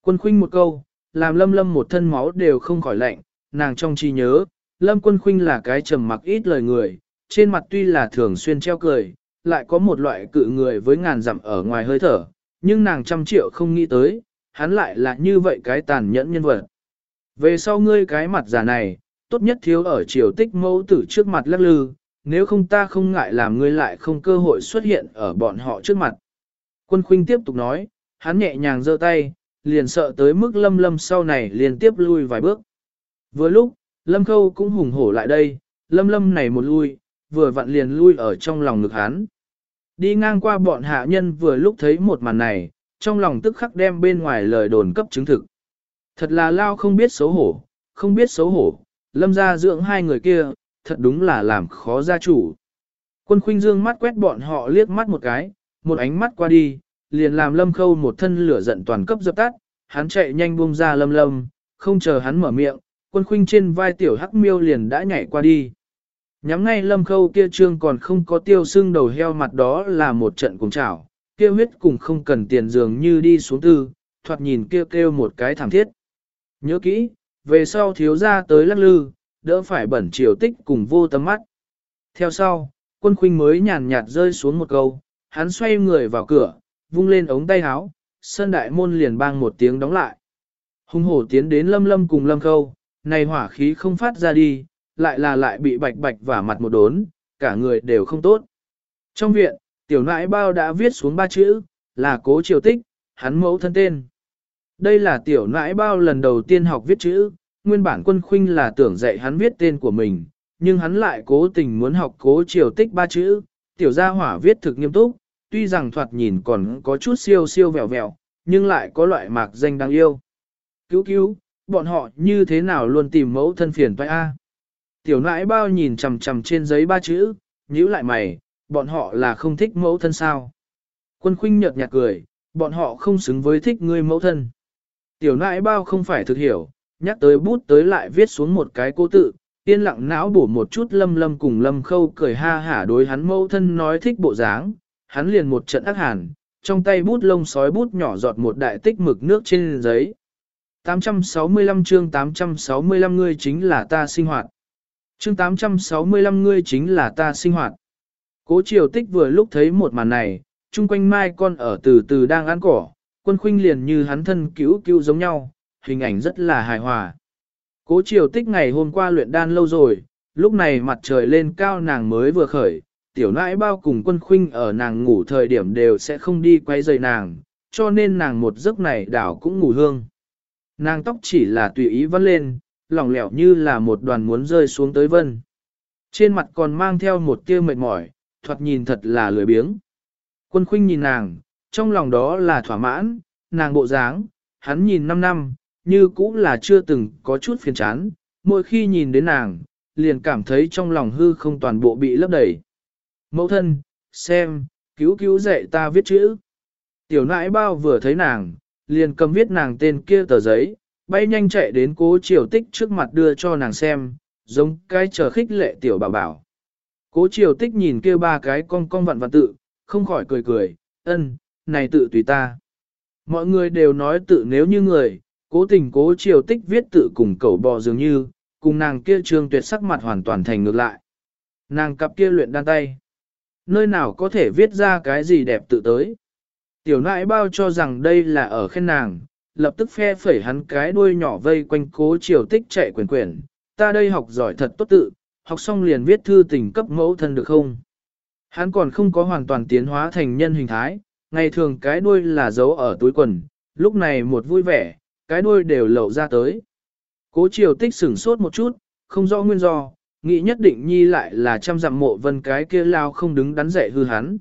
Quân khuynh một câu, làm lâm lâm một thân máu đều không khỏi lạnh, nàng trong trí nhớ, lâm quân khuynh là cái trầm mặc ít lời người, trên mặt tuy là thường xuyên treo cười, lại có một loại cự người với ngàn dặm ở ngoài hơi thở, nhưng nàng trăm triệu không nghĩ tới, hắn lại là như vậy cái tàn nhẫn nhân vật. Về sau ngươi cái mặt giả này, tốt nhất thiếu ở triều tích mẫu tử trước mặt lắc lư, nếu không ta không ngại làm ngươi lại không cơ hội xuất hiện ở bọn họ trước mặt. Quân khuynh tiếp tục nói, hắn nhẹ nhàng giơ tay, liền sợ tới mức lâm lâm sau này liên tiếp lui vài bước. Vừa lúc, lâm khâu cũng hùng hổ lại đây, lâm lâm này một lui, vừa vặn liền lui ở trong lòng ngực hắn. Đi ngang qua bọn hạ nhân vừa lúc thấy một màn này, trong lòng tức khắc đem bên ngoài lời đồn cấp chứng thực. Thật là lao không biết xấu hổ, không biết xấu hổ, lâm ra dưỡng hai người kia, thật đúng là làm khó gia chủ. Quân khuynh dương mắt quét bọn họ liếc mắt một cái, một ánh mắt qua đi, liền làm lâm khâu một thân lửa giận toàn cấp dập tắt, hắn chạy nhanh buông ra lâm lâm, không chờ hắn mở miệng, quân khuynh trên vai tiểu hắc miêu liền đã nhảy qua đi. Nhắm ngay lâm khâu kia trương còn không có tiêu xương đầu heo mặt đó là một trận cùng chảo, kia huyết cùng không cần tiền dường như đi xuống tư, thoạt nhìn kêu kêu một cái thảm thiết. Nhớ kỹ, về sau thiếu ra tới lắc lư, đỡ phải bẩn chiều tích cùng vô tâm mắt. Theo sau, quân khuynh mới nhàn nhạt rơi xuống một câu, hắn xoay người vào cửa, vung lên ống tay áo, sân đại môn liền bang một tiếng đóng lại. Hùng hổ tiến đến lâm lâm cùng lâm khâu, này hỏa khí không phát ra đi, lại là lại bị bạch bạch vả mặt một đốn, cả người đều không tốt. Trong viện, tiểu nãi bao đã viết xuống ba chữ, là cố triều tích, hắn mẫu thân tên. Đây là tiểu nãi bao lần đầu tiên học viết chữ, nguyên bản quân khuynh là tưởng dạy hắn viết tên của mình, nhưng hắn lại cố tình muốn học cố triều tích ba chữ, tiểu gia hỏa viết thực nghiêm túc, tuy rằng thoạt nhìn còn có chút siêu siêu vẹo vẹo, nhưng lại có loại mạc danh đáng yêu. Cứu cứu, bọn họ như thế nào luôn tìm mẫu thân phiền toái a? Tiểu nãi bao nhìn chằm chằm trên giấy ba chữ, nhíu lại mày, bọn họ là không thích mẫu thân sao? Quân khuynh nhợt nhạt cười, bọn họ không xứng với thích ngươi mẫu thân. Tiểu nãi bao không phải thực hiểu, nhắc tới bút tới lại viết xuống một cái cố tự, yên lặng não bổ một chút lâm lâm cùng lâm khâu cười ha hả đối hắn mẫu thân nói thích bộ dáng, hắn liền một trận ác hàn, trong tay bút lông sói bút nhỏ giọt một đại tích mực nước trên giấy. 865 chương 865 ngươi chính là ta sinh hoạt. Chương 865 ngươi chính là ta sinh hoạt. Cố triều tích vừa lúc thấy một màn này, chung quanh mai con ở từ từ đang ăn cỏ, quân khuynh liền như hắn thân cứu cứu giống nhau, hình ảnh rất là hài hòa. Cố triều tích ngày hôm qua luyện đan lâu rồi, lúc này mặt trời lên cao nàng mới vừa khởi, tiểu nãi bao cùng quân khuynh ở nàng ngủ thời điểm đều sẽ không đi quay rời nàng, cho nên nàng một giấc này đảo cũng ngủ hương. Nàng tóc chỉ là tùy ý vắt lên, lỏng lẻo như là một đoàn muốn rơi xuống tới vân. Trên mặt còn mang theo một tia mệt mỏi, thoạt nhìn thật là lười biếng. Quân khuynh nhìn nàng, trong lòng đó là thỏa mãn, nàng bộ dáng, hắn nhìn 5 năm, như cũng là chưa từng có chút phiền chán, mỗi khi nhìn đến nàng, liền cảm thấy trong lòng hư không toàn bộ bị lấp đầy. Mẫu thân, xem, cứu cứu dạy ta viết chữ. Tiểu nãi bao vừa thấy nàng, liền cầm viết nàng tên kia tờ giấy, bay nhanh chạy đến cố triều tích trước mặt đưa cho nàng xem, giống cái chờ khích lệ tiểu bảo bảo. Cố triều tích nhìn kia ba cái con con vặn vặn tự, không khỏi cười cười, ân, này tự tùy ta. Mọi người đều nói tự nếu như người, cố tình cố triều tích viết tự cùng cẩu bò dường như, cùng nàng kia trương tuyệt sắc mặt hoàn toàn thành ngược lại. Nàng cặp kia luyện đan tay. Nơi nào có thể viết ra cái gì đẹp tự tới. Tiểu nãi bao cho rằng đây là ở khen nàng, lập tức phe phẩy hắn cái đuôi nhỏ vây quanh cố triều tích chạy quyền quyển. Ta đây học giỏi thật tốt tự, học xong liền viết thư tình cấp mẫu thân được không? Hắn còn không có hoàn toàn tiến hóa thành nhân hình thái, ngày thường cái đuôi là giấu ở túi quần, lúc này một vui vẻ, cái đuôi đều lậu ra tới. Cố triều tích sửng sốt một chút, không rõ nguyên do, nghĩ nhất định nhi lại là trăm dặm mộ vân cái kia lao không đứng đắn dậy hư hắn.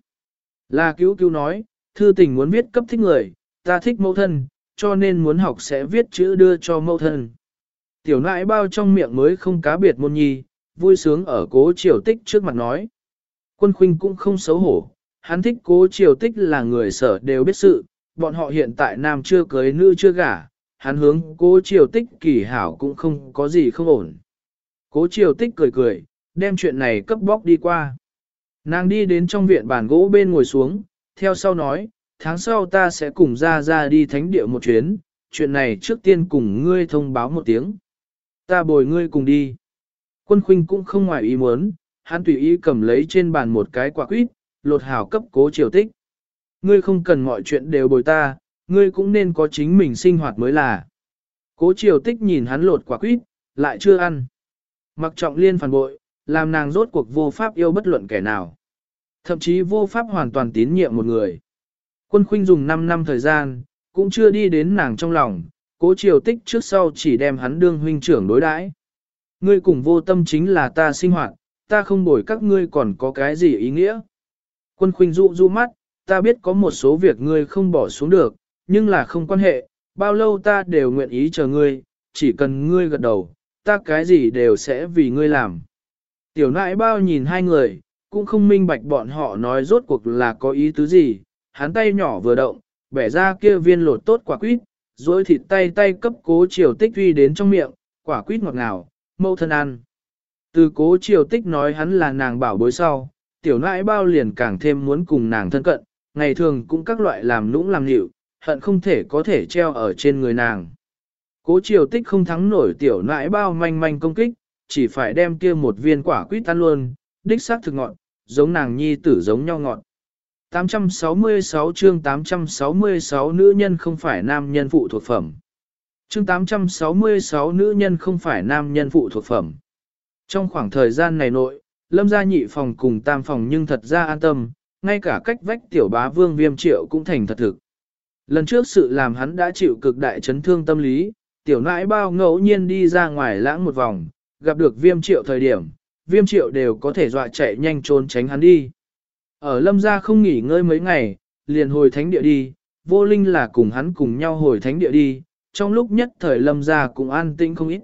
Là cứu cứu nói, thư tình muốn viết cấp thích người, ta thích mẫu thân, cho nên muốn học sẽ viết chữ đưa cho mẫu thân. Tiểu nãi bao trong miệng mới không cá biệt môn nhi, vui sướng ở cố triều tích trước mặt nói. Quân khuynh cũng không xấu hổ, hắn thích cố triều tích là người sở đều biết sự, bọn họ hiện tại nam chưa cưới nữ chưa gả, hắn hướng cố triều tích kỳ hảo cũng không có gì không ổn. Cố triều tích cười cười, đem chuyện này cấp bóc đi qua. Nàng đi đến trong viện bàn gỗ bên ngồi xuống, theo sau nói, tháng sau ta sẽ cùng ra ra đi thánh địa một chuyến, chuyện này trước tiên cùng ngươi thông báo một tiếng. Ta bồi ngươi cùng đi. Quân khuynh cũng không ngoài ý muốn, hắn tùy ý cầm lấy trên bàn một cái quả quýt, lột hào cấp cố triều tích. Ngươi không cần mọi chuyện đều bồi ta, ngươi cũng nên có chính mình sinh hoạt mới là. Cố triều tích nhìn hắn lột quả quýt, lại chưa ăn. Mặc trọng liên phản bội, làm nàng rốt cuộc vô pháp yêu bất luận kẻ nào. Thậm chí vô pháp hoàn toàn tín nhiệm một người. Quân khuynh dùng 5 năm thời gian, cũng chưa đi đến nàng trong lòng, cố triều tích trước sau chỉ đem hắn đương huynh trưởng đối đãi. Ngươi cùng vô tâm chính là ta sinh hoạt, ta không bồi các ngươi còn có cái gì ý nghĩa. Quân khuynh dụ du mắt, ta biết có một số việc ngươi không bỏ xuống được, nhưng là không quan hệ, bao lâu ta đều nguyện ý chờ ngươi, chỉ cần ngươi gật đầu, ta cái gì đều sẽ vì ngươi làm. Tiểu nãi bao nhìn hai người, cũng không minh bạch bọn họ nói rốt cuộc là có ý tứ gì, hắn tay nhỏ vừa động, bẻ ra kia viên lột tốt quả quýt, rồi thịt tay tay cấp cố triều tích uy đến trong miệng, quả quýt ngọt ngào, mâu thân ăn. Từ cố triều tích nói hắn là nàng bảo bối sau, tiểu nãi bao liền càng thêm muốn cùng nàng thân cận, ngày thường cũng các loại làm nũng làm nhịu, hận không thể có thể treo ở trên người nàng. Cố triều tích không thắng nổi tiểu nãi bao manh manh công kích, chỉ phải đem kia một viên quả quýt tan luôn, đích xác thực ngọn, giống nàng nhi tử giống nhau ngọn. 866 chương 866 nữ nhân không phải nam nhân phụ thuộc phẩm. Chương 866 nữ nhân không phải nam nhân phụ thuộc phẩm. Trong khoảng thời gian này nội, lâm gia nhị phòng cùng tam phòng nhưng thật ra an tâm, ngay cả cách vách tiểu bá vương viêm triệu cũng thành thật thực. Lần trước sự làm hắn đã chịu cực đại chấn thương tâm lý, tiểu nãi bao ngẫu nhiên đi ra ngoài lãng một vòng, gặp được viêm triệu thời điểm, viêm triệu đều có thể dọa chạy nhanh trốn tránh hắn đi. Ở lâm gia không nghỉ ngơi mấy ngày, liền hồi thánh địa đi, vô linh là cùng hắn cùng nhau hồi thánh địa đi, trong lúc nhất thời lâm gia cũng an tĩnh không ít.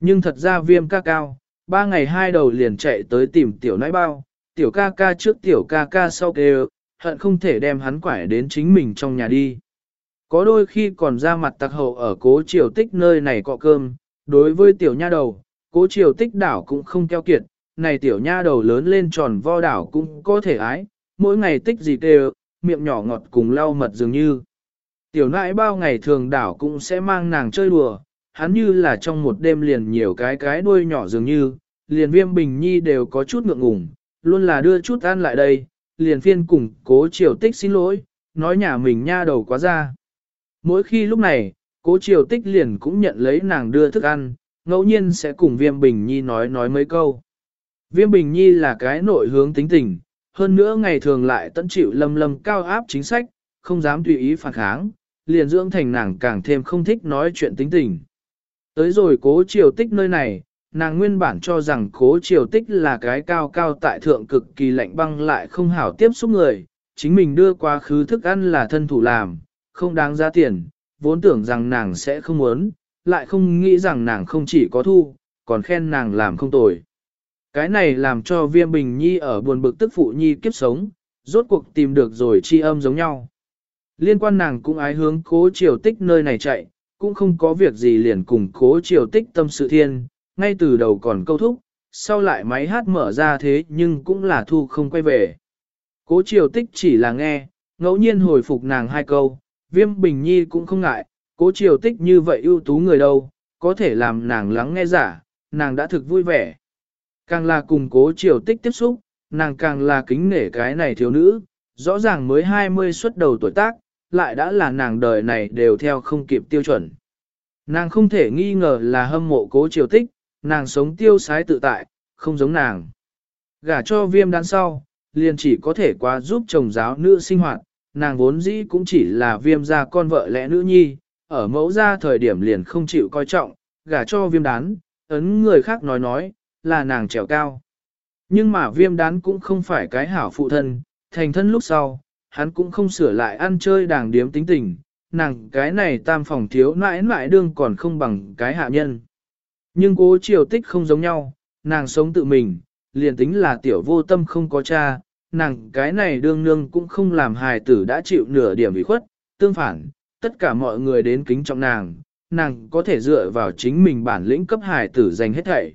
Nhưng thật ra viêm ca cao, ba ngày hai đầu liền chạy tới tìm tiểu nãi bao, tiểu ca ca trước tiểu ca ca sau kêu, hận không thể đem hắn quải đến chính mình trong nhà đi. Có đôi khi còn ra mặt tặc hậu ở cố triều tích nơi này cọ cơm, đối với tiểu nha đầu, cố triều tích đảo cũng không keo kiệt, này tiểu nha đầu lớn lên tròn vo đảo cũng có thể ái, mỗi ngày tích gì kêu, miệng nhỏ ngọt cùng lau mật dường như. Tiểu nãi bao ngày thường đảo cũng sẽ mang nàng chơi đùa, hắn như là trong một đêm liền nhiều cái cái đuôi nhỏ dường như, liền viêm bình nhi đều có chút ngượng ngùng, luôn là đưa chút ăn lại đây, liền phiên cùng cố triều tích xin lỗi, nói nhà mình nha đầu quá ra. Mỗi khi lúc này, cố triều tích liền cũng nhận lấy nàng đưa thức ăn, ngẫu nhiên sẽ cùng viêm bình nhi nói nói mấy câu. Viêm bình nhi là cái nội hướng tính tình, hơn nữa ngày thường lại tận chịu lâm lâm cao áp chính sách, không dám tùy ý phản kháng, liền dưỡng thành nàng càng thêm không thích nói chuyện tính tình. Tới rồi cố triều tích nơi này, nàng nguyên bản cho rằng cố triều tích là cái cao cao tại thượng cực kỳ lạnh băng lại không hảo tiếp xúc người, chính mình đưa quá khứ thức ăn là thân thủ làm, không đáng giá tiền, vốn tưởng rằng nàng sẽ không muốn, lại không nghĩ rằng nàng không chỉ có thu, còn khen nàng làm không tồi. Cái này làm cho viêm bình nhi ở buồn bực tức phụ nhi kiếp sống, rốt cuộc tìm được rồi chi âm giống nhau. Liên quan nàng cũng ái hướng cố triều tích nơi này chạy, cũng không có việc gì liền cùng cố triều tích tâm sự thiên, ngay từ đầu còn câu thúc, sau lại máy hát mở ra thế nhưng cũng là thu không quay về. Cố triều tích chỉ là nghe, ngẫu nhiên hồi phục nàng hai câu, viêm bình nhi cũng không ngại, cố triều tích như vậy ưu tú người đâu, có thể làm nàng lắng nghe giả, nàng đã thực vui vẻ. Càng là cùng cố triều tích tiếp xúc, nàng càng là kính nể cái này thiếu nữ, rõ ràng mới 20 xuất đầu tuổi tác, lại đã là nàng đời này đều theo không kịp tiêu chuẩn. Nàng không thể nghi ngờ là hâm mộ cố triều tích, nàng sống tiêu sái tự tại, không giống nàng. Gả cho viêm đan sau, liền chỉ có thể qua giúp chồng giáo nữ sinh hoạt, nàng vốn dĩ cũng chỉ là viêm gia con vợ lẽ nữ nhi, ở mẫu gia thời điểm liền không chịu coi trọng, gả cho viêm đán, ấn người khác nói nói, là nàng trèo cao. Nhưng mà viêm đán cũng không phải cái hảo phụ thân, thành thân lúc sau, hắn cũng không sửa lại ăn chơi đàng điếm tính tình, nàng cái này tam phòng thiếu nãi nãi đương còn không bằng cái hạ nhân. Nhưng cố triều tích không giống nhau, nàng sống tự mình, liền tính là tiểu vô tâm không có cha, nàng cái này đương nương cũng không làm hài tử đã chịu nửa điểm bị khuất, tương phản, tất cả mọi người đến kính trọng nàng, nàng có thể dựa vào chính mình bản lĩnh cấp hải tử dành hết thảy.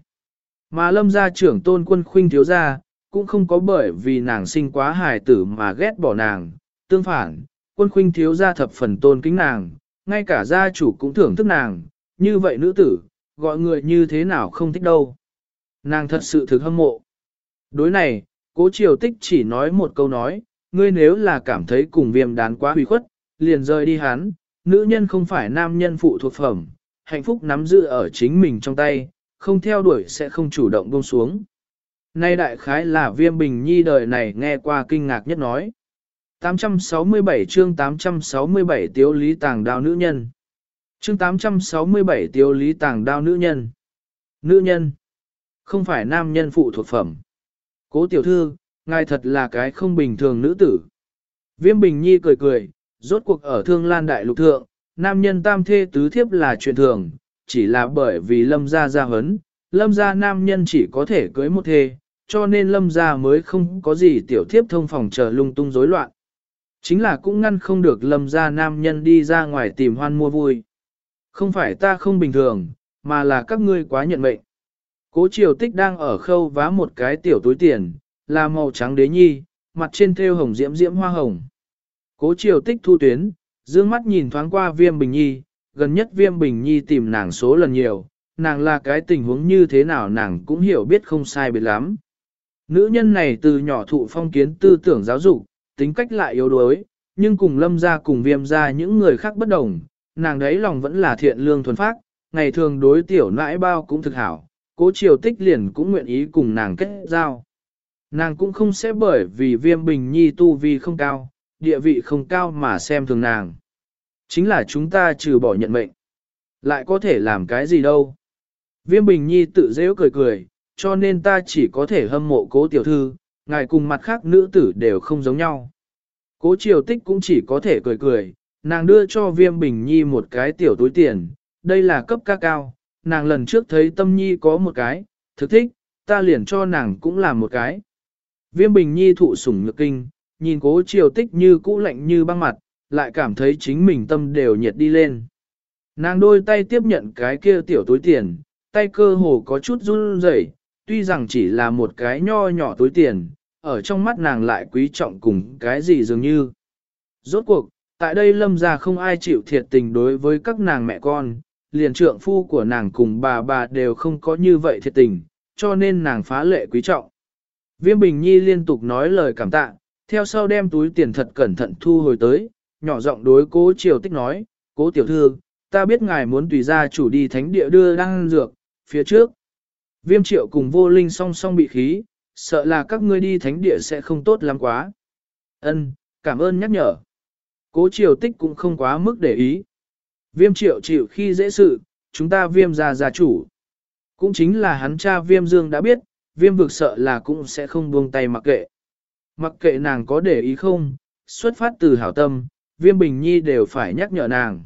Mà lâm gia trưởng tôn quân khuynh thiếu gia, cũng không có bởi vì nàng sinh quá hài tử mà ghét bỏ nàng, tương phản, quân khuynh thiếu gia thập phần tôn kính nàng, ngay cả gia chủ cũng thưởng thức nàng, như vậy nữ tử, gọi người như thế nào không thích đâu. Nàng thật sự thực hâm mộ. Đối này, cố triều tích chỉ nói một câu nói, ngươi nếu là cảm thấy cùng viêm đán quá hủy khuất, liền rời đi hắn, nữ nhân không phải nam nhân phụ thuộc phẩm, hạnh phúc nắm giữ ở chính mình trong tay, không theo đuổi sẽ không chủ động buông xuống. Nay đại khái là viêm bình nhi đời này nghe qua kinh ngạc nhất nói. 867 chương 867 tiếu lý tàng đao nữ nhân. Chương 867 tiếu lý tàng đao nữ nhân. Nữ nhân. Không phải nam nhân phụ thuộc phẩm. Cố tiểu thư, ngài thật là cái không bình thường nữ tử. Viêm bình nhi cười cười, rốt cuộc ở thương lan đại lục thượng, nam nhân tam thê tứ thiếp là chuyện thường, chỉ là bởi vì lâm gia gia hấn, lâm gia nam nhân chỉ có thể cưới một thê, cho nên lâm gia mới không có gì tiểu thiếp thông phòng chờ lung tung rối loạn. Chính là cũng ngăn không được lâm Gia nam nhân đi ra ngoài tìm hoan mua vui. Không phải ta không bình thường, mà là các ngươi quá nhận mệnh. Cố triều tích đang ở khâu vá một cái tiểu túi tiền, là màu trắng đế nhi, mặt trên thêu hồng diễm diễm hoa hồng. Cố triều tích thu tuyến, dương mắt nhìn thoáng qua viêm bình nhi, gần nhất viêm bình nhi tìm nàng số lần nhiều, nàng là cái tình huống như thế nào nàng cũng hiểu biết không sai biệt lắm. Nữ nhân này từ nhỏ thụ phong kiến tư tưởng giáo dục, tính cách lại yếu đuối, nhưng cùng lâm ra cùng viêm ra những người khác bất đồng, nàng đấy lòng vẫn là thiện lương thuần phác, ngày thường đối tiểu nãi bao cũng thực hảo, cố triều tích liền cũng nguyện ý cùng nàng kết giao. Nàng cũng không sẽ bởi vì viêm bình nhi tu vi không cao, địa vị không cao mà xem thường nàng. Chính là chúng ta trừ bỏ nhận mệnh. Lại có thể làm cái gì đâu. Viêm bình nhi tự dễ cười cười, cho nên ta chỉ có thể hâm mộ cố tiểu thư, ngài cùng mặt khác nữ tử đều không giống nhau. Cố triều tích cũng chỉ có thể cười cười, nàng đưa cho viêm bình nhi một cái tiểu túi tiền, đây là cấp ca cao, nàng lần trước thấy tâm nhi có một cái, thực thích, ta liền cho nàng cũng làm một cái. Viêm bình nhi thụ sủng nhược kinh, nhìn cố triều tích như cũ lạnh như băng mặt, lại cảm thấy chính mình tâm đều nhiệt đi lên. Nàng đôi tay tiếp nhận cái kia tiểu túi tiền, tay cơ hồ có chút run rẩy, tuy rằng chỉ là một cái nho nhỏ túi tiền, ở trong mắt nàng lại quý trọng cùng cái gì dường như. Rốt cuộc, tại đây lâm ra không ai chịu thiệt tình đối với các nàng mẹ con, liền trượng phu của nàng cùng bà bà đều không có như vậy thiệt tình, cho nên nàng phá lệ quý trọng. Viêm Bình Nhi liên tục nói lời cảm tạ, theo sau đem túi tiền thật cẩn thận thu hồi tới, nhỏ giọng đối cố triều tích nói, cố tiểu thư, ta biết ngài muốn tùy gia chủ đi thánh địa đưa đăng dược, phía trước. Viêm triệu cùng vô linh song song bị khí, sợ là các ngươi đi thánh địa sẽ không tốt lắm quá. Ân, cảm ơn nhắc nhở. Cố triều tích cũng không quá mức để ý. Viêm triệu chịu khi dễ sự, chúng ta viêm ra gia chủ. Cũng chính là hắn cha viêm dương đã biết, viêm vực sợ là cũng sẽ không buông tay mặc kệ. Mặc kệ nàng có để ý không, xuất phát từ hảo tâm, viêm bình nhi đều phải nhắc nhở nàng.